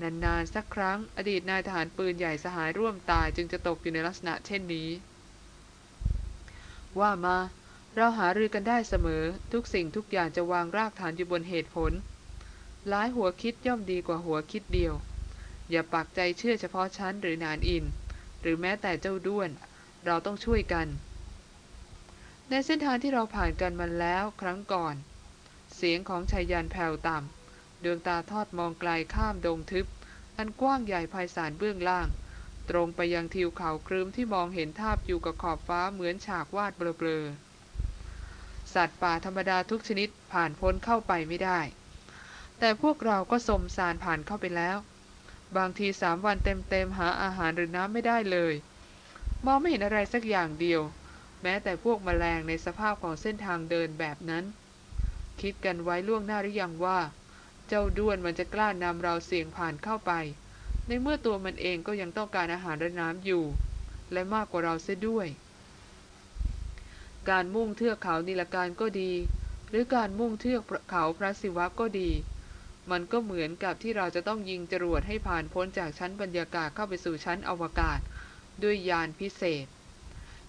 นานๆ สักครั้งอดีตนายทหารปืนใหญ่สหายร่วมตายจึงจะตกอยู่ในลักษณะเช่นนี้ ว่ามา เราหารือกันได้เสมอ ทุกสิ่งทุกอย่างจะวางรากฐานอยู่บนเหตุผล หลายหัวคิดย่อมดีกว่าหัวคิดเดียว อย่าปักใจเชื่อเฉพาะฉันหรือนานอิน หรือแม้แต่เจ้าด้วน เราต้องช่วยกัน ในเส้นทางที่เราผ่านกันมาแล้วครั้งก่อนเสียงของชายยันแผ่วต่ำ ดวงตาทอดมองไกลข้ามดงทึบ อันกว้างใหญ่ไพศาลเบื้องล่าง ตรงไปยังทิวเขาครึ้มที่มองเห็นทาบอยู่กับขอบฟ้าเหมือนฉากวาดเบลอๆสัตว์ป่าธรรมดาทุกชนิดผ่านพ้นเข้าไปไม่ได้ แต่พวกเราก็สมสารผ่านเข้าไปแล้ว บางทีสามวันเต็มๆหาอาหารหรือน้ำไม่ได้เลย มองไม่เห็นอะไรสักอย่างเดียว แม้แต่พวกมแมลงในสภาพของเส้นทางเดินแบบนั้น คิดกันไว้ล่วงหน้าหรือยังว่า เจ้าด้วนมันจะกล้านำเราเสี่ยงผ่านเข้าไป ในเมื่อตัวมันเองก็ยังต้องการอาหารและน้ำอยู่ และมากกว่าเราเสียด้วย การมุ่งเทือกเขานิลการก็ดี หรือการมุ่งเทือกเขาพระศิวะก็ดี มันก็เหมือนกับที่เราจะต้องยิงจรวดให้ผ่านพ้นจากชั้นบรรยากาศเข้าไปสู่ชั้นอวกาศ ด้วยยานพิเศษ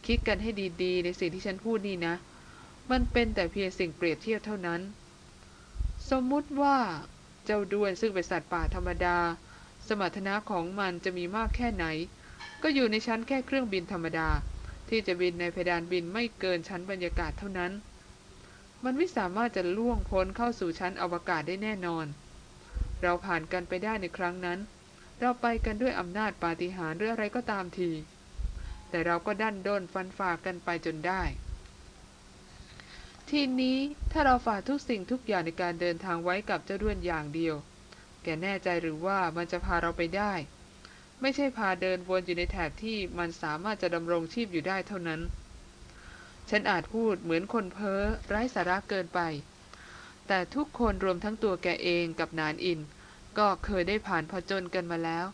คิดกันให้ดีๆ ในสิ่งที่ฉันพูดนี่นะ มันเป็นแต่เพียงสิ่งเปรียบเทียบเท่านั้น สมมุติว่าเจ้าด้วนซึ่งเป็นสัตว์ป่าธรรมดา สมรรถนะของมันจะมีมากแค่ไหน ก็อยู่ในชั้นแค่เครื่องบินธรรมดา ที่จะบินในเพดานบินไม่เกินชั้นบรรยากาศเท่านั้น มันไม่สามารถจะล่วงพ้นเข้าสู่ชั้นอวกาศได้แน่นอน เราผ่านกันไปได้ในครั้งนั้น เราไปกันด้วยอำนาจปาฏิหาริย์หรืออะไรก็ตามที แต่เราก็ดันด้นฟันฝ่ากันไปจนได้ ทีนี้ถ้าเราฝากทุกสิ่งทุกอย่างในการเดินทางไว้กับเจ้าด้วนอย่างเดียว แกแน่ใจหรือว่ามันจะพาเราไปได้ ไม่ใช่พาเดินวนอยู่ในแถบที่มันสามารถจะดำรงชีพอยู่ได้เท่านั้น ฉันอาจพูดเหมือนคนเพ้อไร้สาระเกินไป แต่ทุกคนรวมทั้งตัวแกเองกับนานอิน ก็เคยได้ผ่านผจญกันมาแล้ว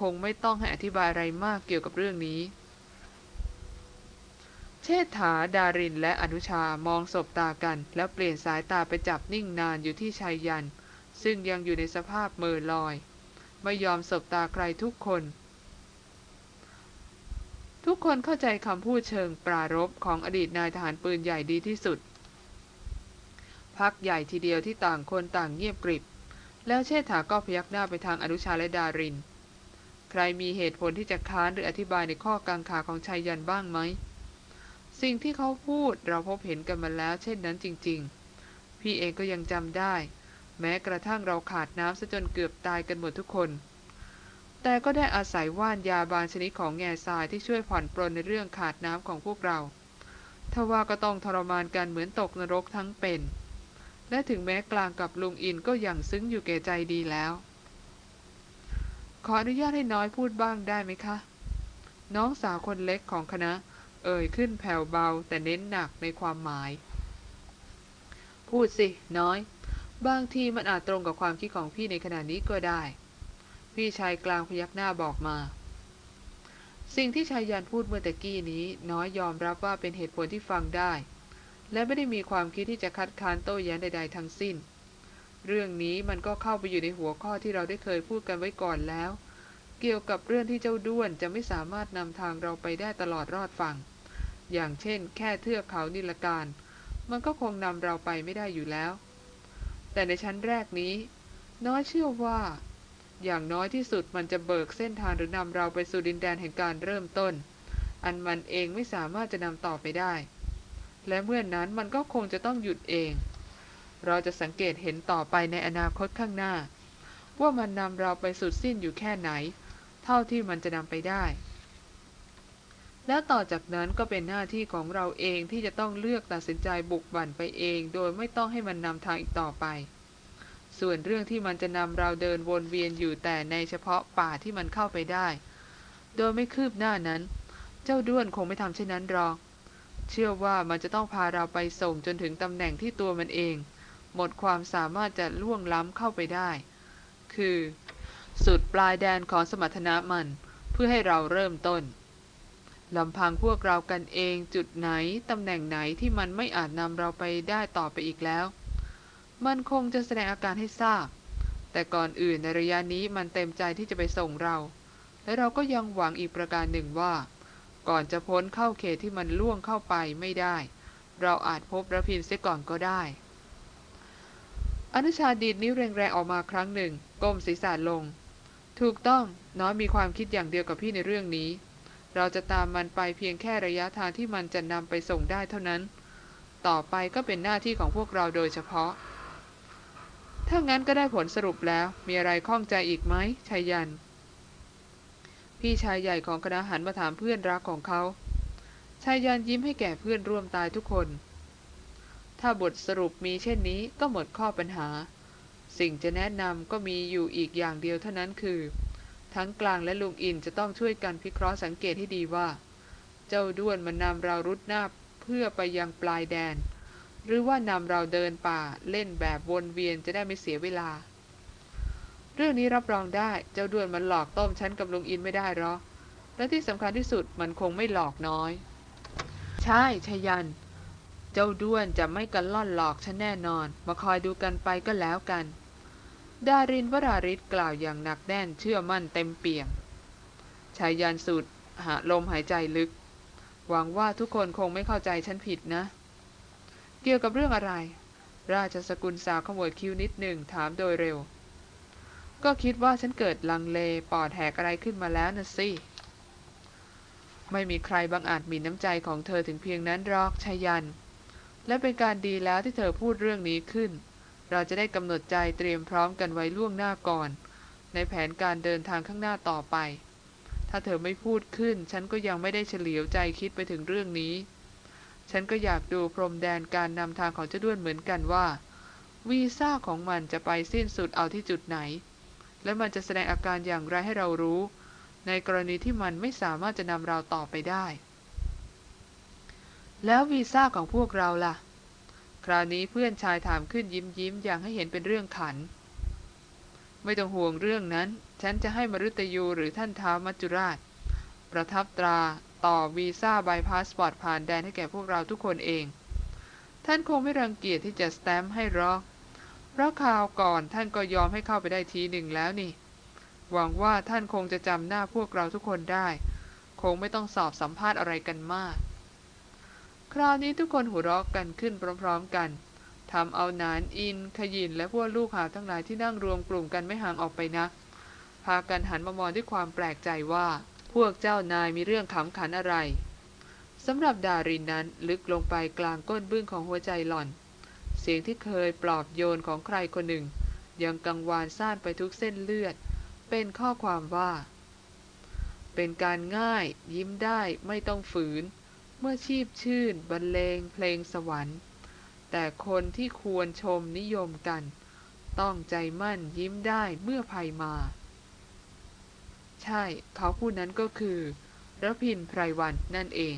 คงไม่ต้องให้อธิบายอะไรมากเกี่ยวกับเรื่องนี้ เชษฐาดารินและอนุชามองสบตากัน แล้วเปลี่ยนสายตาไปจับนิ่งนานอยู่ที่ชายยัน ซึ่งยังอยู่ในสภาพเมอลอย ไม่ยอมสบตาใครทุกคน ทุกคนเข้าใจคำพูดเชิงปรารบของอดีตนายทหารปืนใหญ่ดีที่สุด พักใหญ่ทีเดียวที่ต่างคนต่างเงียบกริบ แล้วเชษฐาก็พยักหน้าไปทางอนุชาและดาริน ใครมีเหตุผลที่จะค้านหรืออธิบายในข้อกังขาของชายยันบ้างไหม สิ่งที่เขาพูดเราพบเห็นกันมาแล้ว เช่นนั้นจริง ๆ พี่เองก็ยังจำได้ แม้กระทั่งเราขาดน้ำซะจนเกือบตายกันหมดทุกคน แต่ก็ได้อาศัยว่านยาบางชนิดของแง่ทรายที่ช่วยผ่อนปลนในเรื่องขาดน้ำของพวกเราทว่าก็ต้องทรมานกันเหมือนตกนรกทั้งเป็น และถึงแม้กลางกับลุงอินก็ย่างซึ้งอยู่แก่ใจดีแล้ว ขออนุญาตให้น้อยพูดบ้างได้ไหมคะ น้องสาวคนเล็กของคณะ เอ่ยขึ้นแผ่วเบาแต่เน้นหนักในความหมาย พูดสิน้อย บางทีมันอาจตรงกับความคิดของพี่ในขณะนี้ก็ได้ พี่ชายกลางพยักหน้าบอกมา สิ่งที่ชายยันพูดเมื่อตะกี้นี้ น้อยยอมรับว่าเป็นเหตุผลที่ฟังได้ และไม่ได้มีความคิดที่จะคัดค้านโต้แย้งใด ๆ ทั้งสิ้น เรื่องนี้มันก็เข้าไปอยู่ในหัวข้อที่เราได้เคยพูดกันไว้ก่อนแล้ว เกี่ยวกับเรื่องที่เจ้าด้วนจะไม่สามารถนำทางเราไปได้ตลอดรอดฝั่ง อย่างเช่น แค่เทือกเขานิลการ มันก็คงนำเราไปไม่ได้อยู่แล้ว แต่ในชั้นแรกนี้ น้อยเชื่อว่า อย่างน้อยที่สุดมันจะเบิกเส้นทางหรือนำเราไปสู่ดินแดนแห่งการเริ่มต้น อันมันเองไม่สามารถจะนำต่อไปได้ และเมื่อนนั้นมันก็คงจะต้องหยุดเอง เราจะสังเกตเห็นต่อไปในอนาคตข้างหน้า ว่ามันนำเราไปสุดสิ้นอยู่แค่ไหน เท่าที่มันจะนำไปได้ แล้วต่อจากนั้นก็เป็นหน้าที่ของเราเองที่จะต้องเลือกตัดสินใจบุกบั่นไปเอง โดยไม่ต้องให้มันนำทางอีกต่อไป ส่วนเรื่องที่มันจะนำเราเดินวนเวียนอยู่แต่ในเฉพาะป่าที่มันเข้าไปได้ โดยไม่คืบหน้านั้น เจ้าด้วนคงไม่ทำเช่นนั้นหรอก เชื่อว่ามันจะต้องพาเราไปส่งจนถึงตำแหน่งที่ตัวมันเอง หมดความสามารถจะล่วงล้ำเข้าไปได้ คือ สุดปลายแดนของสมรรถนะมัน เพื่อให้เราเริ่มต้นลำพังพวกเรากันเองจุดไหน ตำแหน่งไหนที่มันไม่อาจนำเราไปได้ต่อไปอีกแล้ว มันคงจะแสดงอาการให้ทราบ แต่ก่อนอื่นในระยะนี้มันเต็มใจที่จะไปส่งเรา และเราก็ยังหวังอีกประการหนึ่งว่า ก่อนจะพ้นเข้าเขตที่มันล่วงเข้าไปไม่ได้ เราอาจพบระพินเสียก่อนก็ได้ อนุชาดีดนิ้วแรงๆออกมาครั้งหนึ่ง ก้มศีรษะลง ถูกต้องน้อยมีความคิดอย่างเดียวกับพี่ในเรื่องนี้ เราจะตามมันไปเพียงแค่ระยะทางที่มันจะนำไปส่งได้เท่านั้น ต่อไปก็เป็นหน้าที่ของพวกเราโดยเฉพาะ ถ้างั้นก็ได้ผลสรุปแล้วมีอะไรข้องใจอีกไหมชายัน พี่ชายใหญ่ของคณะหันมาถามเพื่อนรักของเขาชายยันยิ้มให้แก่เพื่อนร่วมตายทุกคน ถ้าบทสรุปมีเช่นนี้ก็หมดข้อปัญหา สิ่งจะแนะนำก็มีอยู่อีกอย่างเดียวเท่านั้นคือ ทั้งกลางและลุงอินจะต้องช่วยกันพิเคราะห์สังเกตให้ดีว่า เจ้าด้วนมันนำเรารุดหน้าเพื่อไปยังปลายแดน หรือว่านำเราเดินป่าเล่นแบบวนเวียนจะได้ไม่เสียเวลา เรื่องนี้รับรองได้เจ้าด้วนมันหลอกต้มฉันกับลุงอินไม่ได้หรอกและที่สำคัญที่สุดมันคงไม่หลอกน้อย ใช่ชยัน เจ้าด้วนจะไม่กันล่อนหลอกฉันแน่นอน มาคอยดูกันไปก็แล้วกัน ดารินวราริศกล่าวอย่างหนักแน่นเชื่อมั่นเต็มเปี่ยมชายยันสูดหาลมหายใจลึก หวังว่าทุกคนคงไม่เข้าใจฉันผิดนะ เกี่ยวกับเรื่องอะไร ราชสกุลสาวขมวดคิ้วนิดหนึ่งถามโดยเร็ว ก็คิดว่าฉันเกิดลังเลปอดแหกอะไรขึ้นมาแล้วนะสิ ไม่มีใครบังอาจมีน้ำใจของเธอถึงเพียงนั้นหรอกชายัน และเป็นการดีแล้วที่เธอพูดเรื่องนี้ขึ้น เราจะได้กำหนดใจเตรียมพร้อมกันไว้ล่วงหน้าก่อน ในแผนการเดินทางข้างหน้าต่อไป ถ้าเธอไม่พูดขึ้น ฉันก็ยังไม่ได้เฉลียวใจคิดไปถึงเรื่องนี้ ฉันก็อยากดูพรมแดนการนำทางของเจ้าด้วนเหมือนกันว่า วีซ่าของมันจะไปสิ้นสุดเอาที่จุดไหน และมันจะแสดงอาการอย่างไรให้เรารู้ ในกรณีที่มันไม่สามารถจะนำเราต่อไปได้ แล้ววีซ่าของพวกเราล่ะ คราวนี้เพื่อนชายถามขึ้นยิ้มยิ้มอย่างให้เห็นเป็นเรื่องขัน ไม่ต้องห่วงเรื่องนั้น ฉันจะให้มฤตยูหรือท่านท้าวมัจจุราช ประทับตราต่อวีซ่าใบพาสปอร์ตผ่านแดนให้แก่พวกเราทุกคนเอง ท่านคงไม่รังเกียจที่จะสแตมป์ให้หรอกเพราะคราวก่อนท่านก็ยอมให้เข้าไปได้ทีหนึ่งแล้วนี่ หวังว่าท่านคงจะจำหน้าพวกเราทุกคนได้ คงไม่ต้องสอบสัมภาษณ์อะไรกันมาก คราวนี้ทุกคนหัวเราะกันขึ้นพร้อมๆกันทำเอานานอิน ขยินและพวกลูกหาทั้งหลายที่นั่งรวมกลุ่มกันไม่ห่างออกไปนักพากันหันมามองด้วยความแปลกใจว่า พวกเจ้านายมีเรื่องขำขันอะไรสำหรับดารินนั้นลึกลงไปกลางก้นบึ้งของหัวใจหล่อน เสียงที่เคยปลอบโยนของใครคนหนึ่ง ยังกังวานซ่านไปทุกเส้นเลือด เป็นข้อความว่า เป็นการง่าย ยิ้มได้ไม่ต้องฝืน เมื่อชีพชื่นบรรเลงเพลงสวรรค์ แต่คนที่ควรชมนิยมกัน ต้องใจมั่นยิ้มได้เมื่อภัยมา ใช่ เขาผู้นั้นก็คือระพินไพรวันนั่นเอง